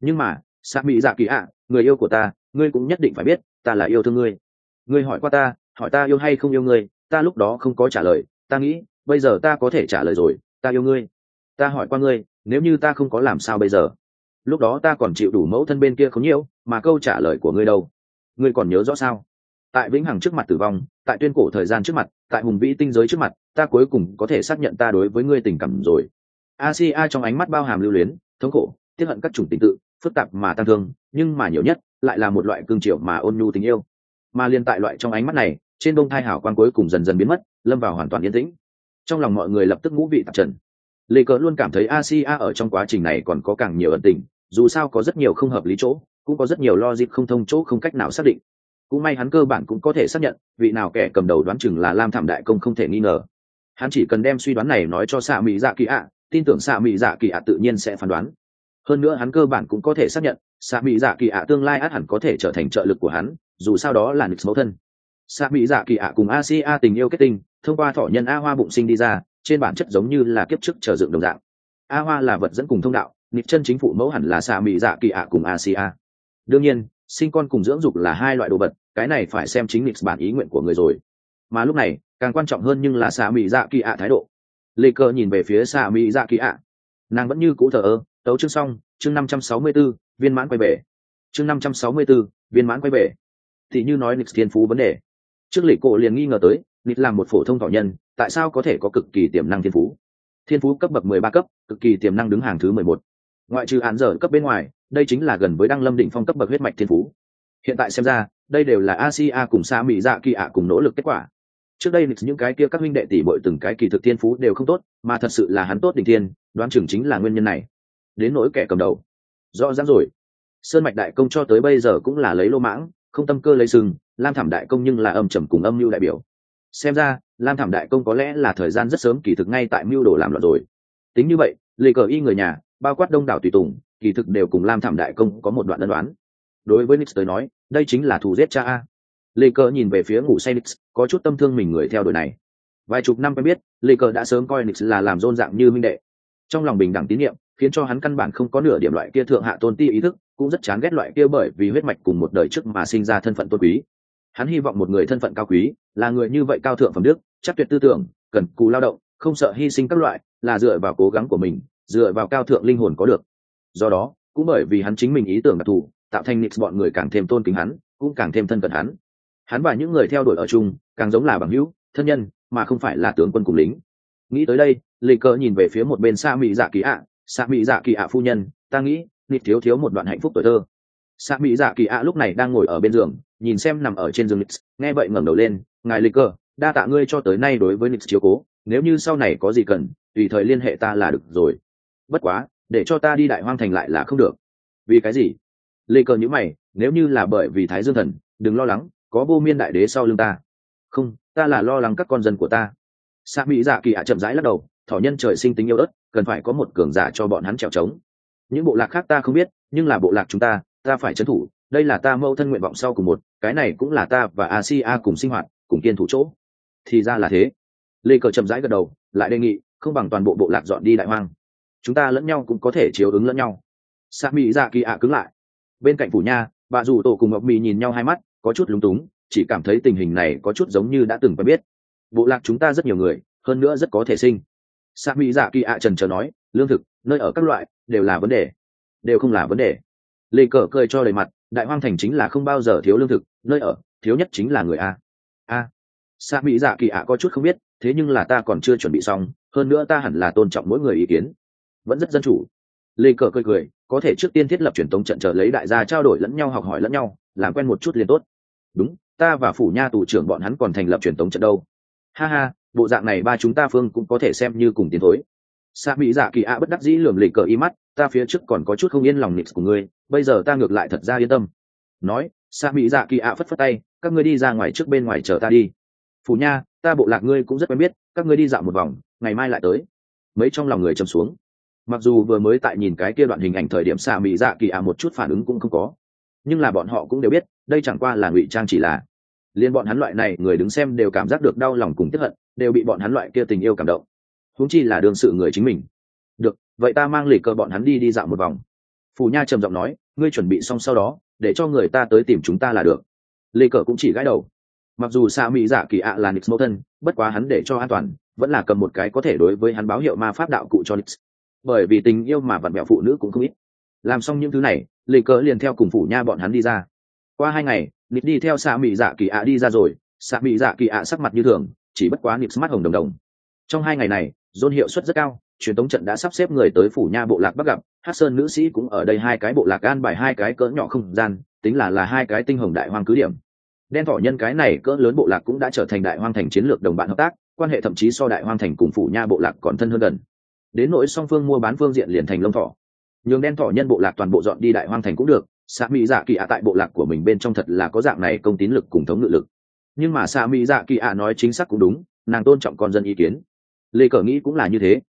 nhưng mà sa mỹ dạ kỳ ạ, người yêu của ta, ngươi cũng nhất định phải biết ta là yêu thương ngươi. Ngươi hỏi qua ta, hỏi ta yêu hay không yêu ngươi, ta lúc đó không có trả lời. Ta nghĩ, bây giờ ta có thể trả lời rồi, ta yêu ngươi. Ta hỏi qua ngươi, nếu như ta không có làm sao bây giờ? Lúc đó ta còn chịu đủ mẫu thân bên kia không nhiều, mà câu trả lời của ngươi đâu? Ngươi còn nhớ rõ sao? Tại vĩnh hằng trước mặt tử vong, tại tuyên cổ thời gian trước mặt, tại hùng vĩ tinh giới trước mặt, ta cuối cùng có thể xác nhận ta đối với ngươi tình cảm rồi. Asia trong ánh mắt bao hàm lưu luyến, thống khổ tiếp hận các chủng tình tự, phức tạp mà tăng thương, nhưng mà nhiều nhất lại là một loại cương triệu mà ôn nhu tình yêu. Mà liên tại loại trong ánh mắt này, trên đông thai hảo quan cuối cùng dần dần biến mất, lâm vào hoàn toàn yên tĩnh. Trong lòng mọi người lập tức ngũ vị tạp trần. Lê cờ luôn cảm thấy asia ở trong quá trình này còn có càng nhiều ẩn tình, dù sao có rất nhiều không hợp lý chỗ, cũng có rất nhiều logic không thông chỗ không cách nào xác định. Cũng may hắn cơ bản cũng có thể xác nhận, vị nào kẻ cầm đầu đoán chừng là lam thảm đại công không thể nghi ngờ. Hắn chỉ cần đem suy đoán này nói cho xạ mỹ dạ kỳ ạ, tin tưởng xạ mỹ dạ kỳ ạ tự nhiên sẽ phán đoán hơn nữa hắn cơ bản cũng có thể xác nhận xạ mỹ dạ kỳ ạ tương lai át hẳn có thể trở thành trợ lực của hắn, dù sao đó là nix mẫu thân. Xạ mỹ dạ kỳ ạ cùng a sia tình yêu kết tinh, thông qua thỏ nhân a hoa bụng sinh đi ra, trên bản chất giống như là kiếp chức trở dựng đồng dạng. A hoa là vật dẫn cùng thông đạo nịch chân chính phủ mẫu hẳn là xạ mỹ dạ kỳ ạ cùng a sia đương nhiên, sinh con cùng dưỡng dục là hai loại đồ vật, cái này phải xem chính nịp bản ý nguyện của người rồi. Mà lúc này, càng quan trọng hơn nhưng là xạ mỹ dạ kỳ ạ thái độ. Lê cơ nhìn về phía xạ mỹ dạ kỳ ạ nàng vẫn như cũ thờ ơ tấu chương xong chương năm trăm sáu mươi 564, viên mãn quay về. Chương năm trăm sáu mươi 564, viên mãn quay về. Thì như nói nix thiên phú vấn đề. Trước lệ cổ liền nghi ngờ tới nix làm một phổ thông thọ nhân tại sao có thể có cực kỳ tiềm năng thiên phú? Thiên phú cấp bậc mười ba cấp cực kỳ tiềm năng đứng hàng thứ mười một. Ngoại trừ án dở cấp bên ngoài đây chính là gần với đăng lâm đỉnh phong cấp bậc huyết mạch thiên phú. Hiện tại xem ra đây đều là asia cùng sa mỹ dạ kỳ ạ cùng nỗ lực kết quả. Trước đây những cái kia các huynh đệ tỷ bội từng cái kỳ thực thiên phú đều không tốt mà thật sự là hắn tốt đỉnh thiên đoán chừng chính là nguyên nhân này đến nỗi kẻ cầm đầu. Rõ ràng rồi. Sơn mạch đại công cho tới bây giờ cũng là lấy lô mãng, không tâm cơ lấy sừng, lam thảm đại công nhưng là âm trầm cùng âm mưu đại biểu. Xem ra, lam thảm đại công có lẽ là thời gian rất sớm kỳ thực ngay tại mưu đồ làm loạn rồi. Tính như vậy, lê cờ y người nhà, bao quát đông đảo tùy tùng, kỳ thực đều cùng lam thảm đại công có một đoạn ân đoán đối với nix tới nói, đây chính là thù giết cha a. Lê cờ nhìn về phía ngủ say nix, có chút tâm thương mình người theo đuổi này. Vài chục năm quen biết, lê cờ đã sớm coi nix là làm rôn dạng như minh đệ. Trong lòng bình đẳng tín nhiệm khiến cho hắn căn bản không có nửa điểm loại kia thượng hạ tôn ti ý thức cũng rất chán ghét loại kia bởi vì huyết mạch cùng một đời trước mà sinh ra thân phận tôn quý. Hắn hy vọng một người thân phận cao quý là người như vậy cao thượng phẩm đức chắc tuyệt tư tưởng cần cù lao động không sợ hy sinh các loại là dựa vào cố gắng của mình dựa vào cao thượng linh hồn có được. Do đó cũng bởi vì hắn chính mình ý tưởng đặc thù tạo thành nix bọn người càng thêm tôn kính hắn cũng càng thêm thân cận hắn. Hắn và những người theo đuổi ở chung càng giống là bằng hữu thân nhân mà không phải là tướng quân cùng lính. Nghĩ tới đây lì cờ nhìn về phía một bên xa mỹ dạ kỳ ạ à, xạ mỹ dạ kỳ ạ phu nhân, ta nghĩ nịt thiếu thiếu một đoạn hạnh phúc tuổi thơ. Xạ mỹ dạ kỳ ạ lúc này đang ngồi ở bên giường, nhìn xem nằm ở trên giường nịt nghe vậy ngẩng đầu lên, ngài lịch cơ, đa tạ ngươi cho tới nay đối với nix chiếu cố, nếu như sau này có gì cần, tùy thời liên hệ ta là được rồi. Bất quá, để cho ta đi đại hoang thành lại là không được. Vì cái gì? Lê cờ nhữ mày, nếu như là bởi vì thái dương thần, đừng lo lắng, có vô miên đại đế sau lưng ta. Không, ta là lo lắng các con dân của ta. Xạ mỹ dạ kỳ ạ chậm rãi lắc đầu, thỏ nhân trời sinh tính yêu ớt cần phải có một cường giả cho bọn hắn trèo trống. Những bộ lạc khác ta không biết, nhưng là bộ lạc chúng ta ta phải trấn thủ, đây là ta mâu thân nguyện vọng sau cùng một, cái này cũng là ta và a si a cùng sinh hoạt, cùng kiên thủ chỗ. Thì ra là thế. Lê cờ chậm rãi gật đầu, lại đề nghị, không bằng toàn bộ bộ lạc dọn đi đại hoang. Chúng ta lẫn nhau cũng có thể chiếu ứng lẫn nhau. Sa mỹ dạ kỳ ạ cứng lại. Bên cạnh phủ nha, bà dù tổ cùng ngọc mỹ nhìn nhau hai mắt, có chút lúng túng, chỉ cảm thấy tình hình này có chút giống như đã từng quen biết. Bộ lạc chúng ta rất nhiều người, hơn nữa rất có thể sinh sa mỹ dạ kỳ ạ trần trờ nói, lương thực, nơi ở các loại, đều là vấn đề. Đều không là vấn đề. Lê cờ cười cho đầy mặt, đại hoang thành chính là không bao giờ thiếu lương thực, nơi ở, thiếu nhất chính là người a. A. Sa mỹ dạ kỳ ạ có chút không biết, thế nhưng là ta còn chưa chuẩn bị xong, hơn nữa ta hẳn là tôn trọng mỗi người ý kiến. Vẫn rất dân chủ. Lê cờ cười cười, có thể trước tiên thiết lập truyền tống trận trở lấy đại gia trao đổi lẫn nhau, học hỏi lẫn nhau, làm quen một chút liền tốt. Đúng, ta và phủ nha tù trưởng bọn hắn còn thành lập truyền tống trận đâu. Ha ha bộ dạng này ba chúng ta phương cũng có thể xem như cùng tiến thối. Sa mỹ dạ kỳ ạ bất đắc dĩ lườm lì cờ y mắt, ta phía trước còn có chút không yên lòng nịt của ngươi, bây giờ ta ngược lại thật ra yên tâm. Nói, sa mỹ dạ kỳ ạ phất phất tay, các ngươi đi ra ngoài trước bên ngoài chờ ta đi. Phủ nha, ta bộ lạc ngươi cũng rất quen biết, các ngươi đi dạo một vòng, ngày mai lại tới. Mấy trong lòng người chầm xuống. Mặc dù vừa mới tại nhìn cái kia đoạn hình ảnh thời điểm xạ mỹ dạ kỳ ạ một chút phản ứng cũng không có, nhưng là bọn họ cũng đều biết, đây chẳng qua là ngụy trang chỉ là liên bọn hắn loại này người đứng xem đều cảm giác được đau lòng cùng tiếp hận, đều bị bọn hắn loại kia tình yêu cảm động. Húng chi là đương sự người chính mình. Được, vậy ta mang lì cờ bọn hắn đi đi dạo một vòng. Phù nha trầm giọng nói, ngươi chuẩn bị xong sau đó, để cho người ta tới tìm chúng ta là được. Lì cờ cũng chỉ gãi đầu. Mặc dù xa mỹ giả kỳ ạ là nix mẫu thân, bất quá hắn để cho an toàn, vẫn là cầm một cái có thể đối với hắn báo hiệu ma pháp đạo cụ cho nix. Bởi vì tình yêu mà vặn mẹo phụ nữ cũng không ít. Làm xong những thứ này, lì cờ liền theo cùng phủ nha bọn hắn đi ra. Qua hai ngày nịt đi theo xạ mỹ dạ kỳ ạ đi ra rồi. Xạ mỹ dạ kỳ ạ sắc mặt như thường, chỉ bất quá nịp mắt hồng đồng đồng. Trong hai ngày này dôn hiệu suất rất cao, truyền thống trận đã sắp xếp người tới phủ nha bộ lạc bắt gặp. Hát sơn nữ sĩ cũng ở đây hai cái bộ lạc an bài hai cái cỡ nhỏ không gian, tính là là hai cái tinh hồng đại hoang cứ điểm. Đen thỏ nhân cái này cỡ lớn bộ lạc cũng đã trở thành đại hoang thành chiến lược đồng bạn hợp tác, quan hệ thậm chí so đại hoang thành cùng phủ nha bộ lạc còn thân hơn gần. Đến nỗi song phương mua bán phương diện liền thành lông thỏ. Nhường đen thỏ nhân bộ lạc toàn bộ dọn đi đại hoang thành cũng được xạ mỹ dạ kỳ ạ tại bộ lạc của mình bên trong thật là có dạng này công tín lực cùng thống ngự lực. Nhưng mà xạ mỹ dạ kỳ ạ nói chính xác cũng đúng, nàng tôn trọng con dân ý kiến. Lê cờ nghĩ cũng là như thế.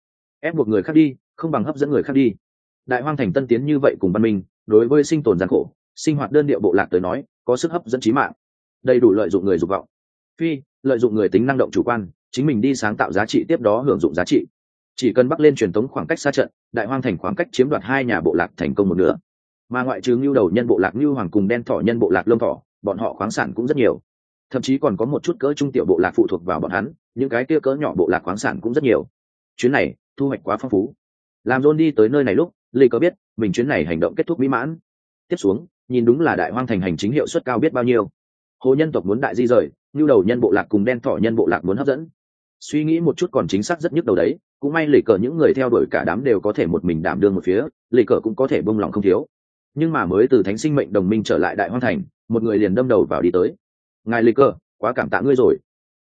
Ép buộc người khác đi, không bằng hấp dẫn người khác đi. Đại hoang thành tân tiến như vậy cùng văn minh, đối với sinh tồn gian khổ, sinh hoạt đơn điệu bộ lạc tới nói, có sức hấp dẫn trí mạng. Đầy đủ lợi dụng người dục vọng. Phi, lợi dụng người tính năng động chủ quan, chính mình đi sáng tạo giá trị tiếp đó hưởng dụng giá trị. Chỉ cần bắc lên truyền thống khoảng cách xa trận, đại hoang thành khoảng cách chiếm đoạt hai nhà bộ lạc thành công một nửa mà ngoại trừ ngưu đầu nhân bộ lạc, ngưu hoàng cùng đen thỏ nhân bộ lạc, lông thỏ, bọn họ khoáng sản cũng rất nhiều. Thậm chí còn có một chút cỡ trung tiểu bộ lạc phụ thuộc vào bọn hắn, những cái kia cỡ nhỏ bộ lạc khoáng sản cũng rất nhiều. Chuyến này, thu hoạch quá phong phú. Làm john đi tới nơi này lúc lì có biết, mình chuyến này hành động kết thúc mỹ mãn. Tiếp xuống, nhìn đúng là đại hoang thành hành chính hiệu suất cao biết bao nhiêu. Hồ nhân tộc muốn đại di rời, ngưu đầu nhân bộ lạc cùng đen thỏ nhân bộ lạc muốn hấp dẫn. Suy nghĩ một chút còn chính xác rất nhức đầu đấy, cũng may lì cờ những người theo đuổi cả đám đều có thể một mình đảm đương một phía lì cờ cũng có thể bông lòng không thiếu nhưng mà mới từ thánh sinh mệnh đồng minh trở lại đại hoang thành, một người liền đâm đầu vào đi tới. Ngài lịch cơ, quá cảm tạ ngươi rồi.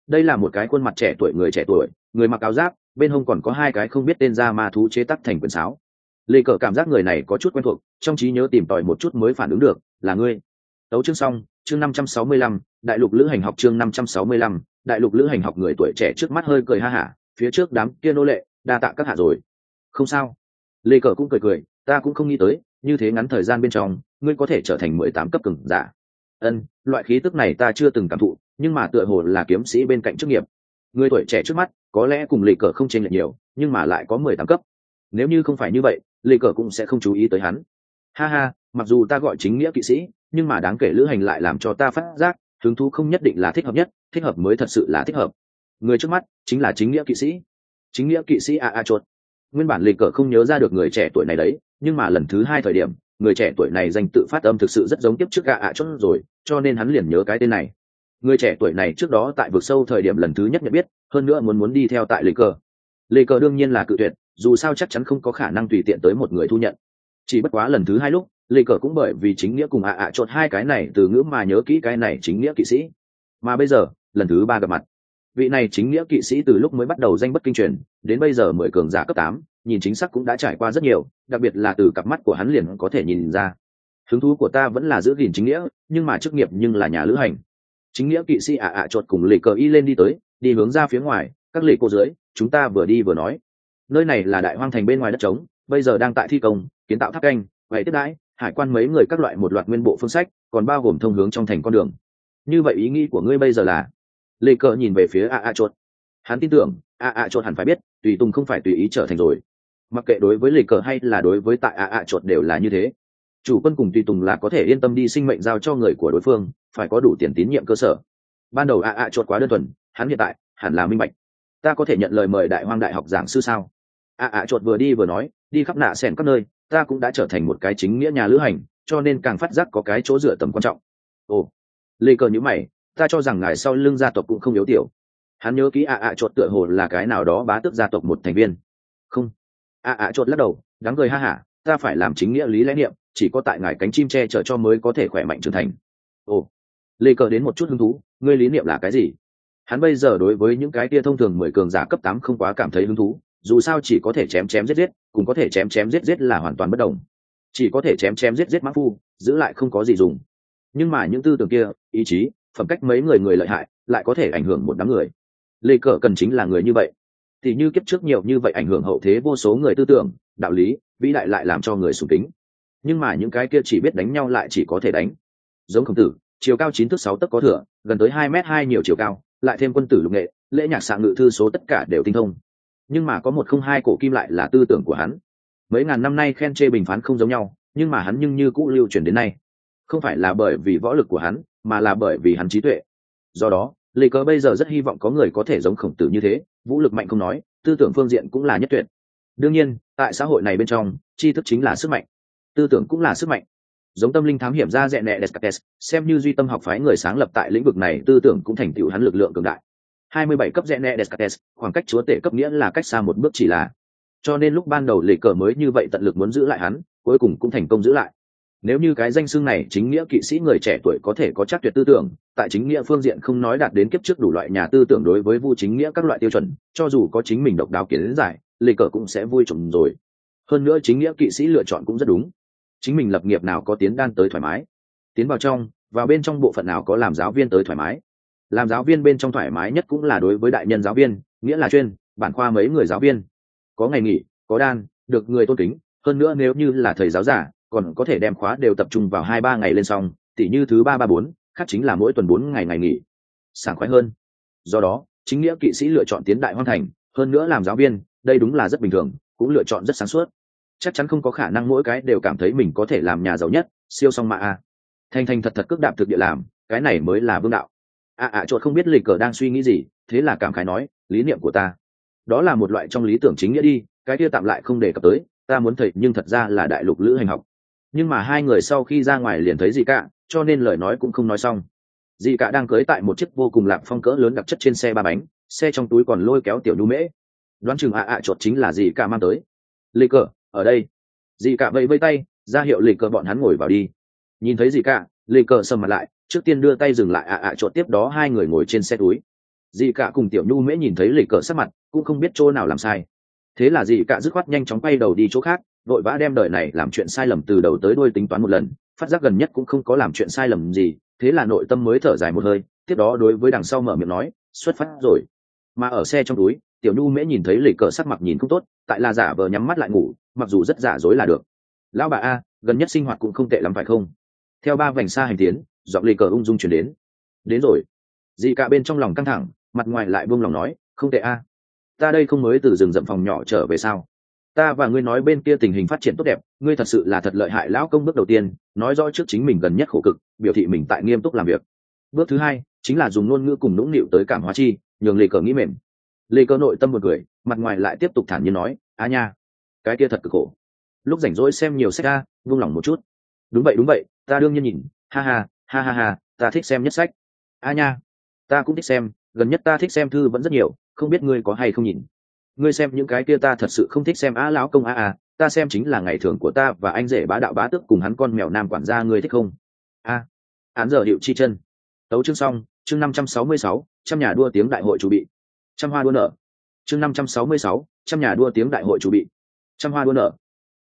Đây là một cái khuôn mặt trẻ tuổi người trẻ tuổi, người mặc áo giáp, bên hông còn có hai cái không biết tên ra ma thú chế tắc thành quyền sáo. Lê cờ cảm giác người này có chút quen thuộc, trong trí nhớ tìm tòi một chút mới phản ứng được, là ngươi. Tấu chương xong, chương năm trăm sáu mươi lăm, đại lục lữ hành học chương năm trăm sáu mươi lăm, đại lục lữ hành học người tuổi trẻ trước mắt hơi cười ha hả, phía trước đám kia nô lệ, đa tạ các hạ rồi. Không sao. Lê cờ cũng cười cười, ta cũng không nghĩ tới như thế ngắn thời gian bên trong, ngươi có thể trở thành mười tám cấp cường giả. Ân, loại khí tức này ta chưa từng cảm thụ, nhưng mà tựa hồ là kiếm sĩ bên cạnh chức nghiệp. Người tuổi trẻ trước mắt, có lẽ cùng lì cờ không chênh lệch nhiều, nhưng mà lại có mười tám cấp. Nếu như không phải như vậy lì cờ cũng sẽ không chú ý tới hắn. Ha ha, mặc dù ta gọi chính nghĩa kỵ sĩ, nhưng mà đáng kể lữ hành lại làm cho ta phát giác, hứng thú không nhất định là thích hợp nhất, thích hợp mới thật sự là thích hợp. Người trước mắt chính là chính nghĩa kỵ sĩ. Chính nghĩa kỵ sĩ a a chuột nguyên bản lịch cờ không nhớ ra được người trẻ tuổi này đấy, nhưng mà lần thứ hai thời điểm, người trẻ tuổi này danh tự phát âm thực sự rất giống tiếp trước ạ ạ chót rồi, cho nên hắn liền nhớ cái tên này. Người trẻ tuổi này trước đó tại vực sâu thời điểm lần thứ nhất nhận biết, hơn nữa muốn muốn đi theo tại lịch cờ. Lịch cờ đương nhiên là cự tuyệt, dù sao chắc chắn không có khả năng tùy tiện tới một người thu nhận. Chỉ bất quá lần thứ hai lúc lê cờ cũng bởi vì chính nghĩa cùng ạ ạ chốt hai cái này từ ngữ mà nhớ kỹ cái này chính nghĩa kỵ sĩ. Mà bây giờ, lần thứ ba gặp mặt vị này chính nghĩa kỵ sĩ từ lúc mới bắt đầu danh bất kinh truyền, đến bây giờ mười cường giả cấp tám, nhìn chính xác cũng đã trải qua rất nhiều, đặc biệt là từ cặp mắt của hắn liền có thể nhìn ra. Hứng thú của ta vẫn là giữ gìn chính nghĩa, nhưng mà chức nghiệp nhưng là nhà lữ hành. Chính nghĩa kỵ sĩ ạ ạ chột cùng lì cờ y lên đi tới, đi hướng ra phía ngoài, các lì cô dưới, chúng ta vừa đi vừa nói. Nơi này là đại hoang thành bên ngoài đất trống, bây giờ đang tại thi công, kiến tạo tháp canh vậy tiếp đãi, hải quan mấy người các loại một loạt nguyên bộ phương sách, còn bao gồm thông hướng trong thành con đường. Như vậy ý nghĩ của ngươi bây giờ là lê cờ nhìn về phía a a chốt hắn tin tưởng, a a chốt hẳn phải biết, tùy tùng không phải tùy ý trở thành rồi. Mặc kệ đối với lê cờ hay là đối với tại a a chốt đều là như thế. Chủ quân cùng tùy tùng là có thể yên tâm đi sinh mệnh giao cho người của đối phương, phải có đủ tiền tín nhiệm cơ sở. Ban đầu a a chốt quá đơn thuần, hắn hiện tại hẳn là minh bạch. Ta có thể nhận lời mời đại hoang đại học giảng sư sao? A a chốt vừa đi vừa nói, đi khắp nạ xẻn các nơi, ta cũng đã trở thành một cái chính nghĩa nhà lữ hành, cho nên càng phát giác có cái chỗ dựa tầm quan trọng. Ồ. Lê cờ nhữ mày ta cho rằng ngài sau lưng gia tộc cũng không yếu tiểu. Hắn nhớ kỹ ạ ạ chột tựa hồ là cái nào đó bá tước gia tộc một thành viên. Không. ạ ạ chột lắc đầu, đáng cười ha hả, ta phải làm chính nghĩa lý lẽ niệm, chỉ có tại ngài cánh chim che chở cho mới có thể khỏe mạnh trưởng thành. Ồ. Lê cờ đến một chút hứng thú, ngươi lý niệm là cái gì? Hắn bây giờ đối với những cái tia thông thường mười cường giả cấp tám không quá cảm thấy hứng thú, dù sao chỉ có thể chém chém giết giết, cũng có thể chém chém giết giết là hoàn toàn bất đồng. Chỉ có thể chém chém giết giết mã phu, giữ lại không có gì dùng. Nhưng mà những tư tưởng kia, ý chí phẩm cách mấy người người lợi hại, lại có thể ảnh hưởng một đám người. Lê cờ cần chính là người như vậy. Thì như kiếp trước nhiều như vậy ảnh hưởng hậu thế vô số người tư tưởng, đạo lý, vĩ đại lại làm cho người sùng kính. Nhưng mà những cái kia chỉ biết đánh nhau lại chỉ có thể đánh. Giống khổng tử, chiều cao chín thước sáu tấc có thừa, gần tới hai m hai nhiều chiều cao, lại thêm quân tử lục nghệ, lễ nhạc xạ ngự thư số tất cả đều tinh thông. Nhưng mà có một không hai cổ kim lại là tư tưởng của hắn. Mấy ngàn năm nay khen chê bình phán không giống nhau, nhưng mà hắn nhưng như cũ lưu truyền đến nay. Không phải là bởi vì võ lực của hắn mà là bởi vì hắn trí tuệ. Do đó, lê cờ bây giờ rất hy vọng có người có thể giống khổng tử như thế, vũ lực mạnh không nói, tư tưởng phương diện cũng là nhất tuyệt. Đương nhiên, tại xã hội này bên trong, tri thức chính là sức mạnh. Tư tưởng cũng là sức mạnh. Giống tâm linh thám hiểm ra dẹn nẹ descartes, xem như duy tâm học phái người sáng lập tại lĩnh vực này, tư tưởng cũng thành tựu hắn lực lượng cường đại. 27 cấp dẹn nẹ descartes, khoảng cách chúa tể cấp nghĩa là cách xa một bước chỉ là. Cho nên lúc ban đầu lệ cờ mới như vậy tận lực muốn giữ lại hắn, cuối cùng cũng thành công giữ lại nếu như cái danh xưng này chính nghĩa kỵ sĩ người trẻ tuổi có thể có chắc tuyệt tư tưởng, tại chính nghĩa phương diện không nói đạt đến kiếp trước đủ loại nhà tư tưởng đối với vu chính nghĩa các loại tiêu chuẩn, cho dù có chính mình độc đáo kiến giải lê cờ cũng sẽ vui trộm rồi. Hơn nữa chính nghĩa kỵ sĩ lựa chọn cũng rất đúng. Chính mình lập nghiệp nào có tiến đan tới thoải mái. Tiến vào trong, vào bên trong bộ phận nào có làm giáo viên tới thoải mái. Làm giáo viên bên trong thoải mái nhất cũng là đối với đại nhân giáo viên, nghĩa là chuyên, bản khoa mấy người giáo viên. Có ngày nghỉ, có đan, được người tôn kính. Hơn nữa nếu như là thầy giáo giả còn có thể đem khóa đều tập trung vào hai ba ngày lên xong, tỉ như thứ ba ba, bốn, khác chính là mỗi tuần bốn ngày ngày nghỉ. Sảng khoái hơn. Do đó, chính nghĩa kỵ sĩ lựa chọn tiến đại hoan thành, hơn nữa làm giáo viên, đây đúng là rất bình thường, cũng lựa chọn rất sáng suốt. Chắc chắn không có khả năng mỗi cái đều cảm thấy mình có thể làm nhà giàu nhất, siêu song mạ a. Thành thành thật thật cước đạp thực địa làm, cái này mới là vương đạo. À, à, a a chuột không biết lịch cờ đang suy nghĩ gì, thế là cảm khái nói, lý niệm của ta, đó là một loại trong lý tưởng chính nghĩa đi, cái kia tạm lại không đề cập tới, ta muốn thầy nhưng thật ra là đại lục lữ hành học nhưng mà hai người sau khi ra ngoài liền thấy gì cả cho nên lời nói cũng không nói xong. Dì cả đang cưới tại một chiếc vô cùng lạc phong cỡ lớn đặc chất trên xe ba bánh, xe trong túi còn lôi kéo tiểu nhu mễ. Đoán chừng ạ ạ chột chính là dì cả mang tới. Lì cờ, ở đây. Dì cả vẫy vây tay, ra hiệu lì cờ bọn hắn ngồi vào đi. Nhìn thấy dì cả lì cờ sầm mặt lại, trước tiên đưa tay dừng lại ạ ạ chột tiếp đó hai người ngồi trên xe túi. Dì cả cùng tiểu nhu mễ nhìn thấy lì cờ sắc mặt, cũng không biết chỗ nào làm sai thế là dì cả dứt khoát nhanh chóng quay đầu đi chỗ khác, vội vã đem đời này làm chuyện sai lầm từ đầu tới đuôi tính toán một lần, phát giác gần nhất cũng không có làm chuyện sai lầm gì, thế là nội tâm mới thở dài một hơi, tiếp đó đối với đằng sau mở miệng nói, xuất phát rồi. Mà ở xe trong túi, tiểu nhu mễ nhìn thấy lì cờ sắc mặt nhìn không tốt, tại là giả vờ nhắm mắt lại ngủ, mặc dù rất giả dối là được. Lão bà a, gần nhất sinh hoạt cũng không tệ lắm phải không? Theo ba vành xa hành tiến, giọng lì cờ ung dung chuyển đến. Đến rồi. Dị cả bên trong lòng căng thẳng, mặt ngoài lại buông lòng nói, không tệ a ta đây không mới từ rừng rậm phòng nhỏ trở về sao? Ta và ngươi nói bên kia tình hình phát triển tốt đẹp, ngươi thật sự là thật lợi hại lão công bước đầu tiên, nói rõ trước chính mình gần nhất khổ cực, biểu thị mình tại nghiêm túc làm việc. Bước thứ hai, chính là dùng ngôn ngữ cùng nũng nịu tới cảm hóa chi, nhường lê cờ nghĩ mềm. Lê cờ nội tâm một người mặt ngoài lại tiếp tục thản nhiên nói, a nha, cái kia thật cực khổ. Lúc rảnh rỗi xem nhiều sách a vung lòng một chút. Đúng vậy đúng vậy, ta đương nhiên nhìn, ha ha ha ha ha, ta thích xem nhất sách. A nha, ta cũng thích xem, gần nhất ta thích xem thư vẫn rất nhiều không biết ngươi có hay không nhìn. Ngươi xem những cái kia ta thật sự không thích xem á lão công a a à, ta xem chính là ngày thường của ta và anh rể bá đạo bá tước cùng hắn con mèo nam quản gia ngươi thích không? A, án giờ hiệu chi chân. Tấu chương xong, chương năm trăm sáu mươi sáu, trăm nhà đua tiếng đại hội chủ bị. Trăm hoa đua nở. Chương năm trăm sáu mươi sáu, trăm nhà đua tiếng đại hội chủ bị. Trăm hoa đua nở.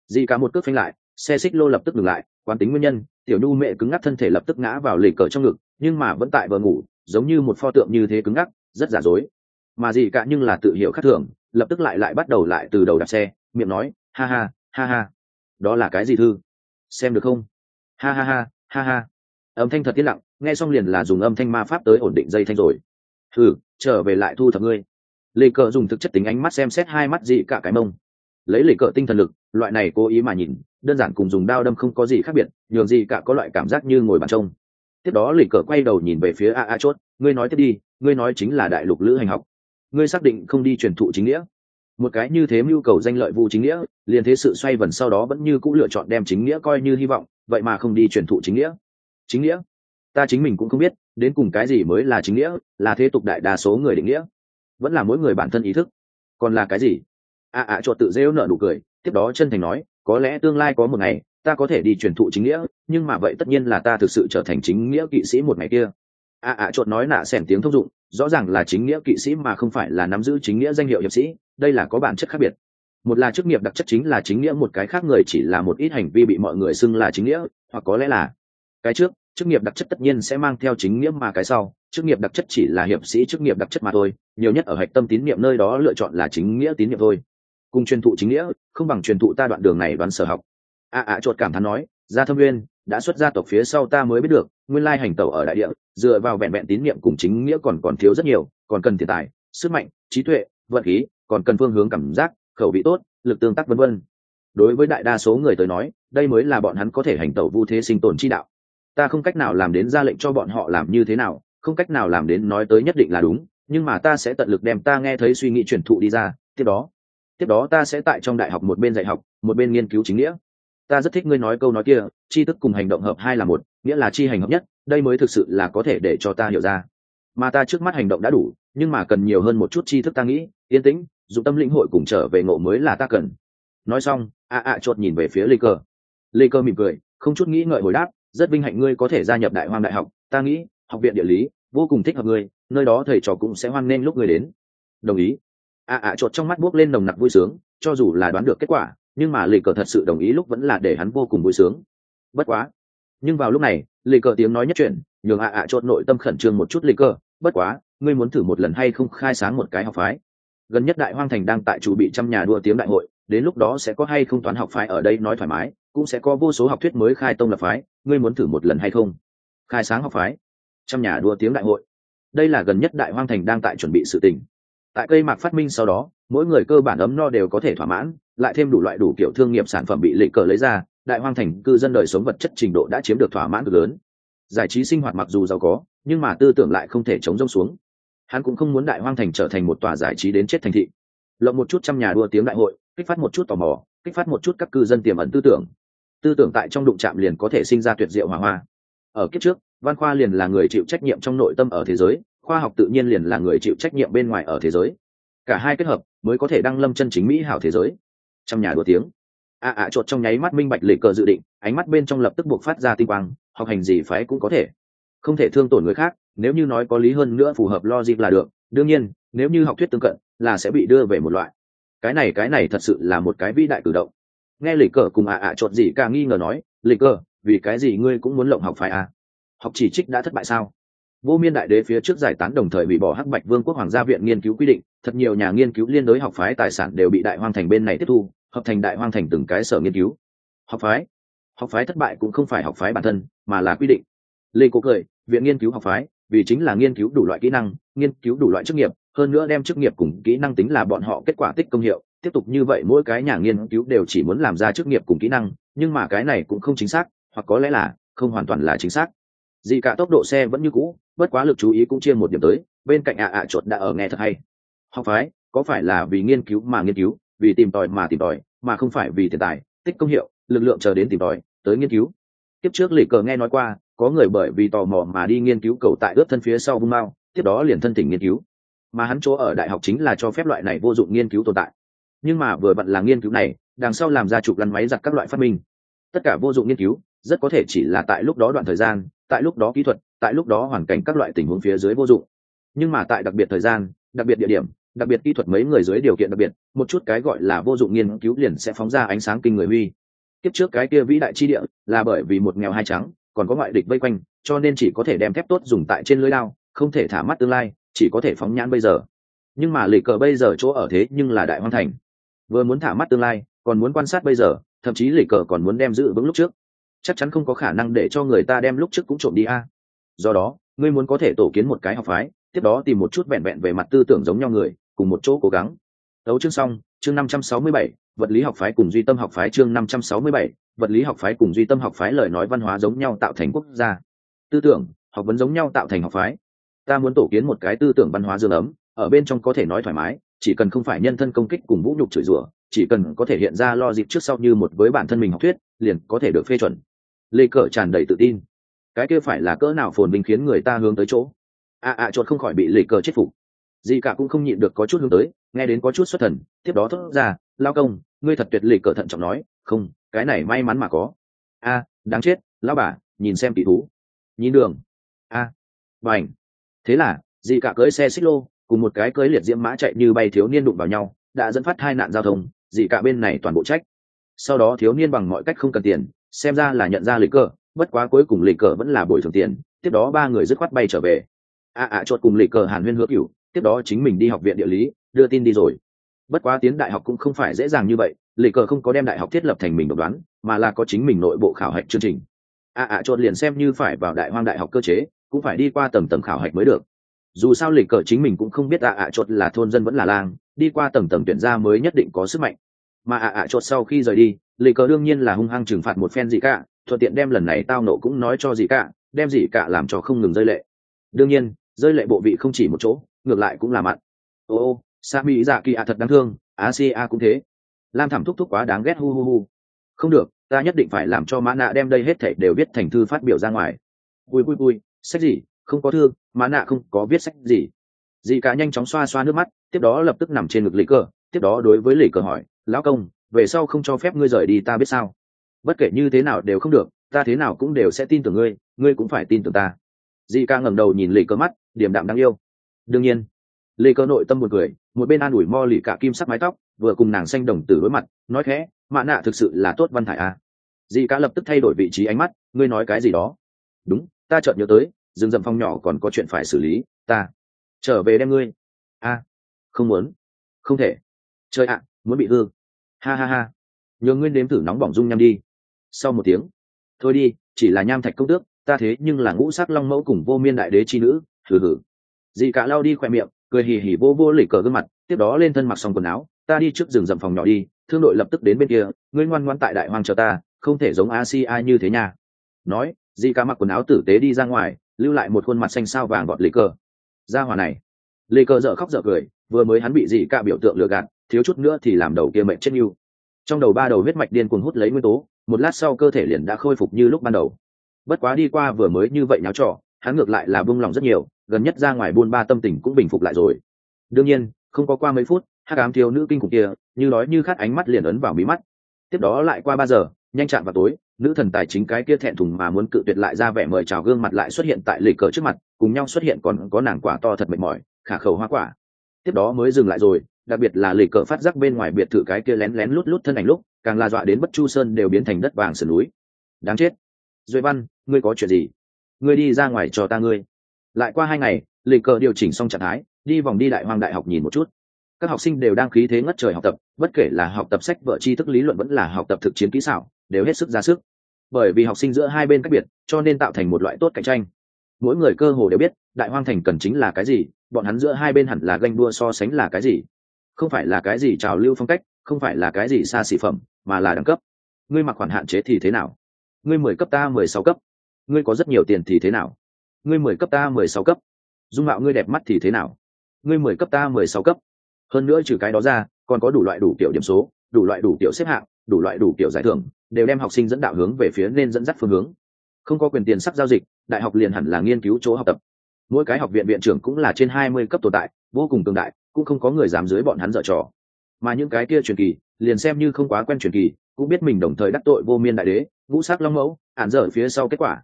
Dì cả một cước phanh lại, xe xích lô lập tức ngừng lại, quán tính nguyên nhân, tiểu nhu mẹ cứng ngắc thân thể lập tức ngã vào lề cờ trong ngực, nhưng mà vẫn tại vờ ngủ, giống như một pho tượng như thế cứng ngắc, rất giả dối mà gì cả nhưng là tự hiểu khác thường, lập tức lại lại bắt đầu lại từ đầu đạp xe, miệng nói, ha ha ha ha, đó là cái gì thư? Xem được không? Ha ha ha ha ha. Âm thanh thật tiết lặng, nghe xong liền là dùng âm thanh ma pháp tới ổn định dây thanh rồi. Thử trở về lại thu thập ngươi. Lê cờ dùng thực chất tính ánh mắt xem xét hai mắt dị cả cái mông. Lấy lê cờ tinh thần lực, loại này cố ý mà nhìn, đơn giản cùng dùng đao đâm không có gì khác biệt, nhường gì cả có loại cảm giác như ngồi bàn trông. Tiếp đó lê cờ quay đầu nhìn về phía a a chốt, ngươi nói tiếp đi, ngươi nói chính là đại lục lữ hành học ngươi xác định không đi truyền thụ chính nghĩa. Một cái như thế mưu cầu danh lợi vu chính nghĩa liền thế sự xoay vần sau đó vẫn như cũng lựa chọn đem chính nghĩa coi như hy vọng vậy mà không đi truyền thụ chính nghĩa. Chính nghĩa? Ta chính mình cũng không biết đến cùng cái gì mới là chính nghĩa là thế tục đại đa số người định nghĩa. Vẫn là mỗi người bản thân ý thức. Còn là cái gì? À à, a à, tự rêu nợ nụ cười tiếp đó chân thành nói có lẽ tương lai có một ngày ta có thể đi truyền thụ chính nghĩa nhưng mà vậy tất nhiên là ta thực sự trở thành chính nghĩa kỵ sĩ một ngày kia. À à, chuột nói nạ xẻn tiếng thông dụng rõ ràng là chính nghĩa kỵ sĩ mà không phải là nắm giữ chính nghĩa danh hiệu hiệp sĩ đây là có bản chất khác biệt. Một là chức nghiệp đặc chất chính là chính nghĩa một cái khác người chỉ là một ít hành vi bị mọi người xưng là chính nghĩa hoặc có lẽ là cái trước chức nghiệp đặc chất tất nhiên sẽ mang theo chính nghĩa mà cái sau chức nghiệp đặc chất chỉ là hiệp sĩ chức nghiệp đặc chất mà thôi nhiều nhất ở hạch tâm tín nhiệm nơi đó lựa chọn là chính nghĩa tín nhiệm thôi. Cùng truyền thụ chính nghĩa không bằng truyền thụ ta đoạn đường này đoán sở học. A à, a chuột cảm thán nói gia thâm nguyên đã xuất gia tộc phía sau ta mới biết được nguyên lai hành tẩu ở đại địa, dựa vào vẹn vẹn tín nhiệm cùng chính nghĩa còn còn thiếu rất nhiều, còn cần tiền tài, sức mạnh, trí tuệ, vận khí, còn cần phương hướng cảm giác, khẩu vị tốt, lực tương tác vân vân. Đối với đại đa số người tới nói, đây mới là bọn hắn có thể hành tẩu vu thế sinh tồn chi đạo. Ta không cách nào làm đến ra lệnh cho bọn họ làm như thế nào, không cách nào làm đến nói tới nhất định là đúng, nhưng mà ta sẽ tận lực đem ta nghe thấy suy nghĩ truyền thụ đi ra, tiếp đó. Tiếp đó ta sẽ tại trong đại học một bên dạy học, một bên nghiên cứu chính nghĩa. Ta rất thích ngươi nói câu nói kia, tri thức cùng hành động hợp hai là một nghĩa là chi hành hợp nhất, đây mới thực sự là có thể để cho ta hiểu ra. Mà ta trước mắt hành động đã đủ, nhưng mà cần nhiều hơn một chút tri thức ta nghĩ, yên tĩnh dù tâm lĩnh hội cùng trở về ngộ mới là ta cần. Nói xong, a a chột nhìn về phía lê cơ. Lê cơ mỉm cười, không chút nghĩ ngợi hồi đáp, rất vinh hạnh ngươi có thể gia nhập đại hoang đại học, ta nghĩ, học viện địa lý, vô cùng thích hợp ngươi, nơi đó thầy trò cũng sẽ hoan nghênh lúc ngươi đến. Đồng ý. A a chột trong mắt buốc lên nồng nặc vui sướng, cho dù là đoán được kết quả, nhưng mà lê cờ thật sự đồng ý lúc vẫn là để hắn vô cùng vui sướng. Bất quá nhưng vào lúc này lì cờ tiếng nói nhất chuyện nhường ạ ạ chốt nội tâm khẩn trương một chút lì cờ, bất quá, ngươi muốn thử một lần hay không khai sáng một cái học phái? Gần nhất đại hoang thành đang tại chủ bị trăm nhà đua tiếng đại hội, đến lúc đó sẽ có hay không toán học phái ở đây nói thoải mái, cũng sẽ có vô số học thuyết mới khai tông lập phái, ngươi muốn thử một lần hay không? Khai sáng học phái, trăm nhà đua tiếng đại hội. Đây là gần nhất đại hoang thành đang tại chuẩn bị sự tình. Tại cây mạc phát minh sau đó, mỗi người cơ bản ấm no đều có thể thỏa mãn, lại thêm đủ loại đủ kiểu thương nghiệp sản phẩm bị lệ cờ lấy ra đại hoang thành cư dân đời sống vật chất trình độ đã chiếm được thỏa mãn cực lớn. Giải trí sinh hoạt mặc dù giàu có, nhưng mà tư tưởng lại không thể chống rông xuống. Hắn cũng không muốn đại hoang thành trở thành một tòa giải trí đến chết thành thị. Lộng một chút trăm nhà đua tiếng đại hội, kích phát một chút tò mò, kích phát một chút các cư dân tiềm ẩn tư tưởng. Tư tưởng tại trong đụng chạm liền có thể sinh ra tuyệt diệu hỏa hoa. Ở kiếp trước, văn khoa liền là người chịu trách nhiệm trong nội tâm ở thế giới, khoa học tự nhiên liền là người chịu trách nhiệm bên ngoài ở thế giới. Cả hai kết hợp, mới có thể đăng lâm chân chính mỹ hảo thế giới. Trong nhà đua tiếng a à, ạ chột trong nháy mắt minh bạch lịch cờ dự định ánh mắt bên trong lập tức buộc phát ra tinh quang học hành gì phái cũng có thể. Không thể thương tổn người khác nếu như nói có lý hơn nữa phù hợp logic là được đương nhiên nếu như học thuyết tương cận là sẽ bị đưa về một loại. Cái này cái này thật sự là một cái vĩ đại cử động. Nghe lịch cờ cùng ạ ạ chột gì cả nghi ngờ nói lịch cờ vì cái gì ngươi cũng muốn lộng học phải à? Học chỉ trích đã thất bại sao? Vô miên đại đế phía trước giải tán đồng thời bị bỏ hắc bạch vương quốc hoàng gia viện nghiên cứu quy định thật nhiều nhà nghiên cứu liên đối học phái tài sản đều bị đại hoang thành bên này tiếp thu hợp thành đại hoang thành từng cái sở nghiên cứu. Học phái. Học phái thất bại cũng không phải học phái bản thân, mà là quy định. Lê cố cười, viện nghiên cứu học phái, vì chính là nghiên cứu đủ loại kỹ năng, nghiên cứu đủ loại chức nghiệp, hơn nữa đem chức nghiệp cùng kỹ năng tính là bọn họ kết quả tích công hiệu. Tiếp tục như vậy mỗi cái nhà nghiên cứu đều chỉ muốn làm ra chức nghiệp cùng kỹ năng, nhưng mà cái này cũng không chính xác, hoặc có lẽ là không hoàn toàn là chính xác. Gì cả tốc độ xe vẫn như cũ, bất quá lực chú ý cũng chia một điểm tới, bên cạnh ạ ạ chuột đã ở nghe thật hay. Học phái, có phải là vì nghiên cứu mà nghiên cứu? Vì tìm tòi mà tìm tòi, mà không phải vì tiền tài, tích công hiệu, lực lượng chờ đến tìm tòi, tới nghiên cứu. Tiếp trước lì cờ nghe nói qua, có người bởi vì tò mò mà đi nghiên cứu cầu tại ướp thân phía sau vung mao, tiếp đó liền thân tình nghiên cứu. Mà hắn chỗ ở đại học chính là cho phép loại này vô dụng nghiên cứu tồn tại. Nhưng mà vừa bận là nghiên cứu này, đằng sau làm ra chụp lăn máy giặt các loại phát minh. Tất cả vô dụng nghiên cứu, rất có thể chỉ là tại lúc đó đoạn thời gian, tại lúc đó kỹ thuật, tại lúc đó hoàn cảnh các loại tình huống phía dưới vô dụng. Nhưng mà tại đặc biệt thời gian, đặc biệt địa điểm đặc biệt kỹ thuật mấy người dưới điều kiện đặc biệt, một chút cái gọi là vô dụng nghiên cứu liền sẽ phóng ra ánh sáng kinh người huy. Kiếp trước cái kia vĩ đại chi địa là bởi vì một nghèo hai trắng, còn có ngoại địch vây quanh, cho nên chỉ có thể đem thép tốt dùng tại trên lưới lao, không thể thả mắt tương lai, chỉ có thể phóng nhãn bây giờ. Nhưng mà lì cờ bây giờ chỗ ở thế nhưng là đại hoang thành. Vừa muốn thả mắt tương lai, còn muốn quan sát bây giờ, thậm chí lì cờ còn muốn đem giữ vững lúc trước. Chắc chắn không có khả năng để cho người ta đem lúc trước cũng trộm đi a. Do đó, ngươi muốn có thể tổ kiến một cái học phái, tiếp đó tìm một chút vẹn vẹn về mặt tư tưởng giống nhau người cùng một chỗ cố gắng. Đấu chương xong chương năm trăm sáu mươi bảy vật lý học phái cùng duy tâm học phái chương năm trăm sáu mươi bảy vật lý học phái cùng duy tâm học phái lời nói văn hóa giống nhau tạo thành quốc gia. Tư tưởng học vấn giống nhau tạo thành học phái. Ta muốn tổ kiến một cái tư tưởng văn hóa dương ấm ở bên trong có thể nói thoải mái chỉ cần không phải nhân thân công kích cùng vũ nhục chửi rủa chỉ cần có thể hiện ra lo dịp trước sau như một với bản thân mình học thuyết liền có thể được phê chuẩn. Lê cờ tràn đầy tự tin. Cái kia phải là cỡ nào phồn vinh khiến người ta hướng tới chỗ? A à, a à, không khỏi bị lê cờ chết phục gì cả cũng không nhịn được có chút hướng tới nghe đến có chút xuất thần tiếp đó thốt ra lao công ngươi thật tuyệt lê cờ thận trọng nói không cái này may mắn mà có. A đáng chết lão bà nhìn xem kỳ thú. Nhìn đường. A à, và thế là dì cả cưới xe xích lô cùng một cái cưới liệt diễm mã chạy như bay thiếu niên đụng vào nhau đã dẫn phát hai nạn giao thông dì cả bên này toàn bộ trách. Sau đó thiếu niên bằng mọi cách không cần tiền xem ra là nhận ra lịch cờ bất quá cuối cùng lịch cờ vẫn là bồi thường tiền tiếp đó ba người dứt khoát bay trở về. A à, chốt cùng lịch cờ hàn huyên hứa cửu tiếp đó chính mình đi học viện địa lý đưa tin đi rồi. Bất quá tiến đại học cũng không phải dễ dàng như vậy lệ cờ không có đem đại học thiết lập thành mình độc đoán mà là có chính mình nội bộ khảo hạch chương trình. A à, chốt liền xem như phải vào đại hoang đại học cơ chế cũng phải đi qua tầng tầng khảo hạch mới được. Dù sao lịch cờ chính mình cũng không biết a à, chốt là thôn dân vẫn là lang đi qua tầng tầng tuyển ra mới nhất định có sức mạnh. Mà ạ ạ chốt sau khi rời đi lì cờ đương nhiên là hung hăng trừng phạt một phen gì cả thuận tiện đem lần này tao nộ cũng nói cho gì cả đem gì cả làm cho không ngừng rơi lệ. Đương nhiên rơi lệ bộ vị không chỉ một chỗ ngược lại cũng là mặn. Ô ô sa mỹ dạ kỳ ạ thật đáng thương a si a cũng thế. Lam thảm thúc thúc quá đáng ghét hu hu hu. Không được, ta nhất định phải làm cho mã nạ đem đây hết thảy đều viết thành thư phát biểu ra ngoài. Vui vui vui, sách gì? Không có thư, mã nạ không có viết sách gì. Dì cả nhanh chóng xoa xoa nước mắt, tiếp đó lập tức nằm trên ngực lì cờ tiếp đó đối với lì cờ hỏi, lão công, về sau không cho phép ngươi rời đi ta biết sao? Bất kể như thế nào đều không được, ta thế nào cũng đều sẽ tin tưởng ngươi ngươi cũng phải tin tưởng ta. Dì ca ngẩng đầu nhìn lì cờ mắt điểm đạm đáng yêu đương nhiên, lê cơ nội tâm một cười, một bên an ủi mo lì cả kim sắc mái tóc, vừa cùng nàng xanh đồng tử đối mặt, nói khẽ mạ nạ thực sự là tốt văn thải à. dì ca lập tức thay đổi vị trí ánh mắt, ngươi nói cái gì đó? Đúng, ta chợt nhớ tới, rừng rậm phong nhỏ còn có chuyện phải xử lý, ta trở về đem ngươi. A, không muốn. Không thể. Chơi ạ, muốn bị hư. Ha ha ha. Nhớ nguyên đếm thử nóng bỏng dung nham đi. Sau một tiếng, thôi đi, chỉ là nham thạch công tước, ta thế nhưng là ngũ sắc long mẫu cùng vô miên đại đế chi nữ, hừ hừ dì cả lao đi khỏe miệng, cười hì hì vô vô lỉ cờ gương mặt, tiếp đó lên thân mặc xong quần áo, ta đi trước rừng rậm phòng nhỏ đi, thương đội lập tức đến bên kia, ngươi ngoan ngoan tại đại hoàng chờ ta, không thể giống a si ai như thế nha. Nói, dì cả mặc quần áo tử tế đi ra ngoài, lưu lại một khuôn mặt xanh sao vàng gọt lì cờ. Ra hòa này. Lì cờ dở khóc dở cười, vừa mới hắn bị dì cả biểu tượng lừa gạt, thiếu chút nữa thì làm đầu kia mệnh chết yêu trong đầu ba đầu huyết mạch điên cuồng hút lấy nguyên tố, một lát sau cơ thể liền đã khôi phục như lúc ban đầu. Bất quá đi qua vừa mới như vậy nháo trò hắn ngược lại là buông lòng rất nhiều, gần nhất ra ngoài buôn ba tâm tình cũng bình phục lại rồi. Đương nhiên, không có qua mấy phút, hắc ám thiếu nữ kinh khủng kia, như nói như khát ánh mắt liền ấn vào mí mắt. Tiếp đó lại qua ba giờ, nhanh chạm vào tối, nữ thần tài chính cái kia thẹn thùng mà muốn cự tuyệt lại ra vẻ mời chào gương mặt lại xuất hiện tại lề cờ trước mặt, cùng nhau xuất hiện còn có nàng quả to thật mệt mỏi, khả khẩu hoa quả. Tiếp đó mới dừng lại rồi, đặc biệt là lề cờ phát giác bên ngoài biệt thự cái kia lén lén lút lút thân ảnh lúc, càng là dọa đến bất chu sơn đều biến thành đất vàng sườn núi. Đáng chết. Duy văn, ngươi có chuyện gì? Ngươi đi ra ngoài cho ta ngươi. Lại qua hai ngày, lịch cờ điều chỉnh xong trạng thái, đi vòng đi đại hoàng đại học nhìn một chút. Các học sinh đều đang khí thế ngất trời học tập, bất kể là học tập sách vợ tri thức lý luận vẫn là học tập thực chiến kỹ xảo, đều hết sức ra sức. Bởi vì học sinh giữa hai bên cách biệt, cho nên tạo thành một loại tốt cạnh tranh. Mỗi người cơ hồ đều biết, đại hoang thành cần chính là cái gì, bọn hắn giữa hai bên hẳn là ganh đua so sánh là cái gì. Không phải là cái gì trào lưu phong cách, không phải là cái gì xa xỉ phẩm, mà là đẳng cấp. Ngươi mặc khoản hạn chế thì thế nào? Ngươi mười cấp ta mười sáu cấp ngươi có rất nhiều tiền thì thế nào? Ngươi mười cấp ta mười sáu cấp. Dung mạo ngươi đẹp mắt thì thế nào? Ngươi mười cấp ta mười sáu cấp. Hơn nữa trừ cái đó ra, còn có đủ loại đủ kiểu điểm số, đủ loại đủ kiểu xếp hạng, đủ loại đủ kiểu giải thưởng, đều đem học sinh dẫn đạo hướng về phía nên dẫn dắt phương hướng. Không có quyền tiền sắc giao dịch, đại học liền hẳn là nghiên cứu chỗ học tập. Mỗi cái học viện viện trưởng cũng là trên hai mươi cấp tồn tại, vô cùng tương đại, cũng không có người dám dưới bọn hắn dở trò. Mà những cái kia truyền kỳ, liền xem như không quá quen truyền kỳ, cũng biết mình đồng thời đắc tội vô miên đại đế, ngũ sắc long mẫu ản dở phía sau kết quả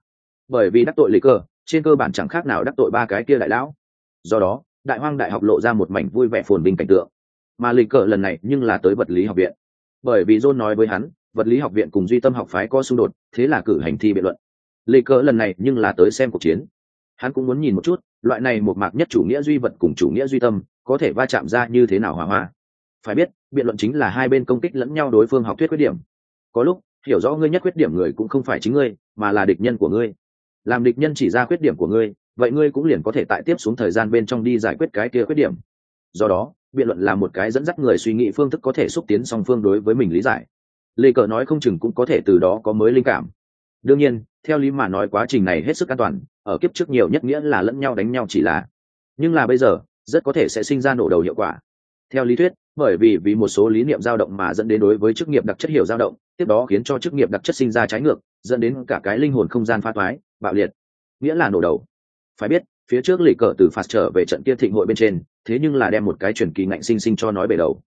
bởi vì đắc tội lịch cơ, trên cơ bản chẳng khác nào đắc tội ba cái kia đại lão. Do đó, đại hoang đại học lộ ra một mảnh vui vẻ phồn bình cảnh tượng. Mà lịch cờ lần này nhưng là tới vật lý học viện. Bởi vì john nói với hắn, vật lý học viện cùng duy tâm học phái có xung đột, thế là cử hành thi biện luận. Lịch cờ lần này nhưng là tới xem cuộc chiến. Hắn cũng muốn nhìn một chút, loại này một mạc nhất chủ nghĩa duy vật cùng chủ nghĩa duy tâm, có thể va chạm ra như thế nào hòa hoa. Phải biết, biện luận chính là hai bên công kích lẫn nhau đối phương học thuyết khuyết điểm. Có lúc, hiểu rõ ngươi nhất khuyết điểm người cũng không phải chính ngươi, mà là địch nhân của ngươi làm địch nhân chỉ ra khuyết điểm của ngươi, vậy ngươi cũng liền có thể tại tiếp xuống thời gian bên trong đi giải quyết cái kia khuyết điểm. Do đó, biện luận là một cái dẫn dắt người suy nghĩ phương thức có thể xúc tiến song phương đối với mình lý giải. Lê cờ nói không chừng cũng có thể từ đó có mới linh cảm. Đương nhiên, theo lý mà nói quá trình này hết sức an toàn, ở kiếp trước nhiều nhất nghĩa là lẫn nhau đánh nhau chỉ là. Nhưng là bây giờ, rất có thể sẽ sinh ra nổ đầu hiệu quả. Theo lý thuyết, bởi vì vì một số lý niệm dao động mà dẫn đến đối với chức nghiệp đặc chất hiểu dao động, tiếp đó khiến cho chức nghiệp đặc chất sinh ra trái ngược, dẫn đến cả cái linh hồn không gian pha thoái bạo liệt, nghĩa là nổ đầu. Phải biết, phía trước lì cờ từ phạt trở về trận kia thịnh hội bên trên, thế nhưng là đem một cái truyền kỳ ngạnh sinh sinh cho nói bể đầu.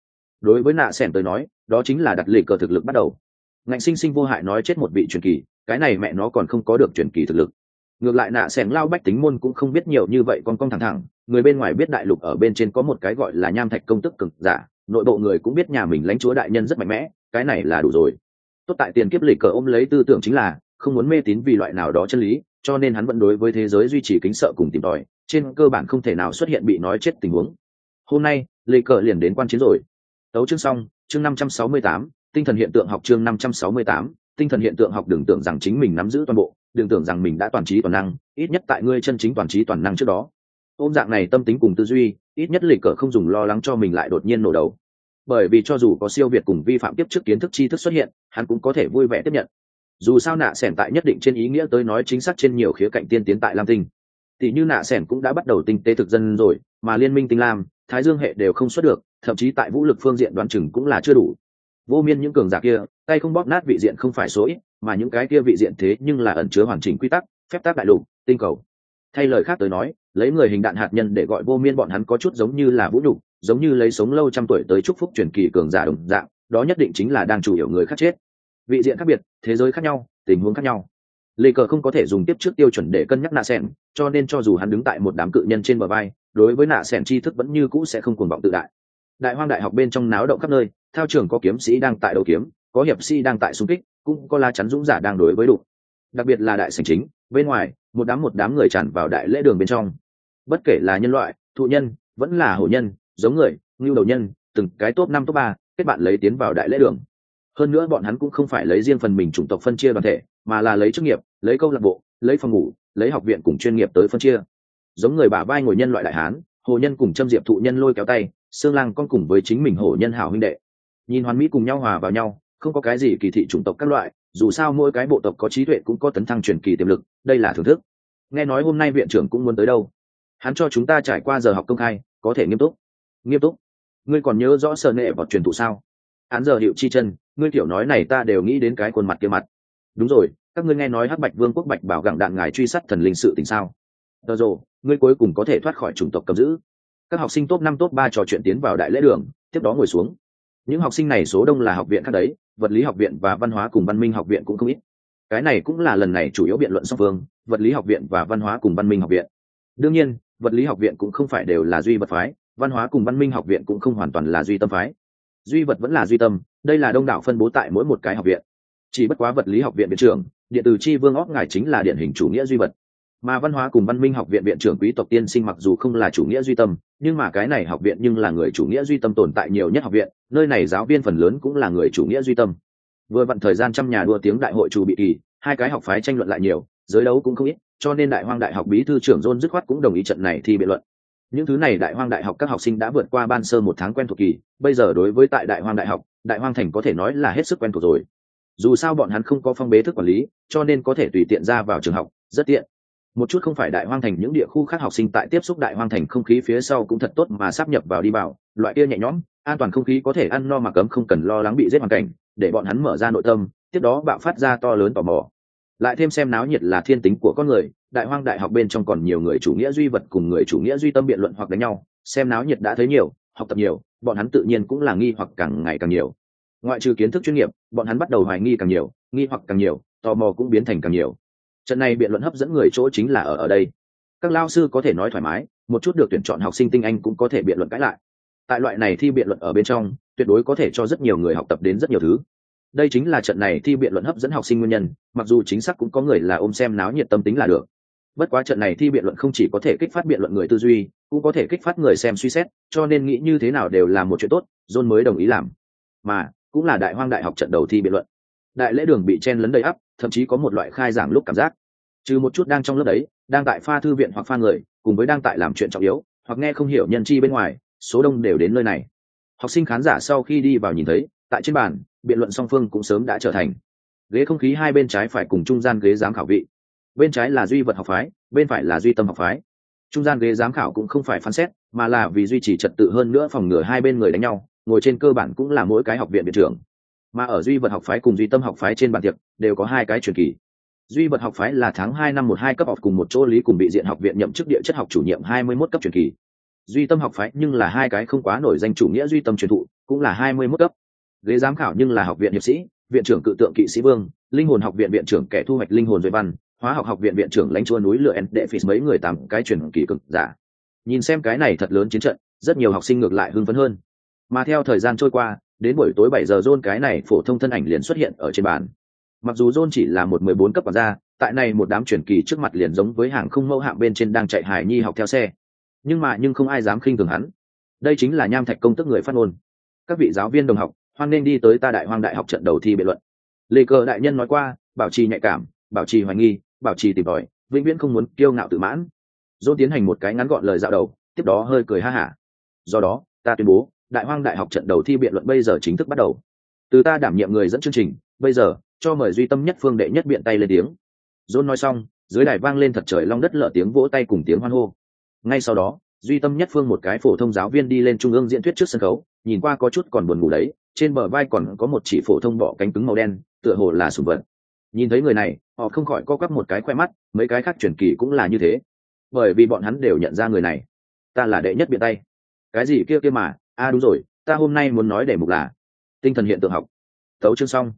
Đối với nạ sẻn tới nói, đó chính là đặt lì cờ thực lực bắt đầu. Ngạnh sinh sinh vô hại nói chết một vị truyền kỳ, cái này mẹ nó còn không có được truyền kỳ thực lực. Ngược lại nạ sẻn lao bách tính môn cũng không biết nhiều như vậy, con con thẳng thẳng, người bên ngoài biết đại lục ở bên trên có một cái gọi là nham thạch công tức cực giả, nội bộ người cũng biết nhà mình lãnh chúa đại nhân rất mạnh mẽ, cái này là đủ rồi. Tốt tại tiền kiếp lì cờ ôm lấy tư tưởng chính là không muốn mê tín vì loại nào đó chân lý, cho nên hắn vẫn đối với thế giới duy trì kính sợ cùng tìm tòi, trên cơ bản không thể nào xuất hiện bị nói chết tình huống. Hôm nay, lê cờ liền đến quan chiến rồi. Tấu chương xong, chương năm trăm sáu mươi tám, tinh thần hiện tượng học chương năm trăm sáu mươi tám, tinh thần hiện tượng học đừng tưởng rằng chính mình nắm giữ toàn bộ, đừng tưởng rằng mình đã toàn trí toàn năng, ít nhất tại ngươi chân chính toàn trí toàn năng trước đó. Ôm dạng này tâm tính cùng tư duy, ít nhất lịch cờ không dùng lo lắng cho mình lại đột nhiên nổ đầu. Bởi vì cho dù có siêu việt cùng vi phạm tiếp trước kiến thức tri thức xuất hiện, hắn cũng có thể vui vẻ tiếp nhận dù sao nạ sẻn tại nhất định trên ý nghĩa tới nói chính xác trên nhiều khía cạnh tiên tiến tại lam tinh. Tỷ như nạ sẻn cũng đã bắt đầu tinh tế thực dân rồi, mà liên minh tinh lam, thái dương hệ đều không xuất được, thậm chí tại vũ lực phương diện đoàn chừng cũng là chưa đủ. Vô miên những cường giả kia, tay không bóp nát vị diện không phải số ít, mà những cái kia vị diện thế nhưng là ẩn chứa hoàn chỉnh quy tắc, phép tác đại lục, tinh cầu. Thay lời khác tới nói, lấy người hình đạn hạt nhân để gọi vô miên bọn hắn có chút giống như là vũ nhục, giống như lấy sống lâu trăm tuổi tới chúc phúc truyền kỳ cường giả đồng dạng, đó nhất định chính là đang chủ yếu người khác chết vị diện khác biệt, thế giới khác nhau, tình huống khác nhau. Lê cờ không có thể dùng tiếp trước tiêu chuẩn để cân nhắc nạ sẻn, cho nên cho dù hắn đứng tại một đám cự nhân trên bờ vai, đối với nạ sẻn tri thức vẫn như cũ sẽ không cuồng vọng tự đại. Đại hoang đại học bên trong náo động khắp nơi theo trường có kiếm sĩ đang tại đầu kiếm, có hiệp sĩ đang tại xung kích, cũng có la chắn dũng giả đang đối với đụng. Đặc biệt là đại sành chính, bên ngoài, một đám một đám người tràn vào đại lễ đường bên trong. Bất kể là nhân loại, thụ nhân, vẫn là hổ nhân, giống người, ngưu đầu nhân, từng cái top năm, top ba, kết bạn lấy tiến vào đại lễ đường hơn nữa bọn hắn cũng không phải lấy riêng phần mình chủng tộc phân chia đoàn thể, mà là lấy chức nghiệp, lấy câu lạc bộ, lấy phòng ngủ, lấy học viện cùng chuyên nghiệp tới phân chia. Giống người bà vai ngồi nhân loại đại hán, hồ nhân cùng châm diệp thụ nhân lôi kéo tay xương lang con cùng với chính mình hổ nhân hảo huynh đệ. Nhìn hoàn mỹ cùng nhau hòa vào nhau, không có cái gì kỳ thị chủng tộc các loại, dù sao mỗi cái bộ tộc có trí tuệ cũng có tấn thăng truyền kỳ tiềm lực, đây là thưởng thức. Nghe nói hôm nay viện trưởng cũng muốn tới đâu? Hắn cho chúng ta trải qua giờ học công khai, có thể nghiêm túc. Nghiêm túc? Ngươi còn nhớ rõ sợ nệ vào truyền thụ sao? Án giờ hiệu chi chân, ngươi kiểu nói này ta đều nghĩ đến cái khuôn mặt kia mặt. Đúng rồi, các ngươi nghe nói hắc bạch vương quốc bạch bảo gặng đạn ngài truy sát thần linh sự tình sao? Tờ rồ, ngươi cuối cùng có thể thoát khỏi chủng tộc cầm giữ. Các học sinh top năm, top ba trò chuyện tiến vào đại lễ đường, tiếp đó ngồi xuống. Những học sinh này số đông là học viện khác đấy, vật lý học viện và văn hóa cùng văn minh học viện cũng không ít. Cái này cũng là lần này chủ yếu biện luận song phương, vật lý học viện và văn hóa cùng văn minh học viện. Đương nhiên, vật lý học viện cũng không phải đều là duy vật phái, văn hóa cùng văn minh học viện cũng không hoàn toàn là duy tâm phái duy vật vẫn là duy tâm, đây là đông đảo phân bố tại mỗi một cái học viện. Chỉ bất quá vật lý học viện viện trưởng, điện tử chi vương óc ngài chính là điển hình chủ nghĩa duy vật. Mà văn hóa cùng văn minh học viện viện trưởng quý tộc tiên sinh mặc dù không là chủ nghĩa duy tâm, nhưng mà cái này học viện nhưng là người chủ nghĩa duy tâm tồn tại nhiều nhất học viện, nơi này giáo viên phần lớn cũng là người chủ nghĩa duy tâm. Vừa vặn thời gian trăm nhà đua tiếng đại hội chủ bị kỳ, hai cái học phái tranh luận lại nhiều, giới đấu cũng không ít, cho nên đại hoang đại học bí thư trưởng john dứt khoát cũng đồng ý trận này thi biện luận những thứ này đại hoang đại học các học sinh đã vượt qua ban sơ một tháng quen thuộc kỳ, bây giờ đối với tại đại hoang đại học, đại hoang thành có thể nói là hết sức quen thuộc rồi. Dù sao bọn hắn không có phong bế thức quản lý, cho nên có thể tùy tiện ra vào trường học, rất tiện. Một chút không phải đại hoang thành, những địa khu khác học sinh tại tiếp xúc đại hoang thành không khí phía sau cũng thật tốt mà sắp nhập vào đi vào, loại kia nhẹ nhõm, an toàn không khí có thể ăn no mà cấm không cần lo lắng bị giết hoàn cảnh, để bọn hắn mở ra nội tâm, tiếp đó bạo phát ra to lớn tò mò lại thêm xem náo nhiệt là thiên tính của con người, đại hoang đại học bên trong còn nhiều người chủ nghĩa duy vật cùng người chủ nghĩa duy tâm biện luận hoặc đánh nhau, xem náo nhiệt đã thấy nhiều, học tập nhiều, bọn hắn tự nhiên cũng là nghi hoặc càng ngày càng nhiều. Ngoại trừ kiến thức chuyên nghiệp, bọn hắn bắt đầu hoài nghi càng nhiều, nghi hoặc càng nhiều, tò mò cũng biến thành càng nhiều. Trận này biện luận hấp dẫn người chỗ chính là ở ở đây. Các lao sư có thể nói thoải mái, một chút được tuyển chọn học sinh tinh anh cũng có thể biện luận cãi lại. Tại loại này thi biện luận ở bên trong, tuyệt đối có thể cho rất nhiều người học tập đến rất nhiều thứ đây chính là trận này thi biện luận hấp dẫn học sinh nguyên nhân, mặc dù chính xác cũng có người là ôm xem náo nhiệt tâm tính là được. Bất quá trận này thi biện luận không chỉ có thể kích phát biện luận người tư duy, cũng có thể kích phát người xem suy xét, cho nên nghĩ như thế nào đều là một chuyện tốt, john mới đồng ý làm. Mà, cũng là đại hoang đại học trận đầu thi biện luận. Đại lễ đường bị chen lấn đầy ắp, thậm chí có một loại khai giảng lúc cảm giác. Trừ một chút đang trong lớp đấy, đang tại pha thư viện hoặc pha người, cùng với đang tại làm chuyện trọng yếu, hoặc nghe không hiểu nhân chi bên ngoài, số đông đều đến nơi này. Học sinh khán giả sau khi đi vào nhìn thấy tại trên bàn, biện luận song phương cũng sớm đã trở thành. Ghế không khí hai bên trái phải cùng trung gian ghế giám khảo vị. Bên trái là duy vật học phái, bên phải là duy tâm học phái. Trung gian ghế giám khảo cũng không phải phán xét, mà là vì duy trì trật tự hơn nữa phòng ngừa hai bên người đánh nhau, ngồi trên cơ bản cũng là mỗi cái học viện viện trưởng. Mà ở duy vật học phái cùng duy tâm học phái trên bàn tiệc, đều có hai cái truyền kỳ. Duy vật học phái là tháng hai năm một hai cấp học cùng một chỗ lý cùng bị diện học viện nhậm chức địa chất học chủ nhiệm hai mươi 21 cấp truyền kỳ. Duy tâm học phái nhưng là hai cái không quá nổi danh chủ nghĩa duy tâm truyền thụ, cũng là hai mươi 21 cấp ghế giám khảo nhưng là học viện hiệp sĩ, viện trưởng cự tượng kỵ sĩ vương, linh hồn học viện viện trưởng kẻ thu hoạch linh hồn duy văn, hóa học học viện viện trưởng lãnh chua núi lửa en đệ phis mấy người tạm cái truyền kỳ cực giả. Nhìn xem cái này thật lớn chiến trận, rất nhiều học sinh ngược lại hưng phấn hơn. Mà theo thời gian trôi qua, đến buổi tối bảy giờ john cái này phổ thông thân ảnh liền xuất hiện ở trên bàn. Mặc dù john chỉ là một mười bốn cấp quản gia, tại này một đám truyền kỳ trước mặt liền giống với hàng không mẫu hạng bên trên đang chạy hải nhi học theo xe. Nhưng mà nhưng không ai dám khinh thường hắn. Đây chính là nham thạch công tức người phát ngôn. Các vị giáo viên đồng học hoan nên đi tới ta đại hoang đại học trận đầu thi biện luận. Lê cờ đại nhân nói qua, bảo trì nhạy cảm, bảo trì hoài nghi, bảo trì tìm tòi, vĩnh viễn không muốn kiêu ngạo tự mãn. Dôn tiến hành một cái ngắn gọn lời dạo đầu, tiếp đó hơi cười ha hả. Do đó, ta tuyên bố, đại hoang đại học trận đầu thi biện luận bây giờ chính thức bắt đầu. Từ ta đảm nhiệm người dẫn chương trình, bây giờ, cho mời duy tâm nhất phương đệ nhất biện tay lên tiếng. Dôn nói xong, dưới đài vang lên thật trời long đất lở tiếng vỗ tay cùng tiếng hoan hô. Ngay sau đó, duy tâm nhất phương một cái phổ thông giáo viên đi lên trung ương diễn thuyết trước sân khấu, nhìn qua có chút còn buồn ngủ đấy trên bờ vai còn có một chỉ phổ thông bọ cánh cứng màu đen, tựa hồ là sùng vật. Nhìn thấy người này, họ không khỏi co quắp một cái khoe mắt, mấy cái khác truyền kỳ cũng là như thế. Bởi vì bọn hắn đều nhận ra người này. Ta là đệ nhất biện tay. Cái gì kia kia mà? A à đúng rồi, ta hôm nay muốn nói đề mục là tinh thần hiện tượng học. Tấu chương xong.